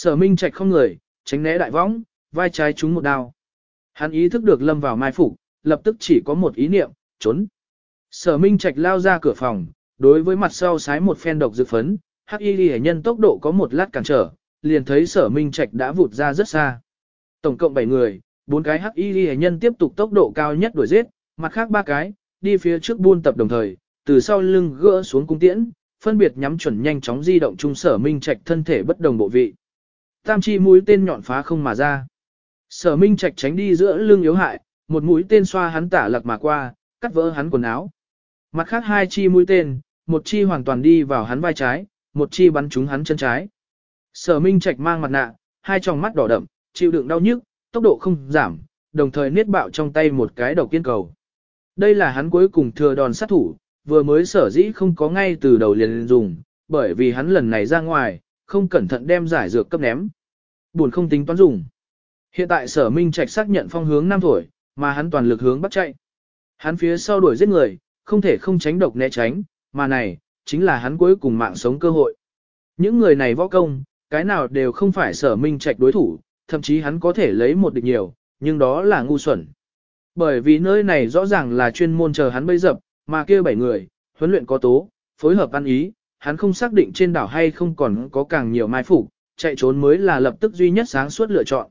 Sở Minh Trạch không người, tránh né đại võng, vai trái trúng một đao. Hắn ý thức được lâm vào mai phục, lập tức chỉ có một ý niệm, trốn. Sở Minh Trạch lao ra cửa phòng, đối với mặt sau sái một phen độc dược phấn, hắc y ghi nhân tốc độ có một lát cản trở, liền thấy sở Minh Trạch đã vụt ra rất xa. Tổng cộng 7 người, bốn cái hắc y ghi nhân tiếp tục tốc độ cao nhất đuổi giết, mặt khác ba cái, đi phía trước buôn tập đồng thời, từ sau lưng gỡ xuống cung tiễn, phân biệt nhắm chuẩn nhanh chóng di động trung sở Minh Trạch thân thể bất đồng bộ vị. Tam chi mũi tên nhọn phá không mà ra. Sở Minh Trạch tránh đi giữa lưng yếu hại, một mũi tên xoa hắn tả lật mà qua, cắt vỡ hắn quần áo. Mặt khác hai chi mũi tên, một chi hoàn toàn đi vào hắn vai trái, một chi bắn trúng hắn chân trái. Sở Minh Trạch mang mặt nạ, hai tròng mắt đỏ đậm, chịu đựng đau nhức, tốc độ không giảm, đồng thời niết bạo trong tay một cái đầu kiên cầu. Đây là hắn cuối cùng thừa đòn sát thủ, vừa mới sở dĩ không có ngay từ đầu liền dùng, bởi vì hắn lần này ra ngoài, không cẩn thận đem giải dược cấp ném. Buồn không tính toán dùng. Hiện tại sở minh trạch xác nhận phong hướng nam thổi, mà hắn toàn lực hướng bắt chạy. Hắn phía sau đuổi giết người, không thể không tránh độc né tránh, mà này, chính là hắn cuối cùng mạng sống cơ hội. Những người này võ công, cái nào đều không phải sở minh trạch đối thủ, thậm chí hắn có thể lấy một địch nhiều, nhưng đó là ngu xuẩn. Bởi vì nơi này rõ ràng là chuyên môn chờ hắn bây dập, mà kia bảy người, huấn luyện có tố, phối hợp ăn ý, hắn không xác định trên đảo hay không còn có càng nhiều mai phục, chạy trốn mới là lập tức duy nhất sáng suốt lựa chọn.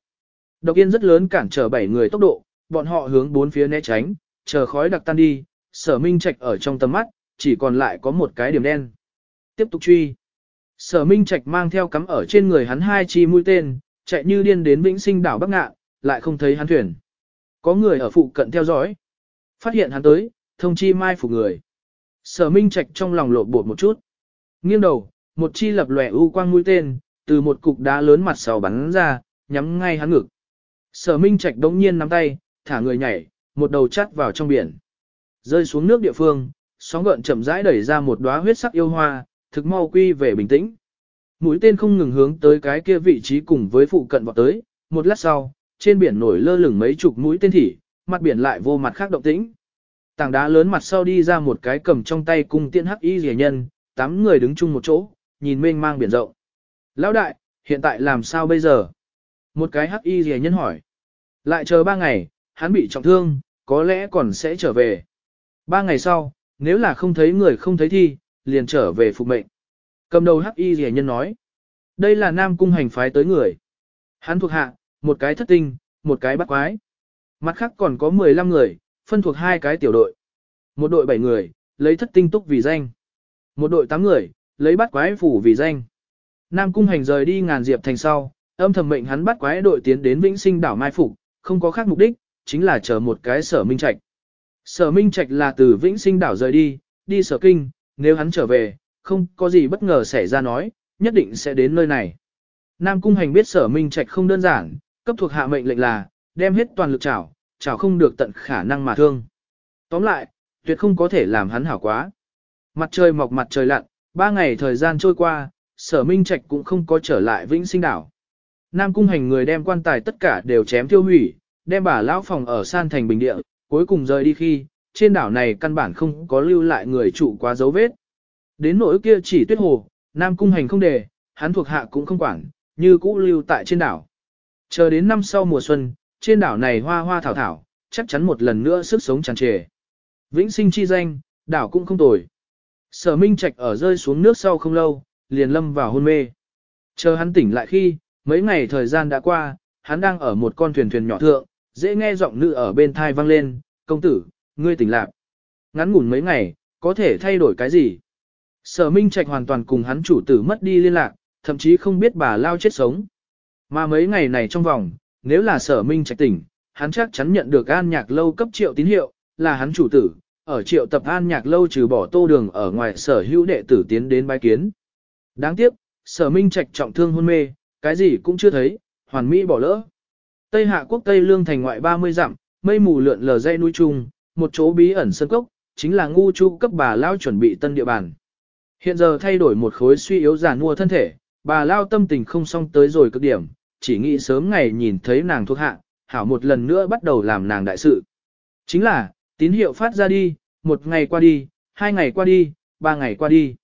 Độc yên rất lớn cản trở bảy người tốc độ, bọn họ hướng bốn phía né tránh, chờ khói đặc tan đi, sở minh trạch ở trong tầm mắt, chỉ còn lại có một cái điểm đen. Tiếp tục truy. Sở minh trạch mang theo cắm ở trên người hắn hai chi mũi tên, chạy như điên đến vĩnh sinh đảo Bắc Ngạn, lại không thấy hắn thuyền. Có người ở phụ cận theo dõi. Phát hiện hắn tới, thông chi mai phục người. Sở minh trạch trong lòng lộ bột một chút. Nghiêng đầu, một chi lập lòe u quang mũi tên, từ một cục đá lớn mặt sau bắn ra, nhắm ngay hắn ngực. Sở Minh Trạch đống nhiên nắm tay, thả người nhảy, một đầu chắt vào trong biển. Rơi xuống nước địa phương, sóng gợn chậm rãi đẩy ra một đóa huyết sắc yêu hoa, thực mau quy về bình tĩnh. Mũi tên không ngừng hướng tới cái kia vị trí cùng với phụ cận vọt tới, một lát sau, trên biển nổi lơ lửng mấy chục mũi tên thỉ, mặt biển lại vô mặt khác động tĩnh. Tảng đá lớn mặt sau đi ra một cái cầm trong tay cung tiên hắc y rìa nhân, tám người đứng chung một chỗ, nhìn mênh mang biển rộng. Lão đại, hiện tại làm sao bây giờ? Một cái hắc y rẻ nhân hỏi. Lại chờ ba ngày, hắn bị trọng thương, có lẽ còn sẽ trở về. Ba ngày sau, nếu là không thấy người không thấy thi, liền trở về phục mệnh. Cầm đầu hắc y rẻ nhân nói. Đây là nam cung hành phái tới người. Hắn thuộc hạ, một cái thất tinh, một cái bắt quái. Mặt khác còn có 15 người, phân thuộc hai cái tiểu đội. Một đội 7 người, lấy thất tinh túc vì danh. Một đội 8 người, lấy bắt quái phủ vì danh. Nam cung hành rời đi ngàn diệp thành sau, âm thầm mệnh hắn bắt quái đội tiến đến vĩnh sinh đảo Mai Phục, không có khác mục đích, chính là chờ một cái sở minh trạch. Sở minh trạch là từ vĩnh sinh đảo rời đi, đi sở kinh, nếu hắn trở về, không có gì bất ngờ xảy ra nói, nhất định sẽ đến nơi này. Nam cung hành biết sở minh trạch không đơn giản, cấp thuộc hạ mệnh lệnh là, đem hết toàn lực chảo, chảo không được tận khả năng mà thương. Tóm lại, tuyệt không có thể làm hắn hảo quá. Mặt trời mọc mặt trời lặn, ba ngày thời gian trôi qua, sở minh trạch cũng không có trở lại vĩnh sinh đảo. Nam cung hành người đem quan tài tất cả đều chém tiêu hủy, đem bà lão phòng ở san thành bình địa, cuối cùng rời đi khi, trên đảo này căn bản không có lưu lại người trụ quá dấu vết. Đến nỗi kia chỉ tuyết hồ, Nam cung hành không đề, hắn thuộc hạ cũng không quản, như cũ lưu tại trên đảo. Chờ đến năm sau mùa xuân, trên đảo này hoa hoa thảo thảo, chắc chắn một lần nữa sức sống tràn trề. Vĩnh sinh chi danh, đảo cũng không tồi. Sở Minh Trạch ở rơi xuống nước sau không lâu, liền lâm vào hôn mê. Chờ hắn tỉnh lại khi, mấy ngày thời gian đã qua, hắn đang ở một con thuyền thuyền nhỏ thượng, dễ nghe giọng nữ ở bên thai vang lên, công tử, ngươi tỉnh lạc. Ngắn ngủn mấy ngày, có thể thay đổi cái gì? Sở Minh Trạch hoàn toàn cùng hắn chủ tử mất đi liên lạc, thậm chí không biết bà lao chết sống. Mà mấy ngày này trong vòng, nếu là sở Minh Trạch tỉnh, hắn chắc chắn nhận được an nhạc lâu cấp triệu tín hiệu, là hắn chủ tử, ở triệu tập an nhạc lâu trừ bỏ tô đường ở ngoài sở hữu đệ tử tiến đến bái kiến. Đáng tiếc, sở minh trạch trọng thương hôn mê, cái gì cũng chưa thấy, hoàn mỹ bỏ lỡ. Tây Hạ quốc Tây Lương thành ngoại 30 dặm, mây mù lượn lờ dây núi trung, một chỗ bí ẩn sân cốc, chính là ngu chu cấp bà Lao chuẩn bị tân địa bàn. Hiện giờ thay đổi một khối suy yếu giàn mua thân thể, bà Lao tâm tình không xong tới rồi cực điểm, chỉ nghĩ sớm ngày nhìn thấy nàng thuộc hạ, hảo một lần nữa bắt đầu làm nàng đại sự. Chính là, tín hiệu phát ra đi, một ngày qua đi, hai ngày qua đi, ba ngày qua đi.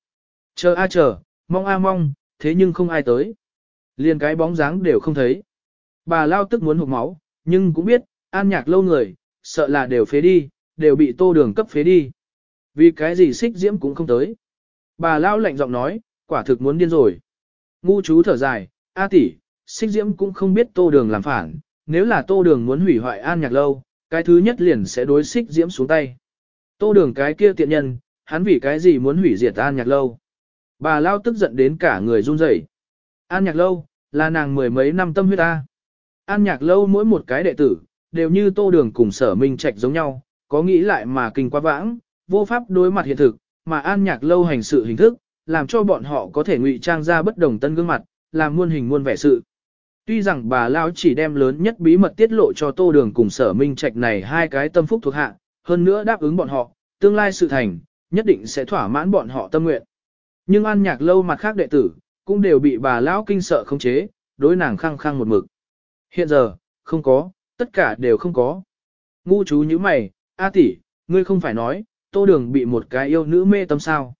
Chờ a à chờ, mong a mong, thế nhưng không ai tới. Liền cái bóng dáng đều không thấy. Bà lao tức muốn hụt máu, nhưng cũng biết, an nhạc lâu người, sợ là đều phế đi, đều bị tô đường cấp phế đi. Vì cái gì xích diễm cũng không tới. Bà lao lạnh giọng nói, quả thực muốn điên rồi. Ngu chú thở dài, A tỷ, xích diễm cũng không biết tô đường làm phản, nếu là tô đường muốn hủy hoại an nhạc lâu, cái thứ nhất liền sẽ đối xích diễm xuống tay. Tô đường cái kia tiện nhân, hắn vì cái gì muốn hủy diệt an nhạc lâu. Bà lao tức giận đến cả người run rẩy. An nhạc lâu, là nàng mười mấy năm tâm huyết ta. An nhạc lâu mỗi một cái đệ tử, đều như tô đường cùng sở minh trạch giống nhau, có nghĩ lại mà kinh quá vãng, vô pháp đối mặt hiện thực, mà an nhạc lâu hành sự hình thức, làm cho bọn họ có thể ngụy trang ra bất đồng tân gương mặt, làm muôn hình muôn vẻ sự. Tuy rằng bà Lão chỉ đem lớn nhất bí mật tiết lộ cho tô đường cùng sở minh trạch này hai cái tâm phúc thuộc hạ, hơn nữa đáp ứng bọn họ, tương lai sự thành, nhất định sẽ thỏa mãn bọn họ tâm nguyện. Nhưng an nhạc lâu mặt khác đệ tử, cũng đều bị bà Lão kinh sợ không chế, đối nàng khăng khăng một mực. Hiện giờ, không có, tất cả đều không có. Ngu chú như mày, A tỷ, ngươi không phải nói, tô đường bị một cái yêu nữ mê tâm sao.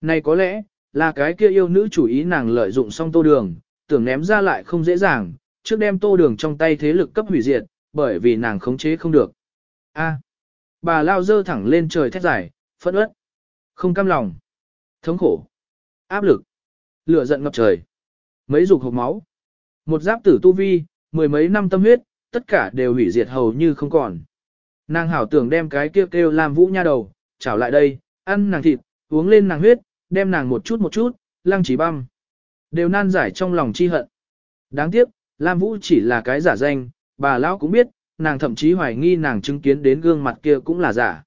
Này có lẽ, là cái kia yêu nữ chủ ý nàng lợi dụng xong tô đường, tưởng ném ra lại không dễ dàng, trước đem tô đường trong tay thế lực cấp hủy diệt, bởi vì nàng khống chế không được. A. bà lao dơ thẳng lên trời thét dài, phẫn uất, không cam lòng, thống khổ, áp lực, lửa giận ngập trời, mấy dục hộp máu, một giáp tử tu vi, mười mấy năm tâm huyết, tất cả đều hủy diệt hầu như không còn. Nàng hảo tưởng đem cái kia kêu, kêu làm vũ nha đầu, chảo lại đây, ăn nàng thịt, uống lên nàng huyết, đem nàng một chút một chút, lăng trí băm. Đều nan giải trong lòng chi hận. Đáng tiếc, Lam Vũ chỉ là cái giả danh, bà lão cũng biết, nàng thậm chí hoài nghi nàng chứng kiến đến gương mặt kia cũng là giả.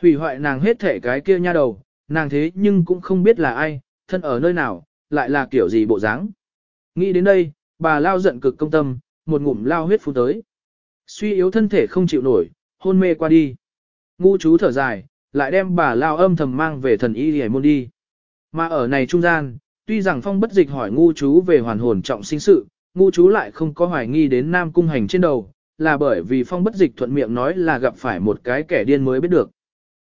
Hủy hoại nàng hết thể cái kia nha đầu, nàng thế nhưng cũng không biết là ai, thân ở nơi nào, lại là kiểu gì bộ dáng. Nghĩ đến đây, bà lao giận cực công tâm, một ngụm lao huyết phun tới. Suy yếu thân thể không chịu nổi, hôn mê qua đi. Ngu chú thở dài, lại đem bà lao âm thầm mang về thần y hề môn đi. Mà ở này trung gian, tuy rằng phong bất dịch hỏi ngu chú về hoàn hồn trọng sinh sự, ngu chú lại không có hoài nghi đến nam cung hành trên đầu, là bởi vì phong bất dịch thuận miệng nói là gặp phải một cái kẻ điên mới biết được.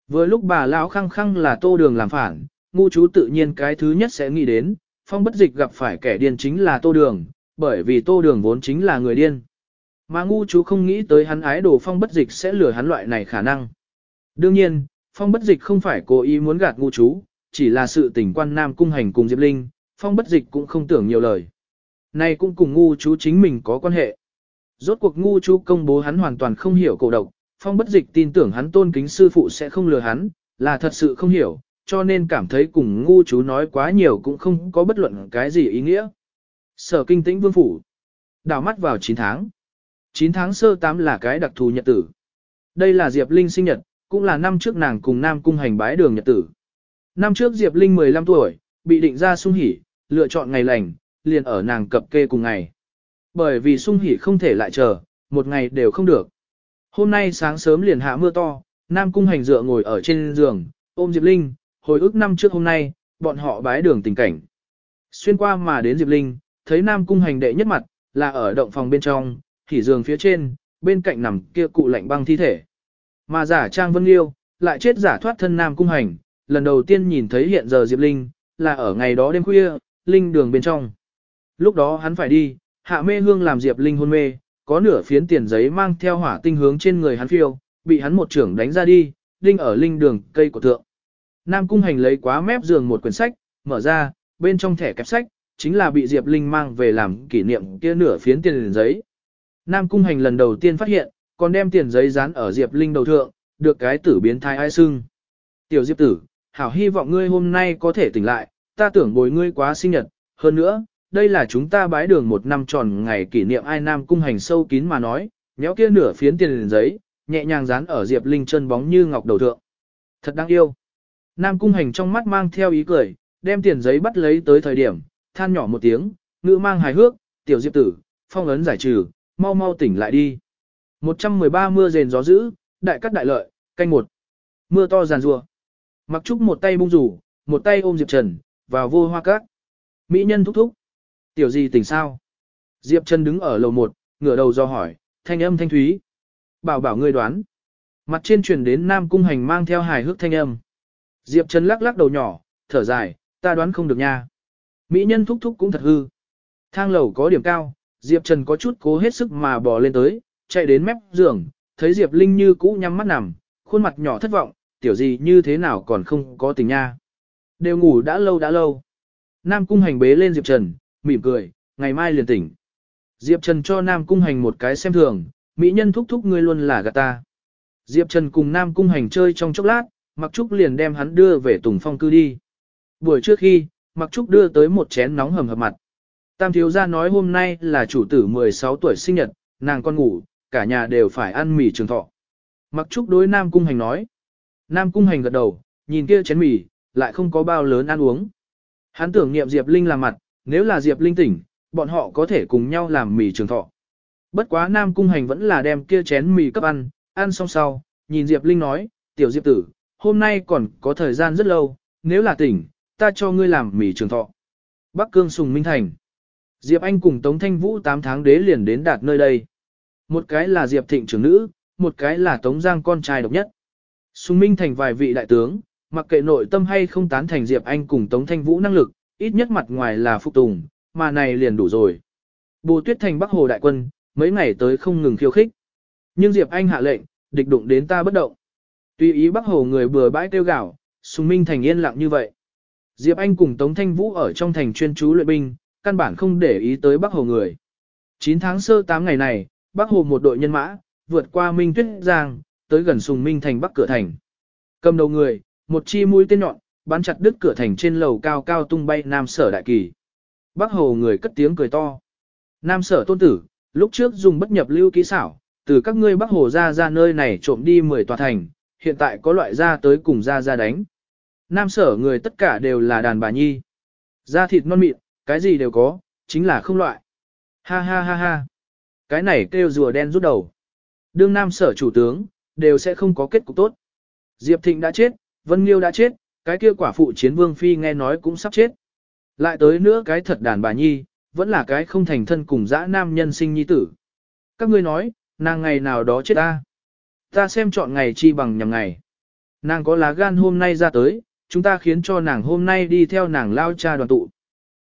Vừa lúc bà lão khăng khăng là tô đường làm phản, ngu chú tự nhiên cái thứ nhất sẽ nghĩ đến, phong bất dịch gặp phải kẻ điên chính là tô đường, bởi vì tô đường vốn chính là người điên. Mà ngu chú không nghĩ tới hắn ái đồ phong bất dịch sẽ lừa hắn loại này khả năng. Đương nhiên, phong bất dịch không phải cố ý muốn gạt ngu chú, chỉ là sự tình quan nam cung hành cùng Diệp Linh, phong bất dịch cũng không tưởng nhiều lời. Này cũng cùng ngu chú chính mình có quan hệ. Rốt cuộc ngu chú công bố hắn hoàn toàn không hiểu cổ độc, phong bất dịch tin tưởng hắn tôn kính sư phụ sẽ không lừa hắn, là thật sự không hiểu, cho nên cảm thấy cùng ngu chú nói quá nhiều cũng không có bất luận cái gì ý nghĩa. Sở kinh tĩnh vương phủ. Đào mắt vào 9 tháng. 9 tháng sơ 8 là cái đặc thù nhật tử. Đây là Diệp Linh sinh nhật, cũng là năm trước nàng cùng Nam Cung hành bái đường nhật tử. Năm trước Diệp Linh 15 tuổi, bị định ra sung hỉ, lựa chọn ngày lành, liền ở nàng cập kê cùng ngày. Bởi vì sung hỉ không thể lại chờ, một ngày đều không được. Hôm nay sáng sớm liền hạ mưa to, Nam Cung hành dựa ngồi ở trên giường, ôm Diệp Linh, hồi ức năm trước hôm nay, bọn họ bái đường tình cảnh. Xuyên qua mà đến Diệp Linh, thấy Nam Cung hành đệ nhất mặt, là ở động phòng bên trong, thì giường phía trên, bên cạnh nằm kia cụ lạnh băng thi thể. Mà giả Trang Vân Liêu, lại chết giả thoát thân Nam Cung hành, lần đầu tiên nhìn thấy hiện giờ Diệp Linh, là ở ngày đó đêm khuya, Linh đường bên trong. Lúc đó hắn phải đi, hạ mê hương làm Diệp Linh hôn mê, có nửa phiến tiền giấy mang theo hỏa tinh hướng trên người hắn phiêu, bị hắn một trưởng đánh ra đi, đinh ở linh đường cây của thượng. Nam Cung Hành lấy quá mép giường một quyển sách, mở ra, bên trong thẻ kẹp sách, chính là bị Diệp Linh mang về làm kỷ niệm kia nửa phiến tiền giấy. Nam Cung Hành lần đầu tiên phát hiện, còn đem tiền giấy dán ở Diệp Linh đầu thượng, được cái tử biến thai ai sưng. Tiểu Diệp tử, hảo hy vọng ngươi hôm nay có thể tỉnh lại, ta tưởng bồi ngươi quá sinh nhật, hơn nữa, đây là chúng ta bái đường một năm tròn ngày kỷ niệm ai Nam Cung Hành sâu kín mà nói, nhéo kia nửa phiến tiền giấy, nhẹ nhàng dán ở Diệp Linh chân bóng như ngọc đầu thượng. Thật đáng yêu. Nam Cung Hành trong mắt mang theo ý cười, đem tiền giấy bắt lấy tới thời điểm, than nhỏ một tiếng, ngữ mang hài hước, tiểu diệp tử, phong ấn giải trừ, mau mau tỉnh lại đi. 113 mưa rền gió dữ, đại cắt đại lợi, canh một. Mưa to giàn rùa. Mặc trúc một tay bung rủ, một tay ôm Diệp Trần, vào vô hoa cát. Mỹ nhân thúc thúc. Tiểu gì tỉnh sao? Diệp Trần đứng ở lầu một, ngửa đầu do hỏi, thanh âm thanh thúy. Bảo bảo ngươi đoán. Mặt trên truyền đến Nam Cung Hành mang theo hài hước thanh âm. Diệp Trần lắc lắc đầu nhỏ, thở dài, ta đoán không được nha. Mỹ nhân thúc thúc cũng thật hư. Thang lầu có điểm cao, Diệp Trần có chút cố hết sức mà bò lên tới, chạy đến mép giường, thấy Diệp Linh như cũ nhắm mắt nằm, khuôn mặt nhỏ thất vọng, tiểu gì như thế nào còn không có tình nha. Đều ngủ đã lâu đã lâu. Nam Cung Hành bế lên Diệp Trần, mỉm cười, ngày mai liền tỉnh. Diệp Trần cho Nam Cung Hành một cái xem thường, mỹ nhân thúc thúc ngươi luôn là gạt ta. Diệp Trần cùng Nam Cung Hành chơi trong chốc lát, Mặc Trúc liền đem hắn đưa về Tùng Phong cư đi. Buổi trước khi, Mặc Trúc đưa tới một chén nóng hầm hập mặt. Tam thiếu gia nói hôm nay là chủ tử 16 tuổi sinh nhật, nàng con ngủ, cả nhà đều phải ăn mì trường thọ. Mặc Trúc đối Nam Cung Hành nói. Nam Cung Hành gật đầu, nhìn kia chén mì, lại không có bao lớn ăn uống. Hắn tưởng niệm Diệp Linh làm mặt, nếu là Diệp Linh tỉnh, bọn họ có thể cùng nhau làm mì trường thọ. Bất quá Nam Cung Hành vẫn là đem kia chén mì cấp ăn, ăn xong sau, nhìn Diệp Linh nói, tiểu Diệp tử, hôm nay còn có thời gian rất lâu, nếu là tỉnh, ta cho ngươi làm mì trường thọ. Bắc Cương Sùng Minh Thành. Diệp Anh cùng Tống Thanh Vũ 8 tháng đế liền đến đạt nơi đây. Một cái là Diệp Thịnh trưởng nữ, một cái là Tống Giang con trai độc nhất. Sùng Minh Thành vài vị đại tướng, mặc kệ nội tâm hay không tán thành Diệp Anh cùng Tống Thanh Vũ năng lực, ít nhất mặt ngoài là phục tùng, mà này liền đủ rồi. Bồ Tuyết Thành Bắc Hồ đại quân, mấy ngày tới không ngừng khiêu khích. Nhưng Diệp Anh hạ lệnh, địch đụng đến ta bất động. Tuy ý Bắc Hồ người bừa bãi tiêu gạo, Sùng Minh Thành yên lặng như vậy. Diệp Anh cùng Tống Thanh Vũ ở trong thành chuyên chú luyện binh, căn bản không để ý tới Bắc Hồ người. 9 tháng sơ 8 ngày này, Bắc Hồ một đội nhân mã, vượt qua Minh Tuyết Giang, tới gần Sùng Minh Thành Bắc cửa thành. Cầm đầu người, một chi mũi tên nhọn, bắn chặt đứt cửa thành trên lầu cao cao tung bay Nam Sở Đại Kỳ. Bắc Hồ người cất tiếng cười to. Nam Sở Tôn Tử, lúc trước dùng bất nhập lưu kỹ xảo, từ các ngươi Bắc Hồ ra ra nơi này trộm đi 10 tòa thành, hiện tại có loại ra tới cùng ra ra đánh. Nam Sở người tất cả đều là đàn bà nhi. Da thịt non mịn, cái gì đều có, chính là không loại. Ha ha ha ha. Cái này kêu rùa đen rút đầu. Đương Nam Sở chủ tướng, đều sẽ không có kết cục tốt. Diệp Thịnh đã chết, Vân Nghiêu đã chết, cái kia quả phụ chiến vương phi nghe nói cũng sắp chết. Lại tới nữa cái thật đàn bà nhi, vẫn là cái không thành thân cùng dã nam nhân sinh nhi tử. Các ngươi nói, nàng ngày nào đó chết ta. Ta xem chọn ngày chi bằng nhằm ngày. Nàng có lá gan hôm nay ra tới, chúng ta khiến cho nàng hôm nay đi theo nàng lao cha đoàn tụ.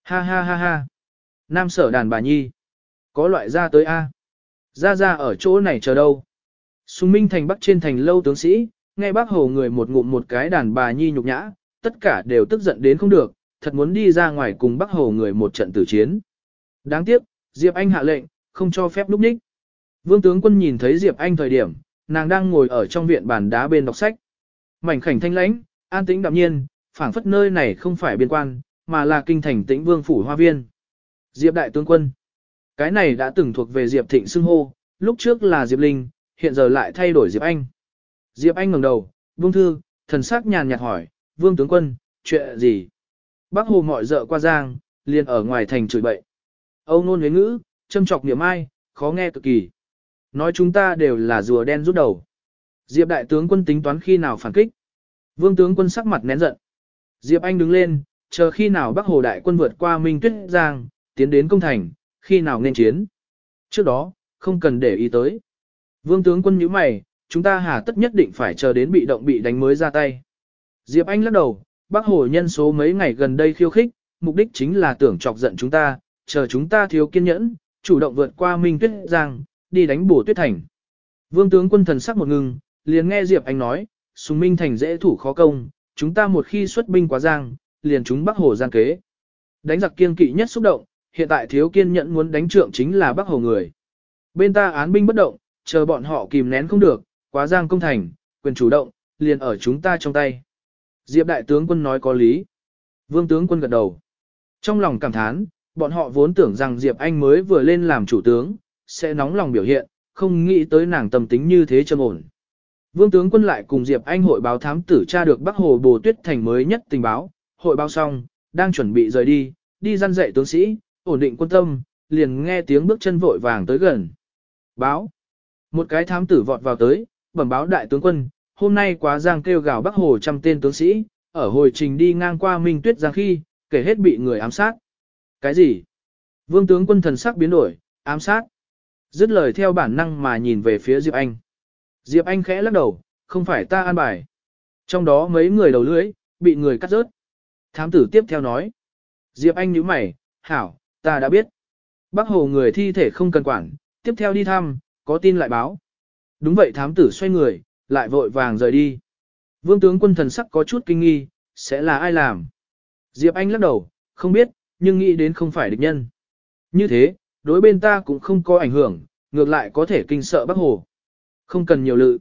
Ha ha ha ha. Nam sở đàn bà nhi. Có loại ra tới A. Ra ra ở chỗ này chờ đâu. Sùng Minh thành bắc trên thành lâu tướng sĩ, nghe bác hồ người một ngụm một cái đàn bà nhi nhục nhã, tất cả đều tức giận đến không được, thật muốn đi ra ngoài cùng bác hồ người một trận tử chiến. Đáng tiếc, Diệp Anh hạ lệnh, không cho phép lúc ních. Vương tướng quân nhìn thấy Diệp Anh thời điểm, nàng đang ngồi ở trong viện bàn đá bên đọc sách. Mảnh khảnh thanh lãnh, an tĩnh đạm nhiên, phảng phất nơi này không phải biên quan, mà là kinh thành tĩnh vương phủ hoa viên. Diệp đại tướng quân. Cái này đã từng thuộc về Diệp Thịnh xưng hô, lúc trước là Diệp Linh, hiện giờ lại thay đổi Diệp Anh. Diệp Anh ngẩng đầu, vương thư, thần sắc nhàn nhạt hỏi, vương tướng quân, chuyện gì? Bác hồ mọi dợ qua giang, liền ở ngoài thành chửi bậy. Âu nôn huế ngữ, châm trọc niệm ai, khó nghe cực kỳ. Nói chúng ta đều là rùa đen rút đầu. Diệp đại tướng quân tính toán khi nào phản kích. Vương tướng quân sắc mặt nén giận. Diệp Anh đứng lên, chờ khi nào Bắc Hồ đại quân vượt qua Minh Tuyết Giang, tiến đến công thành, khi nào nên chiến. Trước đó, không cần để ý tới. Vương tướng quân nhíu mày, chúng ta hà tất nhất định phải chờ đến bị động bị đánh mới ra tay. Diệp Anh lắc đầu, Bắc Hồ nhân số mấy ngày gần đây khiêu khích, mục đích chính là tưởng chọc giận chúng ta, chờ chúng ta thiếu kiên nhẫn, chủ động vượt qua Minh Tuyết Giang, đi đánh bổ Tuyết Thành. Vương tướng quân thần sắc một ngừng, liền nghe Diệp Anh nói, Sùng Minh Thành dễ thủ khó công, chúng ta một khi xuất binh quá Giang, liền chúng Bắc Hồ giang kế. Đánh giặc kiên kỵ nhất xúc động, hiện tại thiếu kiên nhẫn muốn đánh trượng chính là Bắc Hồ người. Bên ta án binh bất động, chờ bọn họ kìm nén không được, quá Giang công thành, quyền chủ động, liền ở chúng ta trong tay. Diệp đại tướng quân nói có lý. Vương tướng quân gật đầu. Trong lòng cảm thán, bọn họ vốn tưởng rằng Diệp Anh mới vừa lên làm chủ tướng, sẽ nóng lòng biểu hiện, không nghĩ tới nàng tâm tính như thế trầm ổn. Vương tướng quân lại cùng Diệp Anh hội báo thám tử tra được Bắc Hồ Bồ Tuyết Thành mới nhất tình báo, hội báo xong, đang chuẩn bị rời đi, đi gian dạy tướng sĩ, ổn định quân tâm, liền nghe tiếng bước chân vội vàng tới gần. Báo. Một cái thám tử vọt vào tới, bẩm báo đại tướng quân, hôm nay quá giang kêu gào Bắc Hồ trăm tên tướng sĩ, ở hồi trình đi ngang qua Minh Tuyết Giang khi, kể hết bị người ám sát. Cái gì? Vương tướng quân thần sắc biến đổi, ám sát. Dứt lời theo bản năng mà nhìn về phía Diệp Anh. Diệp Anh khẽ lắc đầu, không phải ta an bài. Trong đó mấy người đầu lưỡi, bị người cắt rớt. Thám tử tiếp theo nói. Diệp Anh nhíu mày, hảo, ta đã biết. Bác hồ người thi thể không cần quản, tiếp theo đi thăm, có tin lại báo. Đúng vậy thám tử xoay người, lại vội vàng rời đi. Vương tướng quân thần sắc có chút kinh nghi, sẽ là ai làm? Diệp Anh lắc đầu, không biết, nhưng nghĩ đến không phải địch nhân. Như thế, đối bên ta cũng không có ảnh hưởng, ngược lại có thể kinh sợ bác hồ. Không cần nhiều lự.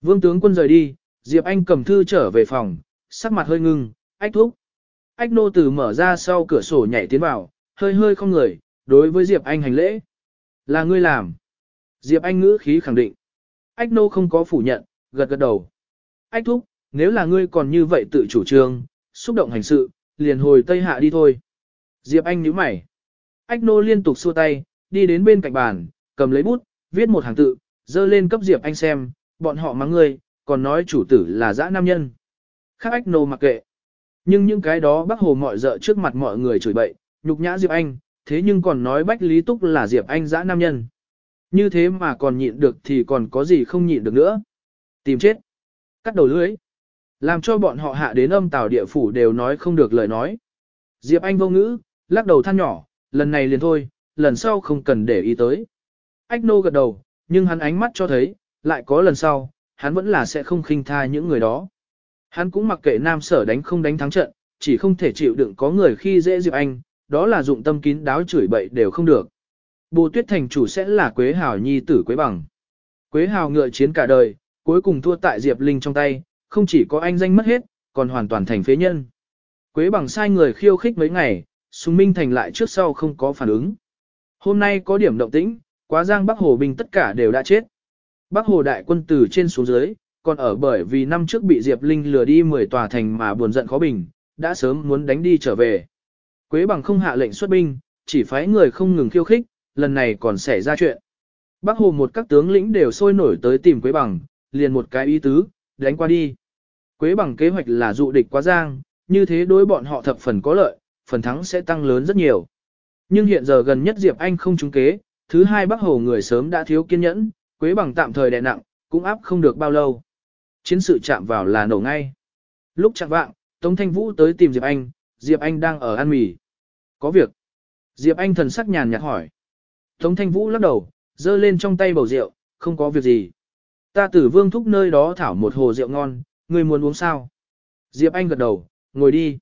Vương tướng quân rời đi, Diệp Anh cầm thư trở về phòng, sắc mặt hơi ngưng, ách thúc. Ách nô từ mở ra sau cửa sổ nhảy tiến vào, hơi hơi không người, đối với Diệp Anh hành lễ. Là ngươi làm. Diệp Anh ngữ khí khẳng định. Ách nô không có phủ nhận, gật gật đầu. Ách thúc, nếu là ngươi còn như vậy tự chủ trương, xúc động hành sự, liền hồi Tây Hạ đi thôi. Diệp Anh nhíu mày. Ách nô liên tục xua tay, đi đến bên cạnh bàn, cầm lấy bút, viết một hàng tự, dơ lên cấp Diệp Anh xem, bọn họ mắng ngươi, còn nói chủ tử là dã nam nhân. Khác ách nô mặc kệ. Nhưng những cái đó bác hồ mọi dợ trước mặt mọi người chửi bậy, nhục nhã Diệp Anh, thế nhưng còn nói Bách Lý Túc là Diệp Anh dã nam nhân. Như thế mà còn nhịn được thì còn có gì không nhịn được nữa. Tìm chết. Cắt đầu lưới. Làm cho bọn họ hạ đến âm tào địa phủ đều nói không được lời nói. Diệp Anh vô ngữ, lắc đầu than nhỏ, lần này liền thôi, lần sau không cần để ý tới. Ách nô gật đầu, nhưng hắn ánh mắt cho thấy, lại có lần sau, hắn vẫn là sẽ không khinh tha những người đó. Hắn cũng mặc kệ nam sở đánh không đánh thắng trận, chỉ không thể chịu đựng có người khi dễ Diệp Anh, đó là dụng tâm kín đáo chửi bậy đều không được. Bồ tuyết thành chủ sẽ là Quế Hào nhi tử Quế Bằng. Quế Hào ngựa chiến cả đời, cuối cùng thua tại Diệp Linh trong tay, không chỉ có anh danh mất hết, còn hoàn toàn thành phế nhân. Quế Bằng sai người khiêu khích mấy ngày, Sùng Minh Thành lại trước sau không có phản ứng. Hôm nay có điểm động tĩnh, quá giang Bắc Hồ binh tất cả đều đã chết. Bắc Hồ đại quân từ trên xuống dưới, còn ở bởi vì năm trước bị Diệp Linh lừa đi 10 tòa thành mà buồn giận khó bình, đã sớm muốn đánh đi trở về. Quế bằng không hạ lệnh xuất binh, chỉ phái người không ngừng khiêu khích, lần này còn xảy ra chuyện. Bắc Hồ một các tướng lĩnh đều sôi nổi tới tìm Quế bằng, liền một cái ý tứ, đánh qua đi. Quế bằng kế hoạch là dụ địch quá giang, như thế đối bọn họ thập phần có lợi, phần thắng sẽ tăng lớn rất nhiều. Nhưng hiện giờ gần nhất Diệp Anh không trúng kế, thứ hai Bắc Hồ người sớm đã thiếu kiên nhẫn, Quế bằng tạm thời đè nặng, cũng áp không được bao lâu. Chiến sự chạm vào là nổ ngay. Lúc chạm vạng, Tống Thanh Vũ tới tìm Diệp Anh, Diệp Anh đang ở ăn mì. Có việc. Diệp Anh thần sắc nhàn nhạt hỏi. Tống Thanh Vũ lắc đầu, giơ lên trong tay bầu rượu, không có việc gì. Ta tử vương thúc nơi đó thảo một hồ rượu ngon, người muốn uống sao? Diệp Anh gật đầu, ngồi đi.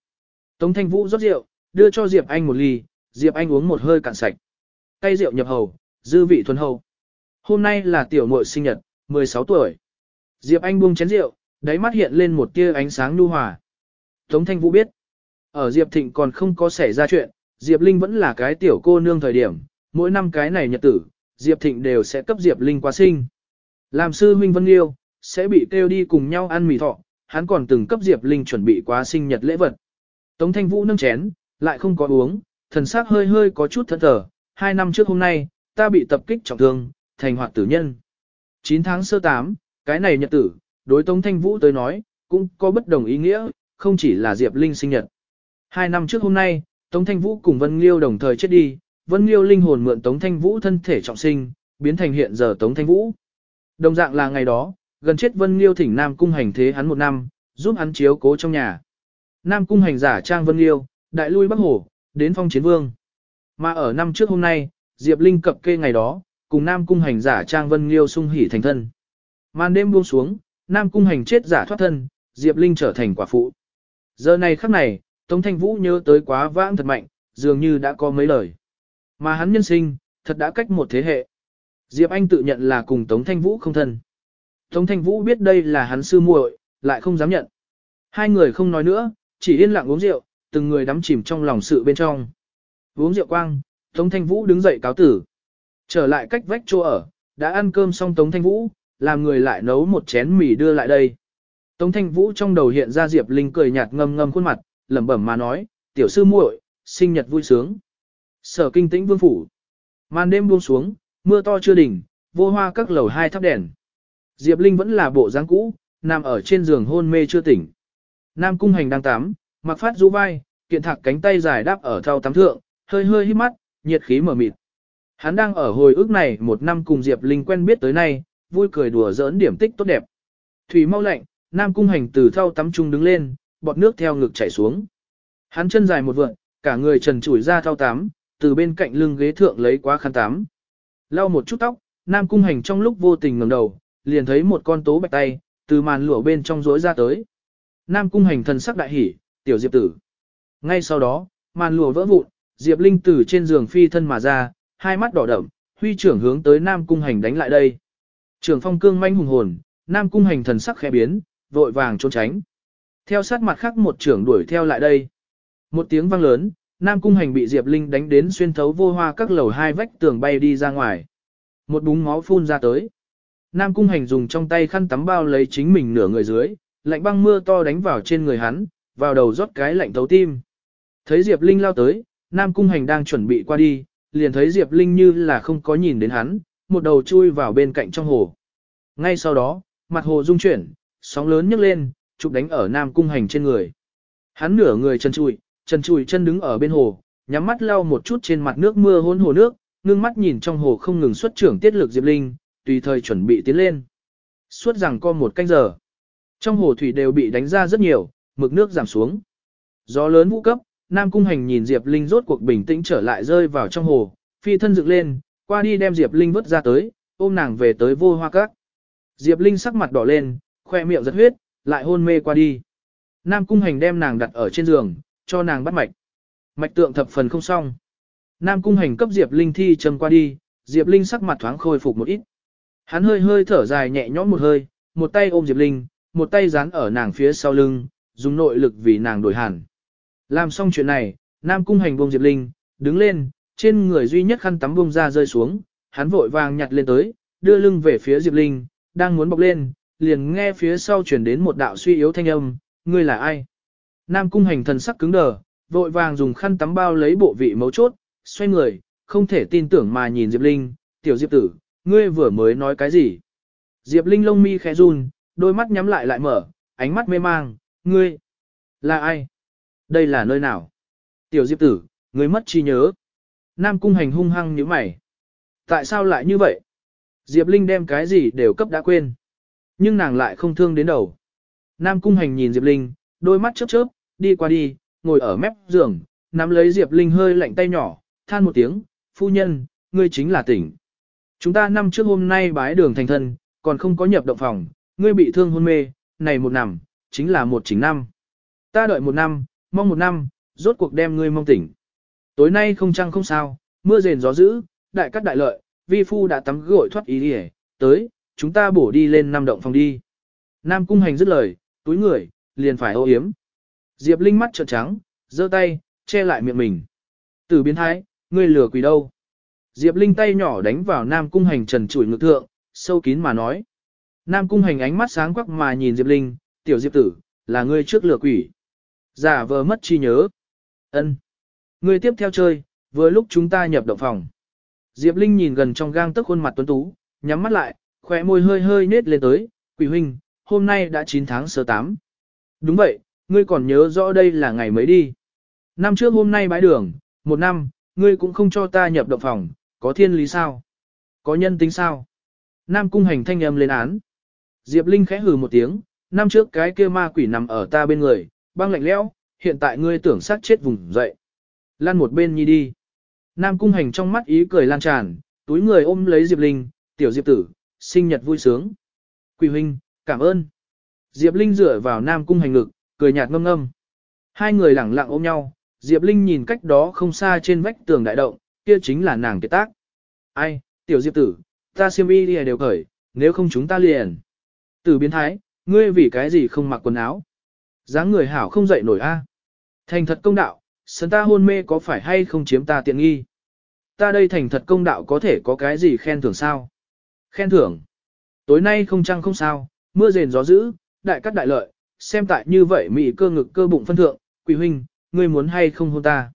Tống Thanh Vũ rót rượu, đưa cho Diệp Anh một ly, Diệp Anh uống một hơi cạn sạch. Cây rượu nhập hầu, dư vị thuần hầu. Hôm nay là tiểu muội sinh nhật, 16 tuổi. Diệp Anh buông chén rượu, đáy mắt hiện lên một tia ánh sáng nhu hòa. Tống Thanh Vũ biết, ở Diệp Thịnh còn không có xảy ra chuyện, Diệp Linh vẫn là cái tiểu cô nương thời điểm, mỗi năm cái này nhật tử, Diệp Thịnh đều sẽ cấp Diệp Linh qua sinh. Làm sư huynh Vân Liêu, sẽ bị kêu đi cùng nhau ăn mì thọ, hắn còn từng cấp Diệp Linh chuẩn bị quá sinh nhật lễ vật. Tống Thanh Vũ nâng chén, lại không có uống, thần sắc hơi hơi có chút thẫn thờ, hai năm trước hôm nay, ta bị tập kích trọng thương, thành hoạt tử nhân. 9 tháng sơ 8, cái này nhật tử, đối Tống Thanh Vũ tới nói, cũng có bất đồng ý nghĩa, không chỉ là Diệp Linh sinh nhật. Hai năm trước hôm nay, Tống Thanh Vũ cùng Vân Liêu đồng thời chết đi, Vân Liêu linh hồn mượn Tống Thanh Vũ thân thể trọng sinh, biến thành hiện giờ Tống Thanh Vũ. Đồng dạng là ngày đó, gần chết Vân Liêu thỉnh Nam Cung hành thế hắn một năm, giúp hắn chiếu cố trong nhà. Nam Cung hành giả trang Vân Liêu, đại lui Bắc Hồ đến phong chiến vương. Mà ở năm trước hôm nay, Diệp Linh cập kê ngày đó, cùng Nam Cung hành giả trang Vân Liêu sung hỉ thành thân. Màn đêm buông xuống, Nam Cung hành chết giả thoát thân, Diệp Linh trở thành quả phụ. Giờ này khắc này, Tống Thanh Vũ nhớ tới quá vãng thật mạnh, dường như đã có mấy lời. Mà hắn nhân sinh, thật đã cách một thế hệ. Diệp Anh tự nhận là cùng Tống Thanh Vũ không thân. Tống Thanh Vũ biết đây là hắn sư muội, lại không dám nhận. Hai người không nói nữa, chỉ yên lặng uống rượu, từng người đắm chìm trong lòng sự bên trong. Uống rượu quang, Tống Thanh Vũ đứng dậy cáo tử. Trở lại cách vách chỗ ở, đã ăn cơm xong Tống Thanh Vũ, làm người lại nấu một chén mì đưa lại đây. Tống Thanh Vũ trong đầu hiện ra Diệp Linh cười nhạt ngâm ngâm khuôn mặt, lẩm bẩm mà nói, tiểu sư muội, sinh nhật vui sướng. Sở kinh tĩnh vương phủ. Màn đêm buông xuống, mưa to chưa đỉnh, vô hoa các lầu hai thắp đèn. Diệp Linh vẫn là bộ dáng cũ, nằm ở trên giường hôn mê chưa tỉnh. Nam cung hành đang tắm, mặc phát rũ vai, kiện thạc cánh tay dài đáp ở thau tắm thượng, hơi hơi hít mắt, nhiệt khí mở mịt. Hắn đang ở hồi ức này một năm cùng Diệp Linh quen biết tới nay, vui cười đùa giỡn điểm tích tốt đẹp. Thủy mau lạnh, Nam cung hành từ thau tắm trung đứng lên, bọt nước theo ngực chảy xuống. Hắn chân dài một vượn, cả người trần trụi ra thau tắm, từ bên cạnh lưng ghế thượng lấy quá khăn tắm. Lau một chút tóc, Nam Cung Hành trong lúc vô tình ngẩng đầu, liền thấy một con tố bạch tay, từ màn lụa bên trong rối ra tới. Nam Cung Hành thần sắc đại hỉ, tiểu Diệp tử. Ngay sau đó, màn lùa vỡ vụn, Diệp Linh từ trên giường phi thân mà ra, hai mắt đỏ đậm, huy trưởng hướng tới Nam Cung Hành đánh lại đây. Trường phong cương manh hùng hồn, Nam Cung Hành thần sắc khẽ biến, vội vàng trốn tránh. Theo sát mặt khác một trưởng đuổi theo lại đây. Một tiếng vang lớn, Nam Cung Hành bị Diệp Linh đánh đến xuyên thấu vô hoa các lầu hai vách tường bay đi ra ngoài. Một búng máu phun ra tới. Nam Cung Hành dùng trong tay khăn tắm bao lấy chính mình nửa người dưới, lạnh băng mưa to đánh vào trên người hắn, vào đầu rót cái lạnh thấu tim. Thấy Diệp Linh lao tới, Nam Cung Hành đang chuẩn bị qua đi, liền thấy Diệp Linh như là không có nhìn đến hắn, một đầu chui vào bên cạnh trong hồ. Ngay sau đó, mặt hồ rung chuyển, sóng lớn nhấc lên, chụp đánh ở Nam Cung Hành trên người. Hắn nửa người chân chui, chân chui chân đứng ở bên hồ, nhắm mắt lau một chút trên mặt nước mưa hôn hồ nước, ngưng mắt nhìn trong hồ không ngừng xuất trưởng tiết lực Diệp Linh, tùy thời chuẩn bị tiến lên. Suốt rằng co một canh giờ. Trong hồ thủy đều bị đánh ra rất nhiều, mực nước giảm xuống. Gió lớn vũ cấp, Nam Cung Hành nhìn Diệp Linh rốt cuộc bình tĩnh trở lại rơi vào trong hồ, phi thân dựng lên, qua đi đem Diệp Linh vứt ra tới, ôm nàng về tới vô hoa các. Diệp Linh sắc mặt đỏ lên, khoe miệng giật huyết, lại hôn mê qua đi. Nam Cung Hành đem nàng đặt ở trên giường, cho nàng bắt mạch. Mạch tượng thập phần không xong. Nam Cung Hành cấp Diệp Linh thi châm qua đi, Diệp Linh sắc mặt thoáng khôi phục một ít. Hắn hơi hơi thở dài nhẹ nhõm một hơi, một tay ôm Diệp Linh, một tay dán ở nàng phía sau lưng, dùng nội lực vì nàng đổi hẳn. Làm xong chuyện này, Nam Cung Hành buông Diệp Linh, đứng lên, trên người duy nhất khăn tắm buông ra rơi xuống, hắn vội vàng nhặt lên tới, đưa lưng về phía Diệp Linh, đang muốn bọc lên, liền nghe phía sau truyền đến một đạo suy yếu thanh âm, ngươi là ai? Nam Cung Hành thần sắc cứng đờ, vội vàng dùng khăn tắm bao lấy bộ vị mấu chốt, xoay người, không thể tin tưởng mà nhìn Diệp Linh, tiểu Diệp tử, ngươi vừa mới nói cái gì? Diệp Linh lông mi khẽ run, đôi mắt nhắm lại lại mở, ánh mắt mê mang, ngươi, là ai? Đây là nơi nào? Tiểu Diệp tử, ngươi mất trí nhớ. Nam cung hành hung hăng như mày. Tại sao lại như vậy? Diệp Linh đem cái gì đều cấp đã quên. Nhưng nàng lại không thương đến đầu. Nam cung hành nhìn Diệp Linh, đôi mắt chớp chớp, đi qua đi, ngồi ở mép giường, nắm lấy Diệp Linh hơi lạnh tay nhỏ, than một tiếng, phu nhân, ngươi chính là tỉnh. Chúng ta năm trước hôm nay bái đường thành thân, còn không có nhập động phòng, ngươi bị thương hôn mê, này một nằm, chính là một chính năm. Ta đợi một năm, mong một năm, rốt cuộc đem ngươi mong tỉnh. Tối nay không trăng không sao, mưa rền gió dữ, đại cắt đại lợi, vi phu đã tắm gội thoát ý đi tới, chúng ta bổ đi lên năm động phòng đi. Nam cung hành dứt lời, túi người, liền phải ô yếm. Diệp Linh mắt trợn trắng, giơ tay, che lại miệng mình. Tử biến thái, ngươi lừa quỷ đâu? Diệp Linh tay nhỏ đánh vào Nam cung hành trần trụi ngực thượng, sâu kín mà nói. Nam cung hành ánh mắt sáng quắc mà nhìn Diệp Linh, tiểu Diệp tử, là ngươi trước lừa quỷ. Giả vờ mất chi nhớ. ân Ngươi tiếp theo chơi, vừa lúc chúng ta nhập động phòng. Diệp Linh nhìn gần trong gang tức khuôn mặt tuấn tú, nhắm mắt lại, khỏe môi hơi hơi nết lên tới, quỷ huynh, hôm nay đã 9 tháng sơ 8. Đúng vậy, ngươi còn nhớ rõ đây là ngày mấy đi. Năm trước hôm nay bãi đường, một năm, ngươi cũng không cho ta nhập động phòng, có thiên lý sao? Có nhân tính sao? Nam cung hành thanh âm lên án. Diệp Linh khẽ hừ một tiếng, năm trước cái kia ma quỷ nằm ở ta bên người, băng lạnh lẽo, hiện tại ngươi tưởng sát chết vùng dậy. Lan một bên nhi đi. Nam cung hành trong mắt ý cười lan tràn, túi người ôm lấy Diệp Linh, tiểu Diệp tử, sinh nhật vui sướng. Quỷ huynh, cảm ơn. Diệp Linh dựa vào Nam cung hành ngực, cười nhạt ngâm ngâm. Hai người lẳng lặng ôm nhau, Diệp Linh nhìn cách đó không xa trên vách tường đại động, kia chính là nàng kiệt tác. Ai, tiểu Diệp tử, ta siêm y đều cởi, nếu không chúng ta liền. Tử biến thái, ngươi vì cái gì không mặc quần áo? dáng người hảo không dậy nổi a. À? Thành thật công đạo, sân ta hôn mê có phải hay không chiếm ta tiện nghi? Ta đây thành thật công đạo có thể có cái gì khen thưởng sao? Khen thưởng. Tối nay không trăng không sao, mưa rền gió dữ, đại cắt đại lợi, xem tại như vậy mị cơ ngực cơ bụng phân thượng, quỷ huynh, ngươi muốn hay không hôn ta?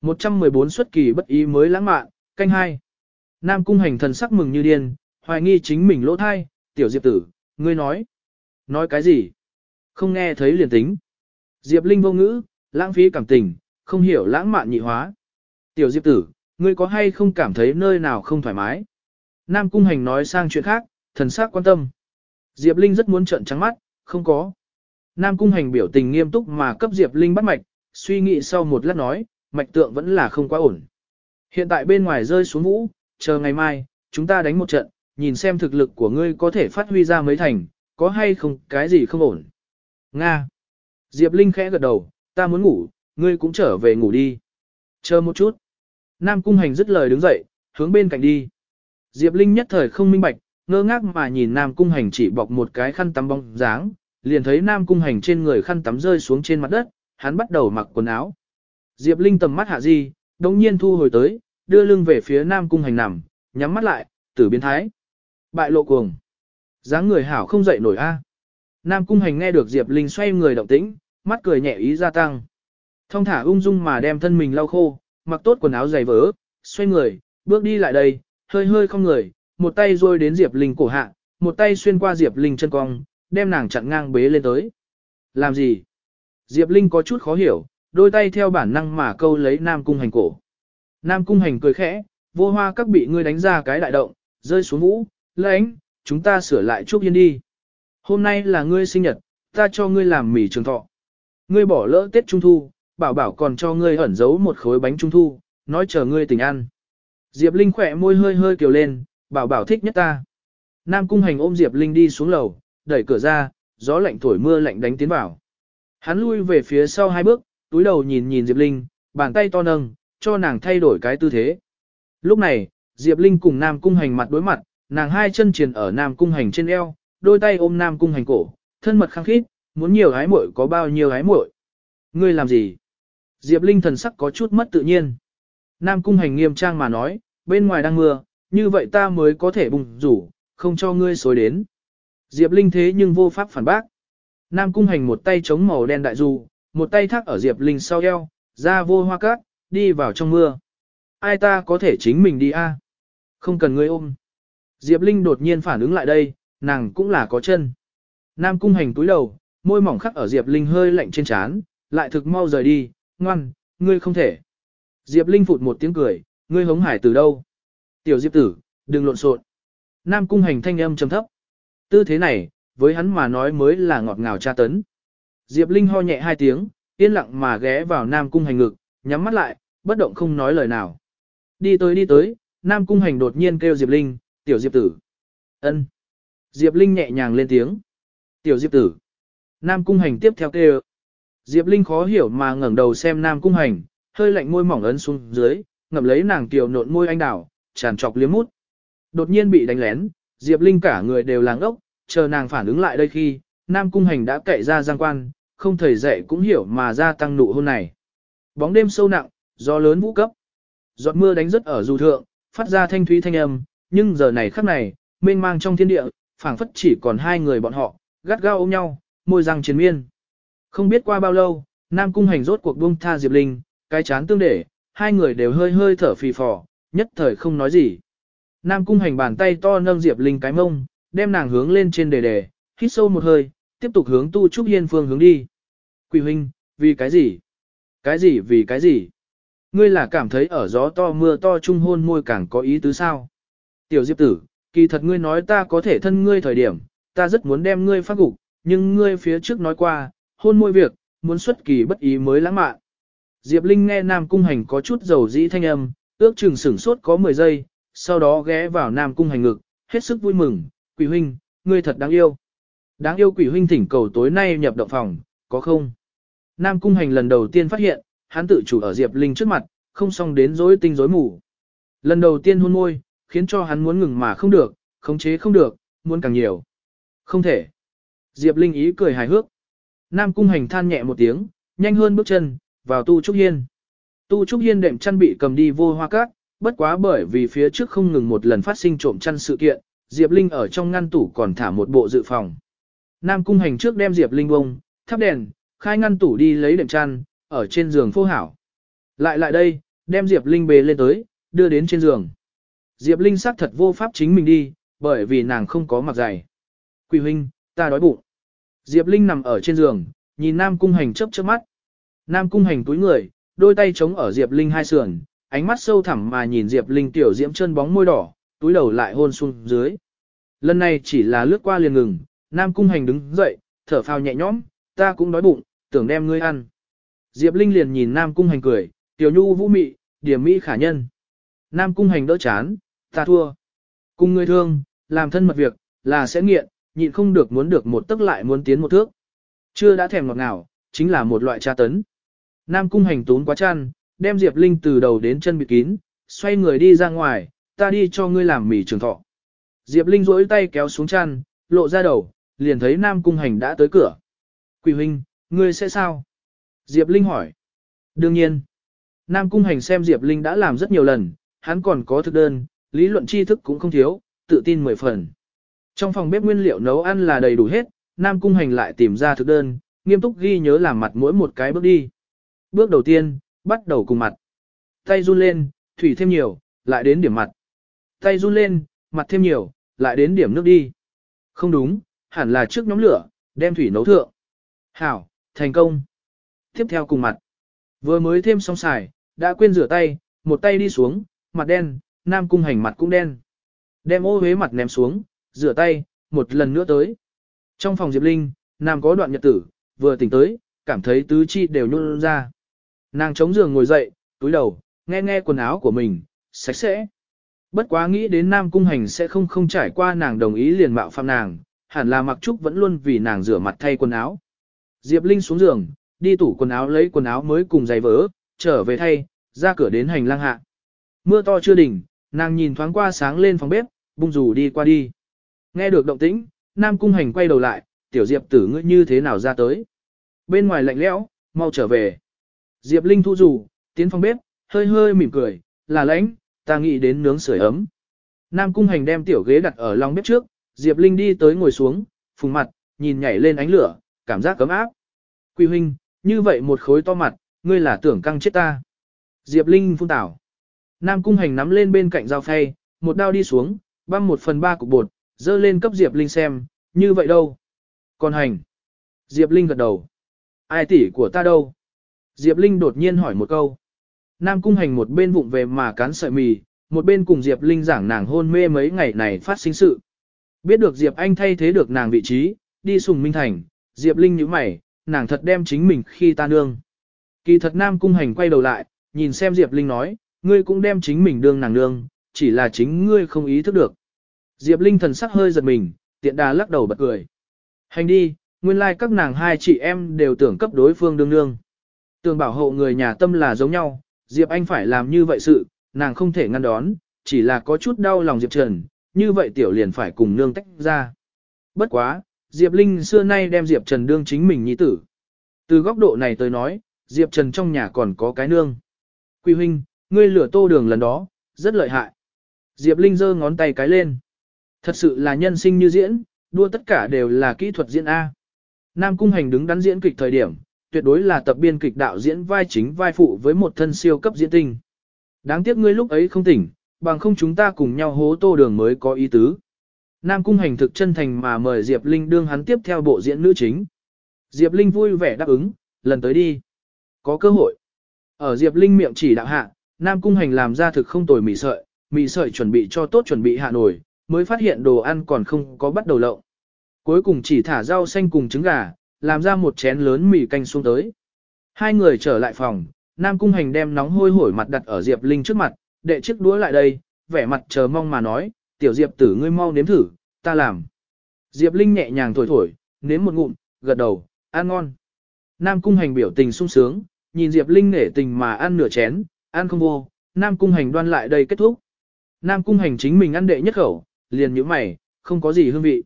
114 xuất kỳ bất ý mới lãng mạn, canh hai. Nam cung hành thần sắc mừng như điên, hoài nghi chính mình lỗ thai, tiểu diệp tử, ngươi nói. Nói cái gì? Không nghe thấy liền tính. Diệp Linh vô ngữ, lãng phí cảm tình, không hiểu lãng mạn nhị hóa. Tiểu Diệp tử, ngươi có hay không cảm thấy nơi nào không thoải mái? Nam Cung Hành nói sang chuyện khác, thần sắc quan tâm. Diệp Linh rất muốn trợn trắng mắt, không có. Nam Cung Hành biểu tình nghiêm túc mà cấp Diệp Linh bắt mạch, suy nghĩ sau một lát nói, mạch tượng vẫn là không quá ổn. Hiện tại bên ngoài rơi xuống vũ, chờ ngày mai, chúng ta đánh một trận, nhìn xem thực lực của ngươi có thể phát huy ra mấy thành, có hay không cái gì không ổn. Nga. Diệp Linh khẽ gật đầu, ta muốn ngủ, ngươi cũng trở về ngủ đi. Chờ một chút. Nam Cung Hành dứt lời đứng dậy, hướng bên cạnh đi. Diệp Linh nhất thời không minh bạch, ngơ ngác mà nhìn Nam Cung Hành chỉ bọc một cái khăn tắm bóng dáng, liền thấy Nam Cung Hành trên người khăn tắm rơi xuống trên mặt đất, hắn bắt đầu mặc quần áo. Diệp Linh tầm mắt hạ di, đồng nhiên thu hồi tới, đưa lưng về phía Nam Cung Hành nằm, nhắm mắt lại, tử biến thái. Bại lộ cuồng dáng người hảo không dậy nổi a. Nam Cung Hành nghe được Diệp Linh xoay người động tĩnh, mắt cười nhẹ ý gia tăng. Thông thả ung dung mà đem thân mình lau khô, mặc tốt quần áo dày vỡ, xoay người, bước đi lại đây, hơi hơi không người, một tay rôi đến Diệp Linh cổ hạ, một tay xuyên qua Diệp Linh chân cong, đem nàng chặn ngang bế lên tới. Làm gì? Diệp Linh có chút khó hiểu, đôi tay theo bản năng mà câu lấy Nam Cung Hành cổ. Nam Cung Hành cười khẽ, vô hoa các bị ngươi đánh ra cái đại động, rơi xuống vũ, lãnh, chúng ta sửa lại chúc yên đi. Hôm nay là ngươi sinh nhật, ta cho ngươi làm mì trường thọ. Ngươi bỏ lỡ Tết Trung Thu, bảo bảo còn cho ngươi ẩn giấu một khối bánh Trung Thu, nói chờ ngươi tình ăn. Diệp Linh khỏe môi hơi hơi kiều lên, bảo bảo thích nhất ta. Nam Cung Hành ôm Diệp Linh đi xuống lầu, đẩy cửa ra, gió lạnh thổi mưa lạnh đánh tiến vào. Hắn lui về phía sau hai bước, túi đầu nhìn nhìn Diệp Linh, bàn tay to nâng, cho nàng thay đổi cái tư thế. Lúc này, Diệp Linh cùng Nam Cung Hành mặt đối mặt, nàng hai chân triền ở Nam Cung Hành trên eo, đôi tay ôm Nam Cung Hành cổ, thân mật khăng khít, muốn nhiều hái muội có bao nhiêu hái muội. Ngươi làm gì? Diệp Linh thần sắc có chút mất tự nhiên. Nam Cung Hành nghiêm trang mà nói, bên ngoài đang mưa, như vậy ta mới có thể bùng rủ, không cho ngươi xối đến. Diệp Linh thế nhưng vô pháp phản bác. Nam Cung Hành một tay chống màu đen đại dù, một tay thắt ở Diệp Linh sau eo, ra vô hoa cát, đi vào trong mưa. Ai ta có thể chính mình đi a? Không cần ngươi ôm. Diệp Linh đột nhiên phản ứng lại đây, nàng cũng là có chân. Nam Cung Hành túi đầu, môi mỏng khắc ở Diệp Linh hơi lạnh trên trán, lại thực mau rời đi, ngoan, ngươi không thể. Diệp Linh phụt một tiếng cười, ngươi hống hải từ đâu? Tiểu Diệp tử, đừng lộn xộn. Nam Cung Hành thanh âm trầm thấp. Tư thế này, với hắn mà nói mới là ngọt ngào tra tấn. Diệp Linh ho nhẹ hai tiếng, yên lặng mà ghé vào Nam Cung Hành ngực, nhắm mắt lại, bất động không nói lời nào. Đi tới đi tới, Nam Cung Hành đột nhiên kêu Diệp Linh, tiểu Diệp tử. ân. Diệp Linh nhẹ nhàng lên tiếng. Tiểu Diệp tử. Nam Cung Hành tiếp theo kêu. Diệp Linh khó hiểu mà ngẩng đầu xem Nam Cung Hành, hơi lạnh môi mỏng ấn xuống dưới, ngậm lấy nàng tiểu nộn môi anh đảo, tràn trọc liếm mút. Đột nhiên bị đánh lén, Diệp Linh cả người đều làng ốc, chờ nàng phản ứng lại đây khi, Nam Cung Hành đã cậy ra giang quan, không thầy dạy cũng hiểu mà ra tăng nụ hôn này. Bóng đêm sâu nặng, gió lớn vũ cấp. Giọt mưa đánh rất ở dù thượng, phát ra thanh thúy thanh âm, nhưng giờ này khắc này, mênh mang trong thiên địa, phảng phất chỉ còn hai người bọn họ, gắt gao ôm nhau, môi răng chiến miên. Không biết qua bao lâu, Nam Cung Hành rốt cuộc buông tha Diệp Linh, cái chán tương để, hai người đều hơi hơi thở phì phò, nhất thời không nói gì. Nam Cung Hành bàn tay to nâng Diệp Linh cái mông, đem nàng hướng lên trên đề đề, hít sâu một hơi, tiếp tục hướng Tu Trúc Hiên phương hướng đi. Quỳ huynh, vì cái gì? Cái gì vì cái gì? Ngươi là cảm thấy ở gió to mưa to chung hôn môi càng có ý tứ sao? Tiểu Diệp tử, kỳ thật ngươi nói ta có thể thân ngươi thời điểm, ta rất muốn đem ngươi phát gục, nhưng ngươi phía trước nói qua, hôn môi việc, muốn xuất kỳ bất ý mới lãng mạn. Diệp Linh nghe Nam Cung Hành có chút dầu dĩ thanh âm, ước chừng sửng sốt có 10 giây, sau đó ghé vào Nam Cung Hành ngực, hết sức vui mừng, quỷ huynh, ngươi thật đáng yêu. Đáng yêu quỷ huynh thỉnh cầu tối nay nhập động phòng, có không? Nam Cung Hành lần đầu tiên phát hiện, hắn tự chủ ở Diệp Linh trước mặt, không xong đến rối tinh rối mù. Lần đầu tiên hôn môi, khiến cho hắn muốn ngừng mà không được, khống chế không được, muốn càng nhiều. Không thể. Diệp Linh ý cười hài hước. Nam Cung Hành than nhẹ một tiếng, nhanh hơn bước chân, vào Tu Trúc Hiên. Tu Trúc Hiên đệm chăn bị cầm đi vô hoa cát, bất quá bởi vì phía trước không ngừng một lần phát sinh trộm chăn sự kiện, Diệp Linh ở trong ngăn tủ còn thả một bộ dự phòng. Nam Cung Hành trước đem Diệp Linh bông, thắp đèn, khai ngăn tủ đi lấy đệm chăn, ở trên giường phô hảo. Lại lại đây, đem Diệp Linh bế lên tới, đưa đến trên giường. Diệp Linh xác thật vô pháp chính mình đi, bởi vì nàng không có mặc giày. Quỳ huynh, ta đói bụng. Diệp Linh nằm ở trên giường, nhìn Nam Cung Hành chớp chớp mắt. Nam Cung Hành túi người, đôi tay chống ở Diệp Linh hai sườn, ánh mắt sâu thẳm mà nhìn Diệp Linh tiểu diễm chân bóng môi đỏ, túi đầu lại hôn xuống dưới. Lần này chỉ là lướt qua liền ngừng, Nam Cung Hành đứng dậy, thở phào nhẹ nhõm, ta cũng đói bụng, tưởng đem ngươi ăn. Diệp Linh liền nhìn Nam Cung Hành cười, tiểu nhu vũ mị, điểm mỹ khả nhân. Nam Cung Hành đỡ chán, ta thua. Cùng người thương, làm thân mật việc, là sẽ nghiện, nhịn không được muốn được một tức lại muốn tiến một thước. Chưa đã thèm ngọt ngào, chính là một loại tra tấn. Nam Cung Hành tốn quá chăn, đem Diệp Linh từ đầu đến chân bịt kín, xoay người đi ra ngoài, ta đi cho ngươi làm mì trường thọ. Diệp Linh rỗi tay kéo xuống chăn, lộ ra đầu, liền thấy Nam Cung Hành đã tới cửa. Quỷ huynh, ngươi sẽ sao? Diệp Linh hỏi. Đương nhiên. Nam Cung Hành xem Diệp Linh đã làm rất nhiều lần, hắn còn có thực đơn, lý luận tri thức cũng không thiếu, tự tin mười phần. Trong phòng bếp nguyên liệu nấu ăn là đầy đủ hết, Nam Cung Hành lại tìm ra thực đơn, nghiêm túc ghi nhớ làm mặt mỗi một cái bước đi. Bước đầu tiên, bắt đầu cùng mặt. Tay run lên, thủy thêm nhiều, lại đến điểm mặt. Tay run lên, mặt thêm nhiều, lại đến điểm nước đi. Không đúng, hẳn là trước nhóm lửa, đem thủy nấu thượng. Hảo, thành công. Tiếp theo cùng mặt. Vừa mới thêm xong xài, đã quên rửa tay, một tay đi xuống, mặt đen, nam cung hành mặt cũng đen. Đem ô huế mặt ném xuống, rửa tay, một lần nữa tới. Trong phòng Diệp Linh, nam có đoạn nhật tử, vừa tỉnh tới, cảm thấy tứ chi đều nhún ra. Nàng chống giường ngồi dậy, túi đầu, nghe nghe quần áo của mình, sạch sẽ. Bất quá nghĩ đến Nam Cung Hành sẽ không không trải qua nàng đồng ý liền mạo phạm nàng, hẳn là Mặc Trúc vẫn luôn vì nàng rửa mặt thay quần áo. Diệp Linh xuống giường, đi tủ quần áo lấy quần áo mới cùng giày vỡ, trở về thay, ra cửa đến hành lang hạ. Mưa to chưa đỉnh, nàng nhìn thoáng qua sáng lên phòng bếp, bung rủ đi qua đi. Nghe được động tĩnh, Nam Cung Hành quay đầu lại, tiểu Diệp tử ngươi như thế nào ra tới. Bên ngoài lạnh lẽo, mau trở về. Diệp Linh thu rủ, tiến phòng bếp, hơi hơi mỉm cười, là lãnh, ta nghĩ đến nướng sưởi ấm. Nam Cung Hành đem tiểu ghế đặt ở lòng bếp trước, Diệp Linh đi tới ngồi xuống, phùng mặt, nhìn nhảy lên ánh lửa, cảm giác cấm áp. Quy huynh, như vậy một khối to mặt, ngươi là tưởng căng chết ta. Diệp Linh phun tảo. Nam Cung Hành nắm lên bên cạnh dao phay, một đao đi xuống, băm một phần ba cục bột, dơ lên cấp Diệp Linh xem, như vậy đâu. Còn hành. Diệp Linh gật đầu. Ai tỷ của ta đâu? Diệp Linh đột nhiên hỏi một câu. Nam Cung Hành một bên vụng về mà cán sợi mì, một bên cùng Diệp Linh giảng nàng hôn mê mấy ngày này phát sinh sự. Biết được Diệp Anh thay thế được nàng vị trí, đi sùng minh thành, Diệp Linh nhíu mày, nàng thật đem chính mình khi ta nương. Kỳ thật Nam Cung Hành quay đầu lại, nhìn xem Diệp Linh nói, ngươi cũng đem chính mình đương nàng nương, chỉ là chính ngươi không ý thức được. Diệp Linh thần sắc hơi giật mình, tiện đà lắc đầu bật cười. Hành đi, nguyên lai like các nàng hai chị em đều tưởng cấp đối phương đương nương. Tưởng bảo hộ người nhà tâm là giống nhau, Diệp Anh phải làm như vậy sự, nàng không thể ngăn đón, chỉ là có chút đau lòng Diệp Trần, như vậy tiểu liền phải cùng nương tách ra. Bất quá, Diệp Linh xưa nay đem Diệp Trần đương chính mình nhi tử. Từ góc độ này tới nói, Diệp Trần trong nhà còn có cái nương. Quy huynh, ngươi lửa tô đường lần đó, rất lợi hại. Diệp Linh giơ ngón tay cái lên. Thật sự là nhân sinh như diễn, đua tất cả đều là kỹ thuật diễn A. Nam Cung Hành đứng đắn diễn kịch thời điểm, tuyệt đối là tập biên kịch đạo diễn vai chính vai phụ với một thân siêu cấp diễn tinh. Đáng tiếc ngươi lúc ấy không tỉnh, bằng không chúng ta cùng nhau hố tô đường mới có ý tứ. Nam Cung Hành thực chân thành mà mời Diệp Linh đương hắn tiếp theo bộ diễn nữ chính. Diệp Linh vui vẻ đáp ứng, lần tới đi. Có cơ hội. Ở Diệp Linh miệng chỉ đạo hạ, Nam Cung Hành làm ra thực không tồi mì sợi, mì sợi chuẩn bị cho tốt chuẩn bị hạ nổi, mới phát hiện đồ ăn còn không có bắt đầu lậu. Cuối cùng chỉ thả rau xanh cùng trứng gà, làm ra một chén lớn mì canh xuống tới. Hai người trở lại phòng, Nam Cung Hành đem nóng hôi hổi mặt đặt ở Diệp Linh trước mặt, đệ chiếc đũa lại đây, vẻ mặt chờ mong mà nói, tiểu Diệp tử ngươi mau nếm thử, ta làm. Diệp Linh nhẹ nhàng thổi thổi, nếm một ngụm, gật đầu, ăn ngon. Nam Cung Hành biểu tình sung sướng, nhìn Diệp Linh nể tình mà ăn nửa chén, ăn không vô, Nam Cung Hành đoan lại đây kết thúc. Nam Cung Hành chính mình ăn đệ nhất khẩu, liền nhíu mày, không có gì hương vị.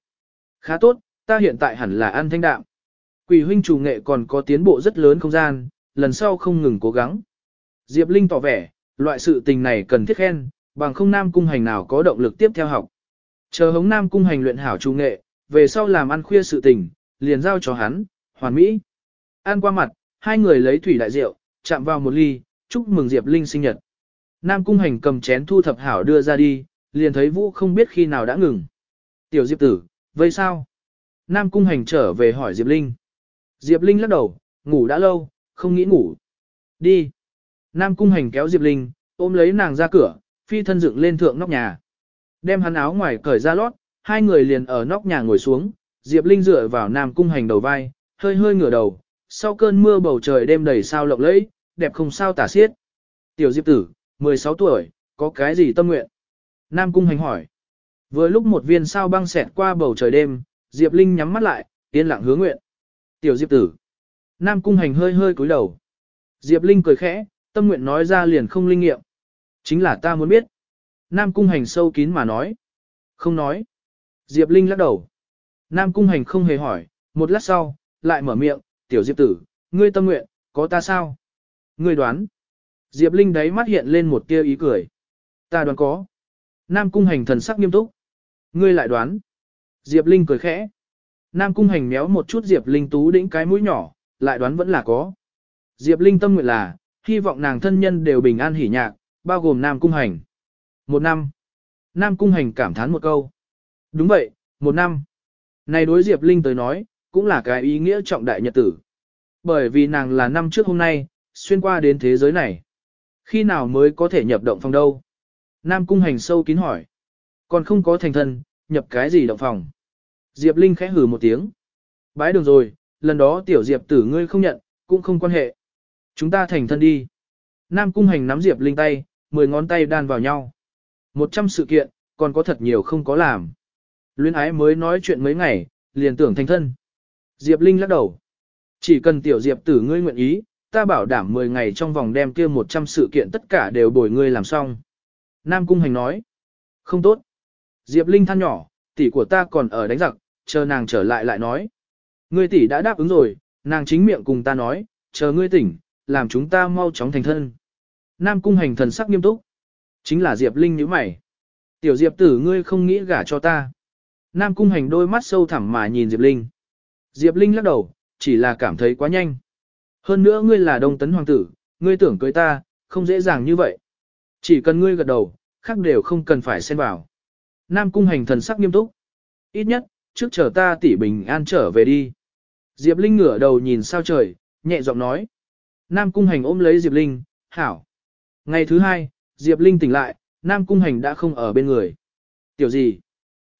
Khá tốt, ta hiện tại hẳn là ăn thanh đạm. Quỷ huynh chủ nghệ còn có tiến bộ rất lớn không gian, lần sau không ngừng cố gắng. Diệp Linh tỏ vẻ, loại sự tình này cần thiết khen, bằng không nam cung hành nào có động lực tiếp theo học. Chờ hống nam cung hành luyện hảo chủ nghệ, về sau làm ăn khuya sự tình, liền giao cho hắn, hoàn mỹ. Ăn qua mặt, hai người lấy thủy đại rượu, chạm vào một ly, chúc mừng Diệp Linh sinh nhật. Nam cung hành cầm chén thu thập hảo đưa ra đi, liền thấy Vũ không biết khi nào đã ngừng. Tiểu Diệp tử, vậy sao? Nam cung hành trở về hỏi Diệp Linh. Diệp Linh lắc đầu, ngủ đã lâu, không nghĩ ngủ. Đi. Nam cung hành kéo Diệp Linh, ôm lấy nàng ra cửa, phi thân dựng lên thượng nóc nhà. Đem hắn áo ngoài cởi ra lót, hai người liền ở nóc nhà ngồi xuống, Diệp Linh dựa vào Nam cung hành đầu vai, hơi hơi ngửa đầu, sau cơn mưa bầu trời đêm đầy sao lộng lẫy, đẹp không sao tả xiết. Tiểu Diệp tử, 16 tuổi, có cái gì tâm nguyện? Nam Cung Hành hỏi. Vừa lúc một viên sao băng xẹt qua bầu trời đêm, Diệp Linh nhắm mắt lại, yên lặng hứa nguyện. Tiểu Diệp tử. Nam Cung Hành hơi hơi cúi đầu. Diệp Linh cười khẽ, tâm nguyện nói ra liền không linh nghiệm. Chính là ta muốn biết. Nam Cung Hành sâu kín mà nói. Không nói. Diệp Linh lắc đầu. Nam Cung Hành không hề hỏi, một lát sau, lại mở miệng, tiểu Diệp tử, ngươi tâm nguyện, có ta sao? Ngươi đoán. Diệp Linh đáy mắt hiện lên một tia ý cười. Ta đoán có. Nam Cung Hành thần sắc nghiêm túc. Ngươi lại đoán. Diệp Linh cười khẽ. Nam Cung Hành méo một chút Diệp Linh tú đĩnh cái mũi nhỏ, lại đoán vẫn là có. Diệp Linh tâm nguyện là, hy vọng nàng thân nhân đều bình an hỉ nhạc, bao gồm Nam Cung Hành. Một năm. Nam Cung Hành cảm thán một câu. Đúng vậy, một năm. Này đối Diệp Linh tới nói, cũng là cái ý nghĩa trọng đại nhật tử. Bởi vì nàng là năm trước hôm nay, xuyên qua đến thế giới này. Khi nào mới có thể nhập động phòng đâu? Nam Cung Hành sâu kín hỏi. Còn không có thành thân, nhập cái gì động phòng? Diệp Linh khẽ hử một tiếng. Bái đường rồi, lần đó tiểu Diệp tử ngươi không nhận, cũng không quan hệ. Chúng ta thành thân đi. Nam Cung Hành nắm Diệp Linh tay, mười ngón tay đan vào nhau. Một trăm sự kiện, còn có thật nhiều không có làm. Luyến ái mới nói chuyện mấy ngày, liền tưởng thành thân. Diệp Linh lắc đầu. Chỉ cần tiểu Diệp tử ngươi nguyện ý, ta bảo đảm 10 ngày trong vòng đem kia 100 sự kiện tất cả đều bồi ngươi làm xong. Nam Cung Hành nói. Không tốt. Diệp Linh than nhỏ, tỷ của ta còn ở đánh giặc, chờ nàng trở lại lại nói. Ngươi tỷ đã đáp ứng rồi, nàng chính miệng cùng ta nói, chờ ngươi tỉnh, làm chúng ta mau chóng thành thân. Nam Cung Hành thần sắc nghiêm túc. Chính là Diệp Linh như mày. Tiểu Diệp tử ngươi không nghĩ gả cho ta. Nam Cung Hành đôi mắt sâu thẳm mà nhìn Diệp Linh. Diệp Linh lắc đầu, chỉ là cảm thấy quá nhanh. Hơn nữa ngươi là đông tấn hoàng tử, ngươi tưởng cưới ta, không dễ dàng như vậy. Chỉ cần ngươi gật đầu, khác đều không cần phải xen vào. Nam Cung Hành thần sắc nghiêm túc. Ít nhất, trước chờ ta tỷ bình an trở về đi. Diệp Linh ngửa đầu nhìn sao trời, nhẹ giọng nói. Nam Cung Hành ôm lấy Diệp Linh, hảo. Ngày thứ hai, Diệp Linh tỉnh lại, Nam Cung Hành đã không ở bên người. Tiểu gì?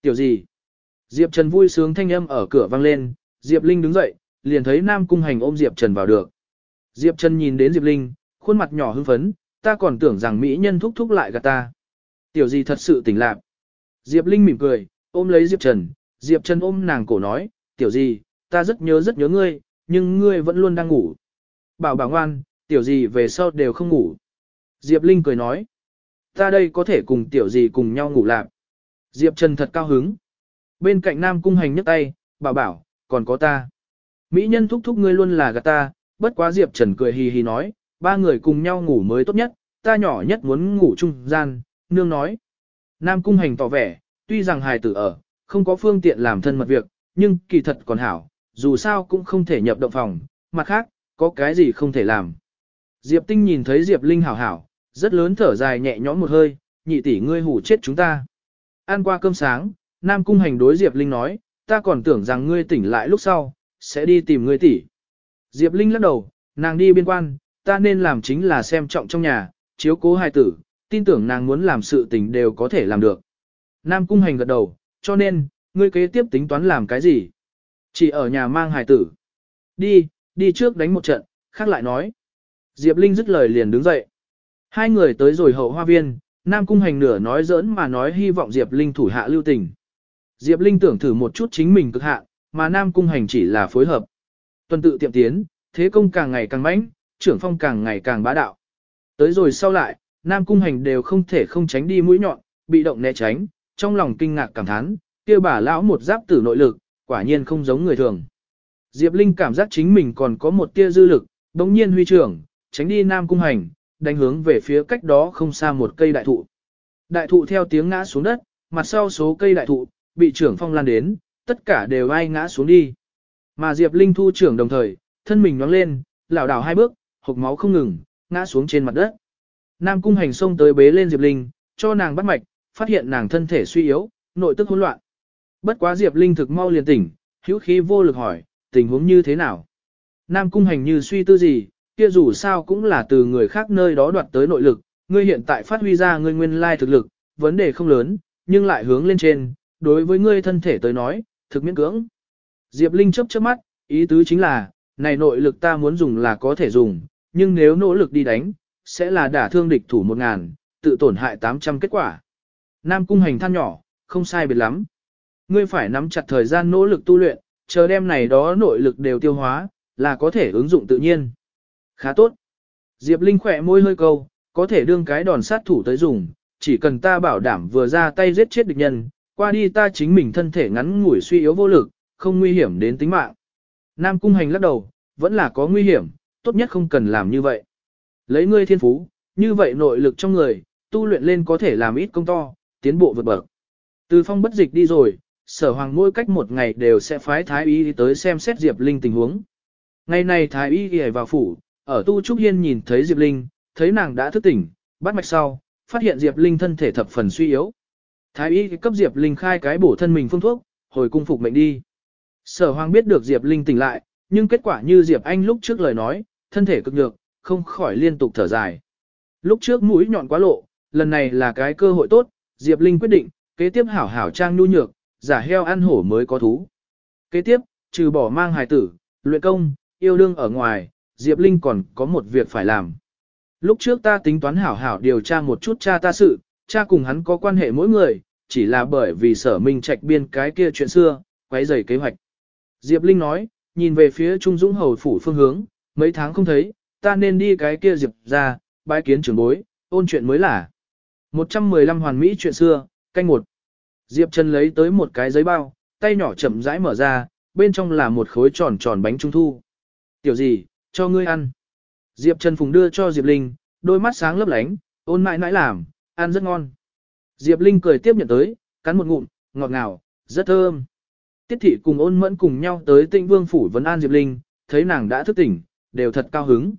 Tiểu gì? Diệp Trần vui sướng thanh âm ở cửa vang lên, Diệp Linh đứng dậy, liền thấy Nam Cung Hành ôm Diệp Trần vào được. Diệp Trần nhìn đến Diệp Linh, khuôn mặt nhỏ hưng phấn, ta còn tưởng rằng mỹ nhân thúc thúc lại gạt ta. Tiểu gì thật sự tỉnh lạc. Diệp Linh mỉm cười, ôm lấy Diệp Trần, Diệp Trần ôm nàng cổ nói, tiểu gì, ta rất nhớ rất nhớ ngươi, nhưng ngươi vẫn luôn đang ngủ. Bảo bảo ngoan, tiểu gì về sau đều không ngủ. Diệp Linh cười nói, ta đây có thể cùng tiểu gì cùng nhau ngủ lạc. Diệp Trần thật cao hứng. Bên cạnh Nam Cung Hành nhấc tay, bảo bảo, còn có ta. Mỹ nhân thúc thúc ngươi luôn là gạt ta, bất quá Diệp Trần cười hì hì nói, ba người cùng nhau ngủ mới tốt nhất, ta nhỏ nhất muốn ngủ chung gian, nương nói. Nam Cung Hành tỏ vẻ, tuy rằng hài tử ở, không có phương tiện làm thân mật việc, nhưng kỳ thật còn hảo, dù sao cũng không thể nhập động phòng, mặt khác, có cái gì không thể làm. Diệp Tinh nhìn thấy Diệp Linh hảo hảo, rất lớn thở dài nhẹ nhõm một hơi, nhị tỷ ngươi hủ chết chúng ta. Ăn qua cơm sáng, Nam Cung Hành đối Diệp Linh nói, ta còn tưởng rằng ngươi tỉnh lại lúc sau, sẽ đi tìm ngươi tỷ. Diệp Linh lắc đầu, nàng đi biên quan, ta nên làm chính là xem trọng trong nhà, chiếu cố hài tử, tin tưởng nàng muốn làm sự tình đều có thể làm được. Nam Cung Hành gật đầu, cho nên, ngươi kế tiếp tính toán làm cái gì? Chỉ ở nhà mang hài tử. Đi, đi trước đánh một trận, khác lại nói. Diệp Linh dứt lời liền đứng dậy. Hai người tới rồi hậu hoa viên, Nam Cung Hành nửa nói giỡn mà nói hy vọng Diệp Linh thủ hạ lưu tình. Diệp Linh tưởng thử một chút chính mình cực hạ, mà Nam Cung Hành chỉ là phối hợp. Tuần tự tiệm tiến, thế công càng ngày càng mãnh, trưởng phong càng ngày càng bá đạo. Tới rồi sau lại, Nam Cung Hành đều không thể không tránh đi mũi nhọn, bị động né tránh, trong lòng kinh ngạc cảm thán, kia bà lão một giáp tử nội lực, quả nhiên không giống người thường. Diệp Linh cảm giác chính mình còn có một tia dư lực, đống nhiên huy trưởng, tránh đi Nam Cung Hành, đánh hướng về phía cách đó không xa một cây đại thụ. Đại thụ theo tiếng ngã xuống đất, mặt sau số cây đại thụ, bị trưởng phong lan đến, tất cả đều ai ngã xuống đi. Mà Diệp Linh thu trưởng đồng thời, thân mình nhoáng lên, lảo đảo hai bước, hộc máu không ngừng, ngã xuống trên mặt đất. Nam cung hành xông tới bế lên Diệp Linh, cho nàng bắt mạch, phát hiện nàng thân thể suy yếu, nội tức hỗn loạn. Bất quá Diệp Linh thực mau liền tỉnh, hữu khí vô lực hỏi, tình huống như thế nào? Nam cung hành như suy tư gì, kia dù sao cũng là từ người khác nơi đó đoạt tới nội lực, ngươi hiện tại phát huy ra ngươi nguyên lai thực lực, vấn đề không lớn, nhưng lại hướng lên trên, đối với ngươi thân thể tới nói, thực miễn cưỡng. Diệp Linh chấp chớp mắt, ý tứ chính là, này nội lực ta muốn dùng là có thể dùng, nhưng nếu nỗ lực đi đánh, sẽ là đả thương địch thủ một ngàn, tự tổn hại 800 kết quả. Nam cung hành than nhỏ, không sai biệt lắm. Ngươi phải nắm chặt thời gian nỗ lực tu luyện, chờ đêm này đó nội lực đều tiêu hóa, là có thể ứng dụng tự nhiên. Khá tốt. Diệp Linh khỏe môi hơi câu, có thể đương cái đòn sát thủ tới dùng, chỉ cần ta bảo đảm vừa ra tay giết chết địch nhân, qua đi ta chính mình thân thể ngắn ngủi suy yếu vô lực, không nguy hiểm đến tính mạng. Nam cung hành lắc đầu, vẫn là có nguy hiểm, tốt nhất không cần làm như vậy. Lấy ngươi thiên phú, như vậy nội lực trong người, tu luyện lên có thể làm ít công to, tiến bộ vượt bậc. Từ phong bất dịch đi rồi, sở hoàng mỗi cách một ngày đều sẽ phái thái y tới xem xét Diệp Linh tình huống. Ngày này thái y ghi vào phủ, ở tu trúc hiên nhìn thấy Diệp Linh, thấy nàng đã thức tỉnh, bắt mạch sau, phát hiện Diệp Linh thân thể thập phần suy yếu. Thái y cấp Diệp Linh khai cái bổ thân mình phương thuốc, hồi cung phục mệnh đi. Sở hoàng biết được Diệp Linh tỉnh lại, nhưng kết quả như Diệp Anh lúc trước lời nói, thân thể cực nhược, không khỏi liên tục thở dài. Lúc trước mũi nhọn quá lộ, lần này là cái cơ hội tốt, Diệp Linh quyết định, kế tiếp hảo hảo trang nhu nhược, giả heo ăn hổ mới có thú. Kế tiếp, trừ bỏ mang hài tử, luyện công, yêu đương ở ngoài, Diệp Linh còn có một việc phải làm. Lúc trước ta tính toán hảo hảo điều tra một chút cha ta sự, cha cùng hắn có quan hệ mỗi người, chỉ là bởi vì sở minh trạch biên cái kia chuyện xưa, quấy rầy kế hoạch. Diệp Linh nói, nhìn về phía Trung Dũng Hầu phủ phương hướng, mấy tháng không thấy, ta nên đi cái kia Diệp ra, bái kiến trưởng bối, ôn chuyện mới là. 115 hoàn mỹ chuyện xưa, canh một. Diệp Trần lấy tới một cái giấy bao, tay nhỏ chậm rãi mở ra, bên trong là một khối tròn tròn bánh trung thu. Tiểu gì, cho ngươi ăn. Diệp Trần Phùng đưa cho Diệp Linh, đôi mắt sáng lấp lánh, ôn mãi nãi làm, ăn rất ngon. Diệp Linh cười tiếp nhận tới, cắn một ngụm, ngọt ngào, rất thơm. Tiết thị cùng ôn mẫn cùng nhau tới Tinh vương phủ vấn an Diệp Linh, thấy nàng đã thức tỉnh, đều thật cao hứng.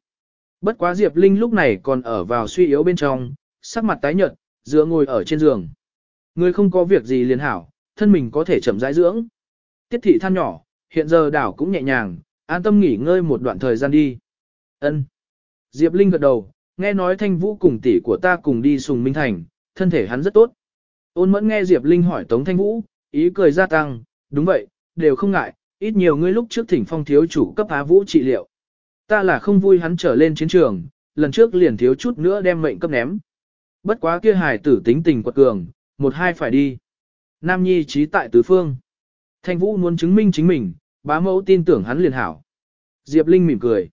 Bất quá Diệp Linh lúc này còn ở vào suy yếu bên trong, sắc mặt tái nhợt, dựa ngồi ở trên giường. Người không có việc gì liền hảo, thân mình có thể chậm rãi dưỡng. Tiết thị than nhỏ, hiện giờ đảo cũng nhẹ nhàng, an tâm nghỉ ngơi một đoạn thời gian đi. Ân. Diệp Linh gật đầu, nghe nói Thanh Vũ cùng tỷ của ta cùng đi Sùng Minh Thành, thân thể hắn rất tốt. Ôn mẫn nghe Diệp Linh hỏi Tống Thanh Vũ, ý cười gia tăng, đúng vậy, đều không ngại, ít nhiều ngươi lúc trước thỉnh phong thiếu chủ cấp Á Vũ trị liệu. Ta là không vui hắn trở lên chiến trường, lần trước liền thiếu chút nữa đem mệnh cấp ném. Bất quá kia hài tử tính tình quật cường, một hai phải đi. Nam Nhi trí tại tứ phương. Thanh Vũ muốn chứng minh chính mình, bá mẫu tin tưởng hắn liền hảo. Diệp Linh mỉm cười.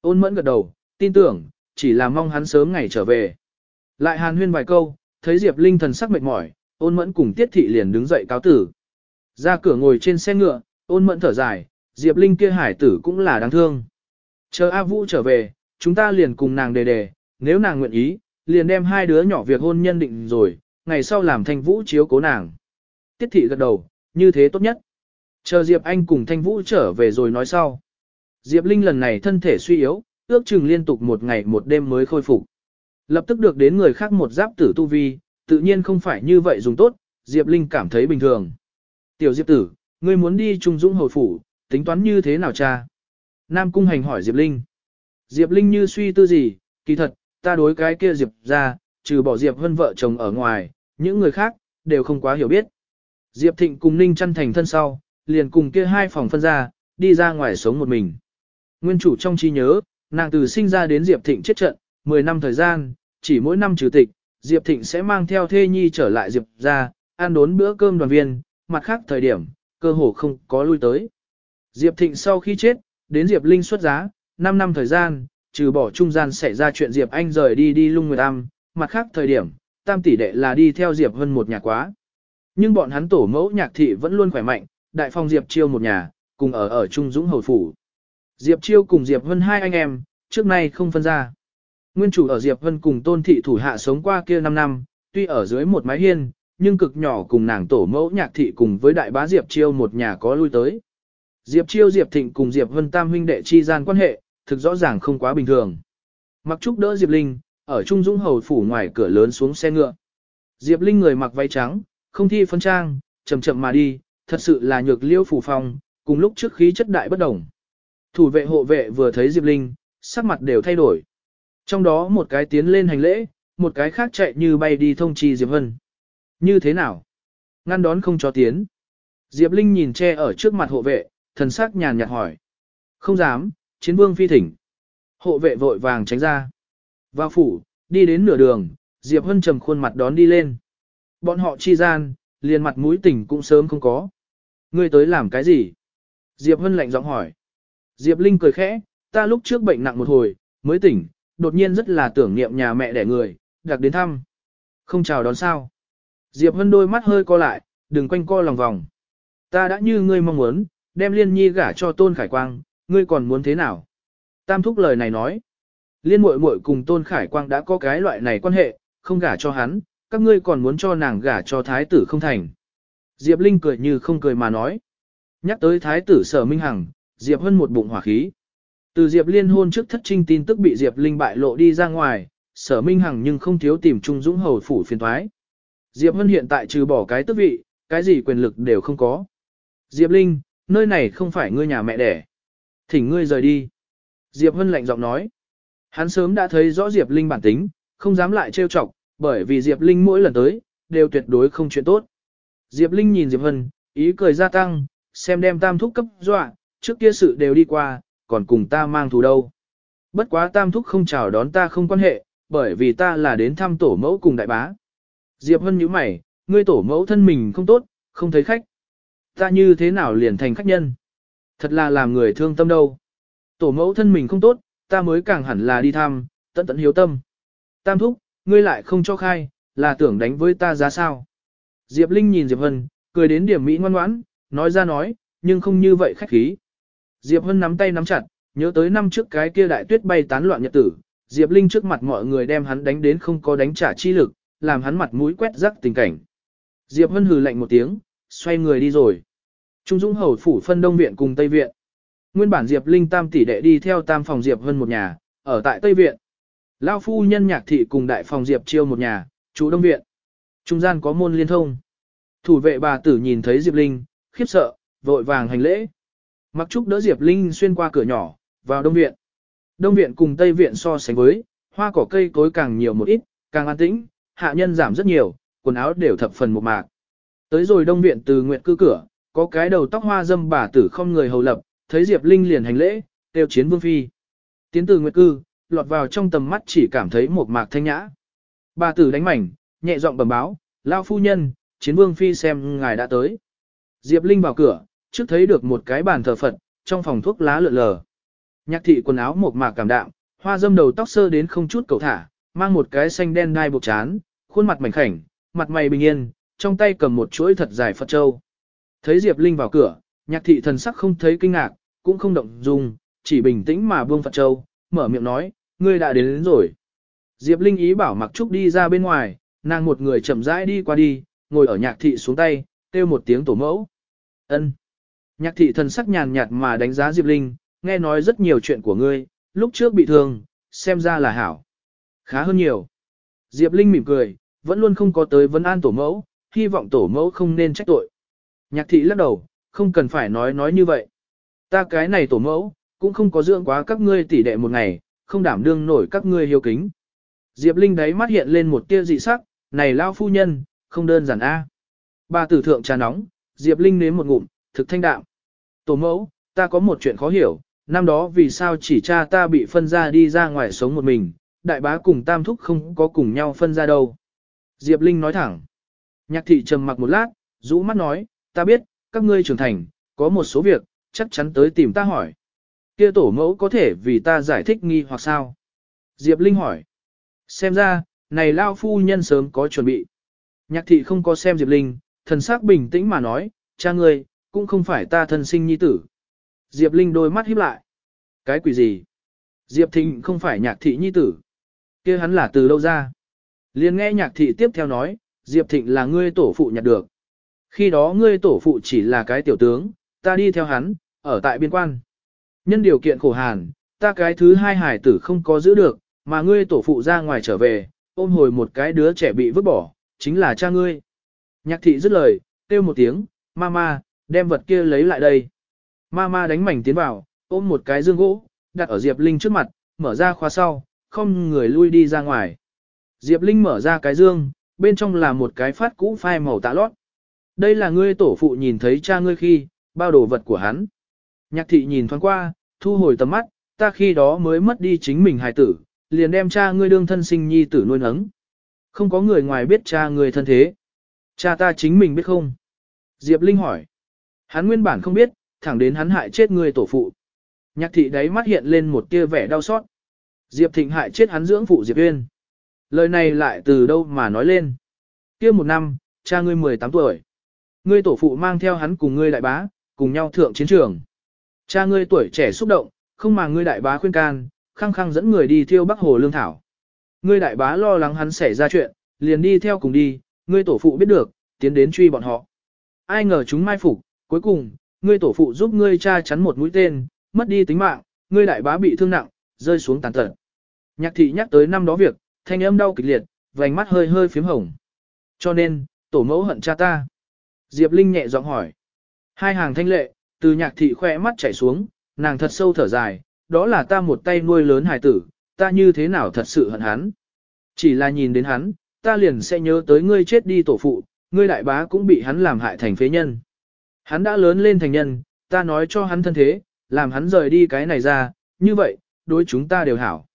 Ôn mẫn gật đầu, tin tưởng, chỉ là mong hắn sớm ngày trở về. Lại hàn huyên vài câu, thấy Diệp Linh thần sắc mệt mỏi, ôn mẫn cùng tiết thị liền đứng dậy cáo tử. Ra cửa ngồi trên xe ngựa, ôn mẫn thở dài, Diệp Linh kia hải tử cũng là đáng thương. Chờ A Vũ trở về, chúng ta liền cùng nàng đề đề, nếu nàng nguyện ý, liền đem hai đứa nhỏ việc hôn nhân định rồi, ngày sau làm Thanh Vũ chiếu cố nàng. Tiết thị gật đầu, như thế tốt nhất. Chờ Diệp Anh cùng Thanh Vũ trở về rồi nói sau. Diệp Linh lần này thân thể suy yếu, ước chừng liên tục một ngày một đêm mới khôi phục. Lập tức được đến người khác một giáp tử tu vi, tự nhiên không phải như vậy dùng tốt, Diệp Linh cảm thấy bình thường. Tiểu Diệp tử, ngươi muốn đi trung dũng hồi phủ, tính toán như thế nào cha? Nam Cung Hành hỏi Diệp Linh. Diệp Linh như suy tư gì, kỳ thật, ta đối cái kia Diệp ra, trừ bỏ Diệp Vân vợ chồng ở ngoài, những người khác, đều không quá hiểu biết. Diệp Thịnh cùng Ninh chăn thành thân sau, liền cùng kia hai phòng phân ra, đi ra ngoài sống một mình. Nguyên chủ trong trí nhớ, nàng từ sinh ra đến Diệp Thịnh chết trận, 10 năm thời gian, chỉ mỗi năm trừ tịch, Diệp Thịnh sẽ mang theo thê nhi trở lại Diệp ra, ăn đốn bữa cơm đoàn viên, mặt khác thời điểm, cơ hồ không có lui tới. Diệp Thịnh sau khi chết, đến Diệp Linh xuất giá, 5 năm thời gian, trừ bỏ trung gian xảy ra chuyện Diệp Anh rời đi đi lung người tam, mặt khác thời điểm, tam tỷ đệ là đi theo Diệp hơn một nhà quá. Nhưng bọn hắn tổ mẫu nhạc thị vẫn luôn khỏe mạnh, đại phong Diệp Chiêu một nhà, cùng ở ở Trung Dũng Hầu Phủ. Diệp Chiêu cùng Diệp Vân hai anh em, trước nay không phân ra. Nguyên chủ ở Diệp Vân cùng tôn thị thủ hạ sống qua kia 5 năm, tuy ở dưới một mái hiên, nhưng cực nhỏ cùng nàng tổ mẫu nhạc thị cùng với đại bá Diệp Chiêu một nhà có lui tới. Diệp Chiêu Diệp Thịnh cùng Diệp Vân Tam huynh đệ chi gian quan hệ, thực rõ ràng không quá bình thường. Mặc Trúc đỡ Diệp Linh, ở Trung Dũng Hầu phủ ngoài cửa lớn xuống xe ngựa. Diệp Linh người mặc váy trắng, không thi phân trang, chậm chậm mà đi, thật sự là nhược liêu phủ phong, cùng lúc trước khí chất đại bất đồng. Thủ vệ hộ vệ vừa thấy Diệp Linh, sắc mặt đều thay đổi. Trong đó một cái tiến lên hành lễ, một cái khác chạy như bay đi thông chi Diệp Hân. Như thế nào? Ngăn đón không cho tiến. Diệp Linh nhìn che ở trước mặt hộ vệ, thần sắc nhàn nhạt hỏi. Không dám, chiến vương phi thỉnh. Hộ vệ vội vàng tránh ra. Vào phủ, đi đến nửa đường, Diệp Hân trầm khuôn mặt đón đi lên. Bọn họ chi gian, liền mặt mũi tỉnh cũng sớm không có. Ngươi tới làm cái gì? Diệp Hân lạnh giọng hỏi. Diệp Linh cười khẽ, ta lúc trước bệnh nặng một hồi, mới tỉnh, đột nhiên rất là tưởng niệm nhà mẹ đẻ người, đặc đến thăm. Không chào đón sao. Diệp Hân đôi mắt hơi co lại, đừng quanh co lòng vòng. Ta đã như ngươi mong muốn, đem liên nhi gả cho Tôn Khải Quang, ngươi còn muốn thế nào? Tam thúc lời này nói. Liên muội muội cùng Tôn Khải Quang đã có cái loại này quan hệ, không gả cho hắn, các ngươi còn muốn cho nàng gả cho thái tử không thành. Diệp Linh cười như không cười mà nói. Nhắc tới thái tử sở minh hằng, Diệp Hân một bụng hỏa khí. Từ Diệp Liên hôn trước thất trinh tin tức bị Diệp Linh bại lộ đi ra ngoài, sở minh hằng nhưng không thiếu tìm Trung Dũng hầu phủ phiền thoái. Diệp Hân hiện tại trừ bỏ cái tước vị, cái gì quyền lực đều không có. Diệp Linh, nơi này không phải ngươi nhà mẹ đẻ. Thỉnh ngươi rời đi. Diệp Hân lạnh giọng nói. Hắn sớm đã thấy rõ Diệp Linh bản tính, không dám lại trêu chọc, bởi vì Diệp Linh mỗi lần tới, đều tuyệt đối không chuyện tốt. Diệp Linh nhìn Diệp Hân, ý cười gia tăng, xem đem tam thúc cấp dọa, trước kia sự đều đi qua, còn cùng ta mang thù đâu. Bất quá tam thúc không chào đón ta không quan hệ, bởi vì ta là đến thăm tổ mẫu cùng đại bá. Diệp Hân nhíu mày, ngươi tổ mẫu thân mình không tốt, không thấy khách. Ta như thế nào liền thành khách nhân? Thật là làm người thương tâm đâu. Tổ mẫu thân mình không tốt, ta mới càng hẳn là đi thăm, tận tận hiếu tâm. Tam thúc, ngươi lại không cho khai, là tưởng đánh với ta giá sao. Diệp Linh nhìn Diệp Hân, cười đến điểm mỹ ngoan ngoãn, nói ra nói, nhưng không như vậy khách khí. Diệp Hân nắm tay nắm chặt, nhớ tới năm trước cái kia đại tuyết bay tán loạn nhật tử, Diệp Linh trước mặt mọi người đem hắn đánh đến không có đánh trả chi lực, làm hắn mặt mũi quét rắc tình cảnh. Diệp Hân hừ lạnh một tiếng, xoay người đi rồi. Trung Dũng hầu phủ phân Đông viện cùng Tây viện. Nguyên bản Diệp Linh tam tỷ đệ đi theo tam phòng Diệp Hân một nhà, ở tại Tây viện. Lao phu nhân nhạc thị cùng đại phòng Diệp Chiêu một nhà, chủ Đông viện. Trung gian có môn liên thông. Thủ vệ bà tử nhìn thấy Diệp Linh, khiếp sợ, vội vàng hành lễ. Mặc trúc đỡ Diệp Linh xuyên qua cửa nhỏ, vào Đông viện. Đông viện cùng Tây viện so sánh với, hoa cỏ cây cối càng nhiều một ít, càng an tĩnh, hạ nhân giảm rất nhiều, quần áo đều thập phần một mạc. Tới rồi Đông viện từ nguyện cư cửa, có cái đầu tóc hoa dâm bà tử không người hầu lập, thấy Diệp Linh liền hành lễ, tiêu chiến vương phi. Tiến từ nguyệt cư, lọt vào trong tầm mắt chỉ cảm thấy một mạc thanh nhã. Bà tử đánh mảnh, nhẹ giọng bẩm báo, lao phu nhân, chiến vương phi xem ngài đã tới. Diệp Linh vào cửa, trước thấy được một cái bàn thờ Phật, trong phòng thuốc lá lượn lờ. Nhạc thị quần áo mộc mạc cảm đạm, hoa dâm đầu tóc sơ đến không chút cầu thả, mang một cái xanh đen đai buộc chán, khuôn mặt mảnh khảnh, mặt mày bình yên, trong tay cầm một chuỗi thật dài Phật châu. Thấy Diệp Linh vào cửa, nhạc thị thần sắc không thấy kinh ngạc, cũng không động dung, chỉ bình tĩnh mà buông Phật châu, mở miệng nói, ngươi đã đến, đến rồi. Diệp Linh ý bảo Mặc Trúc đi ra bên ngoài, nàng một người chậm rãi đi qua đi, ngồi ở nhạc thị xuống tay, kêu một tiếng tổ mẫu. Ân. Nhạc thị thần sắc nhàn nhạt mà đánh giá Diệp Linh, nghe nói rất nhiều chuyện của ngươi, lúc trước bị thương, xem ra là hảo. Khá hơn nhiều. Diệp Linh mỉm cười, vẫn luôn không có tới vấn an tổ mẫu, hy vọng tổ mẫu không nên trách tội. Nhạc thị lắc đầu, không cần phải nói nói như vậy. Ta cái này tổ mẫu, cũng không có dưỡng quá các ngươi tỷ đệ một ngày, không đảm đương nổi các ngươi hiếu kính. Diệp Linh đấy mắt hiện lên một tia dị sắc, này lao phu nhân, không đơn giản a. Bà tử thượng trà nóng, Diệp Linh nếm một ngụm, thực thanh đạm. Tổ mẫu, ta có một chuyện khó hiểu, năm đó vì sao chỉ cha ta bị phân ra đi ra ngoài sống một mình, đại bá cùng tam thúc không có cùng nhau phân ra đâu. Diệp Linh nói thẳng. Nhạc thị trầm mặc một lát, rũ mắt nói, ta biết, các ngươi trưởng thành, có một số việc, chắc chắn tới tìm ta hỏi. Kia tổ mẫu có thể vì ta giải thích nghi hoặc sao? Diệp Linh hỏi. Xem ra, này lao phu nhân sớm có chuẩn bị. Nhạc thị không có xem Diệp Linh, thần sắc bình tĩnh mà nói, cha ngươi, cũng không phải ta thân sinh nhi tử. Diệp Linh đôi mắt híp lại. Cái quỷ gì? Diệp Thịnh không phải nhạc thị nhi tử. kia hắn là từ đâu ra? Liền nghe nhạc thị tiếp theo nói, Diệp Thịnh là ngươi tổ phụ nhặt được. Khi đó ngươi tổ phụ chỉ là cái tiểu tướng, ta đi theo hắn, ở tại biên quan. Nhân điều kiện khổ hàn, ta cái thứ hai hải tử không có giữ được, mà ngươi tổ phụ ra ngoài trở về, ôm hồi một cái đứa trẻ bị vứt bỏ, chính là cha ngươi. Nhạc thị dứt lời, kêu một tiếng, mama, đem vật kia lấy lại đây. Ma Ma đánh mảnh tiến vào, ôm một cái dương gỗ, đặt ở Diệp Linh trước mặt, mở ra khóa sau, không người lui đi ra ngoài. Diệp Linh mở ra cái dương, bên trong là một cái phát cũ phai màu tạ lót. Đây là ngươi tổ phụ nhìn thấy cha ngươi khi, bao đồ vật của hắn. Nhạc thị nhìn thoáng qua, thu hồi tầm mắt, ta khi đó mới mất đi chính mình hài tử, liền đem cha ngươi đương thân sinh nhi tử nuôi nấng. Không có người ngoài biết cha người thân thế. Cha ta chính mình biết không? Diệp Linh hỏi. Hắn nguyên bản không biết, thẳng đến hắn hại chết người tổ phụ. Nhạc thị đáy mắt hiện lên một tia vẻ đau xót. Diệp Thịnh hại chết hắn dưỡng phụ Diệp Uyên. Lời này lại từ đâu mà nói lên. kia một năm, cha ngươi 18 tuổi. Ngươi tổ phụ mang theo hắn cùng ngươi đại bá, cùng nhau thượng chiến trường. Cha ngươi tuổi trẻ xúc động, không mà ngươi đại bá khuyên can, khăng khăng dẫn người đi thiêu Bắc Hồ Lương Thảo. Ngươi đại bá lo lắng hắn xảy ra chuyện, liền đi theo cùng đi, ngươi tổ phụ biết được, tiến đến truy bọn họ. Ai ngờ chúng mai phục, cuối cùng, ngươi tổ phụ giúp ngươi cha chắn một mũi tên, mất đi tính mạng, ngươi đại bá bị thương nặng, rơi xuống tàn tật. Nhạc thị nhắc tới năm đó việc, thanh âm đau kịch liệt, vành mắt hơi hơi phím hồng. Cho nên, tổ mẫu hận cha ta. Diệp Linh nhẹ giọng hỏi. Hai hàng thanh lệ, từ nhạc thị khoe mắt chảy xuống, nàng thật sâu thở dài, đó là ta một tay nuôi lớn hài tử, ta như thế nào thật sự hận hắn. Chỉ là nhìn đến hắn, ta liền sẽ nhớ tới ngươi chết đi tổ phụ, ngươi đại bá cũng bị hắn làm hại thành phế nhân. Hắn đã lớn lên thành nhân, ta nói cho hắn thân thế, làm hắn rời đi cái này ra, như vậy, đối chúng ta đều hảo.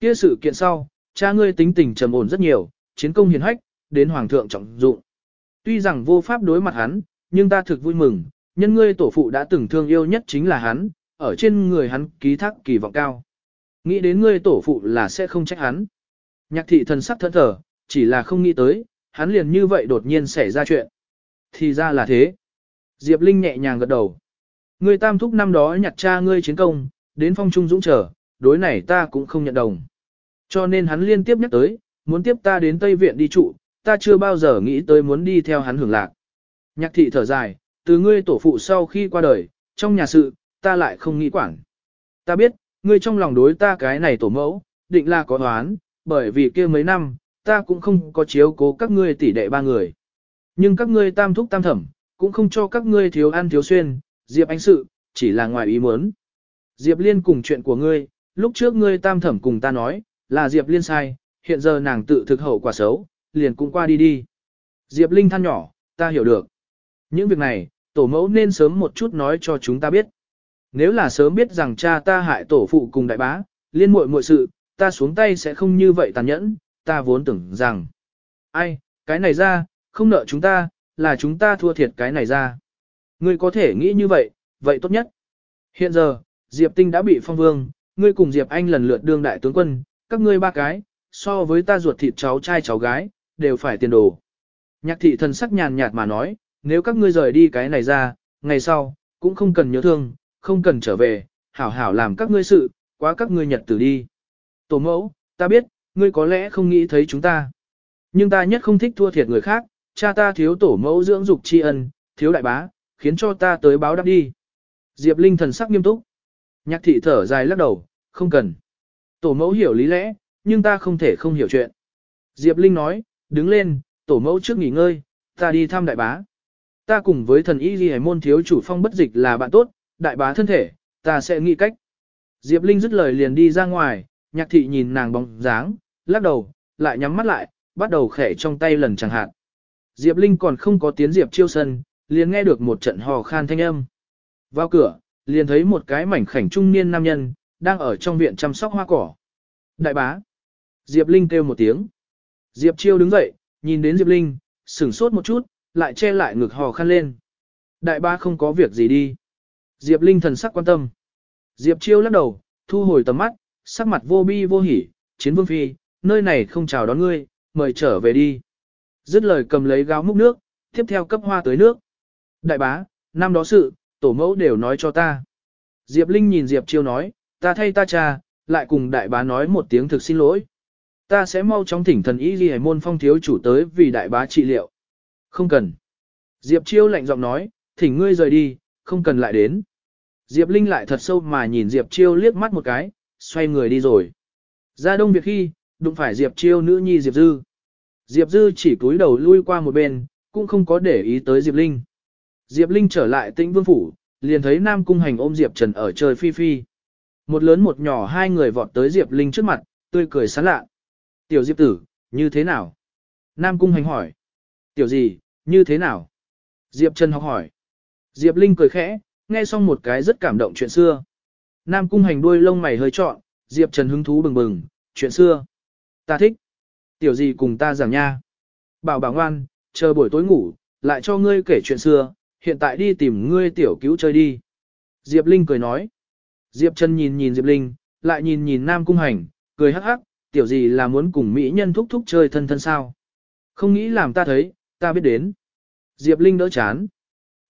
Kia sự kiện sau, cha ngươi tính tình trầm ổn rất nhiều, chiến công hiền hách, đến hoàng thượng trọng dụng. Tuy rằng vô pháp đối mặt hắn, nhưng ta thực vui mừng, nhân ngươi tổ phụ đã từng thương yêu nhất chính là hắn, ở trên người hắn ký thác kỳ vọng cao. Nghĩ đến ngươi tổ phụ là sẽ không trách hắn. Nhạc thị thần sắc thẫn thờ, chỉ là không nghĩ tới, hắn liền như vậy đột nhiên xảy ra chuyện. Thì ra là thế. Diệp Linh nhẹ nhàng gật đầu. Ngươi tam thúc năm đó nhặt cha ngươi chiến công, đến phong trung dũng trở, đối này ta cũng không nhận đồng. Cho nên hắn liên tiếp nhắc tới, muốn tiếp ta đến Tây Viện đi trụ, ta chưa bao giờ nghĩ tới muốn đi theo hắn hưởng lạc. Nhạc thị thở dài, từ ngươi tổ phụ sau khi qua đời, trong nhà sự, ta lại không nghĩ quản. Ta biết, ngươi trong lòng đối ta cái này tổ mẫu, định là có đoán, bởi vì kia mấy năm, ta cũng không có chiếu cố các ngươi tỷ đệ ba người. Nhưng các ngươi tam thúc tam thẩm, cũng không cho các ngươi thiếu ăn thiếu xuyên, Diệp Anh sự, chỉ là ngoài ý muốn. Diệp Liên cùng chuyện của ngươi, lúc trước ngươi tam thẩm cùng ta nói, là Diệp Liên sai, hiện giờ nàng tự thực hậu quả xấu, liền cũng qua đi đi. Diệp Linh than nhỏ, ta hiểu được. Những việc này, tổ mẫu nên sớm một chút nói cho chúng ta biết. Nếu là sớm biết rằng cha ta hại tổ phụ cùng đại bá, liên muội muội sự, ta xuống tay sẽ không như vậy tàn nhẫn, ta vốn tưởng rằng. Ai, cái này ra, không nợ chúng ta, là chúng ta thua thiệt cái này ra. Ngươi có thể nghĩ như vậy, vậy tốt nhất. Hiện giờ, Diệp Tinh đã bị phong vương, ngươi cùng Diệp Anh lần lượt đương đại tướng quân, các ngươi ba cái, so với ta ruột thịt cháu trai cháu gái, đều phải tiền đồ. Nhạc thị thần sắc nhàn nhạt mà nói, nếu các ngươi rời đi cái này ra, ngày sau, cũng không cần nhớ thương, không cần trở về, hảo hảo làm các ngươi sự, quá các ngươi nhật tử đi. Tổ mẫu, ta biết, ngươi có lẽ không nghĩ thấy chúng ta. Nhưng ta nhất không thích thua thiệt người khác, cha ta thiếu tổ mẫu dưỡng dục tri ân, thiếu đại bá, khiến cho ta tới báo đáp đi. Diệp Linh thần sắc nghiêm túc. Nhạc thị thở dài lắc đầu, không cần. Tổ mẫu hiểu lý lẽ, nhưng ta không thể không hiểu chuyện. Diệp Linh nói, đứng lên, tổ mẫu trước nghỉ ngơi, ta đi thăm đại bá. Ta cùng với thần y ghi môn thiếu chủ phong bất dịch là bạn tốt, đại bá thân thể, ta sẽ nghĩ cách. Diệp Linh dứt lời liền đi ra ngoài, nhạc thị nhìn nàng bóng dáng, lắc đầu, lại nhắm mắt lại, bắt đầu khẽ trong tay lần chẳng hạn. Diệp Linh còn không có tiến Diệp chiêu sân, liền nghe được một trận hò khan thanh âm. Vào cửa, liền thấy một cái mảnh khảnh trung niên nam nhân, đang ở trong viện chăm sóc hoa cỏ. Đại bá. Diệp Linh kêu một tiếng. Diệp chiêu đứng dậy, nhìn đến Diệp Linh, sửng sốt một chút, lại che lại ngực hò khăn lên. Đại bá không có việc gì đi. Diệp Linh thần sắc quan tâm. Diệp chiêu lắc đầu, thu hồi tầm mắt, sắc mặt vô bi vô hỉ, chiến vương phi, nơi này không chào đón ngươi, mời trở về đi. Dứt lời cầm lấy gáo múc nước, tiếp theo cấp hoa tới nước. Đại bá, năm đó sự, tổ mẫu đều nói cho ta. Diệp Linh nhìn Diệp Chiêu nói, ta thay ta cha, lại cùng đại bá nói một tiếng thực xin lỗi. Ta sẽ mau chóng thỉnh thần y ghi môn phong thiếu chủ tới vì đại bá trị liệu. Không cần. Diệp Chiêu lạnh giọng nói, thỉnh ngươi rời đi, không cần lại đến. Diệp Linh lại thật sâu mà nhìn Diệp Chiêu liếc mắt một cái, xoay người đi rồi. Ra đông việc khi, đụng phải Diệp Chiêu nữ nhi Diệp Dư. Diệp Dư chỉ cúi đầu lui qua một bên, cũng không có để ý tới Diệp Linh. Diệp Linh trở lại tĩnh vương phủ, liền thấy Nam Cung Hành ôm Diệp Trần ở trời phi phi. Một lớn một nhỏ hai người vọt tới Diệp Linh trước mặt, tươi cười sán lạ. Tiểu Diệp tử, như thế nào? Nam Cung Hành hỏi. Tiểu gì, như thế nào? Diệp Trần học hỏi. Diệp Linh cười khẽ, nghe xong một cái rất cảm động chuyện xưa. Nam Cung Hành đuôi lông mày hơi trọn, Diệp Trần hứng thú bừng bừng, chuyện xưa. Ta thích. Tiểu gì cùng ta giảng nha. Bảo bảo ngoan, chờ buổi tối ngủ, lại cho ngươi kể chuyện xưa, hiện tại đi tìm ngươi tiểu cứu chơi đi. Diệp Linh cười nói. Diệp Trần nhìn nhìn Diệp Linh, lại nhìn nhìn Nam Cung Hành, cười hắc hắc, tiểu gì là muốn cùng Mỹ nhân thúc thúc chơi thân thân sao. Không nghĩ làm ta thấy, ta biết đến. Diệp Linh đỡ chán.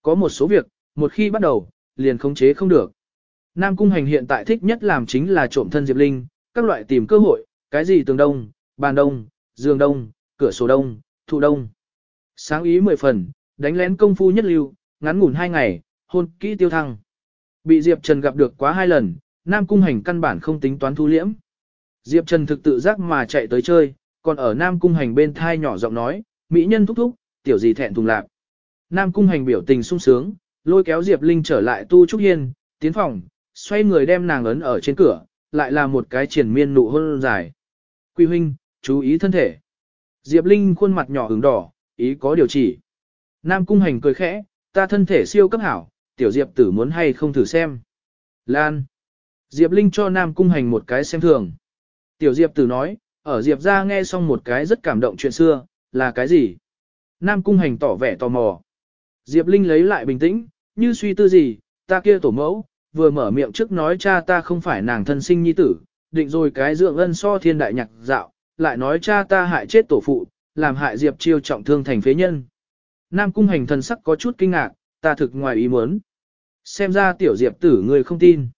Có một số việc, một khi bắt đầu, liền khống chế không được. Nam Cung Hành hiện tại thích nhất làm chính là trộm thân Diệp Linh, các loại tìm cơ hội, cái gì tường đông, bàn đông, giường đông, cửa sổ đông, thụ đông. Sáng ý mười phần, đánh lén công phu nhất lưu, ngắn ngủn hai ngày, hôn kỹ tiêu thăng. Bị Diệp Trần gặp được quá hai lần, Nam Cung Hành căn bản không tính toán thu liễm. Diệp Trần thực tự giác mà chạy tới chơi, còn ở Nam Cung Hành bên thai nhỏ giọng nói, mỹ nhân thúc thúc, tiểu gì thẹn thùng lạc. Nam Cung Hành biểu tình sung sướng, lôi kéo Diệp Linh trở lại tu trúc hiên, tiến phòng, xoay người đem nàng ấn ở trên cửa, lại là một cái triển miên nụ hôn dài. Quy huynh, chú ý thân thể. Diệp Linh khuôn mặt nhỏ ửng đỏ, ý có điều chỉ. Nam Cung Hành cười khẽ, ta thân thể siêu cấp hảo, tiểu Diệp tử muốn hay không thử xem. Lan. Diệp Linh cho Nam Cung Hành một cái xem thường. Tiểu Diệp tử nói, ở Diệp ra nghe xong một cái rất cảm động chuyện xưa, là cái gì? Nam Cung Hành tỏ vẻ tò mò. Diệp Linh lấy lại bình tĩnh, như suy tư gì, ta kia tổ mẫu, vừa mở miệng trước nói cha ta không phải nàng thân sinh nhi tử, định rồi cái dượng ân so thiên đại nhạc dạo, lại nói cha ta hại chết tổ phụ, làm hại Diệp chiêu trọng thương thành phế nhân. Nam cung hành thần sắc có chút kinh ngạc, ta thực ngoài ý muốn. Xem ra tiểu Diệp tử người không tin.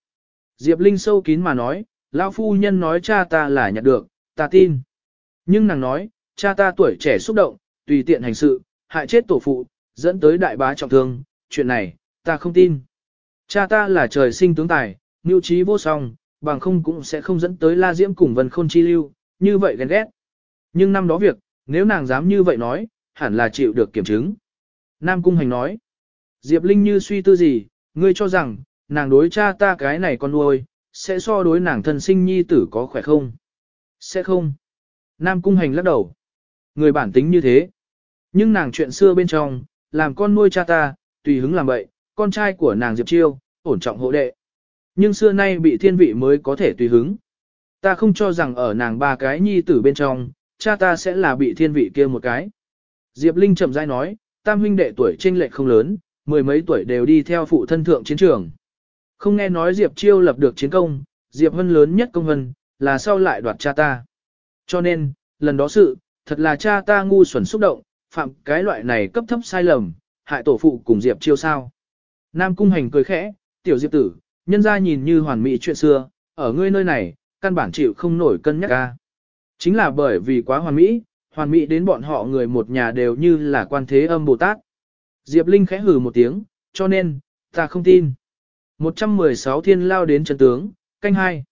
Diệp Linh sâu kín mà nói, lão phu nhân nói cha ta là nhặt được, ta tin. Nhưng nàng nói, cha ta tuổi trẻ xúc động, tùy tiện hành sự, hại chết tổ phụ, dẫn tới đại bá trọng thương, chuyện này, ta không tin. Cha ta là trời sinh tướng tài, mưu trí vô song, bằng không cũng sẽ không dẫn tới la diễm cùng vân khôn chi lưu, như vậy ghen ghét. Nhưng năm đó việc, nếu nàng dám như vậy nói, hẳn là chịu được kiểm chứng. Nam Cung Hành nói, Diệp Linh như suy tư gì, ngươi cho rằng, nàng đối cha ta cái này con nuôi, sẽ so đối nàng thân sinh nhi tử có khỏe không? Sẽ không. Nam Cung Hành lắc đầu. Người bản tính như thế. Nhưng nàng chuyện xưa bên trong, làm con nuôi cha ta, tùy hứng làm vậy, con trai của nàng Diệp Chiêu, ổn trọng hộ đệ. Nhưng xưa nay bị thiên vị mới có thể tùy hứng. Ta không cho rằng ở nàng ba cái nhi tử bên trong, cha ta sẽ là bị thiên vị kia một cái. Diệp Linh chậm rãi nói, tam huynh đệ tuổi chênh lệch không lớn, mười mấy tuổi đều đi theo phụ thân thượng chiến trường. Không nghe nói Diệp Chiêu lập được chiến công, Diệp Hân lớn nhất công hân, là sau lại đoạt cha ta. Cho nên, lần đó sự, thật là cha ta ngu xuẩn xúc động, phạm cái loại này cấp thấp sai lầm, hại tổ phụ cùng Diệp Chiêu sao. Nam Cung Hành cười khẽ, tiểu Diệp tử, nhân ra nhìn như hoàn mỹ chuyện xưa, ở ngươi nơi này, căn bản chịu không nổi cân nhắc ca. Chính là bởi vì quá hoàn mỹ, hoàn mỹ đến bọn họ người một nhà đều như là quan thế âm Bồ Tát. Diệp Linh khẽ hừ một tiếng, cho nên, ta không tin. 116 thiên lao đến chân tướng, canh hai.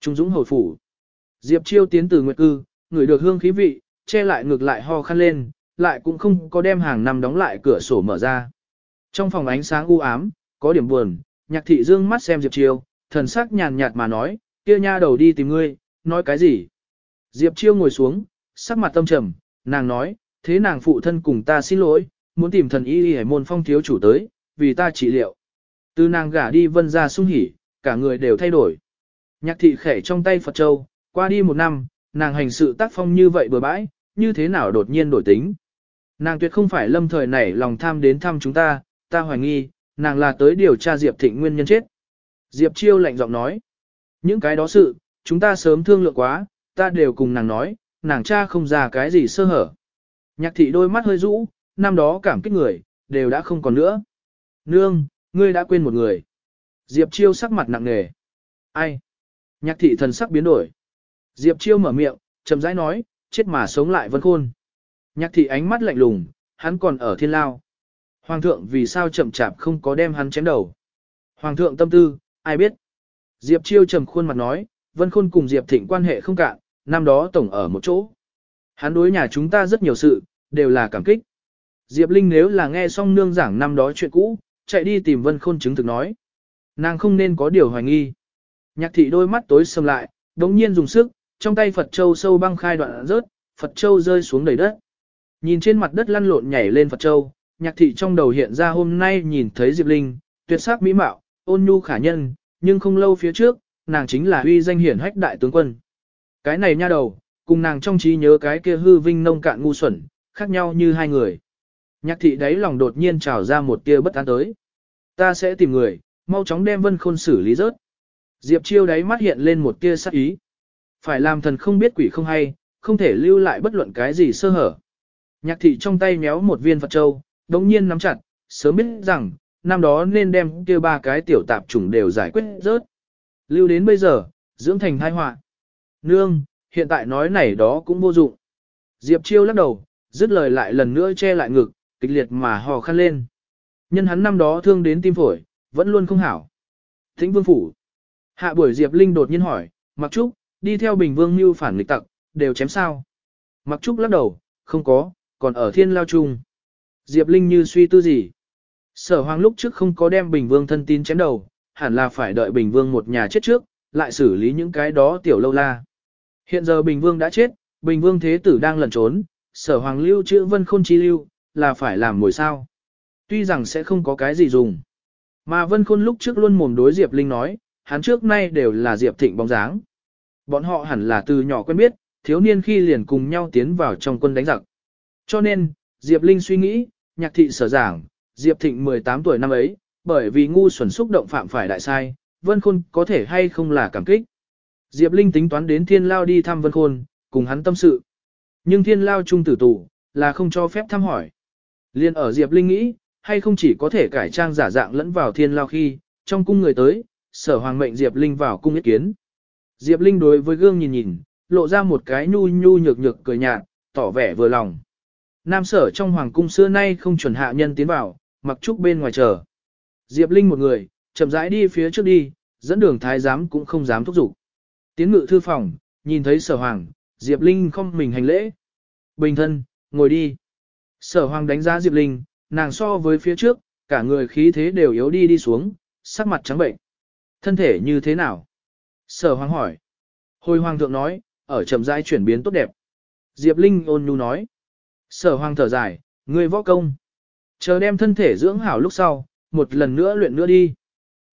Trung dũng hồi phủ. Diệp chiêu tiến từ nguyệt cư, người được hương khí vị, che lại ngược lại ho khăn lên, lại cũng không có đem hàng năm đóng lại cửa sổ mở ra. Trong phòng ánh sáng u ám, có điểm buồn, nhạc thị dương mắt xem Diệp chiêu, thần sắc nhàn nhạt mà nói, kia nha đầu đi tìm ngươi, nói cái gì? Diệp chiêu ngồi xuống, sắc mặt tâm trầm, nàng nói, thế nàng phụ thân cùng ta xin lỗi, muốn tìm thần y y môn phong thiếu chủ tới, vì ta trị liệu. Từ nàng gả đi vân ra sung hỉ, cả người đều thay đổi. Nhạc thị khẻ trong tay Phật Châu, qua đi một năm, nàng hành sự tác phong như vậy bừa bãi, như thế nào đột nhiên đổi tính. Nàng tuyệt không phải lâm thời nảy lòng tham đến thăm chúng ta, ta hoài nghi, nàng là tới điều tra Diệp Thịnh nguyên nhân chết. Diệp Chiêu lạnh giọng nói, những cái đó sự, chúng ta sớm thương lượng quá, ta đều cùng nàng nói, nàng cha không ra cái gì sơ hở. Nhạc thị đôi mắt hơi rũ, năm đó cảm kích người, đều đã không còn nữa. Nương, ngươi đã quên một người. Diệp Chiêu sắc mặt nặng nề. Ai? Nhạc thị thần sắc biến đổi. Diệp Chiêu mở miệng, chậm rãi nói, chết mà sống lại vân khôn. Nhạc thị ánh mắt lạnh lùng, hắn còn ở thiên lao. Hoàng thượng vì sao chậm chạp không có đem hắn chém đầu. Hoàng thượng tâm tư, ai biết. Diệp Chiêu trầm khuôn mặt nói, Vân Khôn cùng Diệp Thịnh quan hệ không cạn, năm đó tổng ở một chỗ. Hắn đối nhà chúng ta rất nhiều sự, đều là cảm kích. Diệp Linh nếu là nghe xong nương giảng năm đó chuyện cũ, chạy đi tìm Vân Khôn chứng thực nói. Nàng không nên có điều hoài nghi. Nhạc thị đôi mắt tối sầm lại, đống nhiên dùng sức, trong tay Phật Châu sâu băng khai đoạn rớt, Phật Châu rơi xuống đầy đất. Nhìn trên mặt đất lăn lộn nhảy lên Phật Châu, nhạc thị trong đầu hiện ra hôm nay nhìn thấy Diệp Linh, tuyệt sắc mỹ mạo, ôn nhu khả nhân, nhưng không lâu phía trước, nàng chính là uy danh hiển hách đại tướng quân. Cái này nha đầu, cùng nàng trong trí nhớ cái kia hư vinh nông cạn ngu xuẩn, khác nhau như hai người. Nhạc thị đáy lòng đột nhiên trào ra một tia bất an tới. Ta sẽ tìm người, mau chóng đem vân khôn xử lý rớt. Diệp chiêu đáy mắt hiện lên một tia sắc ý. Phải làm thần không biết quỷ không hay, không thể lưu lại bất luận cái gì sơ hở. Nhạc thị trong tay méo một viên Phật Châu, đống nhiên nắm chặt, sớm biết rằng, năm đó nên đem kia ba cái tiểu tạp chủng đều giải quyết rớt. Lưu đến bây giờ, dưỡng thành thai họa. Nương, hiện tại nói này đó cũng vô dụng. Diệp Chiêu lắc đầu, dứt lời lại lần nữa che lại ngực, kịch liệt mà hò khăn lên. Nhân hắn năm đó thương đến tim phổi, vẫn luôn không hảo. Thính vương phủ. Hạ buổi Diệp Linh đột nhiên hỏi, Mặc Trúc, đi theo Bình Vương mưu phản nghịch tặc, đều chém sao? Mặc Trúc lắc đầu, không có, còn ở thiên lao chung. Diệp Linh như suy tư gì? Sở hoàng lúc trước không có đem Bình Vương thân tin chém đầu, hẳn là phải đợi Bình Vương một nhà chết trước, lại xử lý những cái đó tiểu lâu la. Hiện giờ Bình Vương đã chết, Bình Vương Thế Tử đang lẩn trốn, sở hoàng lưu chữ vân khôn chi lưu, là phải làm mồi sao. Tuy rằng sẽ không có cái gì dùng. Mà vân khôn lúc trước luôn mồm đối Diệp Linh nói, hắn trước nay đều là Diệp Thịnh bóng dáng. Bọn họ hẳn là từ nhỏ quen biết, thiếu niên khi liền cùng nhau tiến vào trong quân đánh giặc. Cho nên, Diệp Linh suy nghĩ, nhạc thị sở giảng, Diệp Thịnh 18 tuổi năm ấy, bởi vì ngu xuẩn xúc động phạm phải đại sai, Vân Khôn có thể hay không là cảm kích. Diệp Linh tính toán đến Thiên Lao đi thăm Vân Khôn, cùng hắn tâm sự. Nhưng Thiên Lao trung tử tù, là không cho phép thăm hỏi. Liên ở Diệp Linh nghĩ, hay không chỉ có thể cải trang giả dạng lẫn vào Thiên Lao khi, trong cung người tới, sở hoàng mệnh Diệp Linh vào cung ý kiến. Diệp Linh đối với gương nhìn nhìn, lộ ra một cái nhu nhu nhược nhược cười nhạt, tỏ vẻ vừa lòng. Nam sở trong hoàng cung xưa nay không chuẩn hạ nhân tiến vào, mặc trúc bên ngoài chờ. Diệp Linh một người, chậm rãi đi phía trước đi, dẫn đường thái giám cũng không dám thúc giục. Tiến ngự thư phòng, nhìn thấy sở hoàng, Diệp Linh không mình hành lễ. Bình thân, ngồi đi. Sở hoàng đánh giá Diệp Linh, nàng so với phía trước, cả người khí thế đều yếu đi đi xuống, sắc mặt trắng bệnh. Thân thể như thế nào? Sở hoàng hỏi. Hồi hoàng thượng nói, ở chậm rãi chuyển biến tốt đẹp. Diệp Linh ôn nhu nói. Sở hoàng thở dài, ngươi võ công. Chờ đem thân thể dưỡng hảo lúc sau, một lần nữa luyện nữa đi.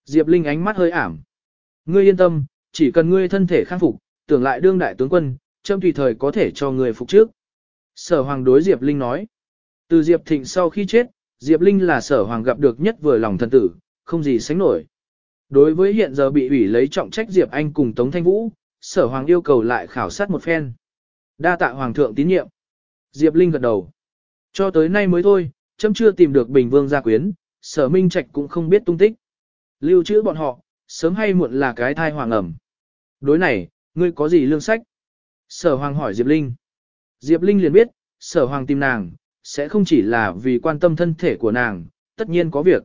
Diệp Linh ánh mắt hơi ảm. Ngươi yên tâm, chỉ cần ngươi thân thể khang phục, tưởng lại đương đại tướng quân, châm tùy thời có thể cho ngươi phục trước. Sở hoàng đối Diệp Linh nói. Từ Diệp Thịnh sau khi chết, Diệp Linh là sở hoàng gặp được nhất vừa lòng thân tử, không gì sánh nổi. Đối với hiện giờ bị ủy lấy trọng trách Diệp Anh cùng Tống Thanh Vũ, sở hoàng yêu cầu lại khảo sát một phen. Đa tạ hoàng thượng tín nhiệm. Diệp Linh gật đầu. Cho tới nay mới thôi, chấm chưa tìm được Bình Vương gia quyến, sở minh trạch cũng không biết tung tích. Lưu trữ bọn họ, sớm hay muộn là cái thai hoàng ẩm. Đối này, ngươi có gì lương sách? Sở hoàng hỏi Diệp Linh. Diệp Linh liền biết, sở hoàng tìm nàng, sẽ không chỉ là vì quan tâm thân thể của nàng, tất nhiên có việc.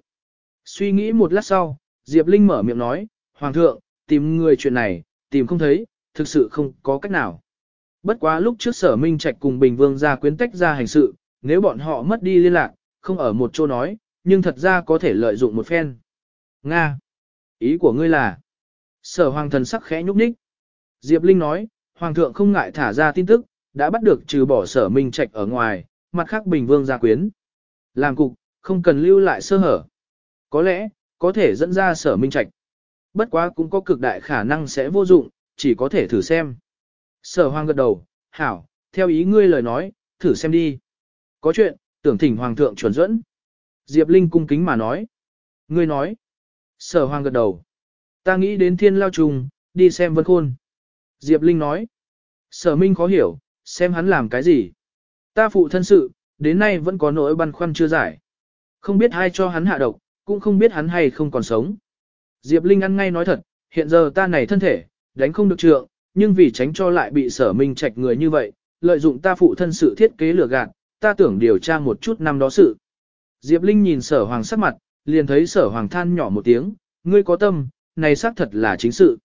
Suy nghĩ một lát sau, Diệp Linh mở miệng nói, Hoàng thượng, tìm người chuyện này, tìm không thấy, thực sự không có cách nào. Bất quá lúc trước sở minh trạch cùng Bình Vương ra quyến tách ra hành sự, nếu bọn họ mất đi liên lạc, không ở một chỗ nói, nhưng thật ra có thể lợi dụng một phen. Nga! Ý của ngươi là? Sở hoàng thần sắc khẽ nhúc nhích. Diệp Linh nói, Hoàng thượng không ngại thả ra tin tức, đã bắt được trừ bỏ sở minh trạch ở ngoài, mặt khác Bình Vương gia quyến. Làm cục, không cần lưu lại sơ hở. Có lẽ, có thể dẫn ra sở minh trạch. Bất quá cũng có cực đại khả năng sẽ vô dụng, chỉ có thể thử xem. Sở hoàng gật đầu, hảo, theo ý ngươi lời nói, thử xem đi. Có chuyện, tưởng thỉnh hoàng thượng chuẩn dẫn. Diệp Linh cung kính mà nói. Ngươi nói. Sở hoàng gật đầu. Ta nghĩ đến thiên lao trùng, đi xem vân khôn. Diệp Linh nói. Sở minh khó hiểu, xem hắn làm cái gì. Ta phụ thân sự, đến nay vẫn có nỗi băn khoăn chưa giải. Không biết ai cho hắn hạ độc, cũng không biết hắn hay không còn sống. Diệp Linh ăn ngay nói thật, hiện giờ ta này thân thể, đánh không được trượng, nhưng vì tránh cho lại bị sở minh trạch người như vậy, lợi dụng ta phụ thân sự thiết kế lừa gạt, ta tưởng điều tra một chút năm đó sự. Diệp Linh nhìn sở hoàng sắc mặt, liền thấy sở hoàng than nhỏ một tiếng, ngươi có tâm, này xác thật là chính sự.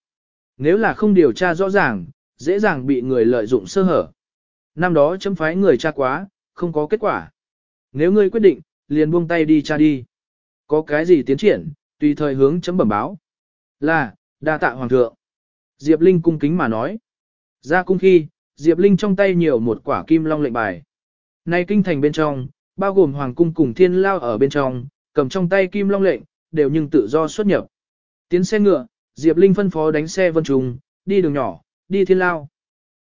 Nếu là không điều tra rõ ràng, dễ dàng bị người lợi dụng sơ hở. Năm đó chấm phái người tra quá, không có kết quả. Nếu ngươi quyết định, liền buông tay đi tra đi. Có cái gì tiến triển, tùy thời hướng chấm bẩm báo. Là, đa tạ hoàng thượng. Diệp Linh cung kính mà nói. Ra cung khi, Diệp Linh trong tay nhiều một quả kim long lệnh bài. Nay kinh thành bên trong, bao gồm hoàng cung cùng thiên lao ở bên trong, cầm trong tay kim long lệnh, đều nhưng tự do xuất nhập. Tiến xe ngựa, Diệp Linh phân phó đánh xe vân trùng, đi đường nhỏ, đi thiên lao.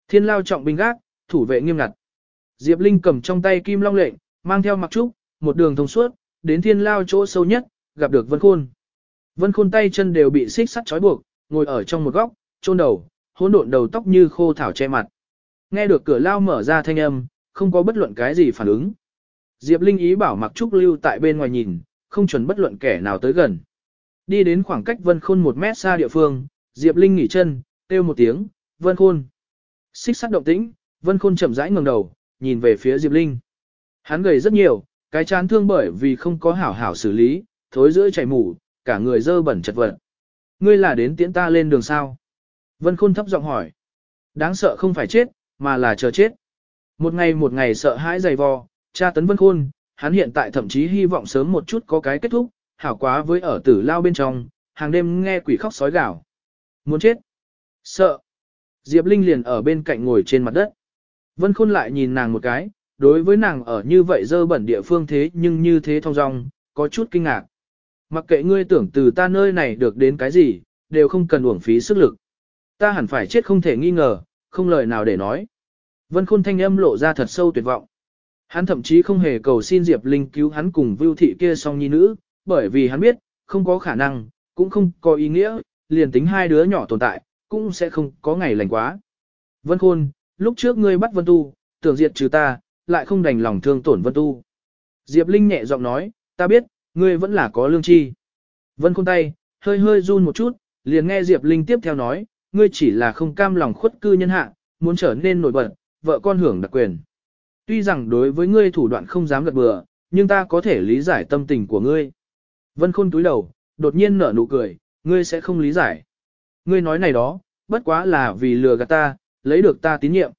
Thiên lao trọng binh gác, thủ vệ nghiêm ngặt. Diệp Linh cầm trong tay kim long lệnh, mang theo mặc trúc, một đường thông suốt, đến thiên lao chỗ sâu nhất, gặp được Vân Khôn. Vân Khôn tay chân đều bị xích sắt trói buộc, ngồi ở trong một góc, chôn đầu, hỗn độn đầu tóc như khô thảo che mặt. Nghe được cửa lao mở ra thanh âm, không có bất luận cái gì phản ứng. Diệp Linh ý bảo mặc trúc lưu tại bên ngoài nhìn, không chuẩn bất luận kẻ nào tới gần. Đi đến khoảng cách Vân Khôn một mét xa địa phương, Diệp Linh nghỉ chân, kêu một tiếng, Vân Khôn. Xích sắt động tĩnh, Vân Khôn chậm rãi ngẩng đầu, nhìn về phía Diệp Linh. Hắn gầy rất nhiều, cái chán thương bởi vì không có hảo hảo xử lý, thối giữa chảy mủ, cả người dơ bẩn chật vật. Ngươi là đến tiễn ta lên đường sao? Vân Khôn thấp giọng hỏi. Đáng sợ không phải chết, mà là chờ chết. Một ngày một ngày sợ hãi dày vò, cha tấn Vân Khôn, hắn hiện tại thậm chí hy vọng sớm một chút có cái kết thúc, hảo quá với ở tử lao bên trong, hàng đêm nghe quỷ khóc sói gào. Muốn chết. Sợ. Diệp Linh liền ở bên cạnh ngồi trên mặt đất. Vân Khôn lại nhìn nàng một cái, đối với nàng ở như vậy dơ bẩn địa phương thế nhưng như thế thong dong, có chút kinh ngạc. Mặc kệ ngươi tưởng từ ta nơi này được đến cái gì, đều không cần uổng phí sức lực. Ta hẳn phải chết không thể nghi ngờ, không lời nào để nói. Vân Khôn thanh âm lộ ra thật sâu tuyệt vọng. Hắn thậm chí không hề cầu xin Diệp Linh cứu hắn cùng Vưu Thị kia song nhi nữ, bởi vì hắn biết, không có khả năng, cũng không có ý nghĩa, liền tính hai đứa nhỏ tồn tại, cũng sẽ không có ngày lành quá. Vân Khôn, lúc trước ngươi bắt Vân Tu, tưởng diệt trừ ta, lại không đành lòng thương tổn Vân Tu. Diệp Linh nhẹ giọng nói, ta biết, ngươi vẫn là có lương chi. Vân Khôn tay, hơi hơi run một chút, liền nghe Diệp Linh tiếp theo nói, ngươi chỉ là không cam lòng khuất cư nhân hạ, muốn trở nên nổi bật, vợ con hưởng đặc quyền. Tuy rằng đối với ngươi thủ đoạn không dám gật bừa, nhưng ta có thể lý giải tâm tình của ngươi. Vân Khôn túi đầu, đột nhiên nở nụ cười, ngươi sẽ không lý giải. Ngươi nói này đó, bất quá là vì lừa gạt ta, lấy được ta tín nhiệm.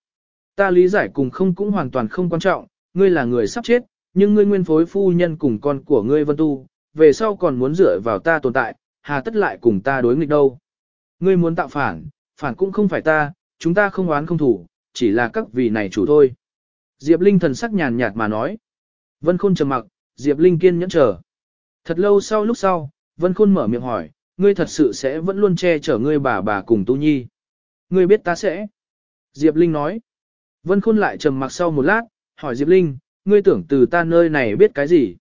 Ta lý giải cùng không cũng hoàn toàn không quan trọng, ngươi là người sắp chết, nhưng ngươi nguyên phối phu nhân cùng con của ngươi Vân Tu, về sau còn muốn dựa vào ta tồn tại, hà tất lại cùng ta đối nghịch đâu. Ngươi muốn tạo phản, phản cũng không phải ta, chúng ta không oán không thủ, chỉ là các vị này chủ thôi. Diệp Linh thần sắc nhàn nhạt mà nói. Vân Khôn trầm mặc, Diệp Linh kiên nhẫn chờ. Thật lâu sau lúc sau, Vân Khôn mở miệng hỏi, ngươi thật sự sẽ vẫn luôn che chở ngươi bà bà cùng Tu Nhi. Ngươi biết ta sẽ. Diệp Linh nói. Vân Khôn lại trầm mặc sau một lát, hỏi Diệp Linh, ngươi tưởng từ ta nơi này biết cái gì?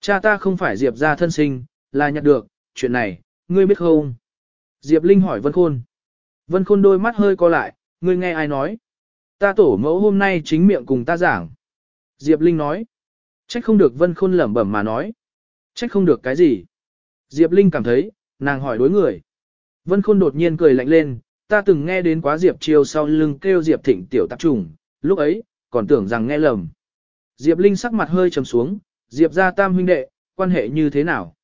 Cha ta không phải Diệp gia thân sinh, là nhặt được, chuyện này, ngươi biết không? Diệp Linh hỏi Vân Khôn. Vân Khôn đôi mắt hơi co lại, ngươi nghe ai nói? Ta tổ mẫu hôm nay chính miệng cùng ta giảng. Diệp Linh nói. Trách không được Vân Khôn lẩm bẩm mà nói. Trách không được cái gì? Diệp Linh cảm thấy, nàng hỏi đối người. Vân Khôn đột nhiên cười lạnh lên, ta từng nghe đến quá Diệp Chiêu sau lưng kêu Diệp Thịnh tiểu tạp trùng, lúc ấy, còn tưởng rằng nghe lầm. Diệp Linh sắc mặt hơi trầm xuống, Diệp gia tam huynh đệ, quan hệ như thế nào?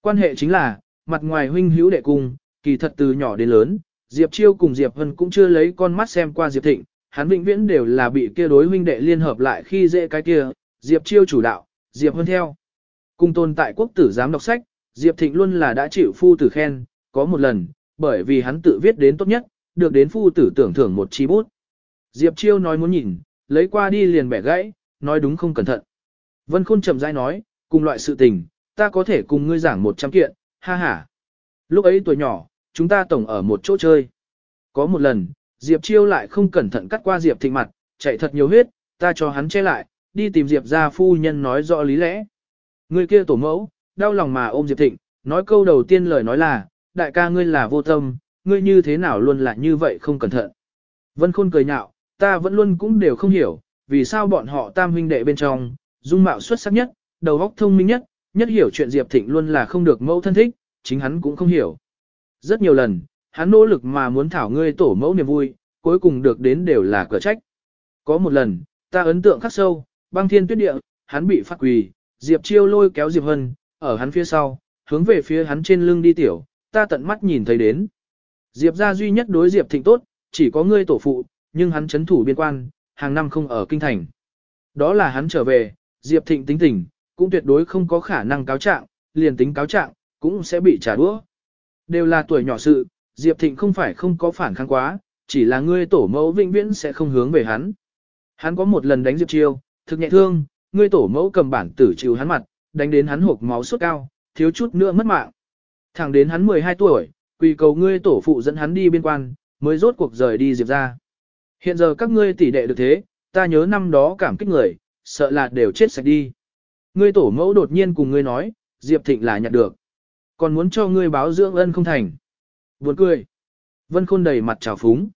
Quan hệ chính là, mặt ngoài huynh hữu đệ cùng, kỳ thật từ nhỏ đến lớn, Diệp Chiêu cùng Diệp Hân cũng chưa lấy con mắt xem qua Diệp Thịnh, hắn vĩnh viễn đều là bị kia đối huynh đệ liên hợp lại khi dễ cái kia, Diệp Chiêu chủ đạo, Diệp Hân theo. Cùng tồn tại quốc tử giám đọc sách, Diệp Thịnh luôn là đã chịu phu tử khen, có một lần, bởi vì hắn tự viết đến tốt nhất, được đến phu tử tưởng thưởng một chi bút. Diệp Chiêu nói muốn nhìn, lấy qua đi liền bẻ gãy, nói đúng không cẩn thận. Vân Khôn chậm rãi nói, cùng loại sự tình, ta có thể cùng ngươi giảng một trăm kiện, ha ha. Lúc ấy tuổi nhỏ, chúng ta tổng ở một chỗ chơi. Có một lần, Diệp Chiêu lại không cẩn thận cắt qua Diệp Thịnh mặt, chạy thật nhiều huyết, ta cho hắn che lại, đi tìm Diệp gia phu nhân nói rõ lý lẽ. Người kia tổ mẫu, đau lòng mà ôm Diệp Thịnh, nói câu đầu tiên lời nói là, đại ca ngươi là vô tâm, ngươi như thế nào luôn là như vậy không cẩn thận. Vân Khôn cười nhạo, ta vẫn luôn cũng đều không hiểu, vì sao bọn họ tam huynh đệ bên trong, dung mạo xuất sắc nhất, đầu óc thông minh nhất, nhất hiểu chuyện Diệp Thịnh luôn là không được mẫu thân thích, chính hắn cũng không hiểu. Rất nhiều lần, hắn nỗ lực mà muốn thảo ngươi tổ mẫu niềm vui, cuối cùng được đến đều là cửa trách. Có một lần, ta ấn tượng khắc sâu, băng thiên tuyết địa, hắn bị phát quỳ, Diệp Chiêu lôi kéo Diệp Hân, ở hắn phía sau, hướng về phía hắn trên lưng đi tiểu, ta tận mắt nhìn thấy đến. Diệp gia duy nhất đối Diệp Thịnh tốt, chỉ có ngươi tổ phụ, nhưng hắn chấn thủ biên quan, hàng năm không ở kinh thành. Đó là hắn trở về, Diệp Thịnh tính tình, cũng tuyệt đối không có khả năng cáo trạng, liền tính cáo trạng, cũng sẽ bị trả đũa. Đều là tuổi nhỏ sự, Diệp Thịnh không phải không có phản kháng quá, chỉ là ngươi tổ mẫu vĩnh viễn sẽ không hướng về hắn. Hắn có một lần đánh Diệp Chiêu, thực nhẹ thương, ngươi tổ mẫu cầm bản tử chịu hắn mặt, đánh đến hắn hộp máu suốt cao, thiếu chút nữa mất mạng. Thẳng đến hắn 12 tuổi, quỳ cầu ngươi tổ phụ dẫn hắn đi biên quan, mới rốt cuộc rời đi Diệp ra. Hiện giờ các ngươi tỷ đệ được thế, ta nhớ năm đó cảm kích người, sợ là đều chết sạch đi. Ngươi tổ mẫu đột nhiên cùng ngươi nói, Diệp Thịnh là nhặt được. Còn muốn cho ngươi báo dưỡng ân không thành. Buồn cười. Vân Khôn đầy mặt trào phúng.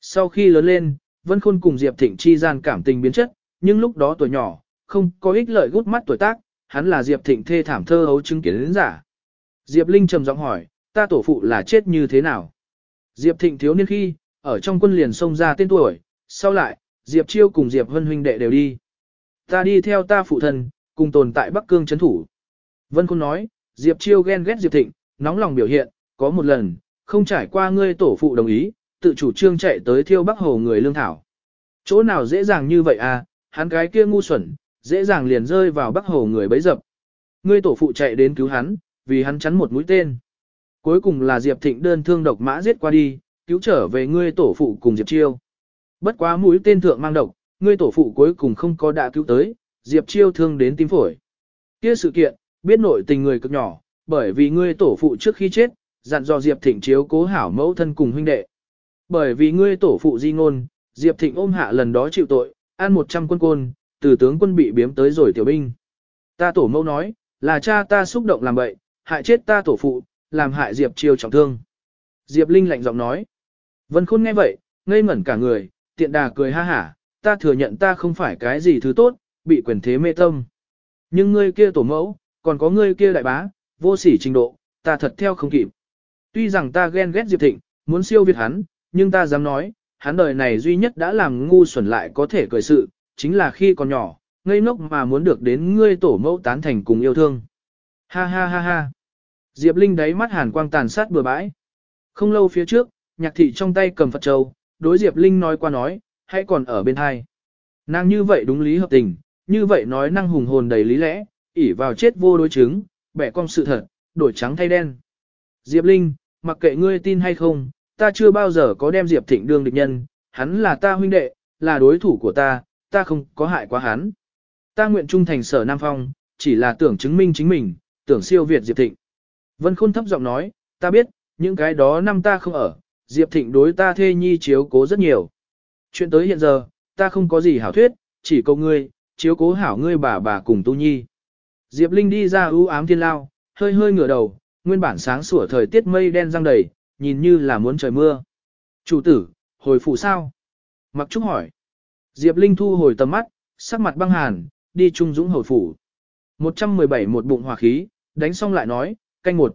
Sau khi lớn lên, Vân Khôn cùng Diệp Thịnh chi gian cảm tình biến chất, nhưng lúc đó tuổi nhỏ, không có ích lợi gút mắt tuổi tác, hắn là Diệp Thịnh thê thảm thơ hấu chứng kiến đến giả. Diệp Linh trầm giọng hỏi, ta tổ phụ là chết như thế nào? Diệp Thịnh thiếu niên khi, ở trong quân liền xông ra tên tuổi, sau lại, Diệp Chiêu cùng Diệp Vân huynh đệ đều đi. Ta đi theo ta phụ thân, cùng tồn tại Bắc Cương chấn thủ. Vân Khôn nói, Diệp Chiêu ghen ghét Diệp Thịnh, nóng lòng biểu hiện, có một lần, không trải qua ngươi tổ phụ đồng ý, tự chủ trương chạy tới thiêu Bắc Hồ người lương thảo. Chỗ nào dễ dàng như vậy à, hắn cái kia ngu xuẩn, dễ dàng liền rơi vào Bắc Hồ người bấy dập. Ngươi tổ phụ chạy đến cứu hắn, vì hắn chắn một mũi tên. Cuối cùng là Diệp Thịnh đơn thương độc mã giết qua đi, cứu trở về ngươi tổ phụ cùng Diệp Chiêu. Bất quá mũi tên thượng mang độc, ngươi tổ phụ cuối cùng không có đã cứu tới, Diệp Chiêu thương đến tim phổi. Kia sự kiện, biết nội tình người cực nhỏ, bởi vì ngươi tổ phụ trước khi chết, dặn dò Diệp Thịnh chiếu cố hảo mẫu thân cùng huynh đệ. Bởi vì ngươi tổ phụ di ngôn, Diệp Thịnh ôm hạ lần đó chịu tội, ăn 100 quân côn, từ tướng quân bị biếm tới rồi tiểu binh. Ta tổ mẫu nói, là cha ta xúc động làm bậy, hại chết ta tổ phụ, làm hại Diệp Chiêu trọng thương. Diệp Linh lạnh giọng nói. Vân Khôn nghe vậy, ngây ngẩn cả người, tiện đà cười ha hả, ta thừa nhận ta không phải cái gì thứ tốt, bị quyền thế mê tâm. Nhưng ngươi kia tổ mẫu, còn có ngươi kia đại bá, vô sỉ trình độ, ta thật theo không kịp. Tuy rằng ta ghen ghét Diệp Thịnh, muốn siêu việt hắn, nhưng ta dám nói, hắn đời này duy nhất đã làm ngu xuẩn lại có thể cười sự, chính là khi còn nhỏ, ngây ngốc mà muốn được đến ngươi tổ mẫu tán thành cùng yêu thương. Ha ha ha ha. Diệp Linh đáy mắt hàn quang tàn sát bừa bãi. Không lâu phía trước, nhạc thị trong tay cầm Phật Châu, đối Diệp Linh nói qua nói, hãy còn ở bên hai. Nàng như vậy đúng lý hợp tình, như vậy nói năng hùng hồn đầy lý lẽ, ỉ vào chết vô đối chứng, bẻ cong sự thật, đổi trắng thay đen. Diệp Linh, mặc kệ ngươi tin hay không, ta chưa bao giờ có đem Diệp Thịnh đương địch nhân, hắn là ta huynh đệ, là đối thủ của ta, ta không có hại quá hắn. Ta nguyện trung thành sở Nam Phong, chỉ là tưởng chứng minh chính mình, tưởng siêu việt Diệp Thịnh. Vân Khôn thấp giọng nói, ta biết, những cái đó năm ta không ở, Diệp Thịnh đối ta thê nhi chiếu cố rất nhiều. Chuyện tới hiện giờ, ta không có gì hảo thuyết, chỉ cầu ngươi, chiếu cố hảo ngươi bà bà cùng tu nhi. Diệp Linh đi ra ưu ám thiên lao, hơi hơi ngửa đầu, nguyên bản sáng sủa thời tiết mây đen răng đầy, nhìn như là muốn trời mưa. Chủ tử, hồi phủ sao? Mặc Trúc hỏi. Diệp Linh thu hồi tầm mắt, sắc mặt băng hàn, đi trung dũng hồi phủ. 117 một bụng hỏa khí, đánh xong lại nói, canh một.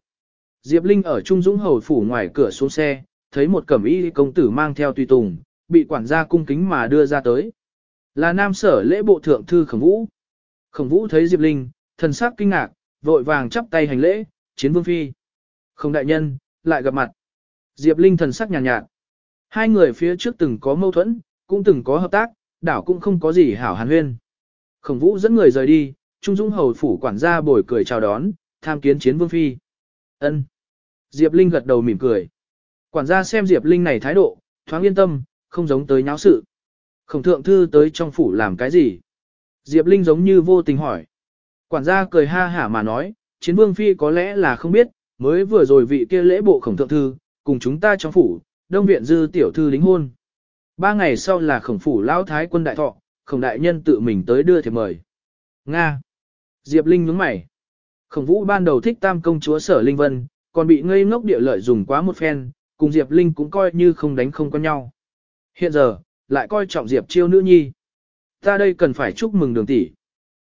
Diệp Linh ở trung dũng hầu phủ ngoài cửa xuống xe, thấy một cẩm y công tử mang theo tùy tùng, bị quản gia cung kính mà đưa ra tới. Là nam sở lễ bộ thượng thư khổng vũ. Khổng vũ thấy Diệp Linh, thần sắc kinh ngạc, vội vàng chắp tay hành lễ, chiến vương phi. Không đại nhân, lại gặp mặt. Diệp Linh thần sắc nhàn nhạt, nhạt. Hai người phía trước từng có mâu thuẫn, cũng từng có hợp tác, đảo cũng không có gì hảo hàn huyên. Khổng vũ dẫn người rời đi, Trung Dũng hầu phủ quản gia bồi cười chào đón, tham kiến chiến vương phi. Ân. Diệp Linh gật đầu mỉm cười. Quản gia xem Diệp Linh này thái độ, thoáng yên tâm, không giống tới nháo sự. Khổng thượng thư tới trong phủ làm cái gì? Diệp Linh giống như vô tình hỏi. Quản gia cười ha hả mà nói, chiến vương phi có lẽ là không biết, mới vừa rồi vị kia lễ bộ khổng thượng thư, cùng chúng ta trong phủ, đông viện dư tiểu thư lính hôn. Ba ngày sau là khổng phủ lão thái quân đại thọ, khổng đại nhân tự mình tới đưa thiệp mời. Nga. Diệp Linh nhướng mày. Khổng vũ ban đầu thích tam công chúa sở Linh Vân, còn bị ngây ngốc địa lợi dùng quá một phen, cùng Diệp Linh cũng coi như không đánh không có nhau. Hiện giờ, lại coi trọng Diệp chiêu nữ nhi. Ta đây cần phải chúc mừng đường tỷ.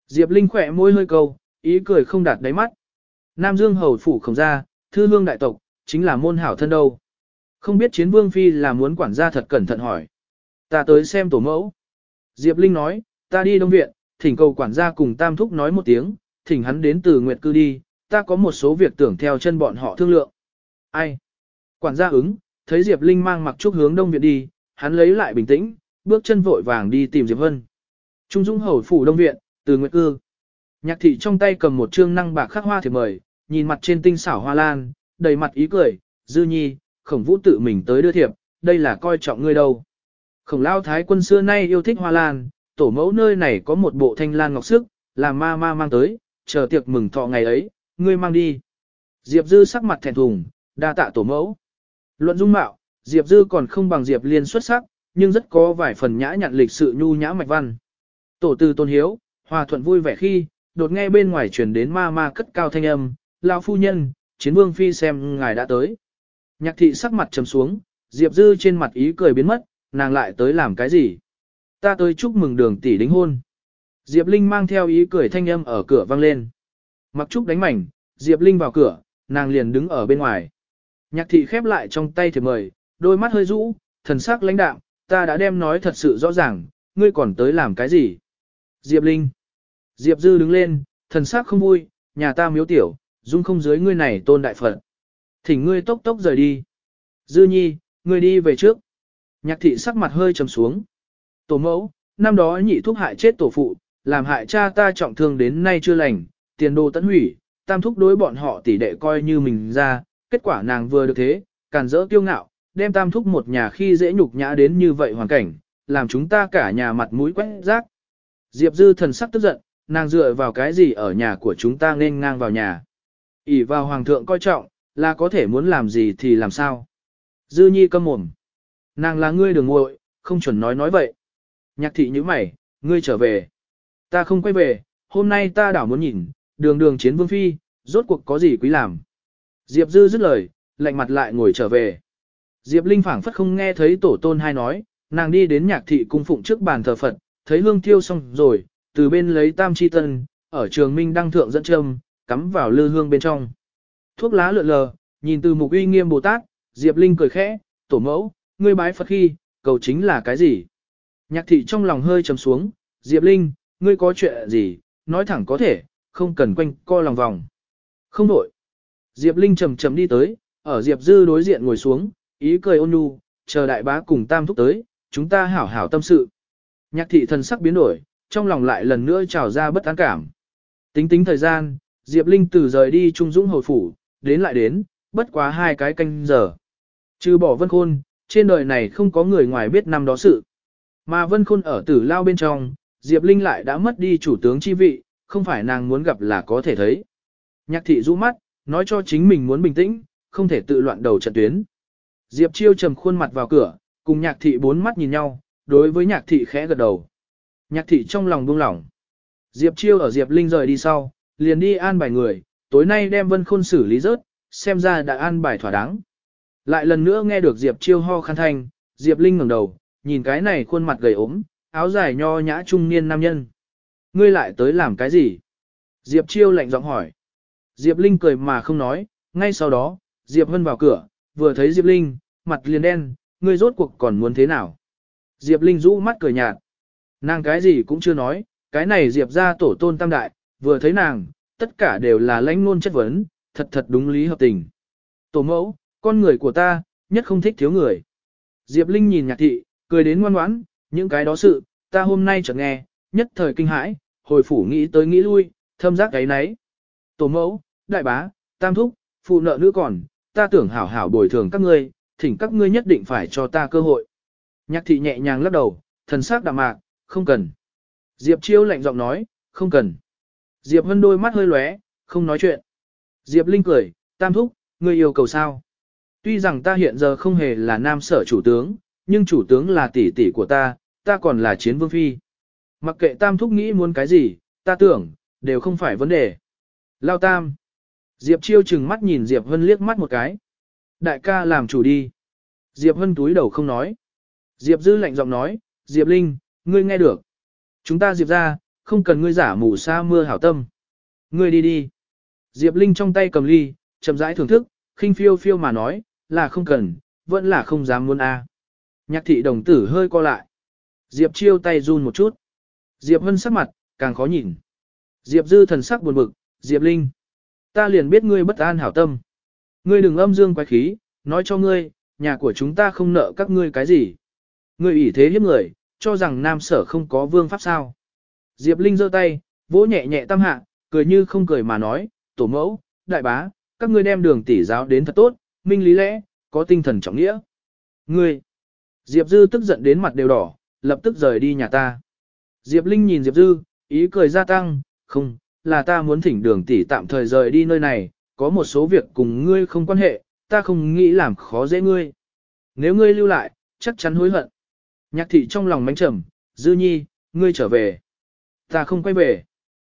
Diệp Linh khỏe môi hơi câu, ý cười không đạt đáy mắt. Nam Dương hầu phủ khổng gia, thư hương đại tộc, chính là môn hảo thân đâu. Không biết chiến vương phi là muốn quản gia thật cẩn thận hỏi. Ta tới xem tổ mẫu. Diệp Linh nói, ta đi đông viện, thỉnh cầu quản gia cùng tam thúc nói một tiếng, thỉnh hắn đến từ nguyệt cư đi, ta có một số việc tưởng theo chân bọn họ thương lượng. Ai? Quản gia ứng, thấy Diệp Linh mang mặc trúc hướng đông viện đi, hắn lấy lại bình tĩnh, bước chân vội vàng đi tìm Diệp Vân. Trung Dung hầu phủ đông viện, từ nguyệt cư. Nhạc thị trong tay cầm một trương năng bạc khắc hoa thì mời, nhìn mặt trên tinh xảo hoa lan, đầy mặt ý cười, dư nhi, khổng vũ tự mình tới đưa thiệp, đây là coi trọng ngươi đâu. Khổng lao thái quân xưa nay yêu thích hoa lan, tổ mẫu nơi này có một bộ thanh lan ngọc sức, là ma ma mang tới, chờ tiệc mừng thọ ngày ấy, ngươi mang đi. Diệp dư sắc mặt thẹn thùng, đa tạ tổ mẫu. Luận dung mạo, Diệp dư còn không bằng Diệp liên xuất sắc, nhưng rất có vài phần nhã nhặn lịch sự nhu nhã mạch văn. Tổ tư tôn hiếu, hòa thuận vui vẻ khi, đột nghe bên ngoài truyền đến ma ma cất cao thanh âm, lão phu nhân, chiến vương phi xem ngài đã tới. Nhạc thị sắc mặt trầm xuống, Diệp Dư trên mặt ý cười biến mất, nàng lại tới làm cái gì? Ta tới chúc mừng đường tỷ đính hôn. Diệp Linh mang theo ý cười thanh âm ở cửa vang lên. Mặc trúc đánh mảnh, Diệp Linh vào cửa, nàng liền đứng ở bên ngoài. Nhạc thị khép lại trong tay thì mời, đôi mắt hơi rũ, thần sắc lãnh đạm, ta đã đem nói thật sự rõ ràng, ngươi còn tới làm cái gì? Diệp Linh. Diệp Dư đứng lên, thần sắc không vui, nhà ta miếu tiểu, dung không dưới ngươi này tôn đại phật. Thỉnh ngươi tốc tốc rời đi. Dư nhi, ngươi đi về trước. Nhạc thị sắc mặt hơi trầm xuống. Tổ mẫu, năm đó nhị thuốc hại chết tổ phụ, làm hại cha ta trọng thương đến nay chưa lành, tiền đồ tận hủy, tam thúc đối bọn họ tỷ đệ coi như mình ra, kết quả nàng vừa được thế, càn rỡ kiêu ngạo, đem tam thúc một nhà khi dễ nhục nhã đến như vậy hoàn cảnh, làm chúng ta cả nhà mặt mũi quét rác. Diệp Dư thần sắc tức giận, nàng dựa vào cái gì ở nhà của chúng ta nên ngang vào nhà ỉ vào hoàng thượng coi trọng, là có thể muốn làm gì thì làm sao. Dư nhi câm mồm. Nàng là ngươi đường ngội, không chuẩn nói nói vậy. Nhạc thị như mày, ngươi trở về. Ta không quay về, hôm nay ta đảo muốn nhìn, đường đường chiến vương phi, rốt cuộc có gì quý làm. Diệp Dư dứt lời, lạnh mặt lại ngồi trở về. Diệp Linh phảng phất không nghe thấy tổ tôn hai nói, nàng đi đến nhạc thị cung phụng trước bàn thờ Phật, thấy hương thiêu xong rồi, từ bên lấy tam chi tân, ở trường minh đăng thượng dẫn châm, cắm vào lư hương bên trong. Thuốc lá lượn lờ, nhìn từ mục uy nghiêm Bồ Tát, Diệp Linh cười khẽ, tổ mẫu, ngươi bái Phật khi, cầu chính là cái gì? Nhạc thị trong lòng hơi trầm xuống, Diệp Linh, ngươi có chuyện gì, nói thẳng có thể, không cần quanh co lòng vòng. Không đổi. Diệp Linh trầm trầm đi tới, ở Diệp Dư đối diện ngồi xuống, ý cười ôn nhu, chờ đại bá cùng tam thúc tới, chúng ta hảo hảo tâm sự. Nhạc thị thần sắc biến đổi, trong lòng lại lần nữa trào ra bất an cảm. Tính tính thời gian, Diệp Linh từ rời đi Trung Dũng hồi phủ, đến lại đến, bất quá hai cái canh giờ. Trừ bỏ Vân Khôn, trên đời này không có người ngoài biết năm đó sự. Mà Vân Khôn ở tử lao bên trong, Diệp Linh lại đã mất đi chủ tướng chi vị, không phải nàng muốn gặp là có thể thấy. Nhạc thị rũ mắt, nói cho chính mình muốn bình tĩnh, không thể tự loạn đầu trận tuyến. Diệp Chiêu trầm khuôn mặt vào cửa, cùng nhạc thị bốn mắt nhìn nhau, đối với nhạc thị khẽ gật đầu. Nhạc thị trong lòng buông lỏng. Diệp Chiêu ở Diệp Linh rời đi sau, liền đi an bài người, tối nay đem Vân Khôn xử lý rớt, xem ra đã an bài thỏa đáng. Lại lần nữa nghe được Diệp Chiêu ho khăn thanh, Diệp Linh ngẩng đầu, nhìn cái này khuôn mặt gầy ốm, áo dài nho nhã trung niên nam nhân. Ngươi lại tới làm cái gì? Diệp Chiêu lạnh giọng hỏi. Diệp Linh cười mà không nói, ngay sau đó, Diệp Vân vào cửa, vừa thấy Diệp Linh, mặt liền đen, ngươi rốt cuộc còn muốn thế nào? Diệp Linh rũ mắt cười nhạt. Nàng cái gì cũng chưa nói, cái này Diệp ra tổ tôn tam đại, vừa thấy nàng, tất cả đều là lãnh ngôn chất vấn, thật thật đúng lý hợp tình. Tổ mẫu, con người của ta, nhất không thích thiếu người. Diệp Linh nhìn nhạc thị, cười đến ngoan ngoãn, những cái đó sự, ta hôm nay chợt nghe, nhất thời kinh hãi, hồi phủ nghĩ tới nghĩ lui, thâm giác cái nấy. Tổ mẫu, đại bá, tam thúc, phụ nợ nữ còn, ta tưởng hảo hảo bồi thường các ngươi, thỉnh các ngươi nhất định phải cho ta cơ hội. Nhạc thị nhẹ nhàng lắc đầu, thần sắc đạm mạc, không cần. Diệp Chiêu lạnh giọng nói, không cần. Diệp Vân đôi mắt hơi lóe, không nói chuyện. Diệp Linh cười, tam thúc, ngươi yêu cầu sao? Tuy rằng ta hiện giờ không hề là nam sở chủ tướng, nhưng chủ tướng là tỷ tỷ của ta, ta còn là chiến vương phi. Mặc kệ tam thúc nghĩ muốn cái gì, ta tưởng, đều không phải vấn đề. Lao tam. Diệp chiêu chừng mắt nhìn Diệp Vân liếc mắt một cái. Đại ca làm chủ đi. Diệp Vân túi đầu không nói. Diệp dư lạnh giọng nói, Diệp Linh, ngươi nghe được. Chúng ta Diệp ra, không cần ngươi giả mù sa mưa hảo tâm. Ngươi đi đi. Diệp Linh trong tay cầm ly, chậm rãi thưởng thức, khinh phiêu phiêu mà nói, là không cần, vẫn là không dám muốn a. À. Nhạc thị đồng tử hơi co lại. Diệp chiêu tay run một chút. Diệp Vân sắc mặt, càng khó nhìn. Diệp dư thần sắc buồn bực, Diệp Linh. Ta liền biết ngươi bất an hảo tâm. Ngươi đừng âm dương quái khí, nói cho ngươi, nhà của chúng ta không nợ các ngươi cái gì. Ngươi ủy thế hiếp người, cho rằng nam sở không có vương pháp sao. Diệp Linh giơ tay, vỗ nhẹ nhẹ tam hạ, cười như không cười mà nói, tổ mẫu, đại bá, các ngươi đem đường tỷ giáo đến thật tốt, minh lý lẽ, có tinh thần trọng nghĩa. Ngươi, Diệp Dư tức giận đến mặt đều đỏ, lập tức rời đi nhà ta. Diệp Linh nhìn Diệp Dư, ý cười gia tăng, không, là ta muốn thỉnh đường tỷ tạm thời rời đi nơi này, có một số việc cùng ngươi không quan hệ, ta không nghĩ làm khó dễ ngươi. Nếu ngươi lưu lại, chắc chắn hối hận. Nhạc thị trong lòng mánh trầm, dư nhi, ngươi trở về. Ta không quay về.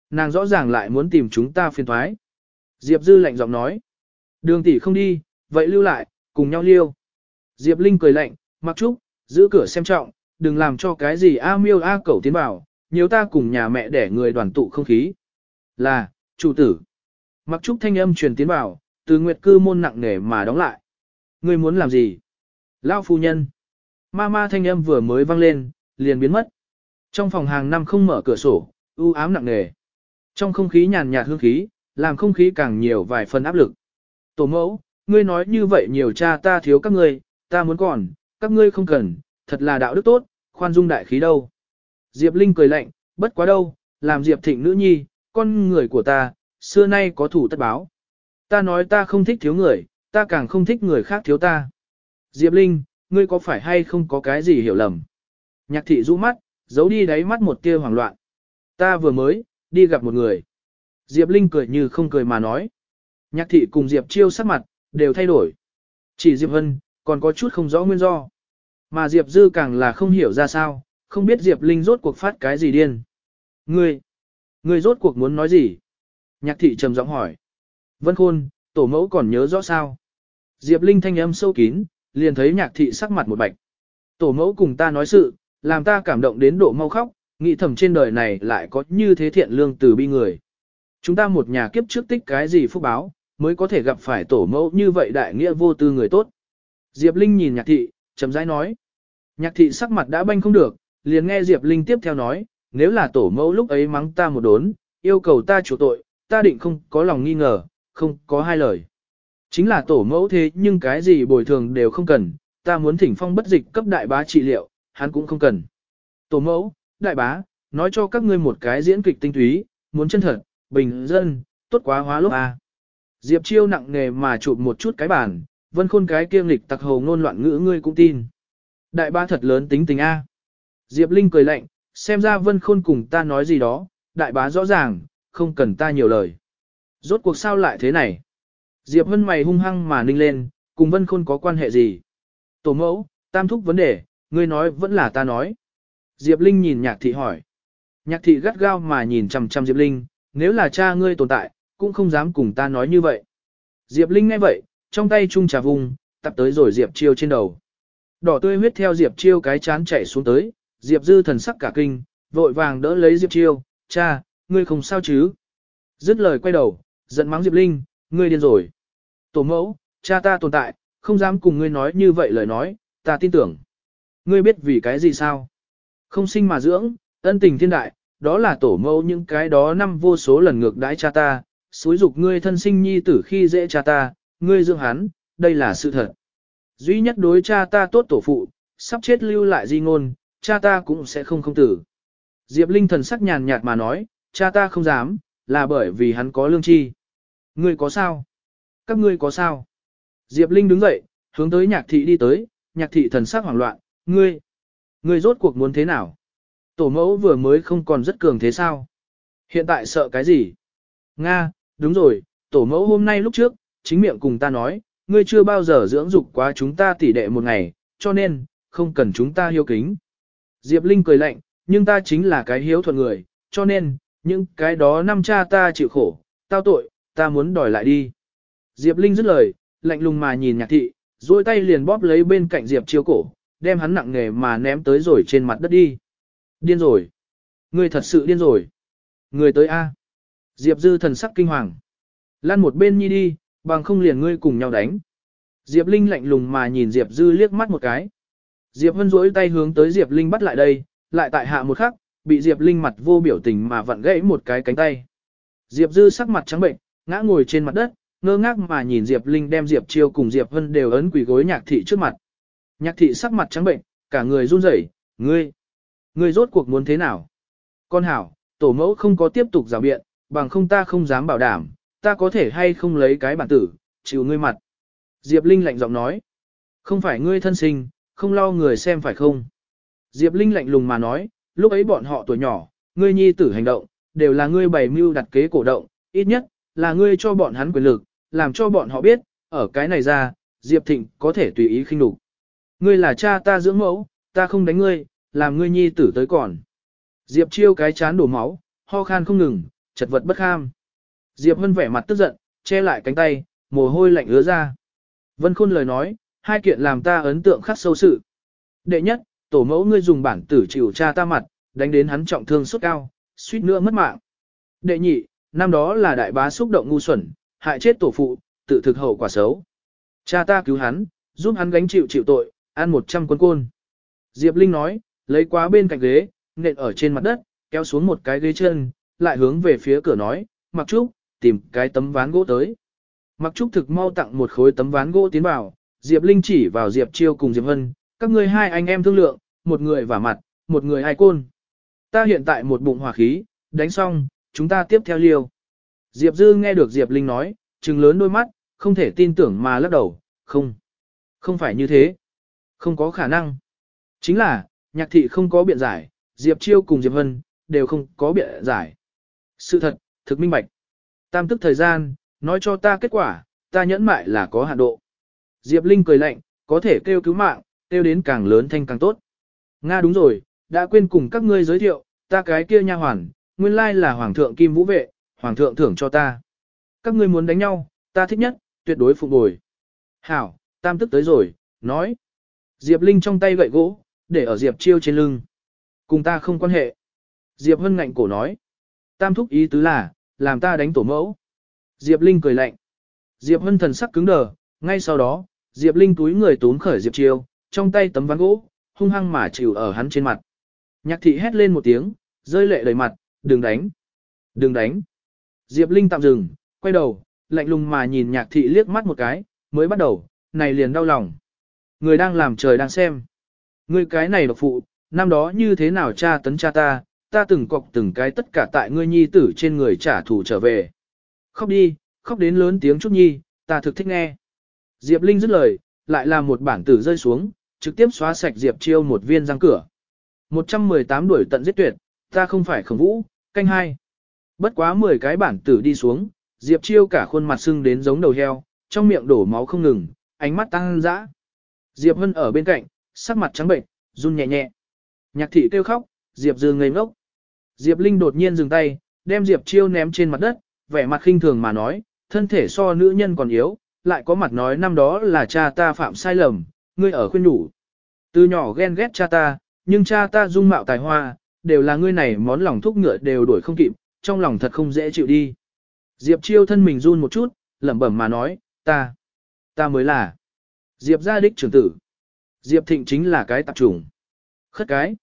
Nàng rõ ràng lại muốn tìm chúng ta phiền thoái. Diệp dư lạnh giọng nói. Đường tỷ không đi, vậy lưu lại, cùng nhau liêu. Diệp Linh cười lạnh, mặc trúc, giữ cửa xem trọng, đừng làm cho cái gì a miêu a cẩu tiến vào, nhiều ta cùng nhà mẹ để người đoàn tụ không khí. Là, chủ tử. Mặc trúc thanh âm truyền tiến vào, từ nguyệt cư môn nặng nề mà đóng lại. Ngươi muốn làm gì? Lao phu nhân. Ma ma thanh âm vừa mới vang lên, liền biến mất. Trong phòng hàng năm không mở cửa sổ, u ám nặng nề. Trong không khí nhàn nhạt hương khí, làm không khí càng nhiều vài phần áp lực. Tổ mẫu, ngươi nói như vậy nhiều cha ta thiếu các ngươi, ta muốn còn, các ngươi không cần, thật là đạo đức tốt, khoan dung đại khí đâu. Diệp Linh cười lạnh, bất quá đâu, làm Diệp Thịnh nữ nhi, con người của ta, xưa nay có thủ tất báo. Ta nói ta không thích thiếu người, ta càng không thích người khác thiếu ta. Diệp Linh, ngươi có phải hay không có cái gì hiểu lầm? Nhạc thị rũ mắt, giấu đi đáy mắt một tia hoảng loạn. Ta vừa mới, đi gặp một người. Diệp Linh cười như không cười mà nói. Nhạc thị cùng Diệp Chiêu sắc mặt, đều thay đổi. Chỉ Diệp Hân, còn có chút không rõ nguyên do. Mà Diệp Dư càng là không hiểu ra sao, không biết Diệp Linh rốt cuộc phát cái gì điên. Ngươi, ngươi rốt cuộc muốn nói gì? Nhạc thị trầm giọng hỏi. Vân Khôn, tổ mẫu còn nhớ rõ sao? Diệp Linh thanh âm sâu kín, liền thấy nhạc thị sắc mặt một bạch. Tổ mẫu cùng ta nói sự, làm ta cảm động đến độ mau khóc, nghĩ thầm trên đời này lại có như thế thiện lương từ bi người. Chúng ta một nhà kiếp trước tích cái gì phúc báo, mới có thể gặp phải tổ mẫu như vậy đại nghĩa vô tư người tốt. Diệp Linh nhìn nhạc thị, chấm rãi nói. Nhạc thị sắc mặt đã banh không được, liền nghe Diệp Linh tiếp theo nói, nếu là tổ mẫu lúc ấy mắng ta một đốn, yêu cầu ta chủ tội, ta định không có lòng nghi ngờ, không có hai lời. Chính là tổ mẫu thế nhưng cái gì bồi thường đều không cần, ta muốn thỉnh phong bất dịch cấp đại bá trị liệu, hắn cũng không cần. Tổ mẫu, đại bá, nói cho các ngươi một cái diễn kịch tinh túy, muốn chân thật, bình dân, tốt quá hóa lúc a. À. Diệp chiêu nặng nề mà chụp một chút cái bản vân khôn cái kiêng lịch tặc hầu ngôn loạn ngữ ngươi cũng tin. Đại bá thật lớn tính tình a. Diệp Linh cười lạnh, xem ra vân khôn cùng ta nói gì đó, đại bá rõ ràng, không cần ta nhiều lời. Rốt cuộc sao lại thế này? Diệp Vân mày hung hăng mà ninh lên, cùng Vân Khôn có quan hệ gì? Tổ mẫu, tam thúc vấn đề, ngươi nói vẫn là ta nói. Diệp Linh nhìn nhạc thị hỏi. Nhạc thị gắt gao mà nhìn chằm chằm Diệp Linh, nếu là cha ngươi tồn tại, cũng không dám cùng ta nói như vậy. Diệp Linh nghe vậy, trong tay chung trà vùng, tập tới rồi Diệp Chiêu trên đầu. Đỏ tươi huyết theo Diệp Chiêu cái chán chảy xuống tới, Diệp Dư thần sắc cả kinh, vội vàng đỡ lấy Diệp Chiêu, cha, ngươi không sao chứ? Dứt lời quay đầu, giận mắng Diệp Linh, ngươi điên rồi. Tổ mẫu, cha ta tồn tại, không dám cùng ngươi nói như vậy lời nói, ta tin tưởng. Ngươi biết vì cái gì sao? Không sinh mà dưỡng, ân tình thiên đại, đó là tổ mẫu những cái đó năm vô số lần ngược đãi cha ta, xúi dục ngươi thân sinh nhi tử khi dễ cha ta, ngươi dưỡng hắn, đây là sự thật. Duy nhất đối cha ta tốt tổ phụ, sắp chết lưu lại di ngôn, cha ta cũng sẽ không không tử. Diệp Linh thần sắc nhàn nhạt mà nói, cha ta không dám, là bởi vì hắn có lương chi. Ngươi có sao? Các ngươi có sao? Diệp Linh đứng dậy, hướng tới nhạc thị đi tới, nhạc thị thần sắc hoảng loạn, ngươi, ngươi rốt cuộc muốn thế nào? Tổ mẫu vừa mới không còn rất cường thế sao? Hiện tại sợ cái gì? Nga, đúng rồi, tổ mẫu hôm nay lúc trước, chính miệng cùng ta nói, ngươi chưa bao giờ dưỡng dục quá chúng ta tỉ đệ một ngày, cho nên, không cần chúng ta hiếu kính. Diệp Linh cười lạnh, nhưng ta chính là cái hiếu thuận người, cho nên, những cái đó năm cha ta chịu khổ, tao tội, ta muốn đòi lại đi. Diệp Linh dứt lời, lạnh lùng mà nhìn nhạc thị, duỗi tay liền bóp lấy bên cạnh Diệp chiêu cổ, đem hắn nặng nghề mà ném tới rồi trên mặt đất đi. Điên rồi. Ngươi thật sự điên rồi. Người tới A. Diệp dư thần sắc kinh hoàng. Lan một bên nhi đi, bằng không liền ngươi cùng nhau đánh. Diệp Linh lạnh lùng mà nhìn Diệp dư liếc mắt một cái. Diệp Vân duỗi tay hướng tới Diệp Linh bắt lại đây, lại tại hạ một khắc, bị Diệp Linh mặt vô biểu tình mà vặn gãy một cái cánh tay. Diệp dư sắc mặt trắng bệnh, ngã ngồi trên mặt đất, ngơ ngác mà nhìn Diệp Linh đem Diệp Chiêu cùng Diệp Vân đều ấn quỳ gối nhạc thị trước mặt. Nhạc thị sắc mặt trắng bệnh, cả người run rẩy, ngươi, ngươi rốt cuộc muốn thế nào? Con hảo, tổ mẫu không có tiếp tục rào biện, bằng không ta không dám bảo đảm, ta có thể hay không lấy cái bản tử, chịu ngươi mặt. Diệp Linh lạnh giọng nói, không phải ngươi thân sinh, không lo người xem phải không? Diệp Linh lạnh lùng mà nói, lúc ấy bọn họ tuổi nhỏ, ngươi nhi tử hành động, đều là ngươi bày mưu đặt kế cổ động, ít nhất, là ngươi cho bọn hắn quyền lực, làm cho bọn họ biết, ở cái này ra, Diệp Thịnh có thể tùy ý khinh đục. Ngươi là cha ta dưỡng mẫu, ta không đánh ngươi, làm ngươi nhi tử tới còn. Diệp chiêu cái chán đổ máu, ho khan không ngừng, chật vật bất kham. Diệp Vân vẻ mặt tức giận, che lại cánh tay, mồ hôi lạnh ứa ra. Vân Khôn lời nói, hai kiện làm ta ấn tượng khắc sâu sự. Đệ nhất, tổ mẫu ngươi dùng bản tử chịu cha ta mặt, đánh đến hắn trọng thương sốt cao, suýt nữa mất mạng. Đệ nhị, năm đó là đại bá xúc động ngu xuẩn, hại chết tổ phụ, tự thực hậu quả xấu. Cha ta cứu hắn, giúp hắn gánh chịu chịu tội, ăn một trăm quân côn. Diệp Linh nói, lấy quá bên cạnh ghế, nện ở trên mặt đất, kéo xuống một cái ghế chân, lại hướng về phía cửa nói, Mặc Trúc, tìm cái tấm ván gỗ tới. Mặc Trúc thực mau tặng một khối tấm ván gỗ tiến vào, Diệp Linh chỉ vào Diệp Chiêu cùng Diệp Hân, các ngươi hai anh em thương lượng, một người vả mặt, một người hai côn. Ta hiện tại một bụng hỏa khí, đánh xong, chúng ta tiếp theo liêu. Diệp Dư nghe được Diệp Linh nói, trừng lớn đôi mắt, không thể tin tưởng mà lắc đầu, không. Không phải như thế. Không có khả năng. Chính là, nhạc thị không có biện giải, Diệp Chiêu cùng Diệp Hân, đều không có biện giải. Sự thật, thực minh bạch. Tam tức thời gian, nói cho ta kết quả, ta nhẫn mại là có hạn độ. Diệp Linh cười lạnh, có thể kêu cứu mạng, kêu đến càng lớn thanh càng tốt. Nga đúng rồi, đã quên cùng các ngươi giới thiệu, ta cái kia nha hoàn, nguyên lai là Hoàng thượng Kim Vũ Vệ, Hoàng thượng thưởng cho ta. Các ngươi muốn đánh nhau, ta thích nhất, tuyệt đối phục bồi. Hảo, tam tức tới rồi, nói. Diệp Linh trong tay gậy gỗ, để ở Diệp Chiêu trên lưng. Cùng ta không quan hệ. Diệp Hân ngạnh cổ nói. Tam thúc ý tứ là, làm ta đánh tổ mẫu. Diệp Linh cười lạnh. Diệp Hân thần sắc cứng đờ, ngay sau đó, Diệp Linh túi người tốn khởi Diệp Chiêu, trong tay tấm ván gỗ, hung hăng mà chịu ở hắn trên mặt. Nhạc thị hét lên một tiếng, rơi lệ đầy mặt, đừng đánh, đừng đánh. Diệp Linh tạm dừng, quay đầu, lạnh lùng mà nhìn nhạc thị liếc mắt một cái, mới bắt đầu, này liền đau lòng. Người đang làm trời đang xem. Ngươi cái này độc phụ, năm đó như thế nào cha tấn cha ta, ta từng cọc từng cái tất cả tại ngươi nhi tử trên người trả thù trở về. Khóc đi, khóc đến lớn tiếng chút nhi, ta thực thích nghe. Diệp Linh dứt lời, lại làm một bản tử rơi xuống, trực tiếp xóa sạch Diệp Chiêu một viên răng cửa. 118 đuổi tận giết tuyệt, ta không phải khổng vũ, canh hai. Bất quá 10 cái bản tử đi xuống, Diệp Chiêu cả khuôn mặt sưng đến giống đầu heo, trong miệng đổ máu không ngừng, ánh mắt tăng dã. Diệp Hân ở bên cạnh, sắc mặt trắng bệnh, run nhẹ nhẹ. Nhạc thị kêu khóc, Diệp Dư ngây ngốc. Diệp Linh đột nhiên dừng tay, đem Diệp Chiêu ném trên mặt đất, vẻ mặt khinh thường mà nói, thân thể so nữ nhân còn yếu, lại có mặt nói năm đó là cha ta phạm sai lầm, ngươi ở khuyên nhủ. Từ nhỏ ghen ghét cha ta, nhưng cha ta dung mạo tài hoa, đều là ngươi này món lòng thúc ngựa đều đuổi không kịp, trong lòng thật không dễ chịu đi. Diệp Chiêu thân mình run một chút, lẩm bẩm mà nói, ta, ta mới là Diệp gia đích trưởng tử. Diệp Thịnh chính là cái tạp trùng. Khất cái.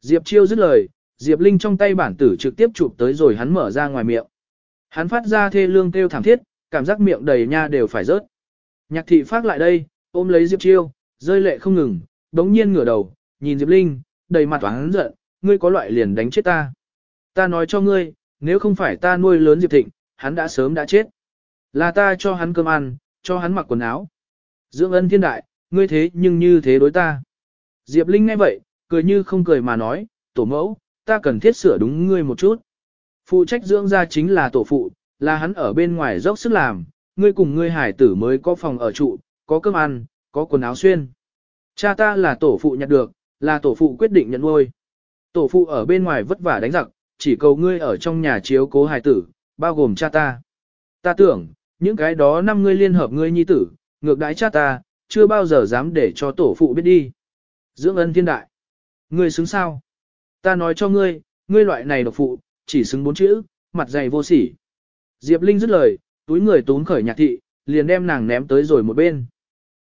Diệp Chiêu dứt lời, Diệp Linh trong tay bản tử trực tiếp chụp tới rồi hắn mở ra ngoài miệng. Hắn phát ra thê lương kêu thảm thiết, cảm giác miệng đầy nha đều phải rớt. Nhạc thị phát lại đây, ôm lấy Diệp Chiêu, rơi lệ không ngừng, đống nhiên ngửa đầu, nhìn Diệp Linh, đầy mặt oán giận, ngươi có loại liền đánh chết ta. Ta nói cho ngươi, nếu không phải ta nuôi lớn Diệp Thịnh, hắn đã sớm đã chết. Là ta cho hắn cơm ăn, cho hắn mặc quần áo. Dưỡng ân thiên đại, ngươi thế nhưng như thế đối ta. Diệp Linh nghe vậy, cười như không cười mà nói, tổ mẫu, ta cần thiết sửa đúng ngươi một chút. Phụ trách dưỡng ra chính là tổ phụ, là hắn ở bên ngoài dốc sức làm, ngươi cùng ngươi hải tử mới có phòng ở trụ, có cơm ăn, có quần áo xuyên. Cha ta là tổ phụ nhặt được, là tổ phụ quyết định nhận nuôi. Tổ phụ ở bên ngoài vất vả đánh giặc, chỉ cầu ngươi ở trong nhà chiếu cố hải tử, bao gồm cha ta. Ta tưởng, những cái đó năm ngươi liên hợp ngươi nhi tử, ngược đãi cha ta, chưa bao giờ dám để cho tổ phụ biết đi. Dưỡng ân thiên đại. Ngươi xứng sao? Ta nói cho ngươi, ngươi loại này độc phụ, chỉ xứng bốn chữ, mặt dày vô sỉ. Diệp Linh dứt lời, túi người tốn khởi nhạc thị, liền đem nàng ném tới rồi một bên.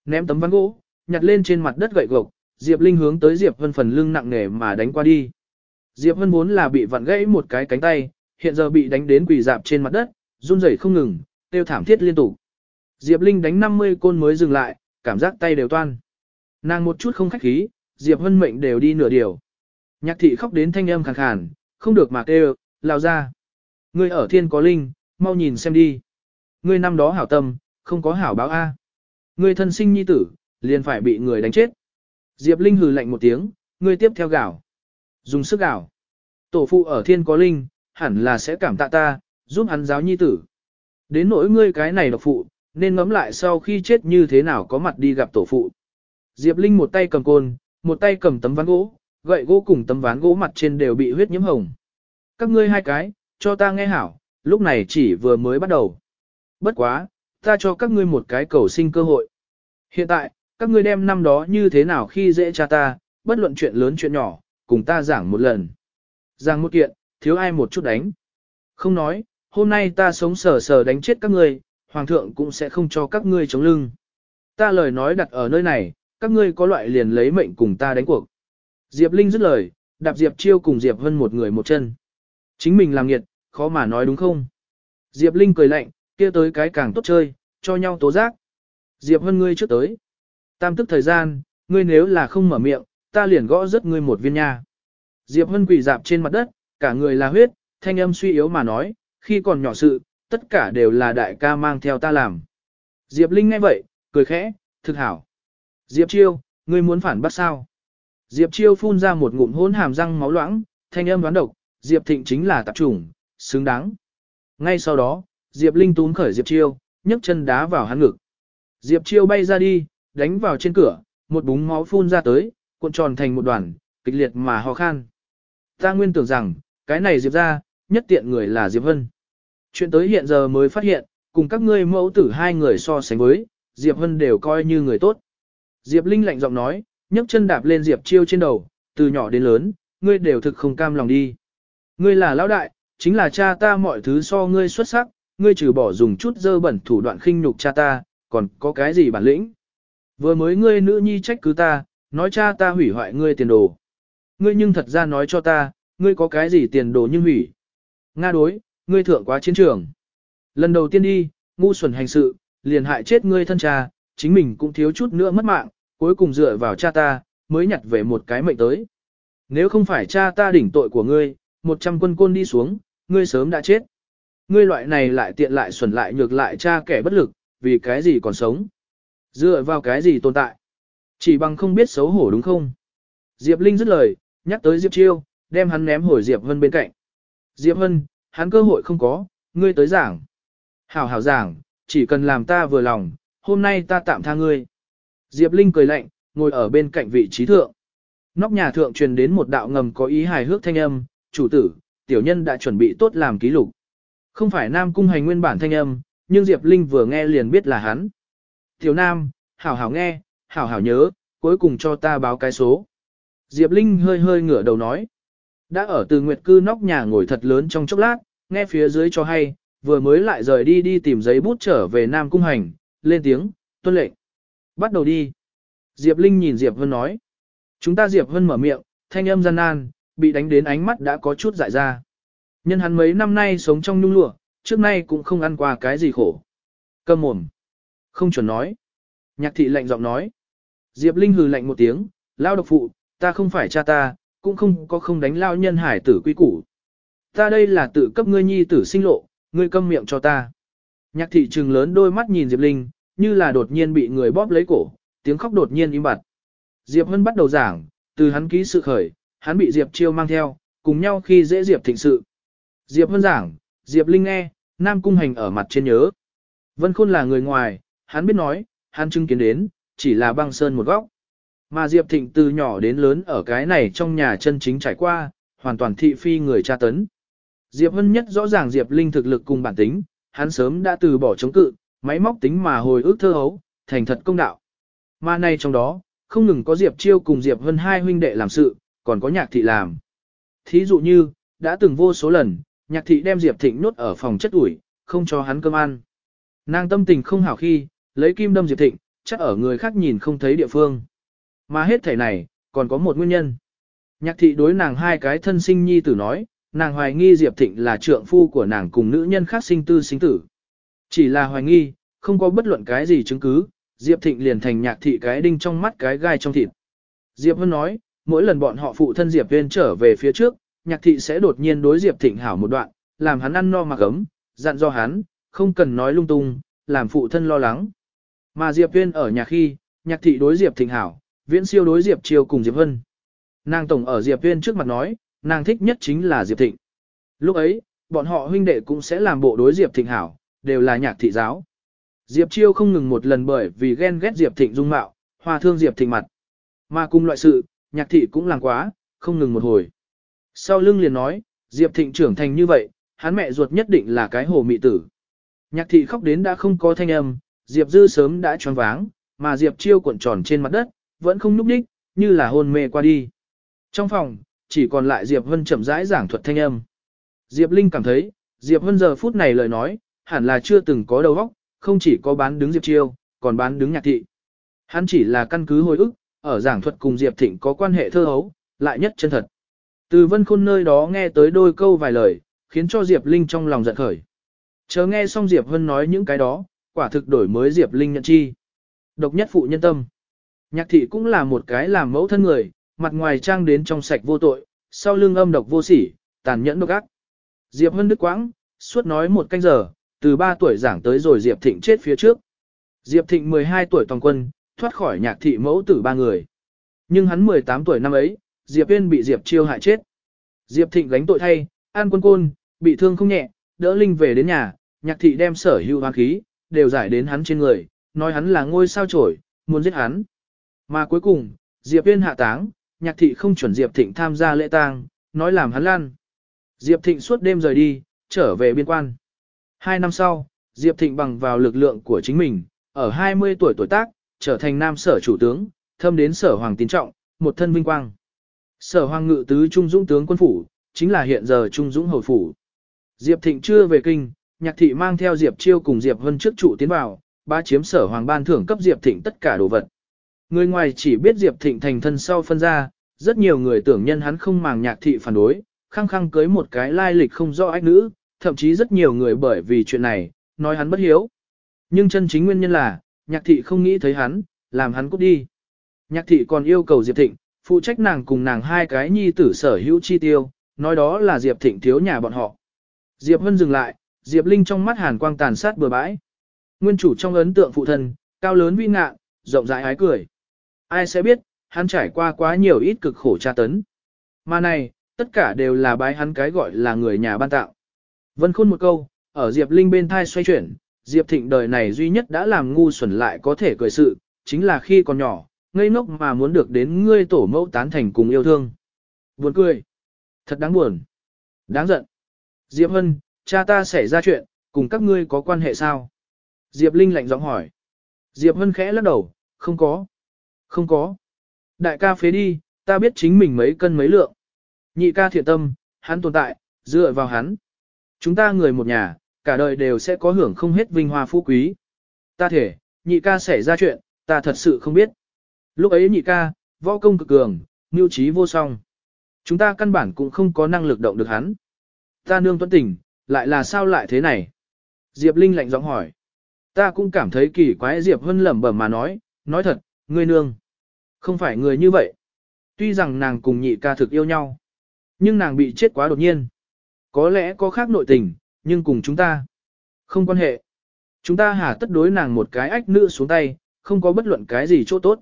Ném tấm ván gỗ, nhặt lên trên mặt đất gậy gộc, Diệp Linh hướng tới Diệp Vân phần lưng nặng nề mà đánh qua đi. Diệp Vân vốn là bị vặn gãy một cái cánh tay, hiện giờ bị đánh đến quỳ dạp trên mặt đất, run rẩy không ngừng, tiêu thảm thiết liên tục. Diệp Linh đánh 50 côn mới dừng lại, cảm giác tay đều toan. Nàng một chút không khách khí, Diệp Hân mệnh đều đi nửa điều. Nhạc thị khóc đến thanh âm khàn khàn, không được mà kêu, lao ra. Ngươi ở thiên có linh, mau nhìn xem đi. Ngươi năm đó hảo tâm, không có hảo báo A. Ngươi thân sinh nhi tử, liền phải bị người đánh chết. Diệp Linh hừ lạnh một tiếng, ngươi tiếp theo gạo. Dùng sức gạo. Tổ phụ ở thiên có linh, hẳn là sẽ cảm tạ ta, giúp hắn giáo nhi tử. Đến nỗi ngươi cái này độc phụ, nên ngẫm lại sau khi chết như thế nào có mặt đi gặp tổ phụ. Diệp Linh một tay cầm côn, một tay cầm tấm ván gỗ, gậy gỗ cùng tấm ván gỗ mặt trên đều bị huyết nhiễm hồng. Các ngươi hai cái, cho ta nghe hảo, lúc này chỉ vừa mới bắt đầu. Bất quá, ta cho các ngươi một cái cầu sinh cơ hội. Hiện tại, các ngươi đem năm đó như thế nào khi dễ cha ta, bất luận chuyện lớn chuyện nhỏ, cùng ta giảng một lần. Giảng một kiện, thiếu ai một chút đánh. Không nói, hôm nay ta sống sờ sờ đánh chết các ngươi, hoàng thượng cũng sẽ không cho các ngươi chống lưng. Ta lời nói đặt ở nơi này, các ngươi có loại liền lấy mệnh cùng ta đánh cuộc. Diệp Linh dứt lời, đạp Diệp Chiêu cùng Diệp Hân một người một chân. Chính mình làm nghiệt, khó mà nói đúng không? Diệp Linh cười lạnh, kia tới cái càng tốt chơi, cho nhau tố giác. Diệp Hân ngươi trước tới. Tam tức thời gian, ngươi nếu là không mở miệng, ta liền gõ rất ngươi một viên nha. Diệp Hân quỳ dạp trên mặt đất, cả người là huyết, thanh âm suy yếu mà nói, khi còn nhỏ sự, tất cả đều là đại ca mang theo ta làm. Diệp Linh nghe vậy, cười khẽ, thực hảo. Diệp Chiêu, ngươi muốn phản bắt sao? Diệp Chiêu phun ra một ngụm hỗn hàm răng máu loãng, thanh âm đoán độc, Diệp Thịnh chính là tạp chủng, xứng đáng. Ngay sau đó, Diệp Linh túm khởi Diệp Chiêu, nhấc chân đá vào hắn ngực. Diệp Chiêu bay ra đi, đánh vào trên cửa, một búng máu phun ra tới, cuộn tròn thành một đoàn, kịch liệt mà ho khan. Ta nguyên tưởng rằng, cái này Diệp ra, nhất tiện người là Diệp Vân. Chuyện tới hiện giờ mới phát hiện, cùng các ngươi mẫu tử hai người so sánh với, Diệp Hân đều coi như người tốt. Diệp Linh lạnh giọng nói, nhấc chân đạp lên Diệp Chiêu trên đầu, từ nhỏ đến lớn, ngươi đều thực không cam lòng đi. Ngươi là lão đại, chính là cha ta mọi thứ so ngươi xuất sắc, ngươi trừ bỏ dùng chút dơ bẩn thủ đoạn khinh nhục cha ta, còn có cái gì bản lĩnh. Vừa mới ngươi nữ nhi trách cứ ta, nói cha ta hủy hoại ngươi tiền đồ. Ngươi nhưng thật ra nói cho ta, ngươi có cái gì tiền đồ nhưng hủy. Nga đối, ngươi thượng quá chiến trường. Lần đầu tiên đi, ngu xuẩn hành sự, liền hại chết ngươi thân cha, chính mình cũng thiếu chút nữa mất mạng, cuối cùng dựa vào cha ta, mới nhặt về một cái mệnh tới. Nếu không phải cha ta đỉnh tội của ngươi, một trăm quân côn đi xuống, ngươi sớm đã chết. Ngươi loại này lại tiện lại xuẩn lại nhược lại cha kẻ bất lực, vì cái gì còn sống. Dựa vào cái gì tồn tại. Chỉ bằng không biết xấu hổ đúng không? Diệp Linh dứt lời, nhắc tới Diệp Chiêu, đem hắn ném hồi Diệp Vân bên cạnh. Diệp Vân, hắn cơ hội không có, ngươi tới giảng. Hảo hảo giảng, chỉ cần làm ta vừa lòng, hôm nay ta tạm tha ngươi. Diệp Linh cười lạnh, ngồi ở bên cạnh vị trí thượng. Nóc nhà thượng truyền đến một đạo ngầm có ý hài hước thanh âm, chủ tử, tiểu nhân đã chuẩn bị tốt làm ký lục. Không phải Nam Cung hành nguyên bản thanh âm, nhưng Diệp Linh vừa nghe liền biết là hắn. Tiểu Nam, hảo hảo nghe, hảo hảo nhớ, cuối cùng cho ta báo cái số. Diệp Linh hơi hơi ngửa đầu nói. Đã ở từ nguyệt cư nóc nhà ngồi thật lớn trong chốc lát, nghe phía dưới cho hay, vừa mới lại rời đi đi tìm giấy bút trở về Nam Cung hành, lên tiếng, tuân lệnh. Bắt đầu đi. Diệp Linh nhìn Diệp Vân nói. Chúng ta Diệp Vân mở miệng, thanh âm gian nan, bị đánh đến ánh mắt đã có chút dại ra. Nhân hắn mấy năm nay sống trong nhung lụa, trước nay cũng không ăn qua cái gì khổ. cơm mồm. Không chuẩn nói. Nhạc thị lạnh giọng nói. Diệp Linh hừ lạnh một tiếng, lao độc phụ, ta không phải cha ta, cũng không có không đánh lao nhân hải tử quy củ. Ta đây là tự cấp ngươi nhi tử sinh lộ, ngươi câm miệng cho ta. Nhạc thị trừng lớn đôi mắt nhìn Diệp Linh, như là đột nhiên bị người bóp lấy cổ, tiếng khóc đột nhiên im bặt. Diệp Hân bắt đầu giảng, từ hắn ký sự khởi, hắn bị Diệp Chiêu mang theo, cùng nhau khi dễ Diệp thịnh sự. Diệp Hân giảng, Diệp Linh nghe, Nam Cung Hành ở mặt trên nhớ. Vân Khôn là người ngoài, hắn biết nói, hắn chứng kiến đến, chỉ là băng sơn một góc. Mà Diệp Thịnh từ nhỏ đến lớn ở cái này trong nhà chân chính trải qua, hoàn toàn thị phi người cha tấn. Diệp Hân nhất rõ ràng Diệp Linh thực lực cùng bản tính, hắn sớm đã từ bỏ chống cự, máy móc tính mà hồi ức thơ hấu, thành thật công đạo. Mà nay trong đó, không ngừng có Diệp Chiêu cùng Diệp Hân hai huynh đệ làm sự, còn có nhạc thị làm. Thí dụ như, đã từng vô số lần, nhạc thị đem Diệp Thịnh nốt ở phòng chất ủi, không cho hắn cơm ăn. Nàng tâm tình không hảo khi, lấy kim đâm Diệp Thịnh, chắc ở người khác nhìn không thấy địa phương. Mà hết thể này, còn có một nguyên nhân. Nhạc thị đối nàng hai cái thân sinh nhi tử nói, nàng hoài nghi Diệp Thịnh là trượng phu của nàng cùng nữ nhân khác sinh tư sinh tử. Chỉ là hoài nghi, không có bất luận cái gì chứng cứ, Diệp Thịnh liền thành nhạc thị cái đinh trong mắt cái gai trong thịt. Diệp Vân nói, mỗi lần bọn họ phụ thân Diệp Viên trở về phía trước, nhạc thị sẽ đột nhiên đối Diệp Thịnh hảo một đoạn, làm hắn ăn no mặc ấm, dặn do hắn, không cần nói lung tung, làm phụ thân lo lắng. Mà Diệp Viên ở nhà khi, nhạc thị đối Diệp Thịnh hảo, viễn siêu đối Diệp Chiêu cùng Diệp Vân. Nàng tổng ở Diệp Viên trước mặt nói, nàng thích nhất chính là Diệp Thịnh. Lúc ấy, bọn họ huynh đệ cũng sẽ làm bộ đối Diệp Thịnh hảo, đều là nhạc thị giáo. Diệp Chiêu không ngừng một lần bởi vì ghen ghét Diệp Thịnh dung mạo, hòa thương Diệp Thịnh mặt. Mà cùng loại sự, nhạc thị cũng làm quá, không ngừng một hồi. Sau lưng liền nói, Diệp Thịnh trưởng thành như vậy, hắn mẹ ruột nhất định là cái hồ mị tử. Nhạc thị khóc đến đã không có thanh âm, Diệp Dư sớm đã tròn váng, mà Diệp Chiêu cuộn tròn trên mặt đất, vẫn không núp đích, như là hôn mê qua đi. Trong phòng, chỉ còn lại Diệp Vân chậm rãi giảng thuật thanh âm. Diệp Linh cảm thấy, Diệp Vân giờ phút này lời nói, hẳn là chưa từng có đầu óc, không chỉ có bán đứng Diệp Chiêu, còn bán đứng nhạc thị. Hắn chỉ là căn cứ hồi ức, ở giảng thuật cùng Diệp Thịnh có quan hệ thơ hấu, lại nhất chân thật. Từ Vân Khôn nơi đó nghe tới đôi câu vài lời, khiến cho Diệp Linh trong lòng giận khởi. Chờ nghe xong Diệp Vân nói những cái đó, quả thực đổi mới Diệp Linh nhận chi. Độc nhất phụ nhân tâm. Nhạc thị cũng là một cái làm mẫu thân người, mặt ngoài trang đến trong sạch vô tội, sau lưng âm độc vô sỉ, tàn nhẫn độc ác. Diệp Hân Đức Quãng, suốt nói một canh giờ, từ 3 tuổi giảng tới rồi Diệp Thịnh chết phía trước. Diệp Thịnh 12 tuổi toàn quân, thoát khỏi nhạc thị mẫu tử ba người. Nhưng hắn 18 tuổi năm ấy, Diệp Uyên bị Diệp Chiêu hại chết. Diệp Thịnh gánh tội thay, an quân côn, bị thương không nhẹ, đỡ Linh về đến nhà, nhạc thị đem sở hữu hoang khí, đều giải đến hắn trên người, nói hắn là ngôi sao trổi, muốn giết hắn. Mà cuối cùng, Diệp Uyên hạ táng, nhạc thị không chuẩn Diệp Thịnh tham gia lễ tang, nói làm hắn lan. Diệp Thịnh suốt đêm rời đi, trở về biên quan. Hai năm sau, Diệp Thịnh bằng vào lực lượng của chính mình, ở 20 tuổi tuổi tác, trở thành nam sở chủ tướng, thâm đến sở hoàng tín trọng, một thân vinh quang. Sở hoàng ngự tứ trung dũng tướng quân phủ, chính là hiện giờ trung dũng hầu phủ. Diệp Thịnh chưa về kinh, nhạc thị mang theo Diệp Chiêu cùng Diệp Vân trước trụ tiến vào, ba chiếm sở hoàng ban thưởng cấp Diệp Thịnh tất cả đồ vật. Người ngoài chỉ biết Diệp Thịnh thành thân sau phân ra, rất nhiều người tưởng nhân hắn không màng nhạc thị phản đối, khăng khăng cưới một cái lai lịch không rõ ách nữ, thậm chí rất nhiều người bởi vì chuyện này, nói hắn bất hiếu. Nhưng chân chính nguyên nhân là, nhạc thị không nghĩ thấy hắn, làm hắn cút đi. Nhạc thị còn yêu cầu Diệp Thịnh, phụ trách nàng cùng nàng hai cái nhi tử sở hữu chi tiêu, nói đó là Diệp Thịnh thiếu nhà bọn họ. Diệp Hân dừng lại, Diệp Linh trong mắt hàn quang tàn sát bừa bãi. Nguyên chủ trong ấn tượng phụ thân, cao lớn vi ngạ, rộng rãi ái cười. Ai sẽ biết, hắn trải qua quá nhiều ít cực khổ tra tấn. Mà này, tất cả đều là bái hắn cái gọi là người nhà ban tạo. Vân khôn một câu, ở Diệp Linh bên thai xoay chuyển, Diệp Thịnh đời này duy nhất đã làm ngu xuẩn lại có thể cười sự, chính là khi còn nhỏ, ngây ngốc mà muốn được đến ngươi tổ mẫu tán thành cùng yêu thương. Buồn cười. Thật đáng buồn. Đáng giận. Diệp Hân, cha ta xảy ra chuyện, cùng các ngươi có quan hệ sao? Diệp Linh lạnh giọng hỏi. Diệp Hân khẽ lắc đầu, không có. Không có. Đại ca phế đi, ta biết chính mình mấy cân mấy lượng. Nhị ca thiện tâm, hắn tồn tại, dựa vào hắn. Chúng ta người một nhà, cả đời đều sẽ có hưởng không hết vinh hoa phú quý. Ta thể, nhị ca xảy ra chuyện, ta thật sự không biết. Lúc ấy nhị ca, võ công cực cường, mưu trí vô song. Chúng ta căn bản cũng không có năng lực động được hắn. Ta nương tuấn tỉnh, lại là sao lại thế này? Diệp Linh lạnh giọng hỏi. Ta cũng cảm thấy kỳ quái Diệp Hân lẩm bẩm mà nói, nói thật, ngươi nương. Không phải người như vậy. Tuy rằng nàng cùng nhị ca thực yêu nhau. Nhưng nàng bị chết quá đột nhiên. Có lẽ có khác nội tình, nhưng cùng chúng ta. Không quan hệ. Chúng ta hà tất đối nàng một cái ách nữ xuống tay, không có bất luận cái gì chỗ tốt.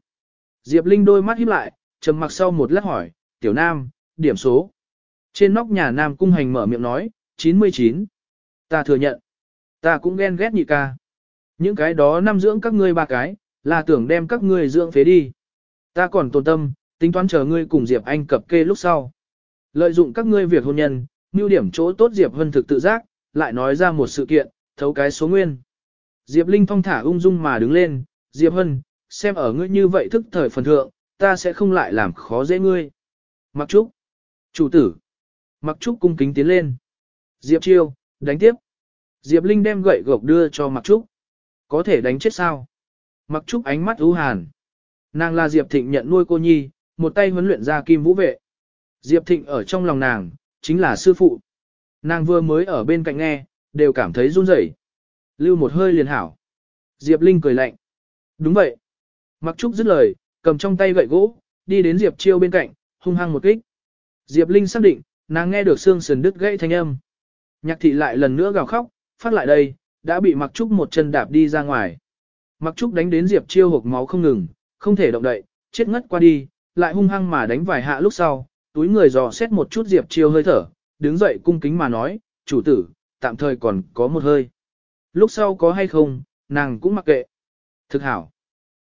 Diệp Linh đôi mắt híp lại, trầm mặc sau một lát hỏi, tiểu nam, điểm số. Trên nóc nhà nam cung hành mở miệng nói, 99. Ta thừa nhận. Ta cũng ghen ghét nhị ca. Những cái đó năm dưỡng các ngươi ba cái, là tưởng đem các ngươi dưỡng phế đi. Ta còn tồn tâm, tính toán chờ ngươi cùng Diệp Anh cập kê lúc sau. Lợi dụng các ngươi việc hôn nhân, nưu điểm chỗ tốt Diệp Hân thực tự giác, lại nói ra một sự kiện, thấu cái số nguyên. Diệp Linh thong thả ung dung mà đứng lên, Diệp Hân, xem ở ngươi như vậy thức thời phần thượng, ta sẽ không lại làm khó dễ ngươi. Mặc Trúc. Chủ tử. Mặc Trúc cung kính tiến lên. Diệp Chiêu, đánh tiếp. Diệp Linh đem gậy gộc đưa cho Mặc Trúc. Có thể đánh chết sao? Mặc Trúc ánh mắt ưu hàn. Nàng là Diệp Thịnh nhận nuôi cô nhi, một tay huấn luyện ra kim vũ vệ. Diệp Thịnh ở trong lòng nàng, chính là sư phụ. Nàng vừa mới ở bên cạnh nghe, đều cảm thấy run rẩy. Lưu một hơi liền hảo. Diệp Linh cười lạnh. Đúng vậy. Mặc Trúc dứt lời, cầm trong tay gậy gỗ, đi đến Diệp Chiêu bên cạnh, hung hăng một kích. Diệp Linh xác định, nàng nghe được xương sườn đứt gãy thanh âm. Nhạc thị lại lần nữa gào khóc, phát lại đây, đã bị Mặc Trúc một chân đạp đi ra ngoài. Mặc Trúc đánh đến Diệp Chiêu hộp máu không ngừng, không thể động đậy, chết ngất qua đi, lại hung hăng mà đánh vài hạ lúc sau, túi người dò xét một chút Diệp Chiêu hơi thở, đứng dậy cung kính mà nói, chủ tử, tạm thời còn có một hơi. Lúc sau có hay không, nàng cũng mặc kệ. Thực hảo.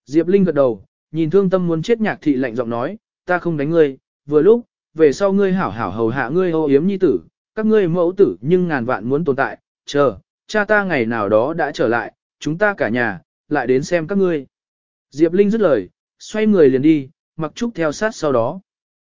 Diệp Linh gật đầu, nhìn thương tâm muốn chết nhạc thị lạnh giọng nói, ta không đánh ngươi, vừa lúc, về sau ngươi hảo hảo hầu hạ ngươi ô yếm nhi tử, các ngươi mẫu tử nhưng ngàn vạn muốn tồn tại, chờ, cha ta ngày nào đó đã trở lại, chúng ta cả nhà, lại đến xem các ngươi. Diệp Linh dứt lời, xoay người liền đi, mặc trúc theo sát sau đó.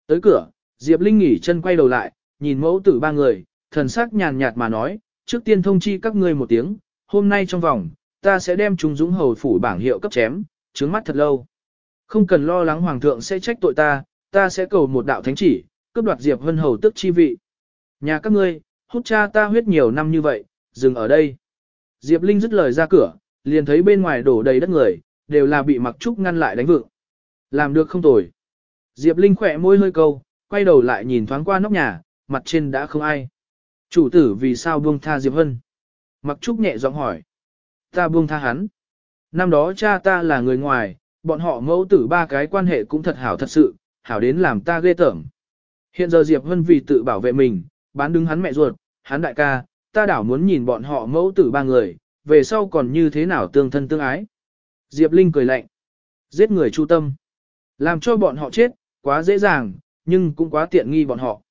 Tới cửa, Diệp Linh nghỉ chân quay đầu lại, nhìn mẫu tử ba người, thần sắc nhàn nhạt mà nói, trước tiên thông chi các ngươi một tiếng, hôm nay trong vòng, ta sẽ đem chúng dũng hầu phủ bảng hiệu cấp chém, trướng mắt thật lâu. Không cần lo lắng hoàng thượng sẽ trách tội ta, ta sẽ cầu một đạo thánh chỉ, cướp đoạt Diệp Vân hầu tức chi vị. Nhà các ngươi, hút cha ta huyết nhiều năm như vậy, dừng ở đây. Diệp Linh dứt lời ra cửa, liền thấy bên ngoài đổ đầy đất người, đều là bị mặc trúc ngăn lại đánh vượng. Làm được không tồi. Diệp Linh khỏe môi hơi câu, quay đầu lại nhìn thoáng qua nóc nhà, mặt trên đã không ai. Chủ tử vì sao buông tha Diệp Vân? Mặc trúc nhẹ giọng hỏi. Ta buông tha hắn. Năm đó cha ta là người ngoài, bọn họ mẫu tử ba cái quan hệ cũng thật hảo thật sự, hảo đến làm ta ghê tởm. Hiện giờ Diệp Vân vì tự bảo vệ mình, bán đứng hắn mẹ ruột, hắn đại ca, ta đảo muốn nhìn bọn họ mẫu tử ba người, về sau còn như thế nào tương thân tương ái. Diệp Linh cười lạnh. Giết người chu tâm. Làm cho bọn họ chết, quá dễ dàng, nhưng cũng quá tiện nghi bọn họ.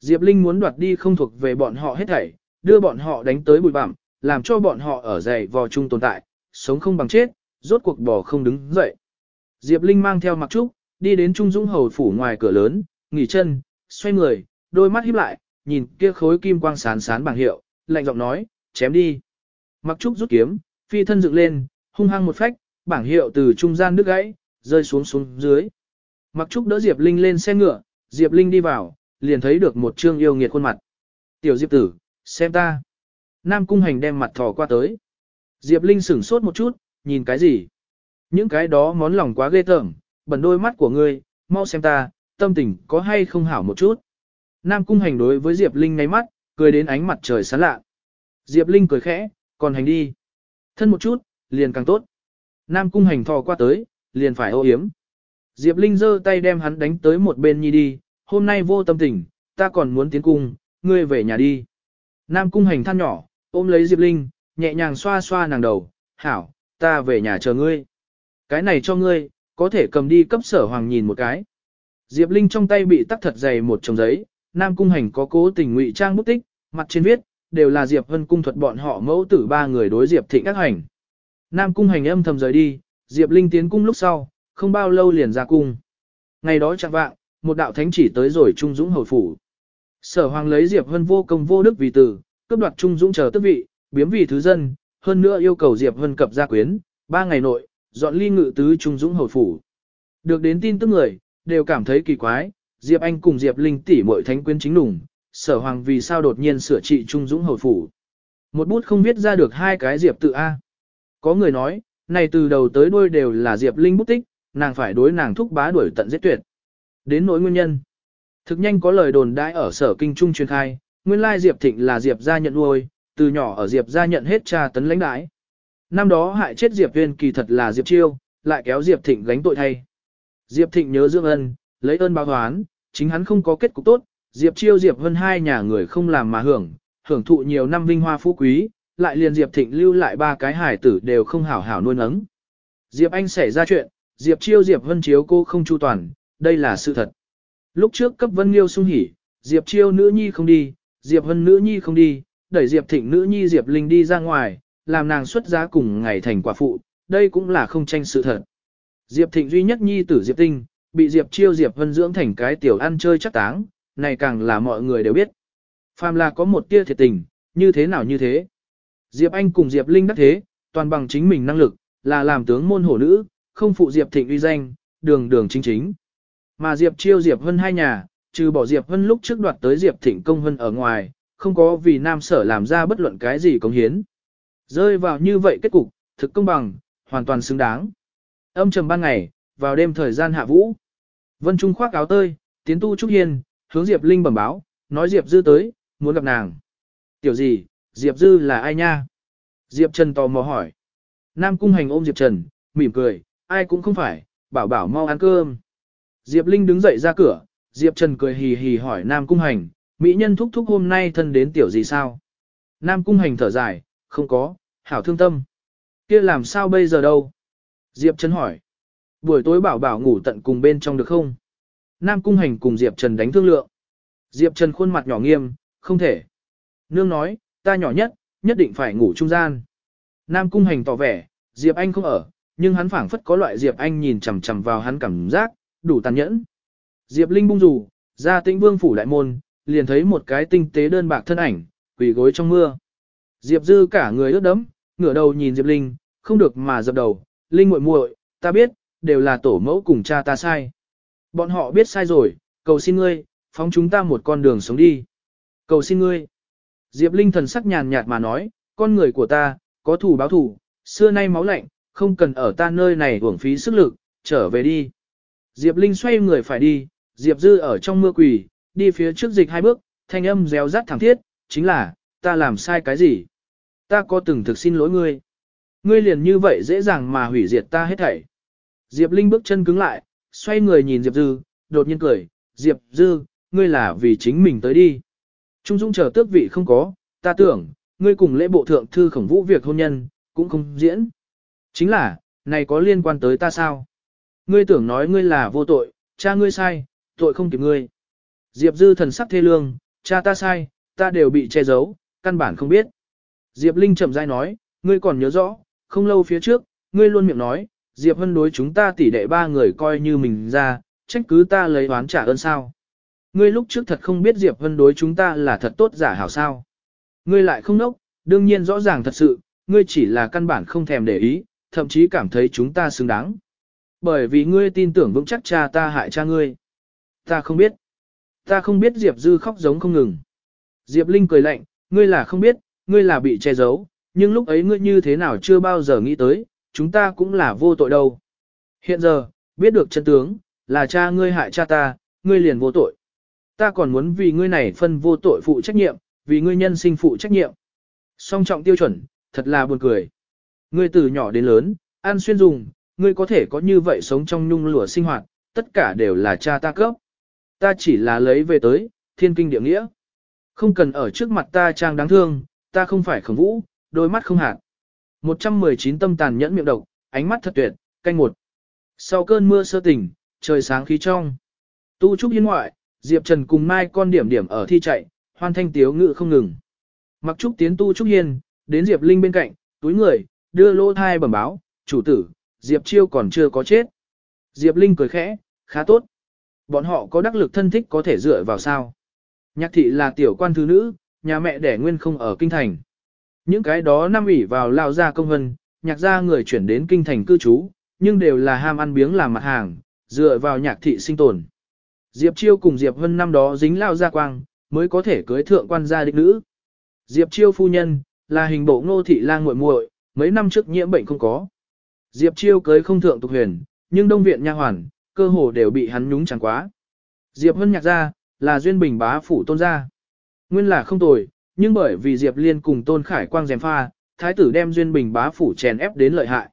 Diệp Linh muốn đoạt đi không thuộc về bọn họ hết thảy, đưa bọn họ đánh tới bụi bặm, làm cho bọn họ ở dày vò chung tồn tại, sống không bằng chết, rốt cuộc bò không đứng dậy. Diệp Linh mang theo mặc trúc, đi đến Trung Dũng Hầu phủ ngoài cửa lớn, nghỉ chân, xoay người, đôi mắt híp lại, nhìn kia khối kim quang sán sán bảng hiệu, lạnh giọng nói, chém đi. Mặc trúc rút kiếm, phi thân dựng lên, hung hăng một phách, bảng hiệu từ trung gian đứt gãy, rơi xuống xuống dưới. Mặc trúc đỡ Diệp Linh lên xe ngựa, Diệp Linh đi vào, liền thấy được một trương yêu nghiệt khuôn mặt. Tiểu Diệp tử, xem ta. Nam cung hành đem mặt thò qua tới. Diệp Linh sửng sốt một chút, nhìn cái gì? Những cái đó món lòng quá ghê tởm, bẩn đôi mắt của ngươi, mau xem ta, tâm tình có hay không hảo một chút. Nam cung hành đối với Diệp Linh ngáy mắt, cười đến ánh mặt trời sáng lạ. Diệp Linh cười khẽ, còn hành đi. Thân một chút, liền càng tốt. Nam cung hành thò qua tới, liền phải ô hiếm. Diệp Linh giơ tay đem hắn đánh tới một bên nhi đi, hôm nay vô tâm tình, ta còn muốn tiến cung, ngươi về nhà đi. Nam cung hành than nhỏ, ôm lấy Diệp Linh, nhẹ nhàng xoa xoa nàng đầu, hảo, ta về nhà chờ ngươi. Cái này cho ngươi, có thể cầm đi cấp sở hoàng nhìn một cái. Diệp Linh trong tay bị tắc thật dày một chồng giấy, Nam cung hành có cố tình ngụy trang bút tích, mặt trên viết, đều là Diệp Vân cung thuật bọn họ mẫu tử ba người đối Diệp Thịnh các hành. Nam cung hành âm thầm rời đi, Diệp Linh tiến cung lúc sau, không bao lâu liền ra cung. Ngày đó chẳng vạng, một đạo thánh chỉ tới rồi Trung Dũng hồi phủ. Sở hoàng lấy Diệp Vân vô công vô đức vì tử, cướp đoạt Trung Dũng chờ tước vị, biếm vì thứ dân, hơn nữa yêu cầu Diệp Vân cập gia quyến, ba ngày nội, dọn ly ngự tứ Trung Dũng hồi phủ. Được đến tin tức người, đều cảm thấy kỳ quái, Diệp Anh cùng Diệp Linh tỷ muội thánh quyến chính đủng, sở hoàng vì sao đột nhiên sửa trị Trung Dũng hồi phủ. Một bút không viết ra được hai cái Diệp tự A. Có người nói, này từ đầu tới đuôi đều là Diệp Linh bút tích, nàng phải đối nàng thúc bá đuổi tận giết tuyệt. Đến nỗi nguyên nhân. Thực nhanh có lời đồn đãi ở sở kinh trung truyền khai, nguyên lai Diệp Thịnh là Diệp gia nhận nuôi, từ nhỏ ở Diệp gia nhận hết tra tấn lãnh đãi. Năm đó hại chết Diệp Viên kỳ thật là Diệp Chiêu, lại kéo Diệp Thịnh gánh tội thay. Diệp Thịnh nhớ dưỡng ân, lấy ơn báo oán, chính hắn không có kết cục tốt, Diệp Chiêu Diệp Vân hai nhà người không làm mà hưởng, hưởng thụ nhiều năm vinh hoa phú quý, lại liền Diệp Thịnh lưu lại ba cái hải tử đều không hảo hảo nuôi nấng. Diệp Anh xảy ra chuyện, Diệp Chiêu Diệp Vân chiếu cô không chu toàn, đây là sự thật. Lúc trước cấp Vân Liêu sung hỉ, Diệp Chiêu nữ nhi không đi, Diệp Vân nữ nhi không đi, đẩy Diệp Thịnh nữ nhi Diệp Linh đi ra ngoài, làm nàng xuất giá cùng ngày thành quả phụ, đây cũng là không tranh sự thật. Diệp Thịnh duy nhất nhi tử Diệp Tinh, bị Diệp Chiêu Diệp Vân dưỡng thành cái tiểu ăn chơi chắc táng, này càng là mọi người đều biết. Phàm là có một tia thiệt tình, như thế nào như thế. Diệp Anh cùng Diệp Linh đắc thế, toàn bằng chính mình năng lực, là làm tướng môn hổ nữ, không phụ Diệp Thịnh uy danh, đường đường chính chính. Mà Diệp Chiêu Diệp Vân hai nhà, trừ bỏ Diệp Vân lúc trước đoạt tới Diệp Thịnh công vân ở ngoài, không có vì nam sở làm ra bất luận cái gì công hiến. Rơi vào như vậy kết cục, thực công bằng, hoàn toàn xứng đáng. Âm trầm ban ngày, vào đêm thời gian hạ vũ. Vân Trung khoác áo tơi, tiến tu trúc hiên, hướng Diệp Linh bẩm báo, nói Diệp Dư tới, muốn gặp nàng. Tiểu gì, Diệp Dư là ai nha? Diệp Trần tò mò hỏi. Nam Cung Hành ôm Diệp Trần, mỉm cười, ai cũng không phải, bảo bảo mau ăn cơm. Diệp Linh đứng dậy ra cửa, Diệp Trần cười hì hì hỏi Nam Cung Hành, mỹ nhân thúc thúc hôm nay thân đến tiểu gì sao? Nam Cung Hành thở dài, không có, hảo thương tâm. kia làm sao bây giờ đâu? Diệp Trần hỏi. Buổi tối bảo bảo ngủ tận cùng bên trong được không? Nam Cung Hành cùng Diệp Trần đánh thương lượng. Diệp Trần khuôn mặt nhỏ nghiêm, không thể. Nương nói, ta nhỏ nhất, nhất định phải ngủ trung gian. Nam Cung Hành tỏ vẻ, Diệp Anh không ở, nhưng hắn phảng phất có loại Diệp Anh nhìn chằm chằm vào hắn cảm giác, đủ tàn nhẫn. Diệp Linh bung rủ, ra tĩnh vương phủ đại môn, liền thấy một cái tinh tế đơn bạc thân ảnh, quỳ gối trong mưa. Diệp Dư cả người ướt đẫm, ngửa đầu nhìn Diệp Linh, không được mà dập đầu, Linh muội muội, ta biết, đều là tổ mẫu cùng cha ta sai. Bọn họ biết sai rồi, cầu xin ngươi, phóng chúng ta một con đường sống đi. Cầu xin ngươi. Diệp Linh thần sắc nhàn nhạt mà nói, con người của ta, có thủ báo thủ, xưa nay máu lạnh, không cần ở ta nơi này uổng phí sức lực, trở về đi. Diệp Linh xoay người phải đi, Diệp Dư ở trong mưa quỳ, đi phía trước dịch hai bước, thanh âm réo rắt thẳng thiết, chính là, ta làm sai cái gì? Ta có từng thực xin lỗi ngươi? Ngươi liền như vậy dễ dàng mà hủy diệt ta hết thảy. Diệp Linh bước chân cứng lại, xoay người nhìn Diệp Dư, đột nhiên cười, Diệp Dư, ngươi là vì chính mình tới đi. Trung Dung chờ tước vị không có, ta tưởng, ngươi cùng lễ bộ thượng thư khổng vũ việc hôn nhân, cũng không diễn. Chính là, này có liên quan tới ta sao? Ngươi tưởng nói ngươi là vô tội, cha ngươi sai, tội không kịp ngươi. Diệp Dư thần sắc thê lương, cha ta sai, ta đều bị che giấu, căn bản không biết. Diệp Linh chậm rãi nói, ngươi còn nhớ rõ, không lâu phía trước, ngươi luôn miệng nói, Diệp Hân đối chúng ta tỷ đệ ba người coi như mình ra, trách cứ ta lấy oán trả ơn sao. Ngươi lúc trước thật không biết Diệp Hân đối chúng ta là thật tốt giả hảo sao. Ngươi lại không nốc, đương nhiên rõ ràng thật sự, ngươi chỉ là căn bản không thèm để ý, thậm chí cảm thấy chúng ta xứng đáng. Bởi vì ngươi tin tưởng vững chắc cha ta hại cha ngươi. Ta không biết. Ta không biết Diệp Dư khóc giống không ngừng. Diệp Linh cười lạnh, ngươi là không biết, ngươi là bị che giấu, nhưng lúc ấy ngươi như thế nào chưa bao giờ nghĩ tới, chúng ta cũng là vô tội đâu. Hiện giờ, biết được chân tướng, là cha ngươi hại cha ta, ngươi liền vô tội. Ta còn muốn vì ngươi này phân vô tội phụ trách nhiệm, vì ngươi nhân sinh phụ trách nhiệm. Song trọng tiêu chuẩn, thật là buồn cười. Ngươi từ nhỏ đến lớn, ăn xuyên dùng, ngươi có thể có như vậy sống trong nhung lụa sinh hoạt, tất cả đều là cha ta cấp. Ta chỉ là lấy về tới, thiên kinh địa nghĩa. Không cần ở trước mặt ta trang đáng thương, ta không phải khổng vũ, đôi mắt không hạt. 119 tâm tàn nhẫn miệng độc, ánh mắt thật tuyệt, canh một. Sau cơn mưa sơ tỉnh, trời sáng khí trong. Tu trúc hiên ngoại, Diệp Trần cùng Mai con điểm điểm ở thi chạy, hoan thanh tiếu ngự không ngừng. Mặc trúc tiến tu trúc hiên, đến Diệp Linh bên cạnh, túi người, đưa lô thai bẩm báo, chủ tử, Diệp Chiêu còn chưa có chết. Diệp Linh cười khẽ, khá tốt. Bọn họ có đắc lực thân thích có thể dựa vào sao. Nhạc thị là tiểu quan thứ nữ, nhà mẹ đẻ nguyên không ở kinh thành. Những cái đó năm ủy vào lao ra công vân, nhạc gia người chuyển đến kinh thành cư trú, nhưng đều là ham ăn biếng làm mặt hàng, dựa vào nhạc thị sinh tồn. Diệp Chiêu cùng Diệp Vân năm đó dính lao gia quang, mới có thể cưới thượng quan gia đích nữ. Diệp Chiêu phu nhân, là hình bộ ngô thị lang muội muội, mấy năm trước nhiễm bệnh không có. Diệp Chiêu cưới không thượng tục huyền, nhưng đông viện nha hoàn, cơ hồ đều bị hắn nhúng chẳng quá. Diệp Vân nhạc gia, là duyên bình bá phủ tôn gia. Nguyên là không tồi, nhưng bởi vì Diệp Liên cùng tôn khải quang dèm pha, thái tử đem duyên bình bá phủ chèn ép đến lợi hại.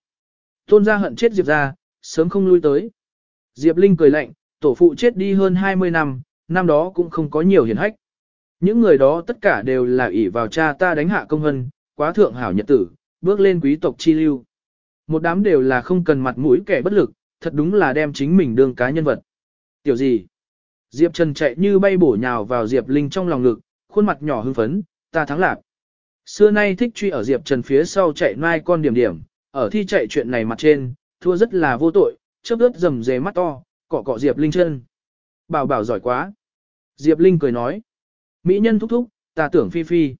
Tôn gia hận chết Diệp gia, sớm không lui tới. Diệp Linh cười lạnh, tổ phụ chết đi hơn 20 năm, năm đó cũng không có nhiều hiển hách. Những người đó tất cả đều là ỷ vào cha ta đánh hạ công hân, quá thượng hảo nhật tử, bước lên quý tộc chi lưu. Một đám đều là không cần mặt mũi kẻ bất lực, thật đúng là đem chính mình đương cá nhân vật. Tiểu gì? Diệp Trần chạy như bay bổ nhào vào Diệp Linh trong lòng ngực, khuôn mặt nhỏ hưng phấn, ta thắng lạc. Xưa nay thích truy ở Diệp Trần phía sau chạy mai con điểm điểm, ở thi chạy chuyện này mặt trên, thua rất là vô tội, chớp ướt rầm rề mắt to, cọ cọ Diệp Linh chân. Bảo bảo giỏi quá. Diệp Linh cười nói. Mỹ nhân thúc thúc, ta tưởng phi phi.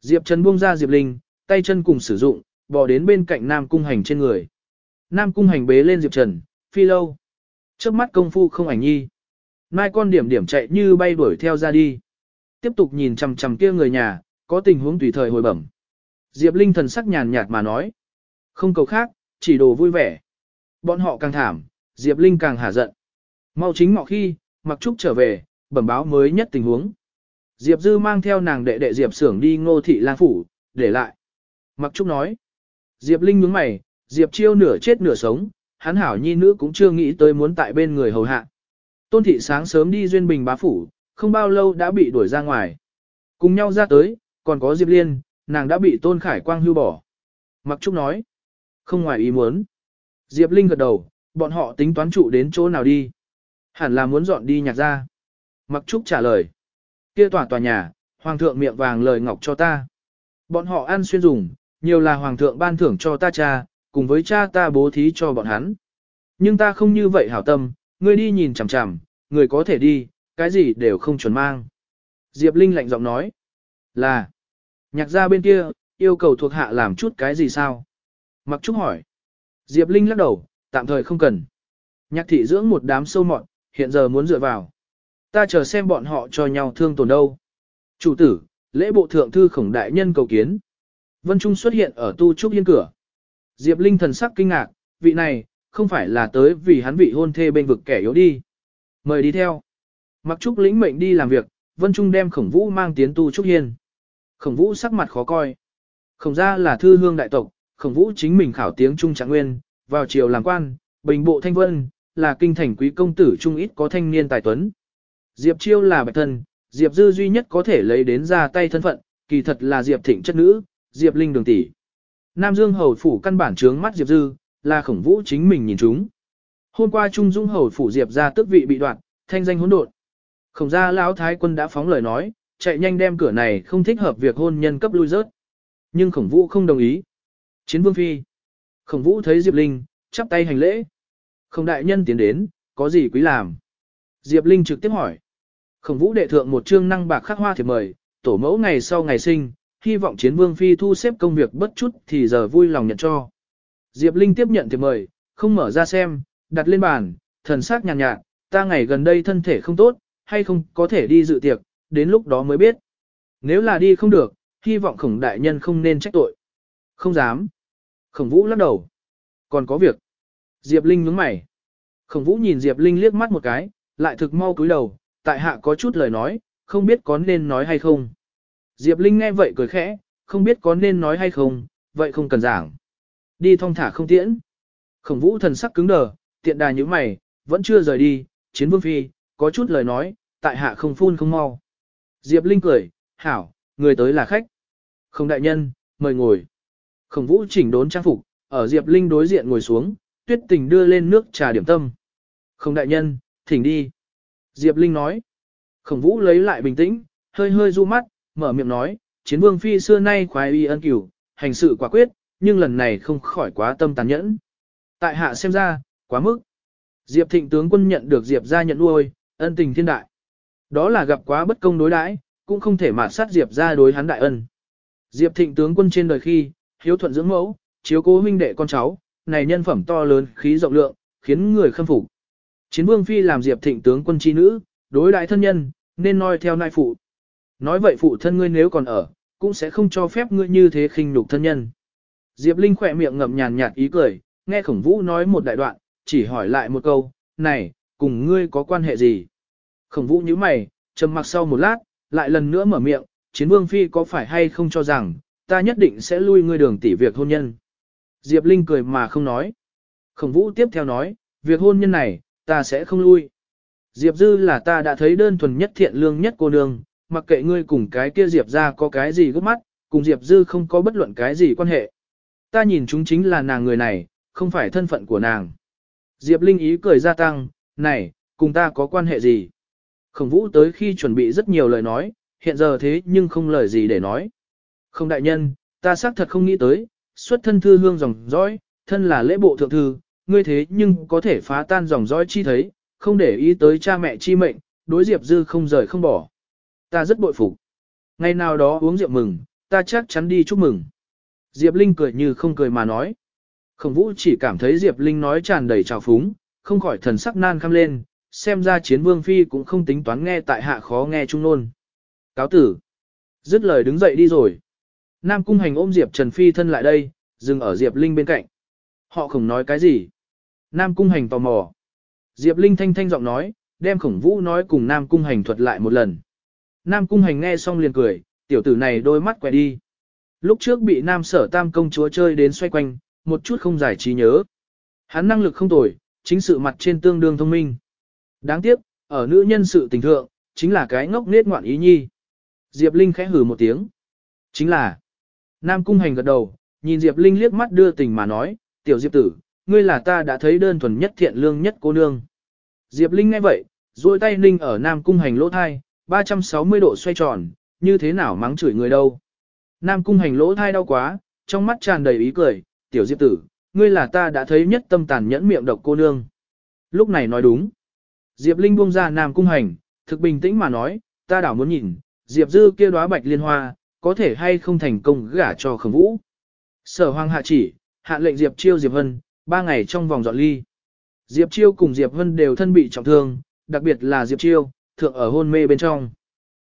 Diệp Trần buông ra Diệp Linh, tay chân cùng sử dụng, bò đến bên cạnh Nam Cung Hành trên người. Nam Cung Hành bế lên Diệp Trần, phi lâu. Trước mắt công phu không ảnh nhi. Mai con điểm điểm chạy như bay đuổi theo ra đi. Tiếp tục nhìn chằm chằm kia người nhà, có tình huống tùy thời hồi bẩm. Diệp Linh thần sắc nhàn nhạt mà nói. Không cầu khác, chỉ đồ vui vẻ. Bọn họ càng thảm, Diệp Linh càng hả giận. Mau chính ngọ khi, mặc trúc trở về, bẩm báo mới nhất tình huống. Diệp Dư mang theo nàng đệ đệ Diệp Sưởng đi ngô thị lang phủ, để lại. Mặc trúc nói. Diệp Linh nhướng mày, Diệp Chiêu nửa chết nửa sống, hắn hảo nhi nữ cũng chưa nghĩ tới muốn tại bên người hầu hạ. Tôn thị sáng sớm đi duyên bình bá phủ, không bao lâu đã bị đuổi ra ngoài. Cùng nhau ra tới, còn có Diệp Liên, nàng đã bị Tôn Khải Quang hưu bỏ. Mặc Trúc nói, không ngoài ý muốn. Diệp Linh gật đầu, bọn họ tính toán trụ đến chỗ nào đi. Hẳn là muốn dọn đi nhạc ra. Mặc Trúc trả lời. Kia tòa tòa nhà, Hoàng thượng miệng vàng lời ngọc cho ta. Bọn họ ăn xuyên dùng, nhiều là Hoàng thượng ban thưởng cho ta cha, cùng với cha ta bố thí cho bọn hắn. Nhưng ta không như vậy hảo tâm, ngươi đi nhìn chằm chằm, người có thể đi, cái gì đều không chuẩn mang. Diệp Linh lạnh giọng nói. Là. Nhạc gia bên kia, yêu cầu thuộc hạ làm chút cái gì sao? Mặc Trúc hỏi. Diệp Linh lắc đầu, tạm thời không cần. Nhạc thị dưỡng một đám sâu mọn, hiện giờ muốn dựa vào. Ta chờ xem bọn họ cho nhau thương tổn đâu. Chủ tử, lễ bộ thượng thư khổng đại nhân cầu kiến. Vân Trung xuất hiện ở tu trúc hiên cửa. Diệp Linh thần sắc kinh ngạc, vị này, không phải là tới vì hắn vị hôn thê bên vực kẻ yếu đi. Mời đi theo. Mặc trúc lĩnh mệnh đi làm việc, Vân Trung đem khổng vũ mang tiến tu trúc hiên. Khổng vũ sắc mặt khó coi. Khổng Gia là thư hương đại tộc, khổng vũ chính mình khảo tiếng Trung Trạng Nguyên, vào triều làm quan, bình bộ thanh vân, là kinh thành quý công tử trung ít có thanh niên tài tuấn. Diệp Chiêu là bạch thân, Diệp Dư duy nhất có thể lấy đến ra tay thân phận, kỳ thật là Diệp Thịnh chất nữ, Diệp Linh đường tỷ. Nam Dương hầu phủ căn bản trướng mắt Diệp Dư, là khổng vũ chính mình nhìn chúng. Hôm qua Trung Dung hầu phủ Diệp gia tước vị bị đoạn, thanh danh hỗn độn. Khổng gia lão thái quân đã phóng lời nói, chạy nhanh đem cửa này không thích hợp việc hôn nhân cấp lui rớt. Nhưng khổng vũ không đồng ý. Chiến vương phi. Khổng vũ thấy Diệp Linh, chắp tay hành lễ. Khổng đại nhân tiến đến, có gì quý làm? Diệp Linh trực tiếp hỏi. Khổng vũ đệ thượng một chương năng bạc khắc hoa thiệp mời, tổ mẫu ngày sau ngày sinh, hy vọng chiến vương phi thu xếp công việc bất chút thì giờ vui lòng nhận cho. Diệp Linh tiếp nhận thiệp mời, không mở ra xem, đặt lên bàn, thần sắc nhàn nhạt, nhạt, ta ngày gần đây thân thể không tốt, hay không có thể đi dự tiệc, đến lúc đó mới biết. Nếu là đi không được, hy vọng khổng đại nhân không nên trách tội. Không dám. Khổng vũ lắc đầu. Còn có việc. Diệp Linh nhướng mày. Khổng vũ nhìn Diệp Linh liếc mắt một cái, lại thực mau cúi đầu, tại hạ có chút lời nói, không biết có nên nói hay không. Diệp Linh nghe vậy cười khẽ, không biết có nên nói hay không, vậy không cần giảng. Đi thong thả không tiễn. Khổng vũ thần sắc cứng đờ, tiện đà như mày, vẫn chưa rời đi, chiến vương phi, có chút lời nói, tại hạ không phun không mau. Diệp Linh cười, hảo, người tới là khách. Không đại nhân, mời ngồi. Khổng vũ chỉnh đốn trang phục, ở Diệp Linh đối diện ngồi xuống, tuyết tình đưa lên nước trà điểm tâm. Không đại nhân, thỉnh đi. Diệp Linh nói. Khổng vũ lấy lại bình tĩnh, hơi hơi du mắt, mở miệng nói, chiến vương phi xưa nay khoái y ân cửu, hành sự quả quyết, nhưng lần này không khỏi quá tâm tàn nhẫn. Tại hạ xem ra, quá mức. Diệp thịnh tướng quân nhận được Diệp ra nhận nuôi, ân tình thiên đại. Đó là gặp quá bất công đối đãi, cũng không thể mạt sát Diệp ra đối hắn đại ân. Diệp thịnh tướng quân trên đời khi, hiếu thuận dưỡng mẫu, chiếu cố huynh đệ con cháu, này nhân phẩm to lớn, khí rộng lượng, khiến người khâm phục. Chiến vương phi làm Diệp thịnh tướng quân chi nữ, đối đại thân nhân, nên noi theo nai phụ. Nói vậy phụ thân ngươi nếu còn ở, cũng sẽ không cho phép ngươi như thế khinh nhục thân nhân. Diệp Linh khỏe miệng ngậm nhàn nhạt ý cười, nghe khổng vũ nói một đại đoạn, chỉ hỏi lại một câu, này, cùng ngươi có quan hệ gì? Khổng vũ nhíu mày, trầm mặc sau một lát, lại lần nữa mở miệng, chiến vương phi có phải hay không cho rằng, ta nhất định sẽ lui ngươi đường tỷ việc hôn nhân. Diệp Linh cười mà không nói. Khổng vũ tiếp theo nói, việc hôn nhân này, ta sẽ không lui. Diệp Dư là ta đã thấy đơn thuần nhất thiện lương nhất cô nương, mặc kệ ngươi cùng cái kia Diệp ra có cái gì gấp mắt, cùng Diệp Dư không có bất luận cái gì quan hệ. Ta nhìn chúng chính là nàng người này, không phải thân phận của nàng. Diệp Linh ý cười gia tăng, này, cùng ta có quan hệ gì? Khổng vũ tới khi chuẩn bị rất nhiều lời nói, hiện giờ thế nhưng không lời gì để nói. Không đại nhân, ta xác thật không nghĩ tới, xuất thân thư hương dòng dõi, thân là lễ bộ thượng thư, ngươi thế nhưng có thể phá tan dòng dõi chi thấy, không để ý tới cha mẹ chi mệnh, đối Diệp Dư không rời không bỏ. Ta rất bội phục. Ngày nào đó uống rượu mừng, ta chắc chắn đi chúc mừng. Diệp Linh cười như không cười mà nói. Khổng Vũ chỉ cảm thấy Diệp Linh nói tràn đầy trào phúng, không khỏi thần sắc nan khăm lên, xem ra chiến vương phi cũng không tính toán nghe tại hạ khó nghe trung nôn. Cáo tử. Dứt lời đứng dậy đi rồi. Nam cung hành ôm Diệp Trần Phi thân lại đây, dừng ở Diệp Linh bên cạnh. Họ không nói cái gì. Nam cung hành tò mò. Diệp Linh thanh thanh giọng nói, đem khổng vũ nói cùng Nam cung hành thuật lại một lần. Nam cung hành nghe xong liền cười, tiểu tử này đôi mắt quẹ đi. Lúc trước bị Nam sở tam công chúa chơi đến xoay quanh, một chút không giải trí nhớ. Hắn năng lực không tồi, chính sự mặt trên tương đương thông minh. Đáng tiếc, ở nữ nhân sự tình thượng, chính là cái ngốc nết ngoạn ý nhi. Diệp Linh khẽ hừ một tiếng. Chính là, Nam Cung Hành gật đầu, nhìn Diệp Linh liếc mắt đưa tình mà nói, tiểu Diệp tử, ngươi là ta đã thấy đơn thuần nhất thiện lương nhất cô nương. Diệp Linh nghe vậy, duỗi tay ninh ở Nam Cung Hành lỗ thai, 360 độ xoay tròn, như thế nào mắng chửi người đâu. Nam Cung Hành lỗ thai đau quá, trong mắt tràn đầy ý cười, tiểu Diệp tử, ngươi là ta đã thấy nhất tâm tàn nhẫn miệng độc cô nương. Lúc này nói đúng. Diệp Linh buông ra Nam Cung Hành, thực bình tĩnh mà nói, ta đảo muốn nhìn, Diệp Dư kia đóa bạch liên hoa, có thể hay không thành công gả cho khổng vũ. Sở hoàng hạ chỉ, hạ lệnh Diệp Chiêu Diệp Vân ba ngày trong vòng dọn ly. Diệp Chiêu cùng Diệp Vân đều thân bị trọng thương, đặc biệt là Diệp Chiêu, thượng ở hôn mê bên trong.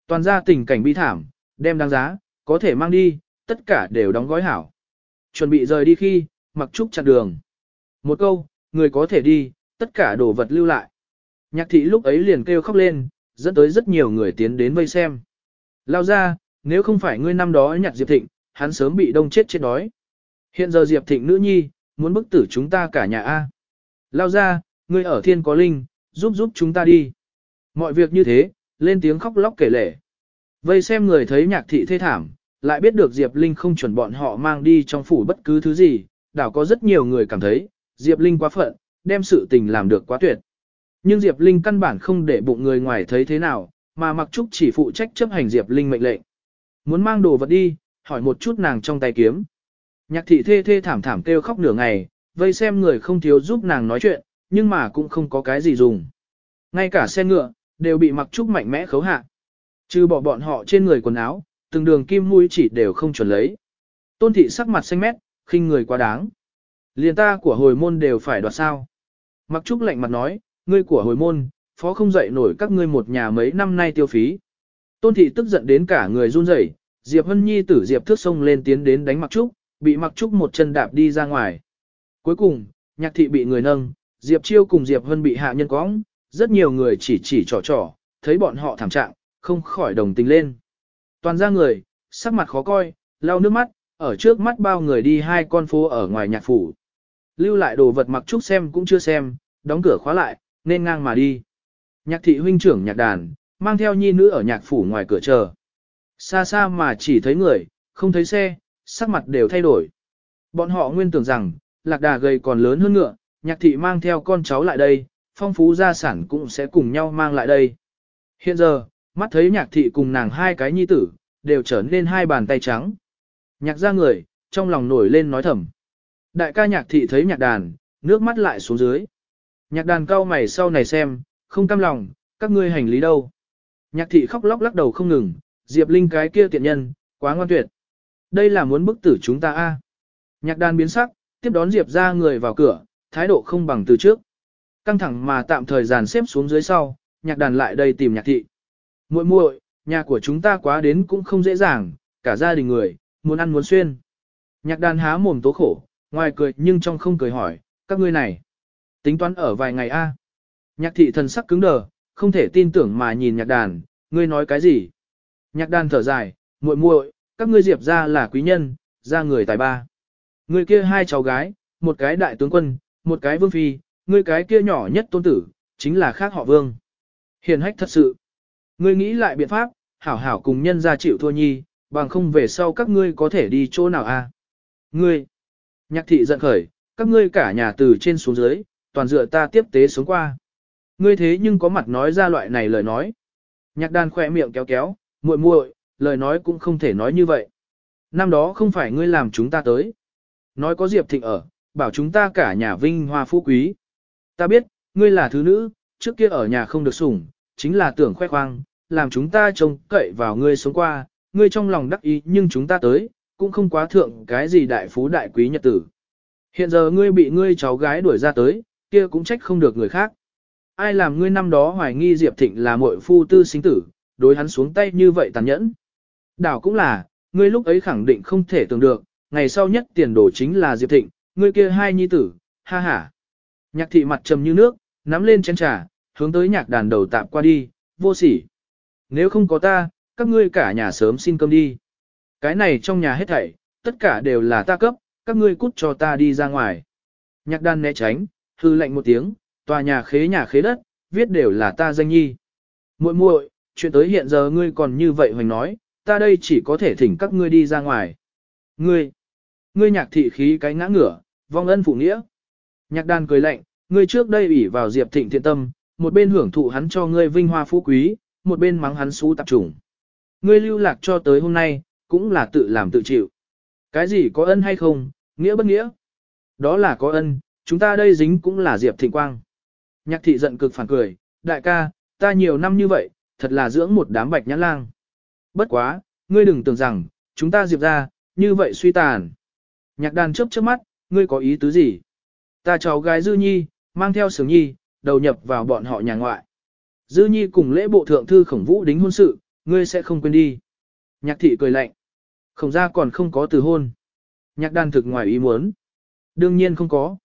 Toàn ra tình cảnh bi thảm, đem đáng giá, có thể mang đi, tất cả đều đóng gói hảo. Chuẩn bị rời đi khi, mặc trúc chặn đường. Một câu, người có thể đi, tất cả đồ vật lưu lại. Nhạc thị lúc ấy liền kêu khóc lên, dẫn tới rất nhiều người tiến đến vây xem. Lao ra, nếu không phải ngươi năm đó nhặt Diệp Thịnh, hắn sớm bị đông chết chết đói. Hiện giờ Diệp Thịnh nữ nhi, muốn bức tử chúng ta cả nhà A. Lao ra, ngươi ở thiên có linh, giúp giúp chúng ta đi. Mọi việc như thế, lên tiếng khóc lóc kể lể. Vây xem người thấy nhạc thị thê thảm, lại biết được Diệp Linh không chuẩn bọn họ mang đi trong phủ bất cứ thứ gì, đảo có rất nhiều người cảm thấy, Diệp Linh quá phận, đem sự tình làm được quá tuyệt. Nhưng Diệp Linh căn bản không để bụng người ngoài thấy thế nào, mà Mặc Trúc chỉ phụ trách chấp hành Diệp Linh mệnh lệnh. Muốn mang đồ vật đi, hỏi một chút nàng trong tay kiếm. Nhạc thị thê thê thảm thảm kêu khóc nửa ngày, vây xem người không thiếu giúp nàng nói chuyện, nhưng mà cũng không có cái gì dùng. Ngay cả xe ngựa, đều bị Mặc Trúc mạnh mẽ khấu hạ. Trừ bỏ bọn họ trên người quần áo, từng đường kim mũi chỉ đều không chuẩn lấy. Tôn thị sắc mặt xanh mét, khinh người quá đáng. Liền ta của hồi môn đều phải đoạt sao. Mặc Trúc lạnh mặt nói, ngươi của hồi môn, phó không dậy nổi các ngươi một nhà mấy năm nay tiêu phí. Tôn thị tức giận đến cả người run rẩy, Diệp Hân Nhi tử Diệp thước sông lên tiến đến đánh Mặc Trúc, bị Mặc Trúc một chân đạp đi ra ngoài. Cuối cùng, nhạc thị bị người nâng, Diệp Chiêu cùng Diệp Hân bị hạ nhân cõng, rất nhiều người chỉ chỉ trò trò, thấy bọn họ thảm trạng, không khỏi đồng tình lên. Toàn ra người, sắc mặt khó coi, lau nước mắt, ở trước mắt bao người đi hai con phố ở ngoài nhạc phủ. Lưu lại đồ vật mặc trúc xem cũng chưa xem, đóng cửa khóa lại, nên ngang mà đi. Nhạc thị huynh trưởng nhạc đàn, mang theo nhi nữ ở nhạc phủ ngoài cửa chờ. Xa xa mà chỉ thấy người, không thấy xe, sắc mặt đều thay đổi. Bọn họ nguyên tưởng rằng, lạc đà gầy còn lớn hơn ngựa, nhạc thị mang theo con cháu lại đây, phong phú gia sản cũng sẽ cùng nhau mang lại đây. Hiện giờ, mắt thấy nhạc thị cùng nàng hai cái nhi tử, đều trở nên hai bàn tay trắng. Nhạc ra người, trong lòng nổi lên nói thầm. Đại ca nhạc thị thấy nhạc đàn, nước mắt lại xuống dưới. Nhạc đàn cao mày sau này xem, không cam lòng, các ngươi hành lý đâu. Nhạc thị khóc lóc lắc đầu không ngừng, Diệp Linh cái kia tiện nhân, quá ngoan tuyệt. Đây là muốn bức tử chúng ta a. Nhạc đàn biến sắc, tiếp đón Diệp ra người vào cửa, thái độ không bằng từ trước. Căng thẳng mà tạm thời dàn xếp xuống dưới sau, nhạc đàn lại đây tìm nhạc thị. muội muội, nhà của chúng ta quá đến cũng không dễ dàng, cả gia đình người, muốn ăn muốn xuyên. Nhạc đàn há mồm tố khổ, ngoài cười nhưng trong không cười hỏi, các ngươi này, tính toán ở vài ngày a. Nhạc thị thần sắc cứng đờ, không thể tin tưởng mà nhìn nhạc đàn, ngươi nói cái gì? Nhạc đàn thở dài, muội muội, các ngươi diệp ra là quý nhân, ra người tài ba. Người kia hai cháu gái, một cái đại tướng quân, một cái vương phi, ngươi cái kia nhỏ nhất tôn tử, chính là khác họ vương. Hiền hách thật sự. Ngươi nghĩ lại biện pháp, hảo hảo cùng nhân ra chịu thua nhi, bằng không về sau các ngươi có thể đi chỗ nào a? À? Ngươi, nhạc thị giận khởi, các ngươi cả nhà từ trên xuống dưới, toàn dựa ta tiếp tế xuống qua. Ngươi thế nhưng có mặt nói ra loại này lời nói. Nhạc đàn khỏe miệng kéo kéo, muội muội, lời nói cũng không thể nói như vậy. Năm đó không phải ngươi làm chúng ta tới. Nói có Diệp Thịnh ở, bảo chúng ta cả nhà vinh hoa phú quý. Ta biết, ngươi là thứ nữ, trước kia ở nhà không được sủng, chính là tưởng khoe khoang, làm chúng ta trông cậy vào ngươi sống qua, ngươi trong lòng đắc ý nhưng chúng ta tới, cũng không quá thượng cái gì đại phú đại quý nhật tử. Hiện giờ ngươi bị ngươi cháu gái đuổi ra tới, kia cũng trách không được người khác. Ai làm ngươi năm đó hoài nghi Diệp Thịnh là muội phu tư sinh tử, đối hắn xuống tay như vậy tàn nhẫn. Đảo cũng là, ngươi lúc ấy khẳng định không thể tưởng được, ngày sau nhất tiền đồ chính là Diệp Thịnh, ngươi kia hai nhi tử, ha ha. Nhạc thị mặt trầm như nước, nắm lên chén trà, hướng tới nhạc đàn đầu tạm qua đi, vô sỉ. Nếu không có ta, các ngươi cả nhà sớm xin cơm đi. Cái này trong nhà hết thảy, tất cả đều là ta cấp, các ngươi cút cho ta đi ra ngoài. Nhạc đàn né tránh, hư lệnh một tiếng, tòa nhà khế nhà khế đất, viết đều là ta danh nhi. muội muội, chuyện tới hiện giờ ngươi còn như vậy hoành nói, ta đây chỉ có thể thỉnh các ngươi đi ra ngoài. Ngươi, ngươi nhạc thị khí cái ngã ngửa, vong ân phụ nghĩa. Nhạc đàn cười lạnh, ngươi trước đây ủy vào Diệp Thịnh thiện tâm, một bên hưởng thụ hắn cho ngươi vinh hoa phú quý, một bên mắng hắn xú tạp trùng. Ngươi lưu lạc cho tới hôm nay, cũng là tự làm tự chịu. Cái gì có ân hay không, nghĩa bất nghĩa? Đó là có ân, chúng ta đây dính cũng là Diệp Thịnh Quang. Nhạc thị giận cực phản cười, đại ca, ta nhiều năm như vậy, thật là dưỡng một đám bạch nhãn lang. Bất quá, ngươi đừng tưởng rằng, chúng ta Diệp ra, như vậy suy tàn. Nhạc đàn chớp chớp mắt, ngươi có ý tứ gì? Ta cháu gái Dư Nhi, mang theo Sướng Nhi, đầu nhập vào bọn họ nhà ngoại. Dư Nhi cùng lễ bộ thượng thư khổng vũ đính hôn sự, ngươi sẽ không quên đi. Nhạc thị cười lạnh. Khổng ra còn không có từ hôn. Nhạc đàn thực ngoài ý muốn. Đương nhiên không có.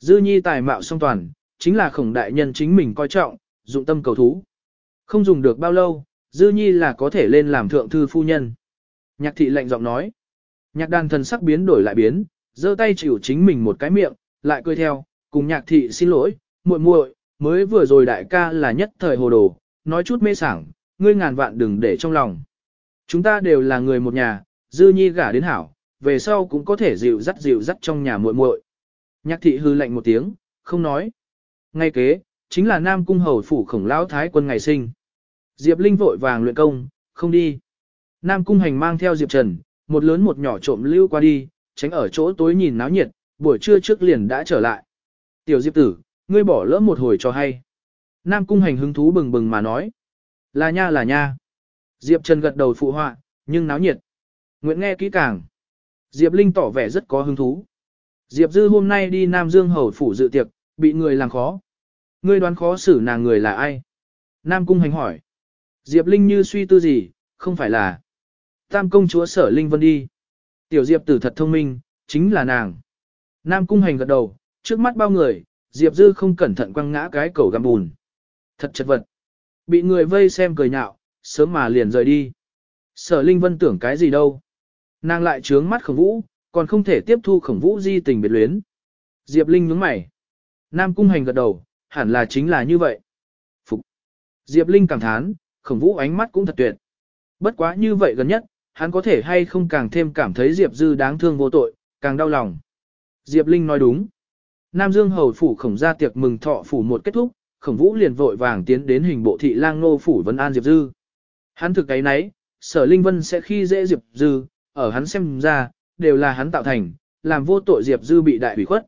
Dư Nhi tài mạo song toàn, chính là khổng đại nhân chính mình coi trọng, dụng tâm cầu thú. Không dùng được bao lâu, Dư Nhi là có thể lên làm thượng thư phu nhân. Nhạc thị lạnh giọng nói. Nhạc đàn thần sắc biến đổi lại biến, giơ tay chịu chính mình một cái miệng, lại cười theo, cùng nhạc thị xin lỗi, muội muội, mới vừa rồi đại ca là nhất thời hồ đồ, nói chút mê sảng, ngươi ngàn vạn đừng để trong lòng. Chúng ta đều là người một nhà, dư nhi gả đến hảo, về sau cũng có thể dịu dắt dịu dắt trong nhà muội muội. Nhạc thị hư lạnh một tiếng, không nói. Ngay kế, chính là Nam Cung Hầu Phủ Khổng Lão Thái quân ngày sinh. Diệp Linh vội vàng luyện công, không đi. Nam Cung Hành mang theo Diệp Trần, một lớn một nhỏ trộm lưu qua đi, tránh ở chỗ tối nhìn náo nhiệt, buổi trưa trước liền đã trở lại. Tiểu Diệp tử, ngươi bỏ lỡ một hồi cho hay. Nam Cung Hành hứng thú bừng bừng mà nói. Là nha là nha. Diệp Trần gật đầu phụ họa, nhưng náo nhiệt. Nguyện nghe kỹ càng. Diệp Linh tỏ vẻ rất có hứng thú. Diệp Dư hôm nay đi Nam Dương Hầu Phủ dự tiệc, bị người làm khó. Ngươi đoán khó xử nàng người là ai? Nam Cung Hành hỏi. Diệp Linh như suy tư gì, không phải là. Tam công chúa sở Linh Vân đi. Tiểu Diệp tử thật thông minh, chính là nàng. Nam Cung Hành gật đầu, trước mắt bao người, Diệp Dư không cẩn thận quăng ngã cái cầu găm bùn. Thật chật vật. Bị người vây xem cười nhạo, sớm mà liền rời đi. Sở Linh Vân tưởng cái gì đâu. Nàng lại trướng mắt khổng vũ, còn không thể tiếp thu khổng vũ di tình biệt luyến. Diệp Linh nhướng mày. Nam Cung Hành gật đầu, hẳn là chính là như vậy. Phục. Diệp Linh cảm thán, khổng vũ ánh mắt cũng thật tuyệt. Bất quá như vậy gần nhất, hắn có thể hay không càng thêm cảm thấy Diệp Dư đáng thương vô tội, càng đau lòng. Diệp Linh nói đúng. Nam Dương hầu phủ khổng ra tiệc mừng thọ phủ một kết thúc, khổng vũ liền vội vàng tiến đến hình bộ thị lang nô phủ vân an Diệp Dư. Hắn thực cái nấy, sở Linh Vân sẽ khi dễ Diệp Dư, ở hắn xem ra, đều là hắn tạo thành, làm vô tội Diệp Dư bị đại hủy khuất.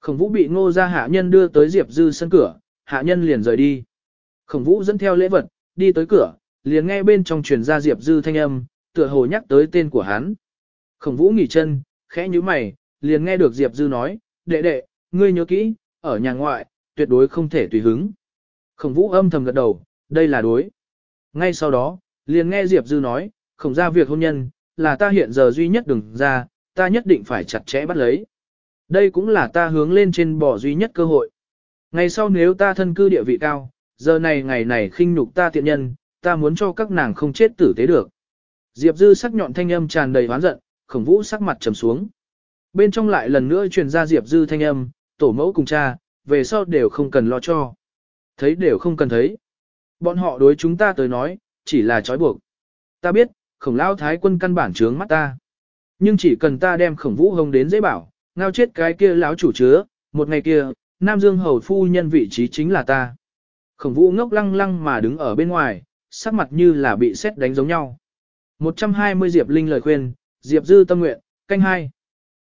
Khổng vũ bị ngô ra hạ nhân đưa tới Diệp Dư sân cửa, hạ nhân liền rời đi. Khổng vũ dẫn theo lễ vật, đi tới cửa, liền nghe bên trong truyền ra Diệp Dư thanh âm, tựa hồ nhắc tới tên của hắn. Khổng vũ nghỉ chân, khẽ như mày, liền nghe được Diệp Dư nói, đệ đệ, ngươi nhớ kỹ, ở nhà ngoại, tuyệt đối không thể tùy hứng. Khổng vũ âm thầm gật đầu, đây là đối. Ngay sau đó, liền nghe Diệp Dư nói, khổng ra việc hôn nhân, là ta hiện giờ duy nhất đừng ra, ta nhất định phải chặt chẽ bắt lấy. Đây cũng là ta hướng lên trên bỏ duy nhất cơ hội. Ngày sau nếu ta thân cư địa vị cao, giờ này ngày này khinh nhục ta tiện nhân, ta muốn cho các nàng không chết tử tế được. Diệp Dư sắc nhọn thanh âm tràn đầy hoán giận, khổng vũ sắc mặt trầm xuống. Bên trong lại lần nữa truyền ra Diệp Dư thanh âm, tổ mẫu cùng cha, về sau đều không cần lo cho. Thấy đều không cần thấy. Bọn họ đối chúng ta tới nói, chỉ là trói buộc. Ta biết, khổng lao thái quân căn bản trướng mắt ta. Nhưng chỉ cần ta đem khổng vũ hồng đến dễ bảo, ngao chết cái kia lão chủ chứa, một ngày kia, Nam Dương hầu phu nhân vị trí chính là ta. Khổng vũ ngốc lăng lăng mà đứng ở bên ngoài, sắc mặt như là bị xét đánh giống nhau. 120 Diệp Linh lời khuyên, Diệp Dư tâm nguyện, canh hai.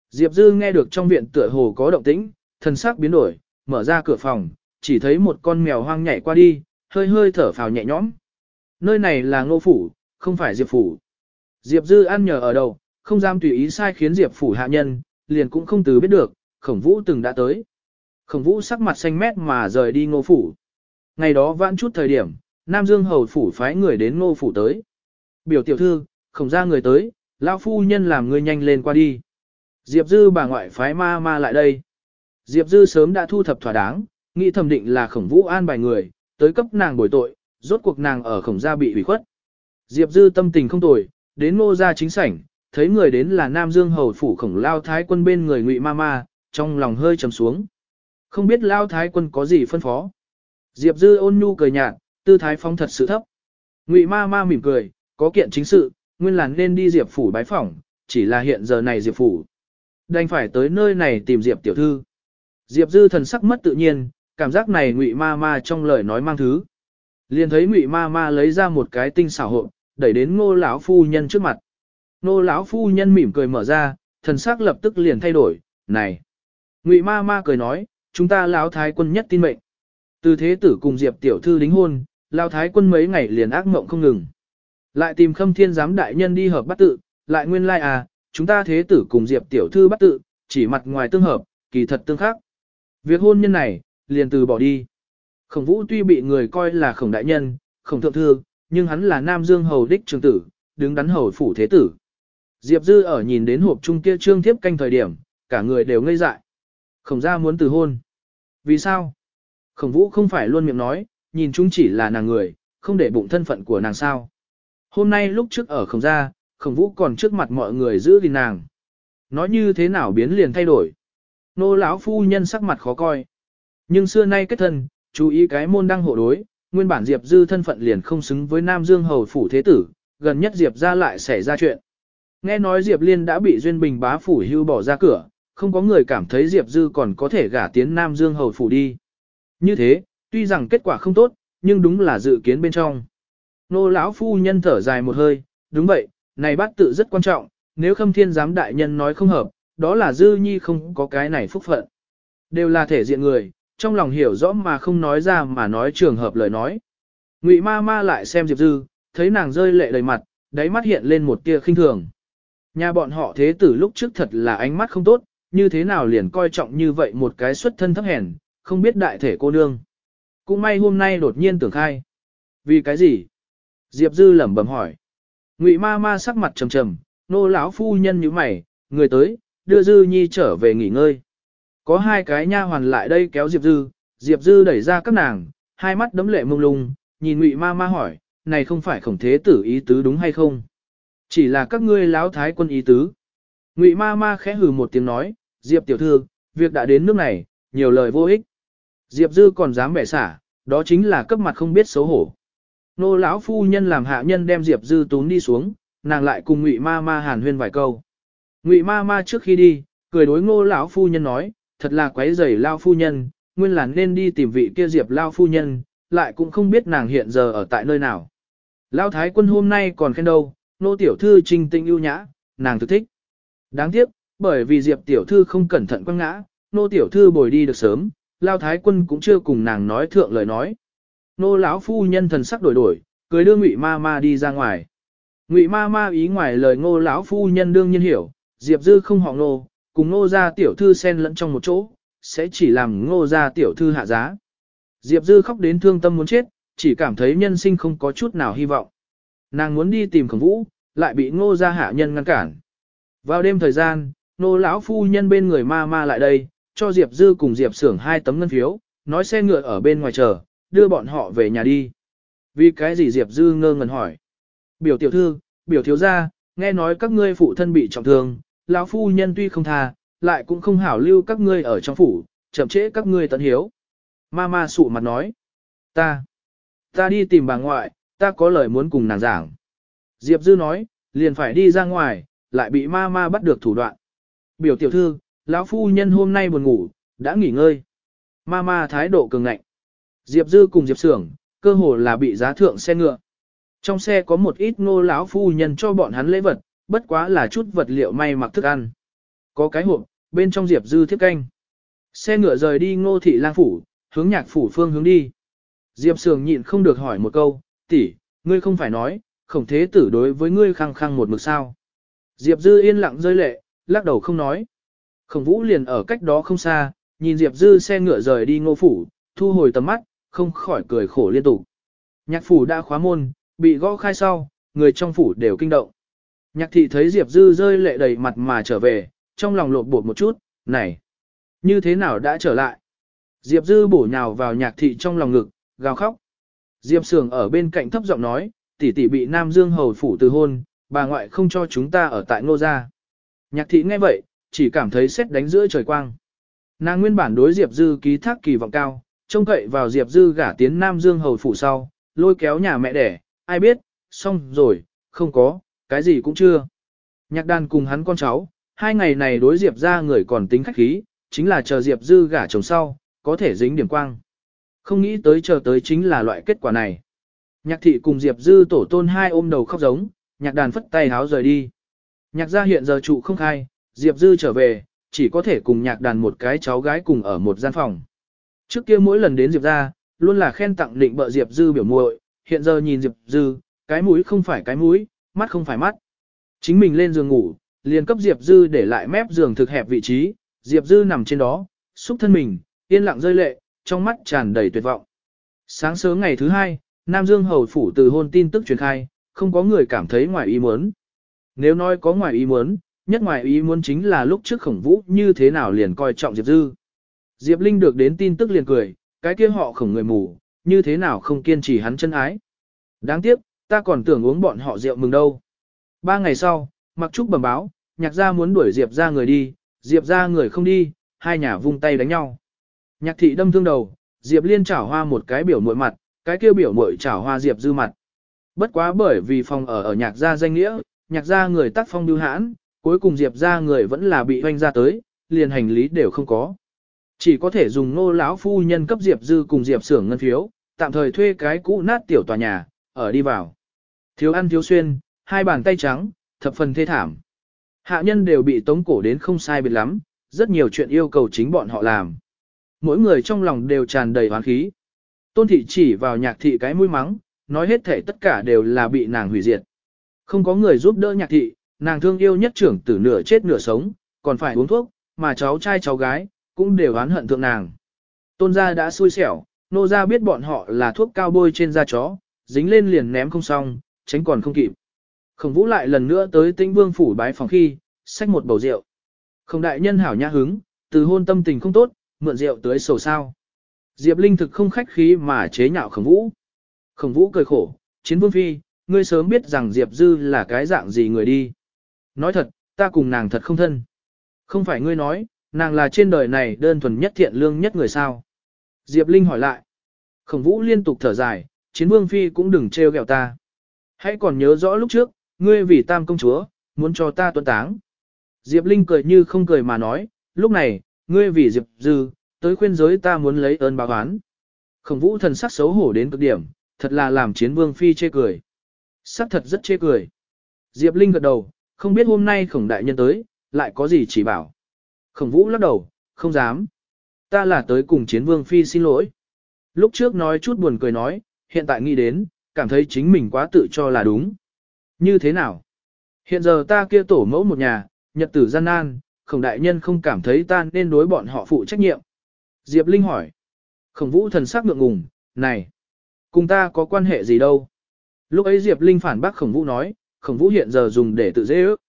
Diệp Dư nghe được trong viện tựa hồ có động tĩnh, thần sắc biến đổi, mở ra cửa phòng, chỉ thấy một con mèo hoang nhảy qua đi, hơi hơi thở phào nhẹ nhõm. Nơi này là ngô phủ, không phải Diệp phủ. Diệp Dư ăn nhờ ở đâu, không dám tùy ý sai khiến Diệp phủ hạ nhân, liền cũng không từ biết được, khổng vũ từng đã tới. Khổng vũ sắc mặt xanh mét mà rời đi ngô phủ. Ngày đó vãn chút thời điểm, Nam Dương hầu phủ phái người đến ngô phủ tới. Biểu tiểu thư, khổng ra người tới, lão phu nhân làm người nhanh lên qua đi. Diệp Dư bà ngoại phái ma ma lại đây. Diệp Dư sớm đã thu thập thỏa đáng, nghĩ thẩm định là khổng vũ an bài người, tới cấp nàng bồi tội, rốt cuộc nàng ở khổng gia bị hủy khuất. Diệp Dư tâm tình không tồi, đến ngô gia chính sảnh, thấy người đến là Nam Dương hầu phủ khổng lao thái quân bên người ngụy ma ma, trong lòng hơi trầm xuống. Không biết lao thái quân có gì phân phó. Diệp Dư ôn nhu cười nhạt, tư thái phong thật sự thấp. Ngụy ma ma mỉm cười, có kiện chính sự, nguyên là nên đi Diệp phủ bái phỏng, chỉ là hiện giờ này Diệp phủ. Đành phải tới nơi này tìm Diệp tiểu thư. Diệp dư thần sắc mất tự nhiên, cảm giác này ngụy ma ma trong lời nói mang thứ. Liền thấy ngụy ma ma lấy ra một cái tinh xảo hộp, đẩy đến ngô lão phu nhân trước mặt. Ngô lão phu nhân mỉm cười mở ra, thần sắc lập tức liền thay đổi, này. Ngụy ma ma cười nói, chúng ta lão thái quân nhất tin mệnh. Từ thế tử cùng Diệp tiểu thư đính hôn, lão thái quân mấy ngày liền ác mộng không ngừng. Lại tìm khâm thiên giám đại nhân đi hợp bắt tự, lại nguyên lai like à, chúng ta thế tử cùng Diệp tiểu thư bắt tự, chỉ mặt ngoài tương hợp, kỳ thật tương khắc. Việc hôn nhân này, liền từ bỏ đi. Khổng vũ tuy bị người coi là khổng đại nhân, khổng thượng thư, nhưng hắn là nam dương hầu đích trường tử, đứng đắn hầu phủ thế tử. Diệp dư ở nhìn đến hộp trung kia trương thiếp canh thời điểm, cả người đều ngây dại. Khổng gia muốn từ hôn. Vì sao? Khổng vũ không phải luôn miệng nói, nhìn chúng chỉ là nàng người, không để bụng thân phận của nàng sao. Hôm nay lúc trước ở khổng gia, khổng vũ còn trước mặt mọi người giữ gìn nàng. Nói như thế nào biến liền thay đổi. Nô lão phu nhân sắc mặt khó coi. Nhưng xưa nay kết thân, chú ý cái môn đăng hộ đối, nguyên bản Diệp Dư thân phận liền không xứng với Nam Dương hầu phủ thế tử, gần nhất Diệp ra lại xảy ra chuyện. Nghe nói Diệp Liên đã bị Duyên Bình bá phủ hưu bỏ ra cửa, không có người cảm thấy Diệp Dư còn có thể gả tiến Nam Dương hầu phủ đi. Như thế, tuy rằng kết quả không tốt, nhưng đúng là dự kiến bên trong. Nô lão phu nhân thở dài một hơi, đúng vậy, này bát tự rất quan trọng, nếu khâm thiên giám đại nhân nói không hợp, đó là dư nhi không có cái này phúc phận. Đều là thể diện người, trong lòng hiểu rõ mà không nói ra mà nói trường hợp lời nói. Ngụy ma ma lại xem Diệp Dư, thấy nàng rơi lệ đầy mặt, đáy mắt hiện lên một tia khinh thường. Nhà bọn họ thế tử lúc trước thật là ánh mắt không tốt, như thế nào liền coi trọng như vậy một cái xuất thân thấp hèn, không biết đại thể cô nương. Cũng may hôm nay đột nhiên tưởng khai. Vì cái gì? Diệp Dư lẩm bẩm hỏi. Ngụy ma ma sắc mặt trầm trầm, nô lão phu nhân như mày, người tới, đưa Dư Nhi trở về nghỉ ngơi. Có hai cái nha hoàn lại đây kéo Diệp Dư, Diệp Dư đẩy ra các nàng, hai mắt đấm lệ mông lung, nhìn Ngụy ma ma hỏi, này không phải khổng thế tử ý tứ đúng hay không? Chỉ là các ngươi láo thái quân ý tứ. Ngụy ma ma khẽ hừ một tiếng nói, Diệp tiểu thư, việc đã đến nước này, nhiều lời vô ích. Diệp Dư còn dám bẻ xả, đó chính là cấp mặt không biết xấu hổ. Nô lão phu nhân làm hạ nhân đem Diệp Dư tún đi xuống, nàng lại cùng Ngụy Ma Ma hàn huyên vài câu. Ngụy Ma Ma trước khi đi, cười đối Ngô lão phu nhân nói, thật là quấy rầy lao phu nhân, nguyên là nên đi tìm vị kia Diệp lao phu nhân, lại cũng không biết nàng hiện giờ ở tại nơi nào. Lao thái quân hôm nay còn khen đâu, nô tiểu thư trinh tinh ưu nhã, nàng thực thích. Đáng tiếc, bởi vì Diệp tiểu thư không cẩn thận quăng ngã, nô tiểu thư bồi đi được sớm, Lao thái quân cũng chưa cùng nàng nói thượng lời nói. Nô lão phu nhân thần sắc đổi đổi, cười đưa Ngụy Ma Ma đi ra ngoài. Ngụy Ma Ma ý ngoài lời Ngô lão phu nhân đương nhiên hiểu, Diệp Dư không họ Ngô, cùng Ngô gia tiểu thư xen lẫn trong một chỗ, sẽ chỉ làm Ngô gia tiểu thư hạ giá. Diệp Dư khóc đến thương tâm muốn chết, chỉ cảm thấy nhân sinh không có chút nào hy vọng. Nàng muốn đi tìm Khổng Vũ, lại bị Ngô gia hạ nhân ngăn cản. Vào đêm thời gian, Ngô lão phu nhân bên người ma ma lại đây, cho Diệp Dư cùng Diệp Sưởng hai tấm ngân phiếu, nói xe ngựa ở bên ngoài chờ, đưa bọn họ về nhà đi. Vì cái gì Diệp Dư ngơ ngẩn hỏi. Biểu tiểu thư, biểu thiếu gia, nghe nói các ngươi phụ thân bị trọng thương, lão phu nhân tuy không tha, lại cũng không hảo lưu các ngươi ở trong phủ, chậm trễ các ngươi tận hiếu. Mama sụ mặt nói. Ta, ta đi tìm bà ngoại, ta có lời muốn cùng nàng giảng. Diệp Dư nói, liền phải đi ra ngoài, lại bị Mama bắt được thủ đoạn. Biểu tiểu thư, lão phu nhân hôm nay buồn ngủ, đã nghỉ ngơi. Mama thái độ cường ngạnh. Diệp Dư cùng Diệp Sưởng, cơ hồ là bị giá thượng xe ngựa. Trong xe có một ít ngô lão phu nhân cho bọn hắn lễ vật, bất quá là chút vật liệu may mặc thức ăn. Có cái hộp, bên trong Diệp Dư thiết canh. Xe ngựa rời đi ngô thị lang phủ, hướng nhạc phủ phương hướng đi. Diệp Sường nhịn không được hỏi một câu, tỷ, ngươi không phải nói, khổng thế tử đối với ngươi khăng khăng một mực sao. Diệp Dư yên lặng rơi lệ, lắc đầu không nói. Khổng vũ liền ở cách đó không xa, nhìn Diệp Dư xe ngựa rời đi ngô phủ, thu hồi tầm mắt, không khỏi cười khổ liên tục. Nhạc phủ đã khóa môn, bị gõ khai sau, người trong phủ đều kinh động. Nhạc thị thấy Diệp Dư rơi lệ đầy mặt mà trở về, trong lòng lột bột một chút, này, như thế nào đã trở lại? Diệp Dư bổ nhào vào nhạc thị trong lòng ngực, gào khóc. Diệp Sường ở bên cạnh thấp giọng nói, tỷ tỷ bị Nam Dương hầu phủ từ hôn, bà ngoại không cho chúng ta ở tại ngô gia. Nhạc thị nghe vậy, chỉ cảm thấy xét đánh giữa trời quang. Nàng nguyên bản đối Diệp Dư ký thác kỳ vọng cao, trông cậy vào Diệp Dư gả tiến Nam Dương hầu phủ sau, lôi kéo nhà mẹ đẻ, ai biết, xong rồi, không có, cái gì cũng chưa. Nhạc đàn cùng hắn con cháu, hai ngày này đối Diệp ra người còn tính khách khí, chính là chờ Diệp Dư gả chồng sau, có thể dính điểm quang. Không nghĩ tới chờ tới chính là loại kết quả này. Nhạc thị cùng Diệp Dư tổ tôn hai ôm đầu khóc giống, nhạc đàn phất tay háo rời đi. Nhạc gia hiện giờ trụ không khai, Diệp Dư trở về, chỉ có thể cùng nhạc đàn một cái cháu gái cùng ở một gian phòng. Trước kia mỗi lần đến Diệp gia, luôn là khen tặng định bợ Diệp Dư biểu muội, hiện giờ nhìn Diệp Dư, cái mũi không phải cái mũi, mắt không phải mắt. Chính mình lên giường ngủ, liền cấp Diệp Dư để lại mép giường thực hẹp vị trí, Diệp Dư nằm trên đó, xúc thân mình, yên lặng rơi lệ, trong mắt tràn đầy tuyệt vọng. Sáng sớm ngày thứ hai, Nam Dương Hầu Phủ từ hôn tin tức truyền khai, không có người cảm thấy ngoài ý muốn. Nếu nói có ngoài ý muốn, nhất ngoài ý muốn chính là lúc trước khổng vũ như thế nào liền coi trọng Diệp Dư. Diệp Linh được đến tin tức liền cười, cái kia họ khổng người mù, như thế nào không kiên trì hắn chân ái. Đáng tiếc, ta còn tưởng uống bọn họ rượu mừng đâu. Ba ngày sau, Mặc Trúc bẩm báo, nhạc gia muốn đuổi Diệp ra người đi, Diệp ra người không đi, hai nhà vung tay đánh nhau. Nhạc thị đâm thương đầu, Diệp liên chảo hoa một cái biểu mội mặt, cái kia biểu mội chảo hoa Diệp dư mặt. Bất quá bởi vì phòng ở ở nhạc gia danh nghĩa, nhạc gia người tác phong biêu hãn, cuối cùng Diệp gia người vẫn là bị hoanh ra tới, liền hành lý đều không có. Chỉ có thể dùng nô lão phu nhân cấp Diệp dư cùng Diệp xưởng ngân phiếu, tạm thời thuê cái cũ nát tiểu tòa nhà, ở đi vào. Thiếu ăn thiếu xuyên, hai bàn tay trắng, thập phần thê thảm. Hạ nhân đều bị tống cổ đến không sai biệt lắm, rất nhiều chuyện yêu cầu chính bọn họ làm. Mỗi người trong lòng đều tràn đầy hoán khí. Tôn thị chỉ vào nhạc thị cái mũi mắng, nói hết thể tất cả đều là bị nàng hủy diệt. Không có người giúp đỡ nhạc thị, nàng thương yêu nhất trưởng tử nửa chết nửa sống, còn phải uống thuốc, mà cháu trai cháu gái, cũng đều oán hận thượng nàng. Tôn gia đã xui xẻo, nô gia biết bọn họ là thuốc cao bôi trên da chó, dính lên liền ném không xong, tránh còn không kịp. Khổng vũ lại lần nữa tới tĩnh vương phủ bái phòng khi, xách một bầu rượu. Khổng đại nhân hảo nhã hứng, từ hôn tâm tình không tốt, mượn rượu tới sầu sao. Diệp Linh thực không khách khí mà chế nhạo khổng vũ. Khổng vũ cười khổ, chiến vương phi, ngươi sớm biết rằng Diệp Dư là cái dạng gì người đi. Nói thật, ta cùng nàng thật không thân. Không phải ngươi nói, nàng là trên đời này đơn thuần nhất thiện lương nhất người sao. Diệp Linh hỏi lại. Khổng vũ liên tục thở dài, chiến vương phi cũng đừng trêu ghẹo ta. Hãy còn nhớ rõ lúc trước, ngươi vì tam công chúa, muốn cho ta tuân táng. Diệp Linh cười như không cười mà nói, lúc này, ngươi vì Diệp Dư, tới khuyên giới ta muốn lấy ơn báo oán. Khổng vũ thần sắc xấu hổ đến cực điểm, thật là làm chiến vương phi chê cười. Sắc thật rất chê cười. Diệp Linh gật đầu, không biết hôm nay khổng đại nhân tới, lại có gì chỉ bảo. Khổng vũ lắc đầu, không dám. Ta là tới cùng chiến vương phi xin lỗi. Lúc trước nói chút buồn cười nói, hiện tại nghĩ đến, cảm thấy chính mình quá tự cho là đúng. Như thế nào? Hiện giờ ta kia tổ mẫu một nhà, nhật tử gian nan, khổng đại nhân không cảm thấy ta nên đối bọn họ phụ trách nhiệm. Diệp Linh hỏi. Khổng vũ thần sắc ngượng ngùng, này, cùng ta có quan hệ gì đâu? Lúc ấy Diệp Linh phản bác khổng vũ nói, khổng vũ hiện giờ dùng để tự dễ ước.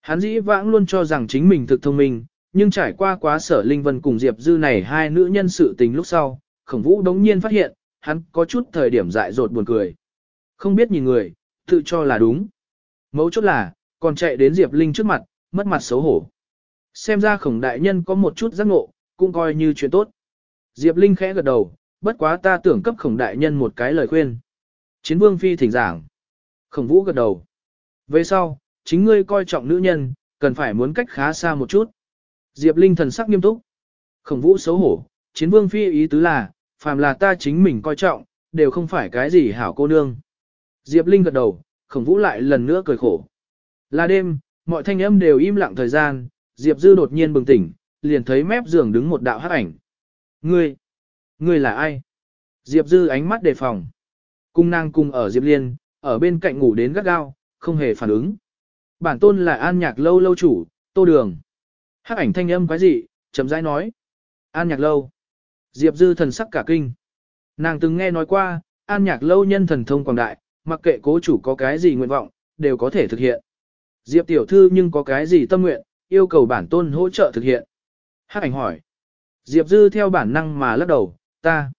Hắn dĩ vãng luôn cho rằng chính mình thực thông minh, nhưng trải qua quá sở Linh Vân cùng Diệp Dư này hai nữ nhân sự tình lúc sau, khổng vũ đống nhiên phát hiện, hắn có chút thời điểm dại dột buồn cười. Không biết nhìn người, tự cho là đúng. Mấu chốt là, còn chạy đến Diệp Linh trước mặt, mất mặt xấu hổ. Xem ra khổng đại nhân có một chút giác ngộ, cũng coi như chuyện tốt. Diệp Linh khẽ gật đầu, bất quá ta tưởng cấp khổng đại nhân một cái lời khuyên. Chiến vương phi thỉnh giảng. Khổng vũ gật đầu. Về sau, chính ngươi coi trọng nữ nhân, cần phải muốn cách khá xa một chút. Diệp Linh thần sắc nghiêm túc. Khổng vũ xấu hổ, chiến vương phi ý tứ là, phàm là ta chính mình coi trọng, đều không phải cái gì hảo cô nương. Diệp Linh gật đầu, khổng vũ lại lần nữa cười khổ. Là đêm, mọi thanh âm đều im lặng thời gian, Diệp Dư đột nhiên bừng tỉnh, liền thấy mép giường đứng một đạo hắc ảnh. Ngươi, ngươi là ai? Diệp Dư ánh mắt đề phòng. Cung nàng cùng ở Diệp Liên, ở bên cạnh ngủ đến gắt gao, không hề phản ứng. Bản tôn là an nhạc lâu lâu chủ, tô đường. Hắc ảnh thanh âm quái dị, chậm rãi nói. An nhạc lâu. Diệp Dư thần sắc cả kinh. Nàng từng nghe nói qua, an nhạc lâu nhân thần thông quảng đại, mặc kệ cố chủ có cái gì nguyện vọng, đều có thể thực hiện. Diệp tiểu thư nhưng có cái gì tâm nguyện, yêu cầu bản tôn hỗ trợ thực hiện. Hắc ảnh hỏi. Diệp dư theo bản năng mà lắc đầu, ta,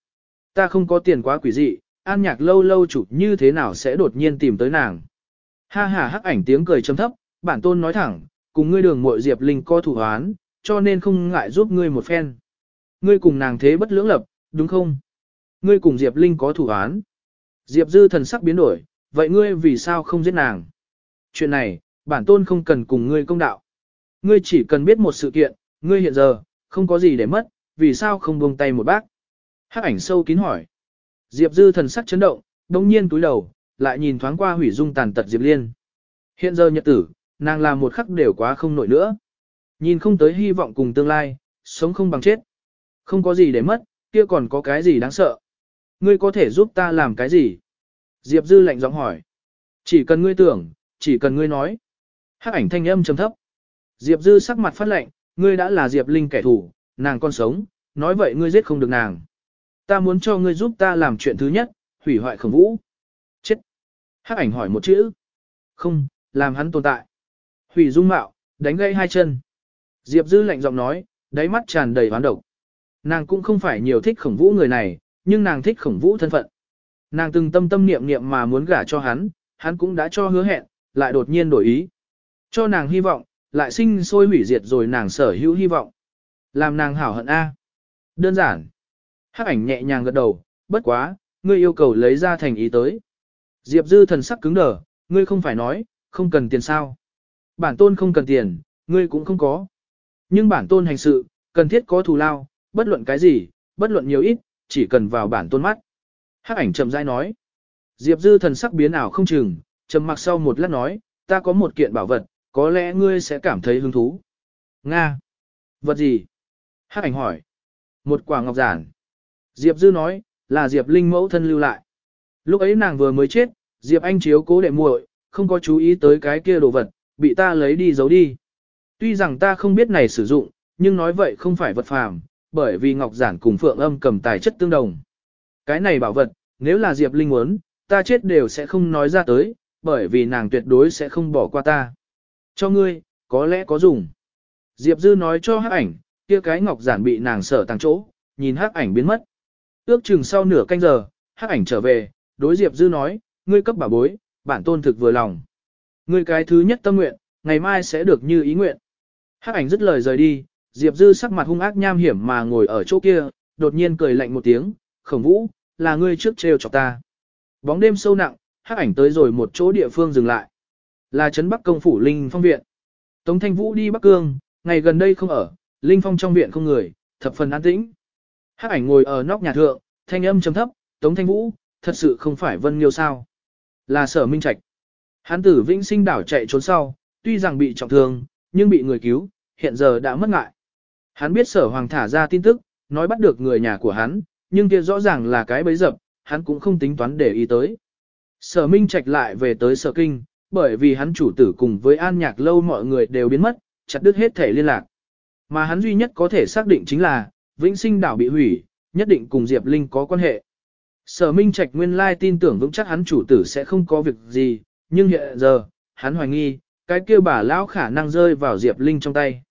ta không có tiền quá quỷ dị, an nhạc lâu lâu chủ như thế nào sẽ đột nhiên tìm tới nàng. Ha ha hắc ảnh tiếng cười chấm thấp, bản tôn nói thẳng, cùng ngươi đường muội Diệp Linh co thủ hoán, cho nên không ngại giúp ngươi một phen. Ngươi cùng nàng thế bất lưỡng lập, đúng không? Ngươi cùng Diệp Linh có thủ án. Diệp dư thần sắc biến đổi, vậy ngươi vì sao không giết nàng? Chuyện này, bản tôn không cần cùng ngươi công đạo. Ngươi chỉ cần biết một sự kiện, ngươi hiện giờ, không có gì để mất, vì sao không buông tay một bác? Hắc ảnh sâu kín hỏi. Diệp Dư thần sắc chấn động, đồng nhiên túi đầu, lại nhìn thoáng qua hủy dung tàn tật Diệp Liên. Hiện giờ nhật tử, nàng làm một khắc đều quá không nổi nữa. Nhìn không tới hy vọng cùng tương lai, sống không bằng chết. Không có gì để mất, kia còn có cái gì đáng sợ. Ngươi có thể giúp ta làm cái gì? Diệp Dư lạnh giọng hỏi. Chỉ cần ngươi tưởng, chỉ cần ngươi nói. Hắc ảnh thanh âm trầm thấp. Diệp Dư sắc mặt phát lạnh, ngươi đã là Diệp Linh kẻ thù, nàng còn sống, nói vậy ngươi giết không được nàng. Ta muốn cho ngươi giúp ta làm chuyện thứ nhất, hủy hoại khổng vũ. Chết. Hắc ảnh hỏi một chữ. Không, làm hắn tồn tại. Hủy dung mạo, đánh gãy hai chân. Diệp Dư lạnh giọng nói, đáy mắt tràn đầy oán độc. Nàng cũng không phải nhiều thích khổng vũ người này, nhưng nàng thích khổng vũ thân phận. Nàng từng tâm tâm niệm niệm mà muốn gả cho hắn, hắn cũng đã cho hứa hẹn, lại đột nhiên đổi ý. Cho nàng hy vọng, lại sinh sôi hủy diệt rồi nàng sở hữu hy vọng. Làm nàng hảo hận A. Đơn giản. Hắc ảnh nhẹ nhàng gật đầu, bất quá, ngươi yêu cầu lấy ra thành ý tới. Diệp Dư thần sắc cứng đờ, ngươi không phải nói, không cần tiền sao. Bản tôn không cần tiền, ngươi cũng không có. Nhưng bản tôn hành sự, cần thiết có thù lao, bất luận cái gì, bất luận nhiều ít, chỉ cần vào bản tôn mắt. Hắc ảnh chậm rãi nói. Diệp Dư thần sắc biến ảo không chừng, trầm mặc sau một lát nói, ta có một kiện bảo vật, có lẽ ngươi sẽ cảm thấy hứng thú. Nga. Vật gì? Hắc ảnh hỏi. Một quả ngọc giản. Diệp Dư nói, là Diệp Linh mẫu thân lưu lại. Lúc ấy nàng vừa mới chết, Diệp Anh chiếu cố đệ muội, không có chú ý tới cái kia đồ vật, bị ta lấy đi giấu đi. Tuy rằng ta không biết này sử dụng, nhưng nói vậy không phải vật phàm, bởi vì ngọc giản cùng phượng âm cầm tài chất tương đồng. Cái này bảo vật, nếu là Diệp Linh muốn, ta chết đều sẽ không nói ra tới, bởi vì nàng tuyệt đối sẽ không bỏ qua ta. Cho ngươi, có lẽ có dùng. Diệp Dư nói cho hắc ảnh, kia cái ngọc giản bị nàng sở tàng chỗ, nhìn hắc ảnh biến mất. Ước chừng sau nửa canh giờ, hắc ảnh trở về, đối Diệp Dư nói, ngươi cấp bảo bối, bản tôn thực vừa lòng. Ngươi cái thứ nhất tâm nguyện, ngày mai sẽ được như ý nguyện. Hắc ảnh dứt lời rời đi, Diệp Dư sắc mặt hung ác nham hiểm mà ngồi ở chỗ kia, đột nhiên cười lạnh một tiếng, khổng vũ, là ngươi trước trêu chọc ta. Bóng đêm sâu nặng, hắc ảnh tới rồi một chỗ địa phương dừng lại. Là trấn Bắc công phủ Linh Phong viện. Tống Thanh Vũ đi Bắc Cương, ngày gần đây không ở, Linh Phong trong viện không người, thập phần an tĩnh. Hắc ảnh ngồi ở nóc nhà thượng, thanh âm trầm thấp, Tống Thanh Vũ, thật sự không phải Vân Nghiêu sao? Là Sở Minh Trạch. Hán tử Vĩnh Sinh đảo chạy trốn sau, tuy rằng bị trọng thương, nhưng bị người cứu, hiện giờ đã mất ngại. Hắn biết Sở Hoàng thả ra tin tức, nói bắt được người nhà của hắn, nhưng kia rõ ràng là cái bấy dập, hắn cũng không tính toán để ý tới. Sở Minh Trạch lại về tới Sở Kinh, bởi vì hắn chủ tử cùng với An Nhạc Lâu mọi người đều biến mất, chặt đứt hết thể liên lạc. Mà hắn duy nhất có thể xác định chính là, Vĩnh Sinh đảo bị hủy, nhất định cùng Diệp Linh có quan hệ. Sở Minh Trạch nguyên lai tin tưởng vững chắc hắn chủ tử sẽ không có việc gì, nhưng hiện giờ, hắn hoài nghi, cái kia bà lão khả năng rơi vào Diệp Linh trong tay.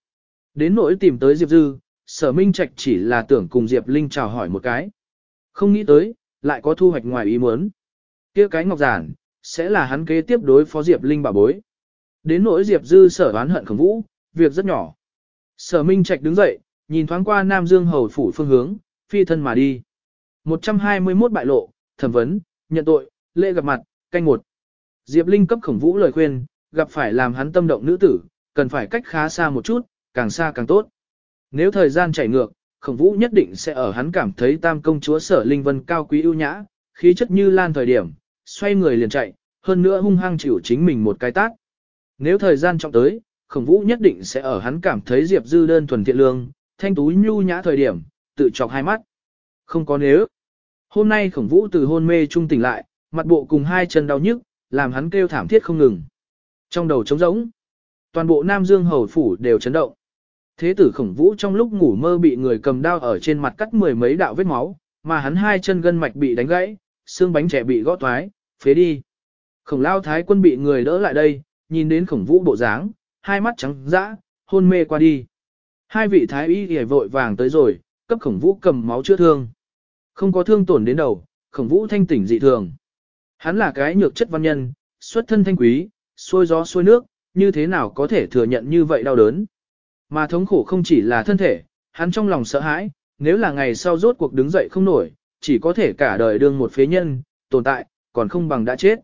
Đến nỗi tìm tới Diệp Dư, Sở Minh Trạch chỉ là tưởng cùng Diệp Linh chào hỏi một cái. Không nghĩ tới, lại có thu hoạch ngoài ý muốn. Kia cái ngọc giản, sẽ là hắn kế tiếp đối phó Diệp Linh bà bối. Đến nỗi Diệp Dư sở oán hận khổng vũ, việc rất nhỏ. Sở Minh Trạch đứng dậy, nhìn thoáng qua Nam Dương Hầu phủ phương hướng, phi thân mà đi. 121 bại lộ, thẩm vấn, nhận tội, lễ gặp mặt, canh một. Diệp Linh cấp khổng vũ lời khuyên, gặp phải làm hắn tâm động nữ tử, cần phải cách khá xa một chút, càng xa càng tốt. Nếu thời gian chảy ngược, khổng vũ nhất định sẽ ở hắn cảm thấy tam công chúa sở Linh Vân cao quý ưu nhã, khí chất như lan thời điểm, xoay người liền chạy, hơn nữa hung hăng chịu chính mình một cái tát. Nếu thời gian trọng tới, khổng vũ nhất định sẽ ở hắn cảm thấy Diệp Dư đơn thuần thiện lương, thanh tú nhu nhã thời điểm, tự chọc hai mắt. Không có nếu. Hôm nay khổng vũ từ hôn mê trung tỉnh lại, mặt bộ cùng hai chân đau nhức, làm hắn kêu thảm thiết không ngừng. Trong đầu trống rỗng, toàn bộ Nam Dương hầu phủ đều chấn động. Thế tử khổng vũ trong lúc ngủ mơ bị người cầm đao ở trên mặt cắt mười mấy đạo vết máu, mà hắn hai chân gân mạch bị đánh gãy, xương bánh trẻ bị gõ toái, phế đi. Khổng lao thái quân bị người đỡ lại đây, nhìn đến khổng vũ bộ dáng, hai mắt trắng dã, hôn mê qua đi. Hai vị thái y hề vội vàng tới rồi, cấp khổng vũ cầm máu chữa thương. Không có thương tổn đến đầu, khổng vũ thanh tỉnh dị thường. Hắn là cái nhược chất văn nhân, xuất thân thanh quý, xôi gió xôi nước, như thế nào có thể thừa nhận như vậy đau đớn. Mà thống khổ không chỉ là thân thể, hắn trong lòng sợ hãi, nếu là ngày sau rốt cuộc đứng dậy không nổi, chỉ có thể cả đời đương một phế nhân, tồn tại, còn không bằng đã chết.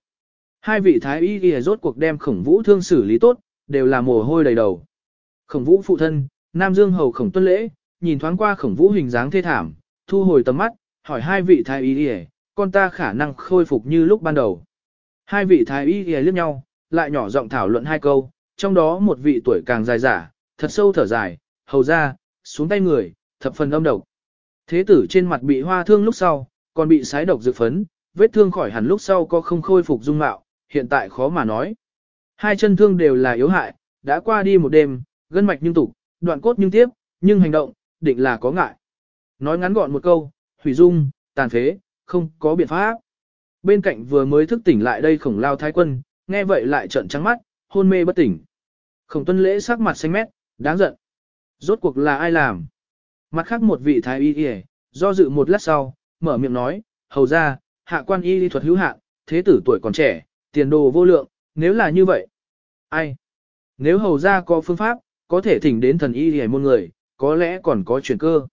Hai vị thái y ghi rốt cuộc đem khổng vũ thương xử lý tốt, đều là mồ hôi đầy đầu. Khổng vũ phụ thân, Nam Dương Hầu khổng tuân lễ, nhìn thoáng qua khổng vũ hình dáng thê thảm, thu hồi tầm mắt, hỏi hai vị thái y ghi con ta khả năng khôi phục như lúc ban đầu. Hai vị thái y ghi liếc nhau, lại nhỏ giọng thảo luận hai câu, trong đó một vị tuổi càng dài giả, thật sâu thở dài, hầu ra, xuống tay người, thập phần âm độc. Thế tử trên mặt bị hoa thương lúc sau, còn bị sái độc dự phấn, vết thương khỏi hẳn lúc sau có không khôi phục dung mạo, hiện tại khó mà nói. Hai chân thương đều là yếu hại, đã qua đi một đêm, gân mạch nhưng tục, đoạn cốt nhưng tiếp, nhưng hành động, định là có ngại. Nói ngắn gọn một câu, hủy dung, tàn phế, không có biện pháp. Bên cạnh vừa mới thức tỉnh lại đây khổng lao thái quân, nghe vậy lại trợn trắng mắt, hôn mê bất tỉnh. Khổng tuân lễ sắc mặt xanh mét, đáng giận. Rốt cuộc là ai làm? Mặt khác một vị thái y y, do dự một lát sau, mở miệng nói, hầu ra, hạ quan y lý thuật hữu hạn, thế tử tuổi còn trẻ, tiền đồ vô lượng, nếu là như vậy. Ai? Nếu hầu ra có phương pháp, có thể thỉnh đến thần y y môn người, có lẽ còn có chuyển cơ.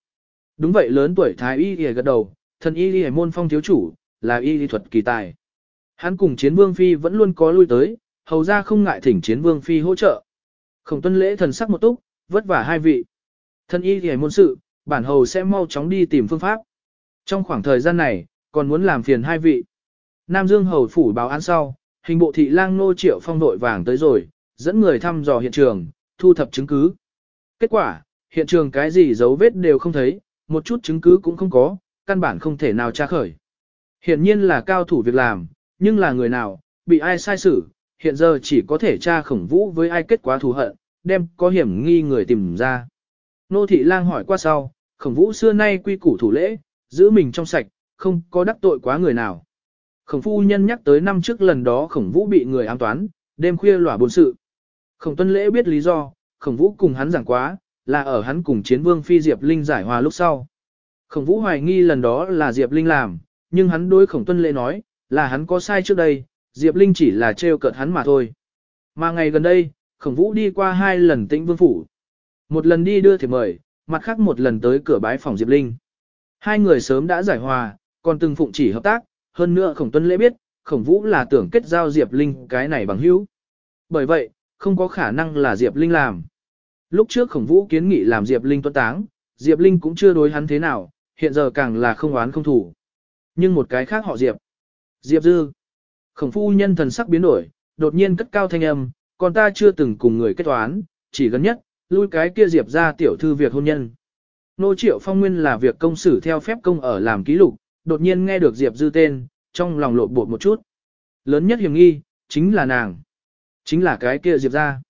Đúng vậy lớn tuổi thái y y gật đầu, thần y y môn phong thiếu chủ, là y lý thuật kỳ tài. Hắn cùng chiến vương phi vẫn luôn có lui tới, hầu ra không ngại thỉnh chiến vương phi hỗ trợ. Khổng tuân lễ thần sắc một túc, vất vả hai vị. Thân y thì môn sự, bản hầu sẽ mau chóng đi tìm phương pháp. Trong khoảng thời gian này, còn muốn làm phiền hai vị. Nam Dương hầu phủ báo án sau, hình bộ thị lang nô triệu phong đội vàng tới rồi, dẫn người thăm dò hiện trường, thu thập chứng cứ. Kết quả, hiện trường cái gì dấu vết đều không thấy, một chút chứng cứ cũng không có, căn bản không thể nào tra khởi. Hiện nhiên là cao thủ việc làm, nhưng là người nào, bị ai sai xử, hiện giờ chỉ có thể tra khổng vũ với ai kết quả thù hận, đem có hiểm nghi người tìm ra. Nô thị lang hỏi qua sau, khổng vũ xưa nay quy củ thủ lễ, giữ mình trong sạch, không có đắc tội quá người nào. Khổng phu nhân nhắc tới năm trước lần đó khổng vũ bị người ám toán, đêm khuya lỏa buồn sự. Khổng tuân lễ biết lý do, khổng vũ cùng hắn giảng quá, là ở hắn cùng chiến vương phi Diệp Linh giải hòa lúc sau. Khổng vũ hoài nghi lần đó là Diệp Linh làm, nhưng hắn đối khổng tuân lễ nói, là hắn có sai trước đây, Diệp Linh chỉ là trêu cợt hắn mà thôi. Mà ngày gần đây, khổng vũ đi qua hai lần tĩnh vương phủ. Một lần đi đưa thiệp mời, mặt khác một lần tới cửa bái phòng Diệp Linh. Hai người sớm đã giải hòa, còn từng phụng chỉ hợp tác, hơn nữa khổng tuân lễ biết, khổng vũ là tưởng kết giao Diệp Linh cái này bằng hữu. Bởi vậy, không có khả năng là Diệp Linh làm. Lúc trước khổng vũ kiến nghị làm Diệp Linh tuân táng, Diệp Linh cũng chưa đối hắn thế nào, hiện giờ càng là không oán không thủ. Nhưng một cái khác họ Diệp. Diệp Dư. Khổng phu nhân thần sắc biến đổi, đột nhiên cất cao thanh âm, còn ta chưa từng cùng người kết toán, chỉ gần nhất, lui cái kia Diệp ra tiểu thư việc hôn nhân. Nô Triệu Phong nguyên là việc công xử theo phép công ở làm ký lục, đột nhiên nghe được Diệp Dư tên, trong lòng lộn bột một chút. Lớn nhất hiểm nghi, chính là nàng. Chính là cái kia Diệp ra.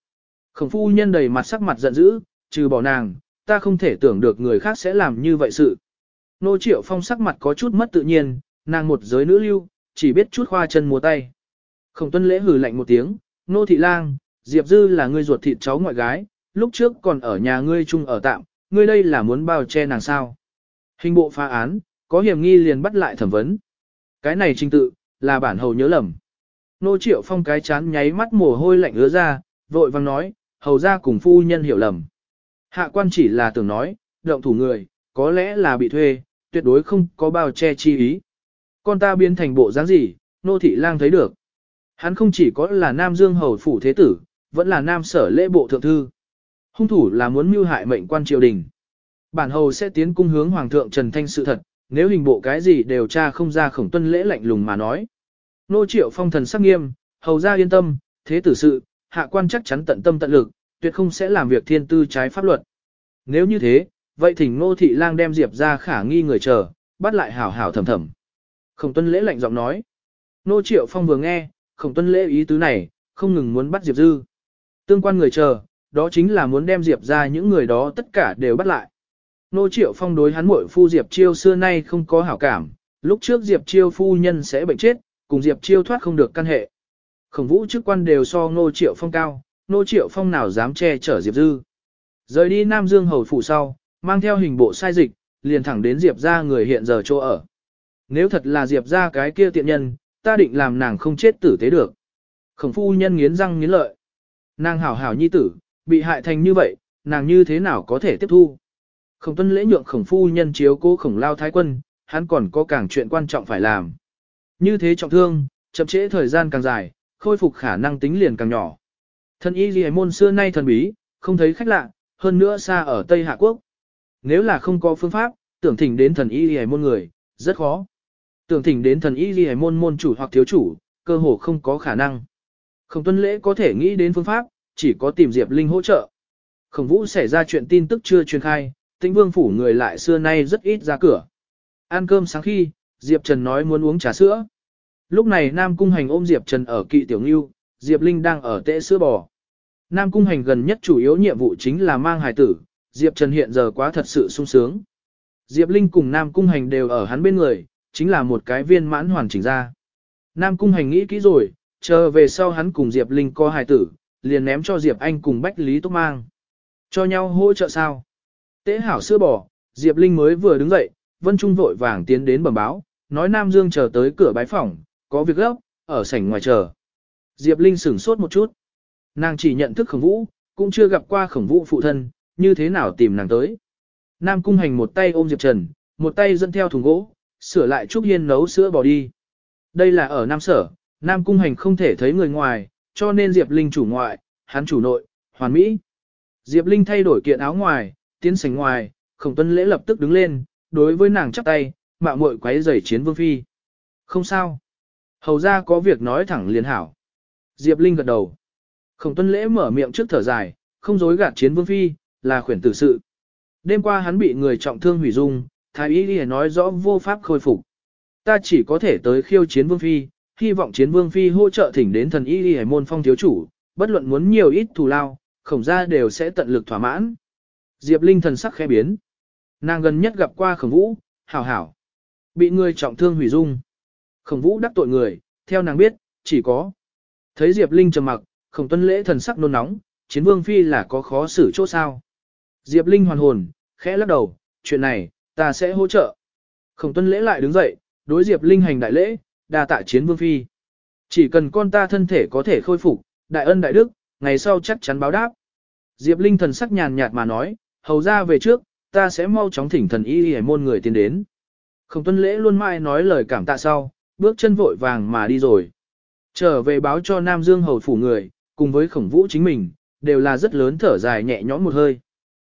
Khổng phu nhân đầy mặt sắc mặt giận dữ, trừ bỏ nàng, ta không thể tưởng được người khác sẽ làm như vậy sự. Nô Triệu Phong sắc mặt có chút mất tự nhiên, nàng một giới nữ lưu, chỉ biết chút khoa chân múa tay. Khổng tuân lễ hừ lạnh một tiếng, nô thị lang, Diệp Dư là ngươi ruột thịt cháu ngoại gái, lúc trước còn ở nhà ngươi chung ở tạm, ngươi đây là muốn bao che nàng sao. Hình bộ phá án, có hiểm nghi liền bắt lại thẩm vấn. Cái này trình tự, là bản hầu nhớ lầm. Nô triệu phong cái chán nháy mắt mồ hôi lạnh ứa ra, vội vang nói, hầu ra cùng phu nhân hiểu lầm. Hạ quan chỉ là tưởng nói, động thủ người, có lẽ là bị thuê, tuyệt đối không có bao che chi ý. Con ta biến thành bộ dáng gì, nô thị lang thấy được. Hắn không chỉ có là Nam Dương Hầu Phủ Thế Tử, vẫn là Nam Sở Lễ Bộ Thượng Thư. Hung thủ là muốn mưu hại mệnh quan triều đình. Bản hầu sẽ tiến cung hướng Hoàng thượng Trần Thanh sự thật, nếu hình bộ cái gì đều tra không ra khổng tuân lễ lạnh lùng mà nói. Nô triệu phong thần sắc nghiêm, hầu ra yên tâm, thế tử sự, hạ quan chắc chắn tận tâm tận lực, tuyệt không sẽ làm việc thiên tư trái pháp luật. Nếu như thế, vậy thỉnh nô thị lang đem diệp ra khả nghi người chờ, bắt lại hảo hảo thầm thầm. Khổng tuân lễ lạnh giọng nói. Nô triệu phong vừa nghe, khổng tuân lễ ý tứ này, không ngừng muốn bắt diệp dư. Tương quan người chờ, đó chính là muốn đem diệp ra những người đó tất cả đều bắt lại. Nô triệu phong đối hắn muội phu diệp chiêu xưa nay không có hảo cảm, lúc trước diệp chiêu phu nhân sẽ bệnh chết, cùng diệp chiêu thoát không được căn hệ. Khổng vũ chức quan đều so nô triệu phong cao, nô triệu phong nào dám che chở diệp dư. Rời đi Nam Dương hầu phủ sau, mang theo hình bộ sai dịch, liền thẳng đến diệp ra người hiện giờ chỗ ở. Nếu thật là Diệp ra cái kia tiện nhân, ta định làm nàng không chết tử tế được. Khổng phu nhân nghiến răng nghiến lợi. Nàng hảo hảo nhi tử, bị hại thành như vậy, nàng như thế nào có thể tiếp thu. Khổng tuân lễ nhượng khổng phu nhân chiếu cố khổng lao thái quân, hắn còn có càng chuyện quan trọng phải làm. Như thế trọng thương, chậm trễ thời gian càng dài, khôi phục khả năng tính liền càng nhỏ. Thần y ghi môn xưa nay thần bí, không thấy khách lạ, hơn nữa xa ở Tây Hạ Quốc. nếu là không có phương pháp, tưởng thỉnh đến thần y ghi môn người, rất khó. Tưởng thỉnh đến thần y hề môn môn chủ hoặc thiếu chủ, cơ hồ không có khả năng. Khổng tuân lễ có thể nghĩ đến phương pháp, chỉ có tìm Diệp Linh hỗ trợ. Khổng vũ xảy ra chuyện tin tức chưa truyền khai, tĩnh vương phủ người lại xưa nay rất ít ra cửa. Ăn cơm sáng khi, Diệp Trần nói muốn uống trà sữa. Lúc này Nam Cung Hành ôm Diệp Trần ở kỵ tiểu ngưu, Diệp Linh đang ở tệ sữa bò. Nam Cung Hành gần nhất chủ yếu nhiệm vụ chính là mang hài tử, Diệp Trần hiện giờ quá thật sự sung sướng. Diệp Linh cùng Nam Cung Hành đều ở hắn bên người, chính là một cái viên mãn hoàn chỉnh ra. Nam Cung Hành nghĩ kỹ rồi, chờ về sau hắn cùng Diệp Linh co hài tử, liền ném cho Diệp Anh cùng Bách Lý Túc mang. Cho nhau hỗ trợ sao? Tế hảo sữa bò, Diệp Linh mới vừa đứng dậy, Vân Trung vội vàng tiến đến bẩm báo, nói Nam Dương chờ tới cửa bái phòng, có việc gấp, ở sảnh ngoài chờ. Diệp Linh sửng sốt một chút. Nàng chỉ nhận thức khổng vũ, cũng chưa gặp qua khổng vũ phụ thân, như thế nào tìm nàng tới. Nam Cung Hành một tay ôm Diệp Trần, một tay dẫn theo thùng gỗ, sửa lại Trúc Hiên nấu sữa bò đi. Đây là ở Nam Sở, Nam Cung Hành không thể thấy người ngoài, cho nên Diệp Linh chủ ngoại, hắn chủ nội, hoàn mỹ. Diệp Linh thay đổi kiện áo ngoài, tiến sảnh ngoài, khổng tuân lễ lập tức đứng lên, đối với nàng chắp tay, mạo muội quấy rầy chiến vương phi. Không sao. Hầu ra có việc nói thẳng liền hảo. Diệp Linh gật đầu. Khổng tuân lễ mở miệng trước thở dài, không dối gạt chiến vương phi, là khuyển tử sự. Đêm qua hắn bị người trọng thương hủy dung, thái y đi nói rõ vô pháp khôi phục. Ta chỉ có thể tới khiêu chiến vương phi, hy vọng chiến vương phi hỗ trợ thỉnh đến thần y đi môn phong thiếu chủ, bất luận muốn nhiều ít thù lao, khổng gia đều sẽ tận lực thỏa mãn. Diệp Linh thần sắc khẽ biến. Nàng gần nhất gặp qua khổng vũ, hảo hảo. Bị người trọng thương hủy dung. Khổng vũ đắc tội người, theo nàng biết, chỉ có. Thấy Diệp Linh trầm mặc, khổng tuân lễ thần sắc nôn nóng, chiến vương phi là có khó xử chỗ sao. Diệp Linh hoàn hồn, khẽ lắc đầu, chuyện này, ta sẽ hỗ trợ. Khổng tuân lễ lại đứng dậy, đối Diệp Linh hành đại lễ, đa tạ chiến vương phi. Chỉ cần con ta thân thể có thể khôi phục, đại ân đại đức, ngày sau chắc chắn báo đáp. Diệp Linh thần sắc nhàn nhạt mà nói, hầu ra về trước, ta sẽ mau chóng thỉnh thần y y môn người tiến đến. Khổng tuân lễ luôn mãi nói lời cảm tạ sau, bước chân vội vàng mà đi rồi. Trở về báo cho Nam Dương hầu phủ người, cùng với khổng vũ chính mình, đều là rất lớn thở dài nhẹ nhõm một hơi.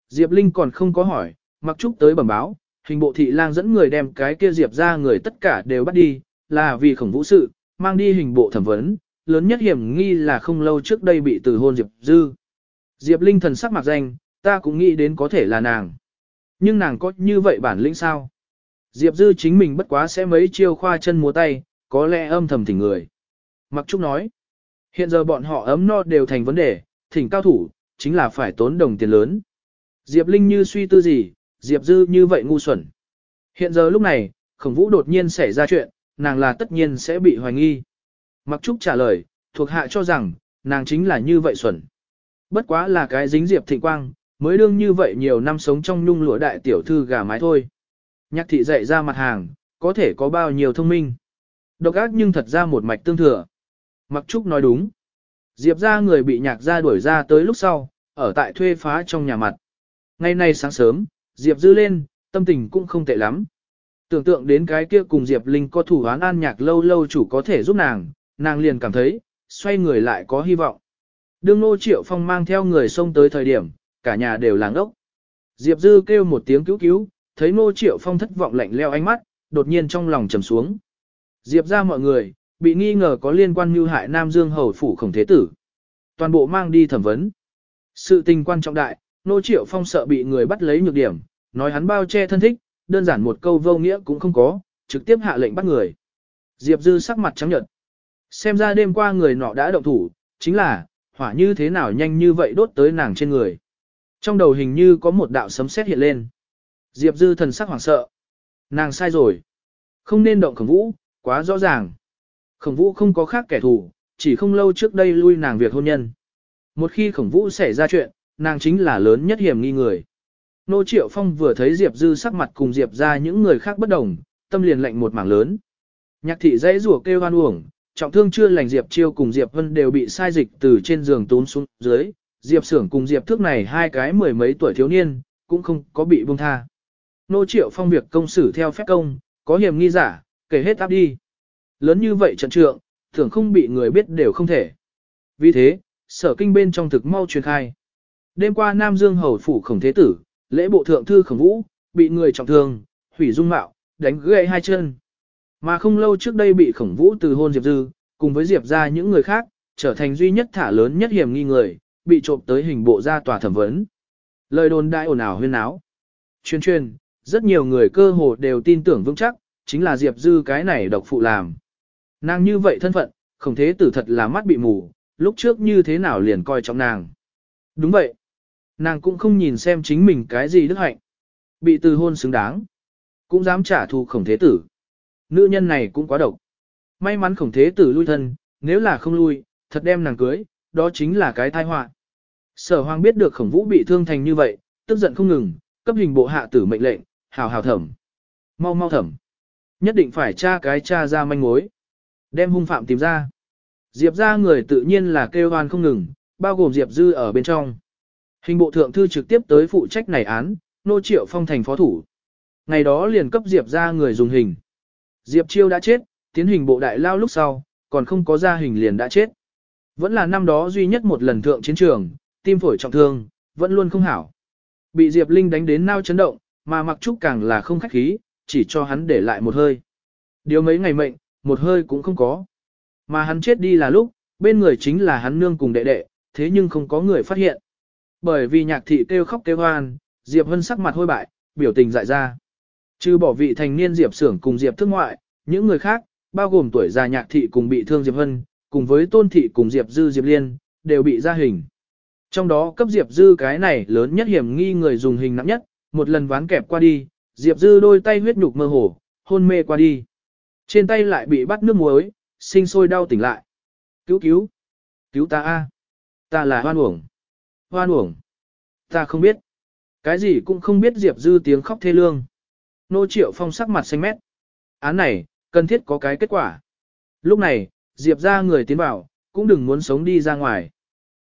Diệp Linh còn không có hỏi, mặc trúc tới bẩm báo, hình bộ thị lang dẫn người đem cái kia Diệp ra người tất cả đều bắt đi, là vì khổng vũ sự, mang đi hình bộ thẩm vấn, lớn nhất hiểm nghi là không lâu trước đây bị từ hôn Diệp Dư. Diệp Linh thần sắc mặc danh, ta cũng nghĩ đến có thể là nàng. Nhưng nàng có như vậy bản lĩnh sao? Diệp Dư chính mình bất quá sẽ mấy chiêu khoa chân múa tay, có lẽ âm thầm thỉnh người. Mặc Trúc nói, hiện giờ bọn họ ấm no đều thành vấn đề, thỉnh cao thủ, chính là phải tốn đồng tiền lớn. Diệp Linh như suy tư gì, Diệp Dư như vậy ngu xuẩn. Hiện giờ lúc này, khổng vũ đột nhiên xảy ra chuyện, nàng là tất nhiên sẽ bị hoài nghi. Mặc Trúc trả lời, thuộc hạ cho rằng, nàng chính là như vậy xuẩn. Bất quá là cái dính Diệp Thịnh Quang, mới đương như vậy nhiều năm sống trong nhung lụa đại tiểu thư gà mái thôi. Nhạc thị dạy ra mặt hàng, có thể có bao nhiêu thông minh. Độc ác nhưng thật ra một mạch tương thừa. Mặc Trúc nói đúng. Diệp ra người bị nhạc ra đuổi ra tới lúc sau, ở tại thuê phá trong nhà mặt. Ngày nay sáng sớm, Diệp dư lên, tâm tình cũng không tệ lắm. Tưởng tượng đến cái kia cùng Diệp Linh có thủ án an nhạc lâu lâu chủ có thể giúp nàng, nàng liền cảm thấy, xoay người lại có hy vọng. Đương Nô Triệu Phong mang theo người xông tới thời điểm, cả nhà đều làng ốc. Diệp Dư kêu một tiếng cứu cứu, thấy Nô Triệu Phong thất vọng lạnh leo ánh mắt, đột nhiên trong lòng trầm xuống. Diệp ra mọi người, bị nghi ngờ có liên quan như hại Nam Dương hầu phủ khổng thế tử. Toàn bộ mang đi thẩm vấn. Sự tình quan trọng đại, Nô Triệu Phong sợ bị người bắt lấy nhược điểm, nói hắn bao che thân thích, đơn giản một câu vô nghĩa cũng không có, trực tiếp hạ lệnh bắt người. Diệp Dư sắc mặt trắng nhợt. Xem ra đêm qua người nọ đã động thủ, chính là, hỏa như thế nào nhanh như vậy đốt tới nàng trên người. Trong đầu hình như có một đạo sấm sét hiện lên. Diệp Dư thần sắc hoảng sợ. Nàng sai rồi. Không nên động khổng vũ, quá rõ ràng. Khổng vũ không có khác kẻ thù, chỉ không lâu trước đây lui nàng việc hôn nhân. Một khi khổng vũ xảy ra chuyện, nàng chính là lớn nhất hiểm nghi người. Nô Triệu Phong vừa thấy Diệp Dư sắc mặt cùng Diệp ra những người khác bất đồng, tâm liền lệnh một mảng lớn. Nhạc thị dãy rủa kêu hoan uổng, trọng thương chưa lành Diệp Chiêu cùng Diệp Vân đều bị sai dịch từ trên giường tốn xuống dưới, Diệp Sưởng cùng Diệp Thước này hai cái mười mấy tuổi thiếu niên, cũng không có bị buông tha. Nô Triệu Phong việc công xử theo phép công, có hiểm nghi giả, kể hết áp đi. Lớn như vậy trận trượng, thường không bị người biết đều không thể. Vì thế, sở kinh bên trong thực mau truyền khai. Đêm qua Nam Dương Hầu Phủ Khổng Thế Tử, Lễ bộ thượng thư khổng vũ, bị người trọng thương, hủy dung mạo, đánh gãy hai chân. Mà không lâu trước đây bị khổng vũ từ hôn Diệp Dư, cùng với Diệp ra những người khác, trở thành duy nhất thả lớn nhất hiểm nghi người, bị trộm tới hình bộ ra tòa thẩm vấn. Lời đồn đại ồn ào huyên áo. Chuyên chuyên, rất nhiều người cơ hồ đều tin tưởng vững chắc, chính là Diệp Dư cái này độc phụ làm. Nàng như vậy thân phận, không thế tử thật là mắt bị mù, lúc trước như thế nào liền coi trọng nàng. Đúng vậy. Nàng cũng không nhìn xem chính mình cái gì đức hạnh. Bị từ hôn xứng đáng. Cũng dám trả thù khổng thế tử. Nữ nhân này cũng quá độc. May mắn khổng thế tử lui thân, nếu là không lui, thật đem nàng cưới, đó chính là cái tai họa. Sở hoàng biết được khổng vũ bị thương thành như vậy, tức giận không ngừng, cấp hình bộ hạ tử mệnh lệnh, hào hào thẩm. Mau mau thẩm. Nhất định phải tra cái tra ra manh mối. Đem hung phạm tìm ra. Diệp ra người tự nhiên là kêu hoan không ngừng, bao gồm Diệp Dư ở bên trong. Hình bộ thượng thư trực tiếp tới phụ trách này án, nô triệu phong thành phó thủ. Ngày đó liền cấp Diệp ra người dùng hình. Diệp Chiêu đã chết, tiến hình bộ đại lao lúc sau, còn không có ra hình liền đã chết. Vẫn là năm đó duy nhất một lần thượng chiến trường, tim phổi trọng thương, vẫn luôn không hảo. Bị Diệp Linh đánh đến nao chấn động, mà mặc trúc càng là không khách khí, chỉ cho hắn để lại một hơi. Điều mấy ngày mệnh, một hơi cũng không có. Mà hắn chết đi là lúc, bên người chính là hắn nương cùng đệ đệ, thế nhưng không có người phát hiện. Bởi vì nhạc thị kêu khóc kêu hoan, Diệp Hân sắc mặt hôi bại, biểu tình dại ra. Trừ bỏ vị thành niên Diệp Sưởng cùng Diệp Thức Ngoại, những người khác, bao gồm tuổi già nhạc thị cùng bị thương Diệp Hân, cùng với tôn thị cùng Diệp Dư Diệp Liên, đều bị ra hình. Trong đó cấp Diệp Dư cái này lớn nhất hiểm nghi người dùng hình nặng nhất, một lần ván kẹp qua đi, Diệp Dư đôi tay huyết nhục mơ hồ, hôn mê qua đi. Trên tay lại bị bắt nước muối, sinh sôi đau tỉnh lại. Cứu cứu! Cứu ta a! Ta là hoan uổng! Hoan uổng! Ta không biết! Cái gì cũng không biết Diệp Dư tiếng khóc thê lương. Nô Triệu Phong sắc mặt xanh mét. Án này, cần thiết có cái kết quả. Lúc này, Diệp ra người tiến vào, cũng đừng muốn sống đi ra ngoài.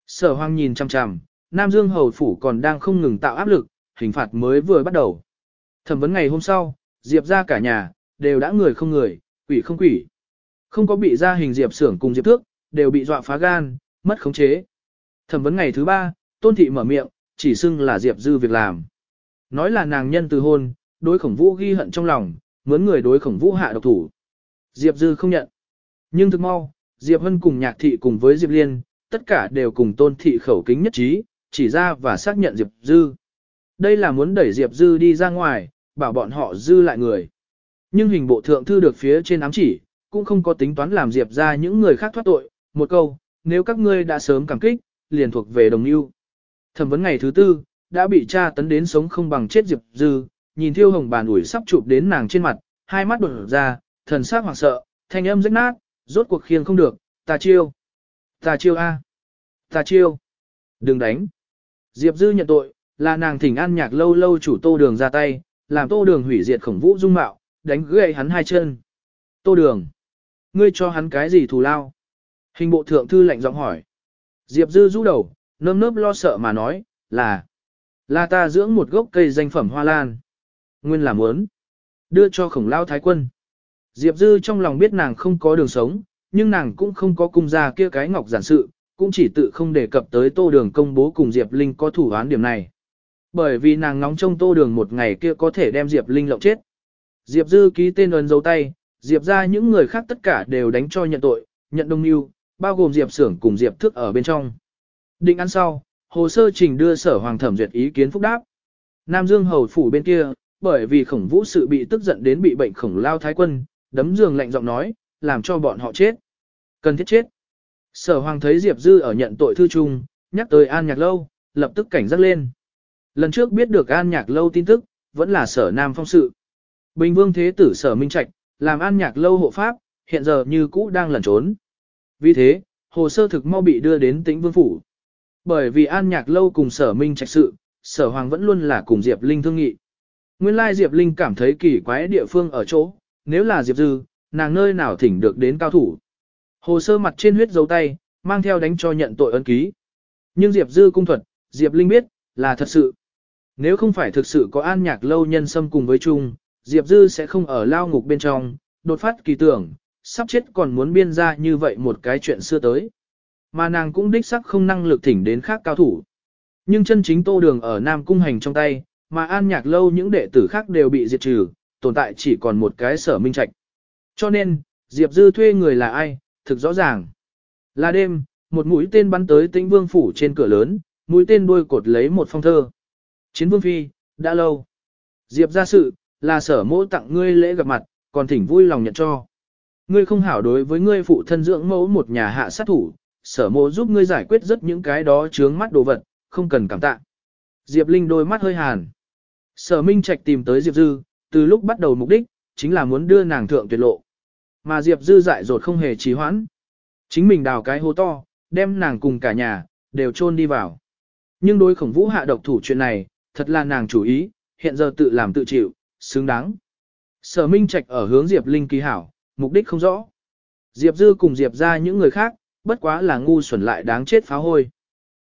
Sở Hoang nhìn chằm chằm, Nam Dương Hầu Phủ còn đang không ngừng tạo áp lực, hình phạt mới vừa bắt đầu. Thẩm vấn ngày hôm sau, Diệp ra cả nhà, đều đã người không người, quỷ không quỷ. Không có bị ra hình Diệp Sưởng cùng Diệp Thước, đều bị dọa phá gan, mất khống chế. Thẩm vấn ngày thứ ba, Tôn Thị mở miệng, chỉ xưng là Diệp Dư việc làm. Nói là nàng nhân từ hôn, đối khổng vũ ghi hận trong lòng, mướn người đối khổng vũ hạ độc thủ. Diệp Dư không nhận. Nhưng thực mau, Diệp Hân cùng Nhạc Thị cùng với Diệp Liên, tất cả đều cùng Tôn Thị khẩu kính nhất trí, chỉ ra và xác nhận Diệp Dư. Đây là muốn đẩy Diệp Dư đi ra ngoài, bảo bọn họ dư lại người. Nhưng hình bộ thượng thư được phía trên ám chỉ, cũng không có tính toán làm Diệp ra những người khác thoát tội. Một câu, nếu các ngươi đã sớm cảm kích, liền thuộc về đồng ưu. Thẩm vấn ngày thứ tư, đã bị tra tấn đến sống không bằng chết Diệp Dư, nhìn thiêu hồng bàn ủi sắp chụp đến nàng trên mặt, hai mắt đột ra, thần sắc hoảng sợ, thanh âm rách nát, rốt cuộc khiêng không được, ta chiêu. Ta chiêu A. Ta chiêu. Đừng đánh. Diệp Dư nhận tội, là nàng thỉnh an nhạc lâu lâu chủ tô đường ra tay, làm tô đường hủy diệt khổng vũ dung mạo, đánh gãy hắn hai chân. Tô đường. Ngươi cho hắn cái gì thù lao? Hình bộ thượng thư lạnh giọng hỏi. Diệp Dư rũ đầu, nơm nớp lo sợ mà nói, là, là ta dưỡng một gốc cây danh phẩm hoa lan. Nguyên là muốn, đưa cho khổng lao thái quân. Diệp Dư trong lòng biết nàng không có đường sống, nhưng nàng cũng không có cung ra kia cái ngọc giản sự, cũng chỉ tự không đề cập tới tô đường công bố cùng Diệp Linh có thủ án điểm này. Bởi vì nàng ngóng trông tô đường một ngày kia có thể đem Diệp Linh lộng chết. Diệp Dư ký tên ấn dấu tay, Diệp ra những người khác tất cả đều đánh cho nhận tội, nhận đồng yêu, bao gồm Diệp Sưởng cùng Diệp Thức ở bên trong. Định ăn sau, hồ sơ trình đưa sở hoàng thẩm duyệt ý kiến phúc đáp. Nam Dương hầu phủ bên kia, bởi vì khổng vũ sự bị tức giận đến bị bệnh khổng lao thái quân, đấm giường lạnh giọng nói, làm cho bọn họ chết. Cần thiết chết. Sở hoàng thấy Diệp Dư ở nhận tội thư trung, nhắc tới An Nhạc Lâu, lập tức cảnh giác lên. Lần trước biết được An Nhạc Lâu tin tức, vẫn là sở Nam Phong sự. Bình Vương Thế Tử sở Minh Trạch, làm An Nhạc Lâu hộ pháp, hiện giờ như cũ đang lẩn trốn. Vì thế, hồ sơ thực mau bị đưa đến tĩnh Vương Phủ. Bởi vì An Nhạc Lâu cùng sở Minh Trạch sự, sở Hoàng vẫn luôn là cùng Diệp Linh thương nghị. Nguyên lai Diệp Linh cảm thấy kỳ quái địa phương ở chỗ, nếu là Diệp Dư, nàng nơi nào thỉnh được đến cao thủ. Hồ sơ mặt trên huyết dấu tay, mang theo đánh cho nhận tội ấn ký. Nhưng Diệp Dư cung thuật, Diệp Linh biết, là thật sự. Nếu không phải thực sự có an nhạc lâu nhân xâm cùng với chung, Diệp Dư sẽ không ở lao ngục bên trong, đột phát kỳ tưởng, sắp chết còn muốn biên ra như vậy một cái chuyện xưa tới. Mà nàng cũng đích sắc không năng lực thỉnh đến khác cao thủ. Nhưng chân chính tô đường ở Nam Cung Hành trong tay, mà an nhạc lâu những đệ tử khác đều bị diệt trừ, tồn tại chỉ còn một cái sở minh trạch. Cho nên, Diệp Dư thuê người là ai, thực rõ ràng. Là đêm, một mũi tên bắn tới tĩnh vương phủ trên cửa lớn, mũi tên đuôi cột lấy một phong thơ. Chiến vương phi, đã lâu. Diệp ra sự, là sở mẫu tặng ngươi lễ gặp mặt, còn thỉnh vui lòng nhận cho. Ngươi không hảo đối với ngươi phụ thân dưỡng mẫu một nhà hạ sát thủ, sở mộ giúp ngươi giải quyết rất những cái đó chướng mắt đồ vật, không cần cảm tạ. Diệp Linh đôi mắt hơi hàn. Sở Minh Trạch tìm tới Diệp Dư, từ lúc bắt đầu mục đích, chính là muốn đưa nàng thượng tuyệt lộ. Mà Diệp Dư dại dột không hề trì hoãn. Chính mình đào cái hố to, đem nàng cùng cả nhà, đều chôn đi vào. Nhưng đối khổng vũ hạ độc thủ chuyện này, thật là nàng chủ ý, hiện giờ tự làm tự chịu, xứng đáng. Sở Minh Trạch ở hướng Diệp Linh kỳ hảo, mục đích không rõ. Diệp Dư cùng Diệp ra những người khác, bất quá là ngu xuẩn lại đáng chết phá hôi.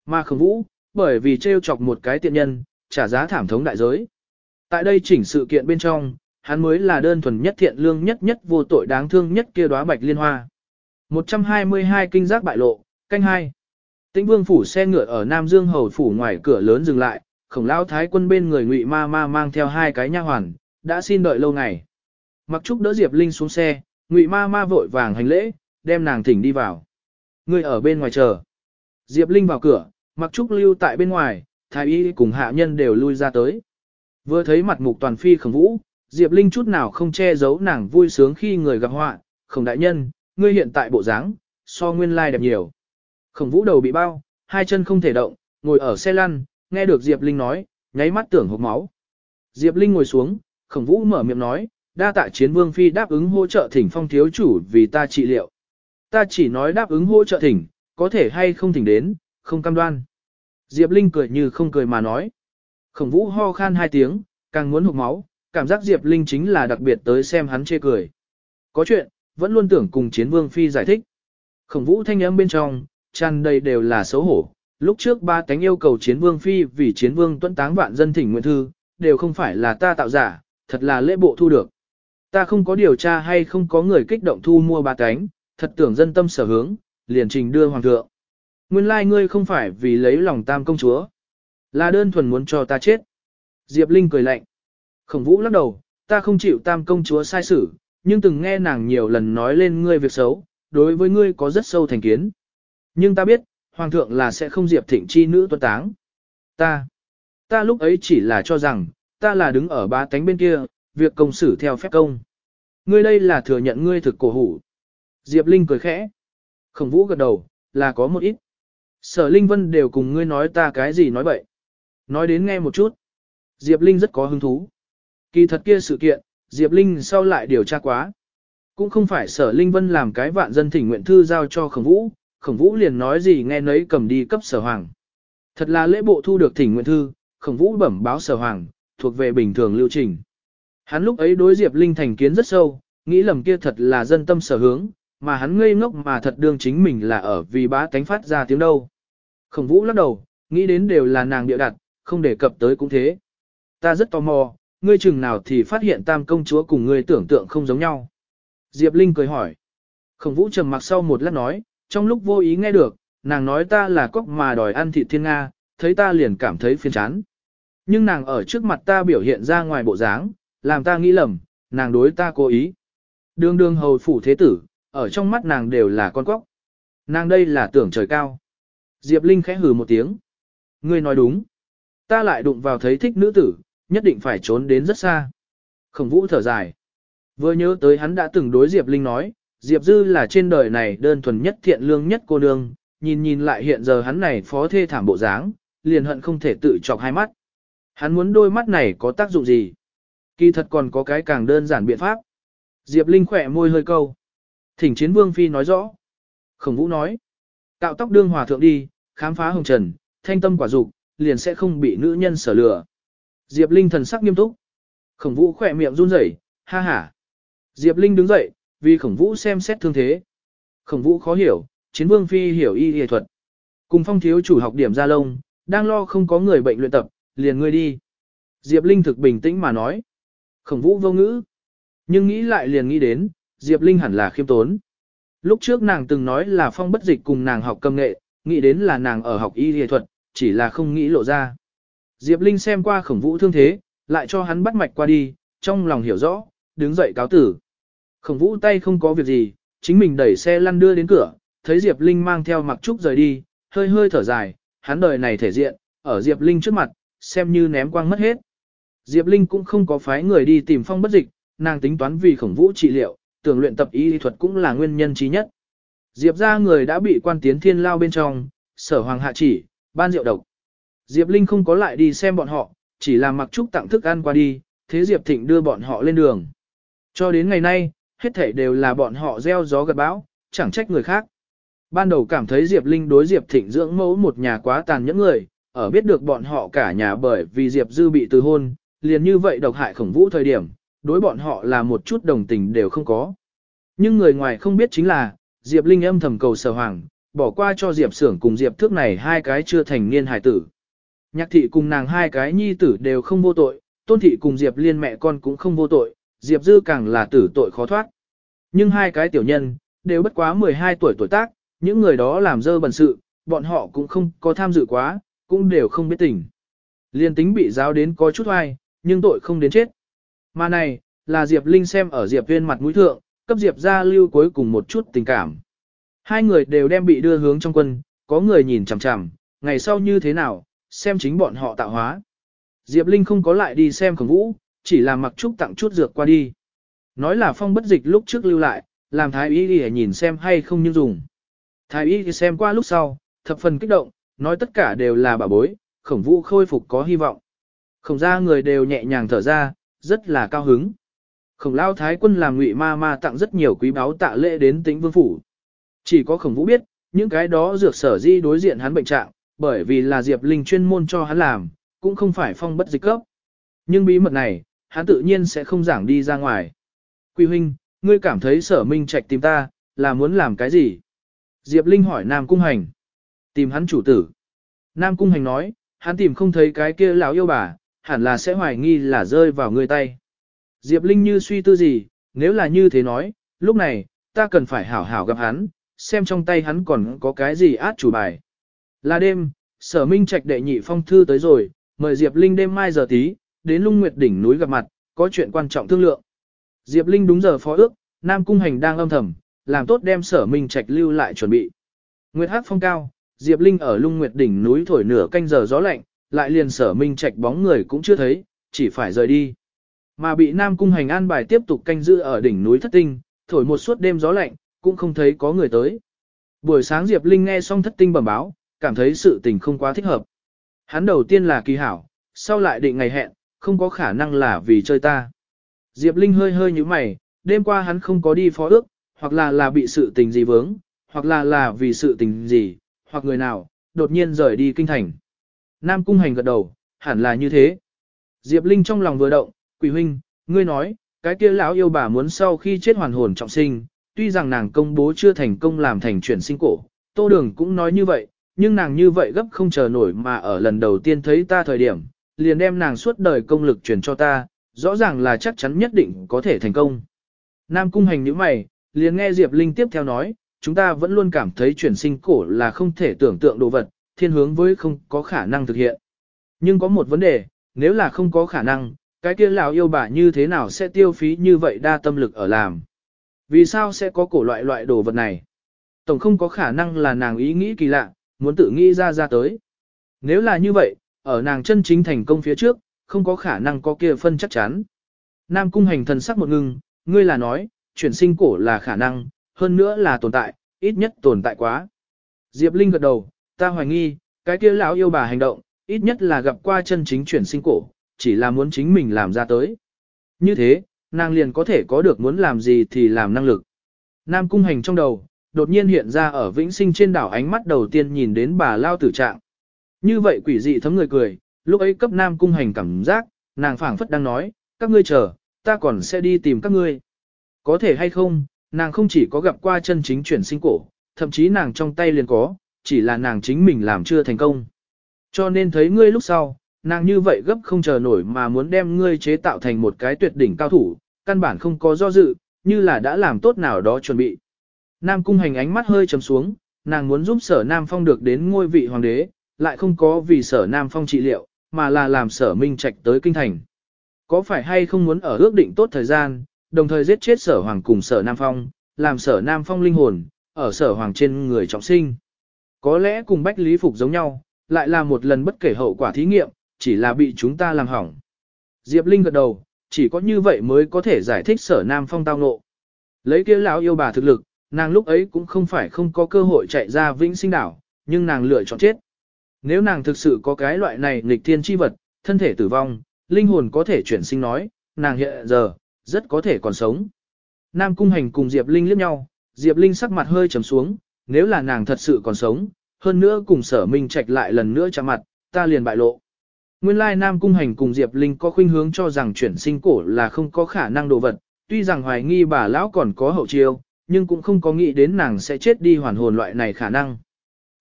Mà khổng vũ, bởi vì trêu chọc một cái tiện nhân, trả giá thảm thống đại giới. Tại đây chỉnh sự kiện bên trong, hắn mới là đơn thuần nhất thiện lương nhất nhất vô tội đáng thương nhất kia đóa bạch liên hoa. 122 kinh giác bại lộ, canh hai. Tĩnh Vương phủ xe ngựa ở Nam Dương hầu phủ ngoài cửa lớn dừng lại, Khổng lão thái quân bên người Ngụy Ma Ma mang theo hai cái nha hoàn, đã xin đợi lâu ngày. Mặc Trúc đỡ Diệp Linh xuống xe, Ngụy Ma Ma vội vàng hành lễ, đem nàng thỉnh đi vào. Ngươi ở bên ngoài chờ. Diệp Linh vào cửa, Mặc Trúc lưu tại bên ngoài, thái y cùng hạ nhân đều lui ra tới. Vừa thấy mặt mục toàn phi khổng vũ, Diệp Linh chút nào không che giấu nàng vui sướng khi người gặp họa, khổng đại nhân, ngươi hiện tại bộ dáng, so nguyên lai đẹp nhiều. Khổng vũ đầu bị bao, hai chân không thể động, ngồi ở xe lăn, nghe được Diệp Linh nói, nháy mắt tưởng hộp máu. Diệp Linh ngồi xuống, khổng vũ mở miệng nói, đa tạ chiến vương phi đáp ứng hỗ trợ thỉnh phong thiếu chủ vì ta trị liệu. Ta chỉ nói đáp ứng hỗ trợ thỉnh, có thể hay không thỉnh đến, không cam đoan. Diệp Linh cười như không cười mà nói. Khổng vũ ho khan hai tiếng, càng muốn hụt máu, cảm giác Diệp Linh chính là đặc biệt tới xem hắn chê cười. Có chuyện, vẫn luôn tưởng cùng chiến vương phi giải thích. Khổng vũ thanh âm bên trong, tràn đầy đều là xấu hổ. Lúc trước ba tánh yêu cầu chiến vương phi vì chiến vương tuấn táng vạn dân thỉnh nguyện thư, đều không phải là ta tạo giả, thật là lễ bộ thu được. Ta không có điều tra hay không có người kích động thu mua ba tánh, thật tưởng dân tâm sở hướng, liền trình đưa hoàng thượng. Nguyên lai ngươi không phải vì lấy lòng tam công chúa, là đơn thuần muốn cho ta chết. Diệp Linh cười lạnh. Khổng vũ lắc đầu, ta không chịu tam công chúa sai xử, nhưng từng nghe nàng nhiều lần nói lên ngươi việc xấu, đối với ngươi có rất sâu thành kiến. Nhưng ta biết, hoàng thượng là sẽ không diệp thịnh chi nữ tuân táng. Ta, ta lúc ấy chỉ là cho rằng, ta là đứng ở ba tánh bên kia, việc công xử theo phép công. Ngươi đây là thừa nhận ngươi thực cổ hủ. Diệp Linh cười khẽ. Khổng vũ gật đầu, là có một ít. Sở Linh Vân đều cùng ngươi nói ta cái gì nói bậy. Nói đến nghe một chút. Diệp Linh rất có hứng thú. Kỳ thật kia sự kiện, Diệp Linh sau lại điều tra quá. Cũng không phải sở Linh Vân làm cái vạn dân thỉnh nguyện thư giao cho khổng vũ, khổng vũ liền nói gì nghe nấy cầm đi cấp sở hoàng. Thật là lễ bộ thu được thỉnh nguyện thư, khổng vũ bẩm báo sở hoàng, thuộc về bình thường lưu trình. Hắn lúc ấy đối Diệp Linh thành kiến rất sâu, nghĩ lầm kia thật là dân tâm sở hướng, mà hắn ngây ngốc mà thật đương chính mình là ở vì bá tánh phát ra tiếng đâu. Khổng vũ lắc đầu, nghĩ đến đều là nàng địa đặt, không đề cập tới cũng thế. Ta rất tò mò, ngươi chừng nào thì phát hiện tam công chúa cùng ngươi tưởng tượng không giống nhau. Diệp Linh cười hỏi. Khổng vũ trầm mặc sau một lát nói, trong lúc vô ý nghe được, nàng nói ta là cóc mà đòi ăn thịt thiên Nga, thấy ta liền cảm thấy phiền chán. Nhưng nàng ở trước mặt ta biểu hiện ra ngoài bộ dáng, làm ta nghĩ lầm, nàng đối ta cố ý. Đường đường hầu phủ thế tử, ở trong mắt nàng đều là con cóc. Nàng đây là tưởng trời cao. Diệp Linh khẽ hừ một tiếng. Ngươi nói đúng. Ta lại đụng vào thấy thích nữ tử, nhất định phải trốn đến rất xa. Khổng vũ thở dài. Vừa nhớ tới hắn đã từng đối Diệp Linh nói, Diệp Dư là trên đời này đơn thuần nhất thiện lương nhất cô nương, nhìn nhìn lại hiện giờ hắn này phó thê thảm bộ dáng, liền hận không thể tự chọc hai mắt. Hắn muốn đôi mắt này có tác dụng gì? Kỳ thật còn có cái càng đơn giản biện pháp. Diệp Linh khỏe môi hơi câu. Thỉnh chiến vương phi nói rõ. Khổng vũ nói. Cạo tóc đương hòa thượng đi, khám phá hồng trần, thanh tâm quả dục, liền sẽ không bị nữ nhân sở lừa. Diệp Linh thần sắc nghiêm túc. Khổng vũ khỏe miệng run rẩy, ha ha. Diệp Linh đứng dậy, vì khổng vũ xem xét thương thế. Khổng vũ khó hiểu, chiến vương phi hiểu y y thuật. Cùng phong thiếu chủ học điểm ra lông, đang lo không có người bệnh luyện tập, liền ngươi đi. Diệp Linh thực bình tĩnh mà nói. Khổng vũ vô ngữ. Nhưng nghĩ lại liền nghĩ đến, Diệp Linh hẳn là khiêm tốn. Lúc trước nàng từng nói là phong bất dịch cùng nàng học công nghệ, nghĩ đến là nàng ở học y y thuật, chỉ là không nghĩ lộ ra. Diệp Linh xem qua khổng vũ thương thế, lại cho hắn bắt mạch qua đi, trong lòng hiểu rõ, đứng dậy cáo tử. Khổng vũ tay không có việc gì, chính mình đẩy xe lăn đưa đến cửa, thấy Diệp Linh mang theo mặc trúc rời đi, hơi hơi thở dài, hắn đời này thể diện, ở Diệp Linh trước mặt, xem như ném quang mất hết. Diệp Linh cũng không có phái người đi tìm phong bất dịch, nàng tính toán vì khổng vũ trị liệu, tưởng luyện tập y thuật cũng là nguyên nhân trí nhất. Diệp ra người đã bị quan tiến thiên lao bên trong, sở hoàng hạ chỉ, ban rượu độc. Diệp Linh không có lại đi xem bọn họ, chỉ là mặc trúc tặng thức ăn qua đi, thế Diệp Thịnh đưa bọn họ lên đường. Cho đến ngày nay, hết thảy đều là bọn họ gieo gió gặt bão, chẳng trách người khác. Ban đầu cảm thấy Diệp Linh đối Diệp Thịnh dưỡng mẫu một nhà quá tàn nhẫn người, ở biết được bọn họ cả nhà bởi vì Diệp Dư bị từ hôn, liền như vậy độc hại khổng vũ thời điểm, đối bọn họ là một chút đồng tình đều không có. Nhưng người ngoài không biết chính là, Diệp Linh âm thầm cầu sở hoàng, bỏ qua cho Diệp Sưởng cùng Diệp Thước này hai cái chưa thành niên hài tử. Nhạc thị cùng nàng hai cái nhi tử đều không vô tội, tôn thị cùng Diệp Liên mẹ con cũng không vô tội, Diệp Dư càng là tử tội khó thoát. Nhưng hai cái tiểu nhân, đều bất quá 12 tuổi tuổi tác, những người đó làm dơ bẩn sự, bọn họ cũng không có tham dự quá, cũng đều không biết tình. Liên tính bị giáo đến có chút oai, nhưng tội không đến chết. Mà này, là Diệp Linh xem ở Diệp Viên mặt mũi thượng, cấp Diệp ra lưu cuối cùng một chút tình cảm. Hai người đều đem bị đưa hướng trong quân, có người nhìn chằm chằm, ngày sau như thế nào, xem chính bọn họ tạo hóa. Diệp Linh không có lại đi xem khổng vũ, chỉ là mặc trúc tặng chút dược qua đi. Nói là phong bất dịch lúc trước lưu lại, làm thái y đi nhìn xem hay không như dùng. Thái y thì xem qua lúc sau, thập phần kích động, nói tất cả đều là bà bối, khổng vũ khôi phục có hy vọng. Khổng ra người đều nhẹ nhàng thở ra, rất là cao hứng. Khổng lao thái quân làm ngụy ma ma tặng rất nhiều quý báu tạ lễ đến tĩnh vương phủ. Chỉ có khổng vũ biết, những cái đó dược sở di đối diện hắn bệnh trạng, bởi vì là Diệp Linh chuyên môn cho hắn làm, cũng không phải phong bất dịch cấp. Nhưng bí mật này, hắn tự nhiên sẽ không giảng đi ra ngoài. Quy huynh, ngươi cảm thấy sở minh trạch tìm ta, là muốn làm cái gì? Diệp Linh hỏi Nam Cung Hành. Tìm hắn chủ tử. Nam Cung Hành nói, hắn tìm không thấy cái kia lão yêu bà, hẳn là sẽ hoài nghi là rơi vào người tay. Diệp Linh như suy tư gì, nếu là như thế nói, lúc này, ta cần phải hảo hảo gặp hắn, xem trong tay hắn còn có cái gì át chủ bài. Là đêm, sở minh trạch đệ nhị phong thư tới rồi, mời Diệp Linh đêm mai giờ tí, đến lung nguyệt đỉnh núi gặp mặt, có chuyện quan trọng thương lượng. Diệp Linh đúng giờ phó ước, Nam Cung Hành đang âm thầm, làm tốt đem sở minh trạch lưu lại chuẩn bị. Nguyệt hát phong cao, Diệp Linh ở lung nguyệt đỉnh núi thổi nửa canh giờ gió lạnh, lại liền sở minh trạch bóng người cũng chưa thấy, chỉ phải rời đi. Mà bị Nam Cung Hành an bài tiếp tục canh giữ ở đỉnh núi thất tinh, thổi một suốt đêm gió lạnh, cũng không thấy có người tới. Buổi sáng Diệp Linh nghe xong thất tinh bẩm báo, cảm thấy sự tình không quá thích hợp. Hắn đầu tiên là kỳ hảo, sau lại định ngày hẹn, không có khả năng là vì chơi ta. Diệp Linh hơi hơi như mày, đêm qua hắn không có đi phó ước, hoặc là là bị sự tình gì vướng, hoặc là là vì sự tình gì, hoặc người nào, đột nhiên rời đi kinh thành. Nam Cung Hành gật đầu, hẳn là như thế. Diệp Linh trong lòng vừa động, quỷ huynh, ngươi nói, cái kia lão yêu bà muốn sau khi chết hoàn hồn trọng sinh, tuy rằng nàng công bố chưa thành công làm thành chuyển sinh cổ, tô đường cũng nói như vậy, nhưng nàng như vậy gấp không chờ nổi mà ở lần đầu tiên thấy ta thời điểm, liền đem nàng suốt đời công lực truyền cho ta, rõ ràng là chắc chắn nhất định có thể thành công. Nam cung hành như mày, liền nghe Diệp Linh tiếp theo nói, chúng ta vẫn luôn cảm thấy chuyển sinh cổ là không thể tưởng tượng đồ vật, thiên hướng với không có khả năng thực hiện. Nhưng có một vấn đề, nếu là không có khả năng, cái kia lão yêu bà như thế nào sẽ tiêu phí như vậy đa tâm lực ở làm. Vì sao sẽ có cổ loại loại đồ vật này? Tổng không có khả năng là nàng ý nghĩ kỳ lạ, muốn tự nghĩ ra ra tới. Nếu là như vậy, ở nàng chân chính thành công phía trước, không có khả năng có kia phân chắc chắn. Nam cung hành thần sắc một ngưng, ngươi là nói, chuyển sinh cổ là khả năng, hơn nữa là tồn tại, ít nhất tồn tại quá. Diệp Linh gật đầu, ta hoài nghi, cái kia lão yêu bà hành động, ít nhất là gặp qua chân chính chuyển sinh cổ, chỉ là muốn chính mình làm ra tới. Như thế, nàng liền có thể có được muốn làm gì thì làm năng lực. Nam cung hành trong đầu, đột nhiên hiện ra ở vĩnh sinh trên đảo ánh mắt đầu tiên nhìn đến bà lao tử trạng. Như vậy quỷ dị thấm người cười, lúc ấy cấp Nam cung hành cảm giác, nàng phảng phất đang nói, các ngươi chờ, ta còn sẽ đi tìm các ngươi. Có thể hay không, nàng không chỉ có gặp qua chân chính chuyển sinh cổ, thậm chí nàng trong tay liền có, chỉ là nàng chính mình làm chưa thành công. Cho nên thấy ngươi lúc sau, nàng như vậy gấp không chờ nổi mà muốn đem ngươi chế tạo thành một cái tuyệt đỉnh cao thủ, căn bản không có do dự, như là đã làm tốt nào đó chuẩn bị. Nam cung hành ánh mắt hơi trầm xuống, nàng muốn giúp sở Nam Phong được đến ngôi vị hoàng đế, lại không có vì sở Nam Phong trị liệu, mà là làm sở minh trạch tới kinh thành. Có phải hay không muốn ở ước định tốt thời gian, đồng thời giết chết sở hoàng cùng sở Nam Phong, làm sở Nam Phong linh hồn, ở sở hoàng trên người trọng sinh. Có lẽ cùng Bách Lý Phục giống nhau, lại là một lần bất kể hậu quả thí nghiệm, chỉ là bị chúng ta làm hỏng. Diệp Linh gật đầu, chỉ có như vậy mới có thể giải thích sở Nam Phong tao ngộ. Lấy kia lão yêu bà thực lực, nàng lúc ấy cũng không phải không có cơ hội chạy ra vĩnh sinh đảo, nhưng nàng lựa chọn chết. Nếu nàng thực sự có cái loại này nghịch thiên chi vật, thân thể tử vong, linh hồn có thể chuyển sinh nói, nàng hiện giờ, rất có thể còn sống. Nam Cung Hành cùng Diệp Linh liếc nhau, Diệp Linh sắc mặt hơi trầm xuống, nếu là nàng thật sự còn sống, hơn nữa cùng sở minh trạch lại lần nữa chạm mặt, ta liền bại lộ. Nguyên lai Nam Cung Hành cùng Diệp Linh có khuynh hướng cho rằng chuyển sinh cổ là không có khả năng đồ vật, tuy rằng hoài nghi bà lão còn có hậu chiêu, nhưng cũng không có nghĩ đến nàng sẽ chết đi hoàn hồn loại này khả năng.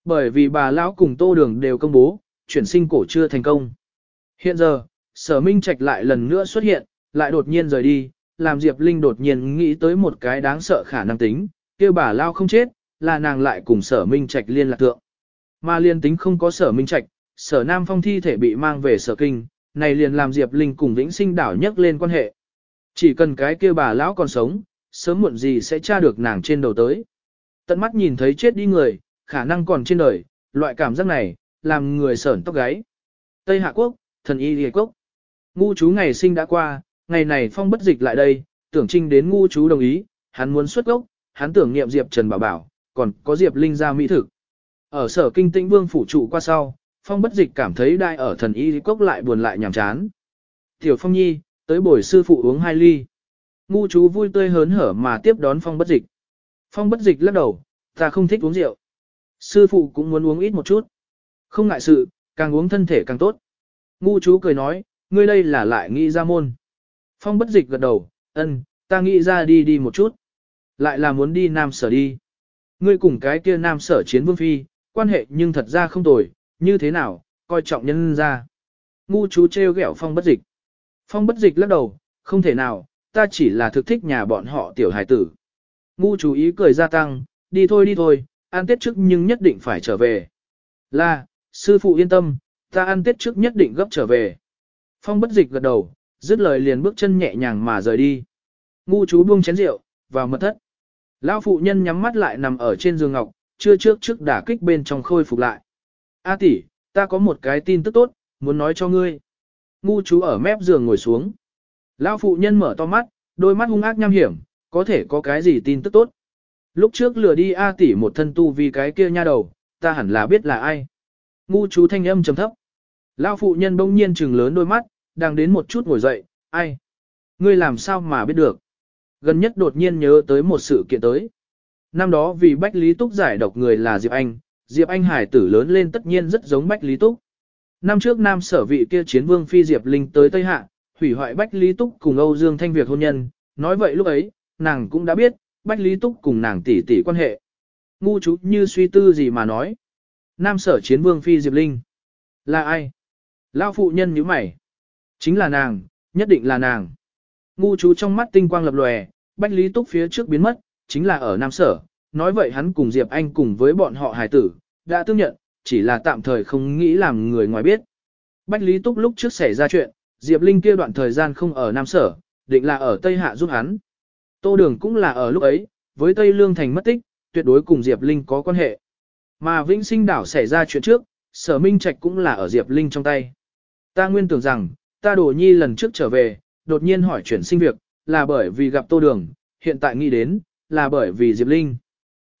Bởi vì bà lão cùng Tô Đường đều công bố, chuyển sinh cổ chưa thành công. Hiện giờ, sở minh trạch lại lần nữa xuất hiện, lại đột nhiên rời đi, làm Diệp Linh đột nhiên nghĩ tới một cái đáng sợ khả năng tính, kêu bà lao không chết, là nàng lại cùng sở minh trạch liên lạc tượng. Mà liên tính không có sở minh trạch, sở nam phong thi thể bị mang về sở kinh, này liền làm Diệp Linh cùng vĩnh sinh đảo nhắc lên quan hệ. Chỉ cần cái kia bà lão còn sống, sớm muộn gì sẽ tra được nàng trên đầu tới. Tận mắt nhìn thấy chết đi người, khả năng còn trên đời, loại cảm giác này, làm người sởn tóc gáy. Tây Hạ Quốc, thần y địa Quốc. Ngu chú ngày sinh đã qua, ngày này phong bất dịch lại đây, tưởng trinh đến ngu chú đồng ý, hắn muốn xuất gốc, hắn tưởng niệm Diệp Trần Bảo Bảo, còn có Diệp Linh ra mỹ thực. Ở sở kinh tĩnh vương phủ trụ qua sau, phong bất dịch cảm thấy đai ở thần y cốc lại buồn lại nhàm chán. Tiểu phong nhi, tới bồi sư phụ uống hai ly. Ngu chú vui tươi hớn hở mà tiếp đón phong bất dịch. Phong bất dịch lắc đầu, ta không thích uống rượu. Sư phụ cũng muốn uống ít một chút. Không ngại sự, càng uống thân thể càng tốt. Ngu chú cười nói, ngươi đây là lại nghĩ ra môn. Phong bất dịch gật đầu, ân, ta nghĩ ra đi đi một chút. Lại là muốn đi nam sở đi. Ngươi cùng cái kia nam sở chiến vương phi, quan hệ nhưng thật ra không tồi, như thế nào, coi trọng nhân ra. Ngu chú treo ghẹo phong bất dịch. Phong bất dịch lắc đầu, không thể nào, ta chỉ là thực thích nhà bọn họ tiểu hài tử. Ngu chú ý cười gia tăng, đi thôi đi thôi, ăn tết trước nhưng nhất định phải trở về. Là, sư phụ yên tâm, ta ăn tết trước nhất định gấp trở về. Phong bất dịch gật đầu, dứt lời liền bước chân nhẹ nhàng mà rời đi. Ngu chú buông chén rượu, vào mật thất. Lão phụ nhân nhắm mắt lại nằm ở trên giường ngọc, chưa trước trước đả kích bên trong khôi phục lại. A tỷ, ta có một cái tin tức tốt, muốn nói cho ngươi. Ngu chú ở mép giường ngồi xuống. Lão phụ nhân mở to mắt, đôi mắt hung ác nham hiểm, có thể có cái gì tin tức tốt. Lúc trước lừa đi A tỷ một thân tu vì cái kia nha đầu, ta hẳn là biết là ai. Ngu chú thanh âm trầm thấp. Lão phụ nhân bỗng nhiên trừng lớn đôi mắt, đang đến một chút ngồi dậy, ai? Ngươi làm sao mà biết được? Gần nhất đột nhiên nhớ tới một sự kiện tới. Năm đó vì Bách Lý Túc giải độc người là Diệp Anh, Diệp Anh hải tử lớn lên tất nhiên rất giống Bách Lý Túc. Năm trước nam sở vị kia chiến vương phi Diệp Linh tới Tây Hạ, hủy hoại Bách Lý Túc cùng Âu Dương Thanh Việt hôn nhân, nói vậy lúc ấy, nàng cũng đã biết, Bách Lý Túc cùng nàng tỷ tỷ quan hệ. Ngu chú như suy tư gì mà nói. Nam sở chiến vương phi Diệp Linh. Là ai? Lao phụ nhân như mày. Chính là nàng, nhất định là nàng. Ngu chú trong mắt tinh quang lập lòe, Bách Lý Túc phía trước biến mất, chính là ở Nam Sở. Nói vậy hắn cùng Diệp Anh cùng với bọn họ hài tử, đã tương nhận, chỉ là tạm thời không nghĩ làm người ngoài biết. Bách Lý Túc lúc trước xảy ra chuyện, Diệp Linh kia đoạn thời gian không ở Nam Sở, định là ở Tây Hạ giúp hắn. Tô Đường cũng là ở lúc ấy, với Tây Lương Thành mất tích, tuyệt đối cùng Diệp Linh có quan hệ. Mà Vĩnh Sinh đảo xảy ra chuyện trước, Sở Minh Trạch cũng là ở Diệp Linh trong tay. Ta nguyên tưởng rằng, ta Đổ nhi lần trước trở về, đột nhiên hỏi chuyển sinh việc, là bởi vì gặp Tô Đường, hiện tại nghĩ đến, là bởi vì Diệp Linh.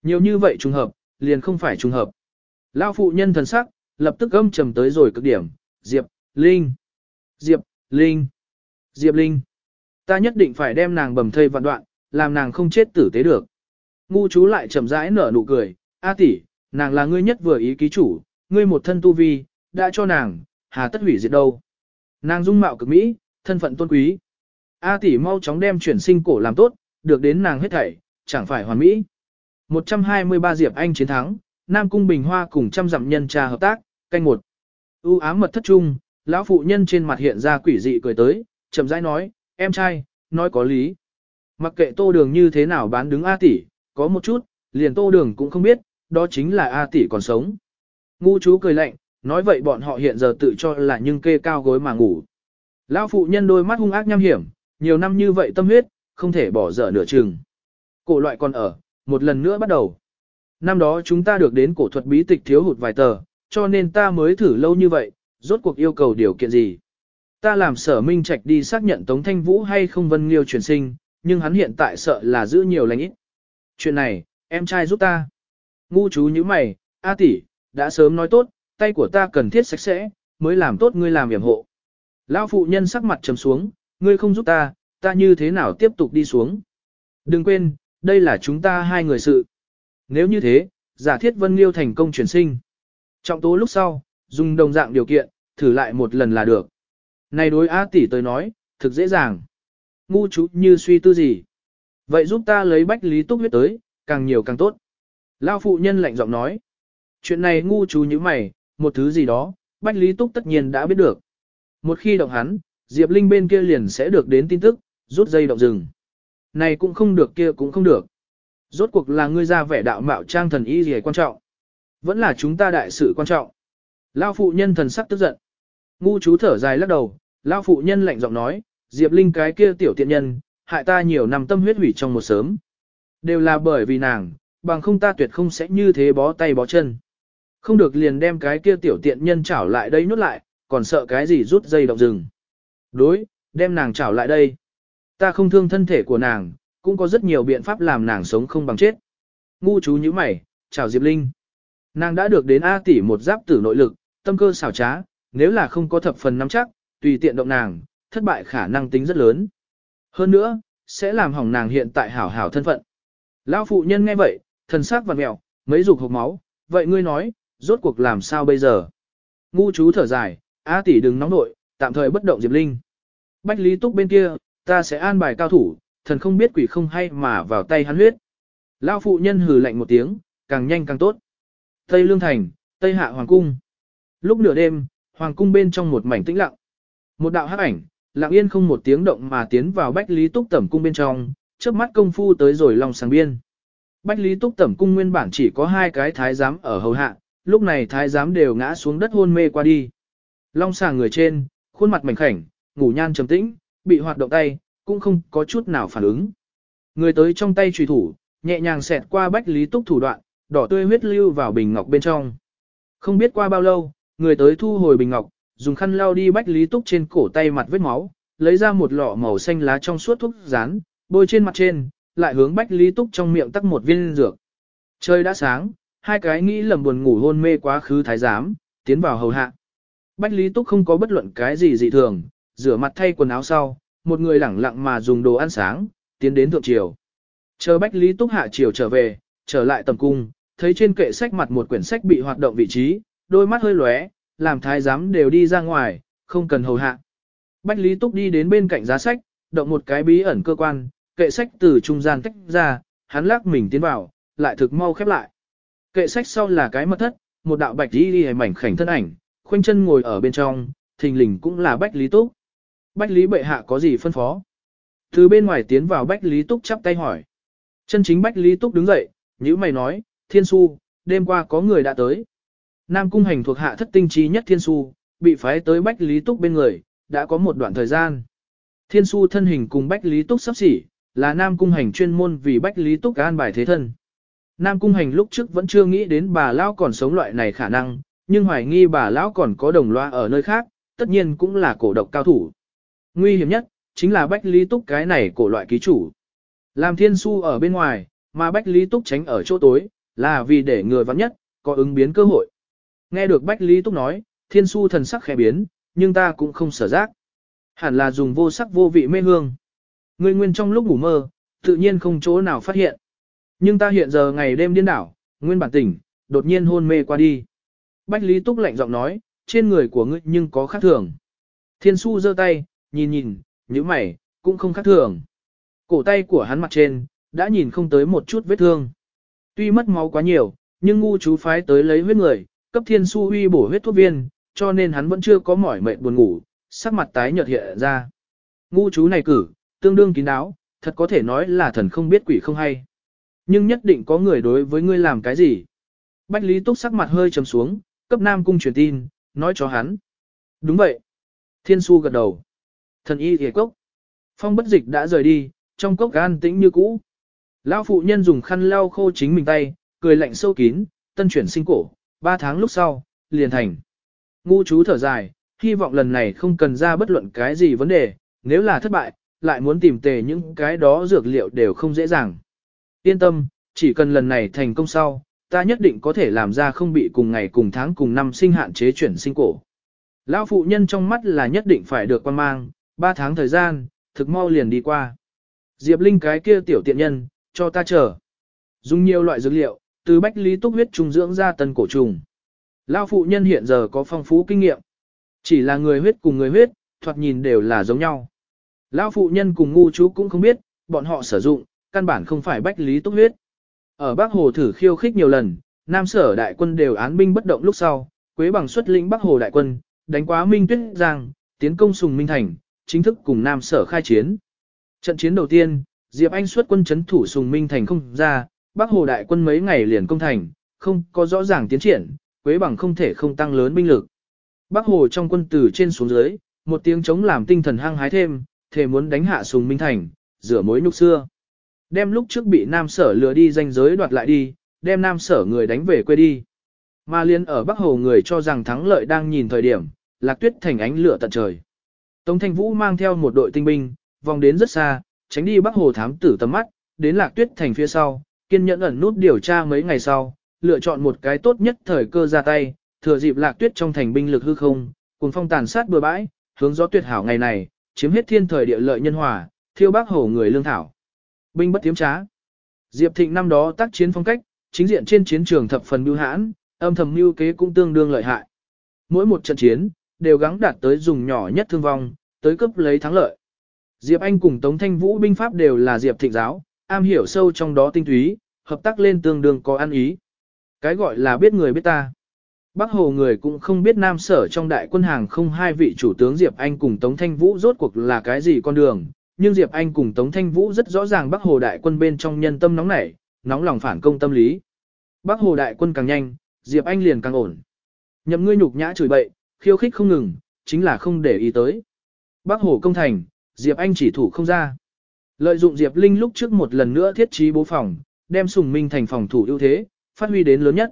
Nhiều như vậy trùng hợp, liền không phải trùng hợp. Lão phụ nhân thần sắc, lập tức âm trầm tới rồi cực điểm, Diệp, Linh, Diệp, Linh, Diệp Linh. Ta nhất định phải đem nàng bầm thây vạn đoạn, làm nàng không chết tử tế được. Ngu chú lại chậm rãi nở nụ cười, A tỷ, nàng là ngươi nhất vừa ý ký chủ, ngươi một thân tu vi, đã cho nàng, hà tất hủy diệt đâu. Nàng dung mạo cực mỹ, thân phận tôn quý. A tỷ mau chóng đem chuyển sinh cổ làm tốt, được đến nàng hết thảy, chẳng phải hoàn mỹ. 123 Diệp Anh chiến thắng, Nam Cung Bình Hoa cùng trăm dặm nhân trà hợp tác, canh một. ưu ám mật thất trung, lão phụ nhân trên mặt hiện ra quỷ dị cười tới, chậm rãi nói, em trai, nói có lý. Mặc kệ tô đường như thế nào bán đứng A tỷ, có một chút, liền tô đường cũng không biết, đó chính là A tỷ còn sống. Ngu chú cười lạnh, nói vậy bọn họ hiện giờ tự cho là nhưng kê cao gối mà ngủ. Lão phụ nhân đôi mắt hung ác nham hiểm, nhiều năm như vậy tâm huyết, không thể bỏ dở nửa chừng. Cổ loại còn ở, một lần nữa bắt đầu. Năm đó chúng ta được đến cổ thuật bí tịch thiếu hụt vài tờ, cho nên ta mới thử lâu như vậy, rốt cuộc yêu cầu điều kiện gì. Ta làm sở minh trạch đi xác nhận Tống Thanh Vũ hay không vân liêu truyền sinh, nhưng hắn hiện tại sợ là giữ nhiều lành ít. Chuyện này, em trai giúp ta. Ngu chú như mày, A tỷ, đã sớm nói tốt, tay của ta cần thiết sạch sẽ, mới làm tốt ngươi làm yểm hộ. Lão phụ nhân sắc mặt trầm xuống, ngươi không giúp ta, ta như thế nào tiếp tục đi xuống. Đừng quên, đây là chúng ta hai người sự. Nếu như thế, giả thiết Vân Liêu thành công chuyển sinh. Trọng tố lúc sau, dùng đồng dạng điều kiện, thử lại một lần là được. Này đối A tỷ tới nói, thực dễ dàng. Ngu chú như suy tư gì. Vậy giúp ta lấy bách lý túc huyết tới, càng nhiều càng tốt. Lao phụ nhân lạnh giọng nói. Chuyện này ngu chú như mày, một thứ gì đó, bách lý túc tất nhiên đã biết được. Một khi động hắn, Diệp Linh bên kia liền sẽ được đến tin tức, rút dây động rừng. Này cũng không được kia cũng không được. Rốt cuộc là ngươi ra vẻ đạo mạo trang thần y gì quan trọng. Vẫn là chúng ta đại sự quan trọng. Lao phụ nhân thần sắc tức giận. Ngu chú thở dài lắc đầu, Lao phụ nhân lạnh giọng nói, Diệp Linh cái kia tiểu tiện nhân, hại ta nhiều năm tâm huyết hủy trong một sớm. Đều là bởi vì nàng, bằng không ta tuyệt không sẽ như thế bó tay bó chân. Không được liền đem cái kia tiểu tiện nhân chảo lại đây nuốt lại, còn sợ cái gì rút dây động rừng. Đối, đem nàng trảo lại đây. Ta không thương thân thể của nàng, cũng có rất nhiều biện pháp làm nàng sống không bằng chết. Ngu chú như mày, chào Diệp Linh. Nàng đã được đến A tỷ một giáp tử nội lực, tâm cơ xảo trá, nếu là không có thập phần nắm chắc, tùy tiện động nàng, thất bại khả năng tính rất lớn. Hơn nữa, sẽ làm hỏng nàng hiện tại hảo hảo thân phận. Lão phụ nhân nghe vậy, thần sắc vặn mẹo, mấy dục hộp máu, vậy ngươi nói, rốt cuộc làm sao bây giờ? Ngu chú thở dài, A tỷ đừng nóng nội, tạm thời bất động Diệp Linh. Bách Lý Túc bên kia, ta sẽ an bài cao thủ, thần không biết quỷ không hay mà vào tay hắn huyết. Lão phụ nhân hừ lạnh một tiếng, càng nhanh càng tốt. Tây Lương Thành, Tây Hạ Hoàng Cung. Lúc nửa đêm, Hoàng Cung bên trong một mảnh tĩnh lặng. Một đạo hắc ảnh, lặng yên không một tiếng động mà tiến vào Bách Lý Túc Tẩm Cung bên trong, chớp mắt công phu tới rồi lòng sáng biên. Bách Lý Túc Tẩm Cung nguyên bản chỉ có hai cái thái giám ở hầu hạ, lúc này thái giám đều ngã xuống đất hôn mê qua đi. Long sàng người trên, khuôn mặt mảnh khảnh, ngủ nhan trầm tĩnh, bị hoạt động tay, cũng không có chút nào phản ứng. Người tới trong tay trùy thủ, nhẹ nhàng xẹt qua bách lý túc thủ đoạn, đỏ tươi huyết lưu vào bình ngọc bên trong. Không biết qua bao lâu, người tới thu hồi bình ngọc, dùng khăn lau đi bách lý túc trên cổ tay mặt vết máu, lấy ra một lọ màu xanh lá trong suốt thuốc rán, bôi trên mặt trên, lại hướng bách lý túc trong miệng tắc một viên dược. Trời đã sáng, hai cái nghĩ lầm buồn ngủ hôn mê quá khứ thái giám, tiến vào hầu hạ. Bách lý túc không có bất luận cái gì dị thường, rửa mặt thay quần áo sau, một người lẳng lặng mà dùng đồ ăn sáng, tiến đến thượng triều. Chờ Bách Lý Túc hạ triều trở về, trở lại tầm cung, thấy trên kệ sách mặt một quyển sách bị hoạt động vị trí, đôi mắt hơi lóe, làm thái giám đều đi ra ngoài, không cần hầu hạ. Bách Lý Túc đi đến bên cạnh giá sách, động một cái bí ẩn cơ quan, kệ sách từ trung gian tách ra, hắn lắc mình tiến vào, lại thực mau khép lại. Kệ sách sau là cái mật thất, một đạo bạch đi đi mảnh khảnh thân ảnh, khoanh chân ngồi ở bên trong, thình lình cũng là Bách Lý Túc. Bách Lý bệ hạ có gì phân phó? Từ bên ngoài tiến vào Bách Lý Túc chắp tay hỏi. Chân chính Bách Lý Túc đứng dậy, như mày nói, Thiên Su, đêm qua có người đã tới. Nam Cung Hành thuộc hạ thất tinh trí nhất Thiên Su, bị phái tới Bách Lý Túc bên người, đã có một đoạn thời gian. Thiên Su thân hình cùng Bách Lý Túc sắp xỉ, là Nam Cung Hành chuyên môn vì Bách Lý Túc an bài thế thân. Nam Cung Hành lúc trước vẫn chưa nghĩ đến bà lao còn sống loại này khả năng, nhưng hoài nghi bà Lão còn có đồng loa ở nơi khác, tất nhiên cũng là cổ độc cao thủ. Nguy hiểm nhất, chính là Bách Lý Túc cái này cổ loại ký chủ. Làm thiên su ở bên ngoài, mà Bách Lý Túc tránh ở chỗ tối, là vì để người vắng nhất, có ứng biến cơ hội. Nghe được Bách Lý Túc nói, thiên su thần sắc khẽ biến, nhưng ta cũng không sở giác. Hẳn là dùng vô sắc vô vị mê hương. Ngươi nguyên trong lúc ngủ mơ, tự nhiên không chỗ nào phát hiện. Nhưng ta hiện giờ ngày đêm điên đảo, nguyên bản tỉnh, đột nhiên hôn mê qua đi. Bách Lý Túc lạnh giọng nói, trên người của ngươi nhưng có khác thường. Thiên su giơ tay, nhìn nhìn, nhíu mày, cũng không khác thường. Cổ tay của hắn mặt trên, đã nhìn không tới một chút vết thương. Tuy mất máu quá nhiều, nhưng ngu chú phái tới lấy huyết người, cấp thiên su huy bổ huyết thuốc viên, cho nên hắn vẫn chưa có mỏi mệt buồn ngủ, sắc mặt tái nhợt hiện ra. Ngu chú này cử, tương đương kín đáo, thật có thể nói là thần không biết quỷ không hay. Nhưng nhất định có người đối với ngươi làm cái gì. Bách Lý Túc sắc mặt hơi trầm xuống, cấp Nam Cung truyền tin, nói cho hắn. Đúng vậy. Thiên su gật đầu. Thần y thề cốc. Phong bất dịch đã rời đi, trong cốc gan tĩnh như cũ. Lão phụ nhân dùng khăn lau khô chính mình tay, cười lạnh sâu kín, tân chuyển sinh cổ, ba tháng lúc sau, liền thành. Ngu chú thở dài, hy vọng lần này không cần ra bất luận cái gì vấn đề, nếu là thất bại, lại muốn tìm tề những cái đó dược liệu đều không dễ dàng. Yên tâm, chỉ cần lần này thành công sau, ta nhất định có thể làm ra không bị cùng ngày cùng tháng cùng năm sinh hạn chế chuyển sinh cổ. Lão phụ nhân trong mắt là nhất định phải được quan mang, ba tháng thời gian, thực mau liền đi qua. Diệp Linh cái kia tiểu tiện nhân, cho ta chờ. Dùng nhiều loại dược liệu, từ bách lý túc huyết trung dưỡng ra tân cổ trùng. Lão phụ nhân hiện giờ có phong phú kinh nghiệm. Chỉ là người huyết cùng người huyết, thoạt nhìn đều là giống nhau. Lão phụ nhân cùng ngu chú cũng không biết, bọn họ sử dụng, căn bản không phải bách lý túc huyết. Ở Bắc Hồ thử khiêu khích nhiều lần, Nam Sở đại quân đều án binh bất động lúc sau, Quế bằng xuất lĩnh Bắc Hồ đại quân, đánh quá Minh Tuyết Giang, tiến công Sùng Minh Thành, chính thức cùng Nam Sở khai chiến. Trận chiến đầu tiên, Diệp Anh xuất quân chấn thủ Sùng Minh Thành không ra, Bắc Hồ đại quân mấy ngày liền công thành, không có rõ ràng tiến triển, Quế bằng không thể không tăng lớn binh lực. Bắc Hồ trong quân từ trên xuống dưới, một tiếng chống làm tinh thần hăng hái thêm, thề muốn đánh hạ Sùng Minh Thành, rửa mối nhục xưa. Đem lúc trước bị Nam Sở lừa đi danh giới đoạt lại đi, đem Nam Sở người đánh về quê đi. Mà liên ở Bắc Hồ người cho rằng thắng lợi đang nhìn thời điểm, lạc tuyết thành ánh lửa tận trời. Tống Thanh Vũ mang theo một đội tinh binh, vòng đến rất xa, tránh đi Bắc Hồ thám tử tầm mắt, đến lạc tuyết thành phía sau, kiên nhẫn ẩn nút điều tra mấy ngày sau, lựa chọn một cái tốt nhất thời cơ ra tay, thừa dịp lạc tuyết trong thành binh lực hư không, cùng phong tàn sát bừa bãi, hướng gió tuyệt hảo ngày này, chiếm hết thiên thời địa lợi nhân hòa, thiêu Bắc Hồ người lương thảo. Binh bất tiếm trá. Diệp Thịnh năm đó tác chiến phong cách, chính diện trên chiến trường thập phần mưu hãn, âm thầm mưu kế cũng tương đương lợi hại. Mỗi một trận chiến, đều gắng đạt tới dùng nhỏ nhất thương vong, tới cấp lấy thắng lợi. Diệp Anh cùng Tống Thanh Vũ binh pháp đều là Diệp Thịnh giáo, am hiểu sâu trong đó tinh túy, hợp tác lên tương đương có ăn ý. Cái gọi là biết người biết ta. Bắc Hồ người cũng không biết Nam Sở trong đại quân hàng không hai vị chủ tướng Diệp Anh cùng Tống Thanh Vũ rốt cuộc là cái gì con đường, nhưng Diệp Anh cùng Tống Thanh Vũ rất rõ ràng Bắc Hồ đại quân bên trong nhân tâm nóng nảy, nóng lòng phản công tâm lý. Bắc Hồ đại quân càng nhanh, Diệp Anh liền càng ổn. Nhậm ngươi nhục nhã chửi bậy, khiêu khích không ngừng, chính là không để ý tới. Bắc Hồ công thành, Diệp Anh chỉ thủ không ra. Lợi dụng Diệp Linh lúc trước một lần nữa thiết trí bố phòng, đem Sùng Minh thành phòng thủ ưu thế, phát huy đến lớn nhất.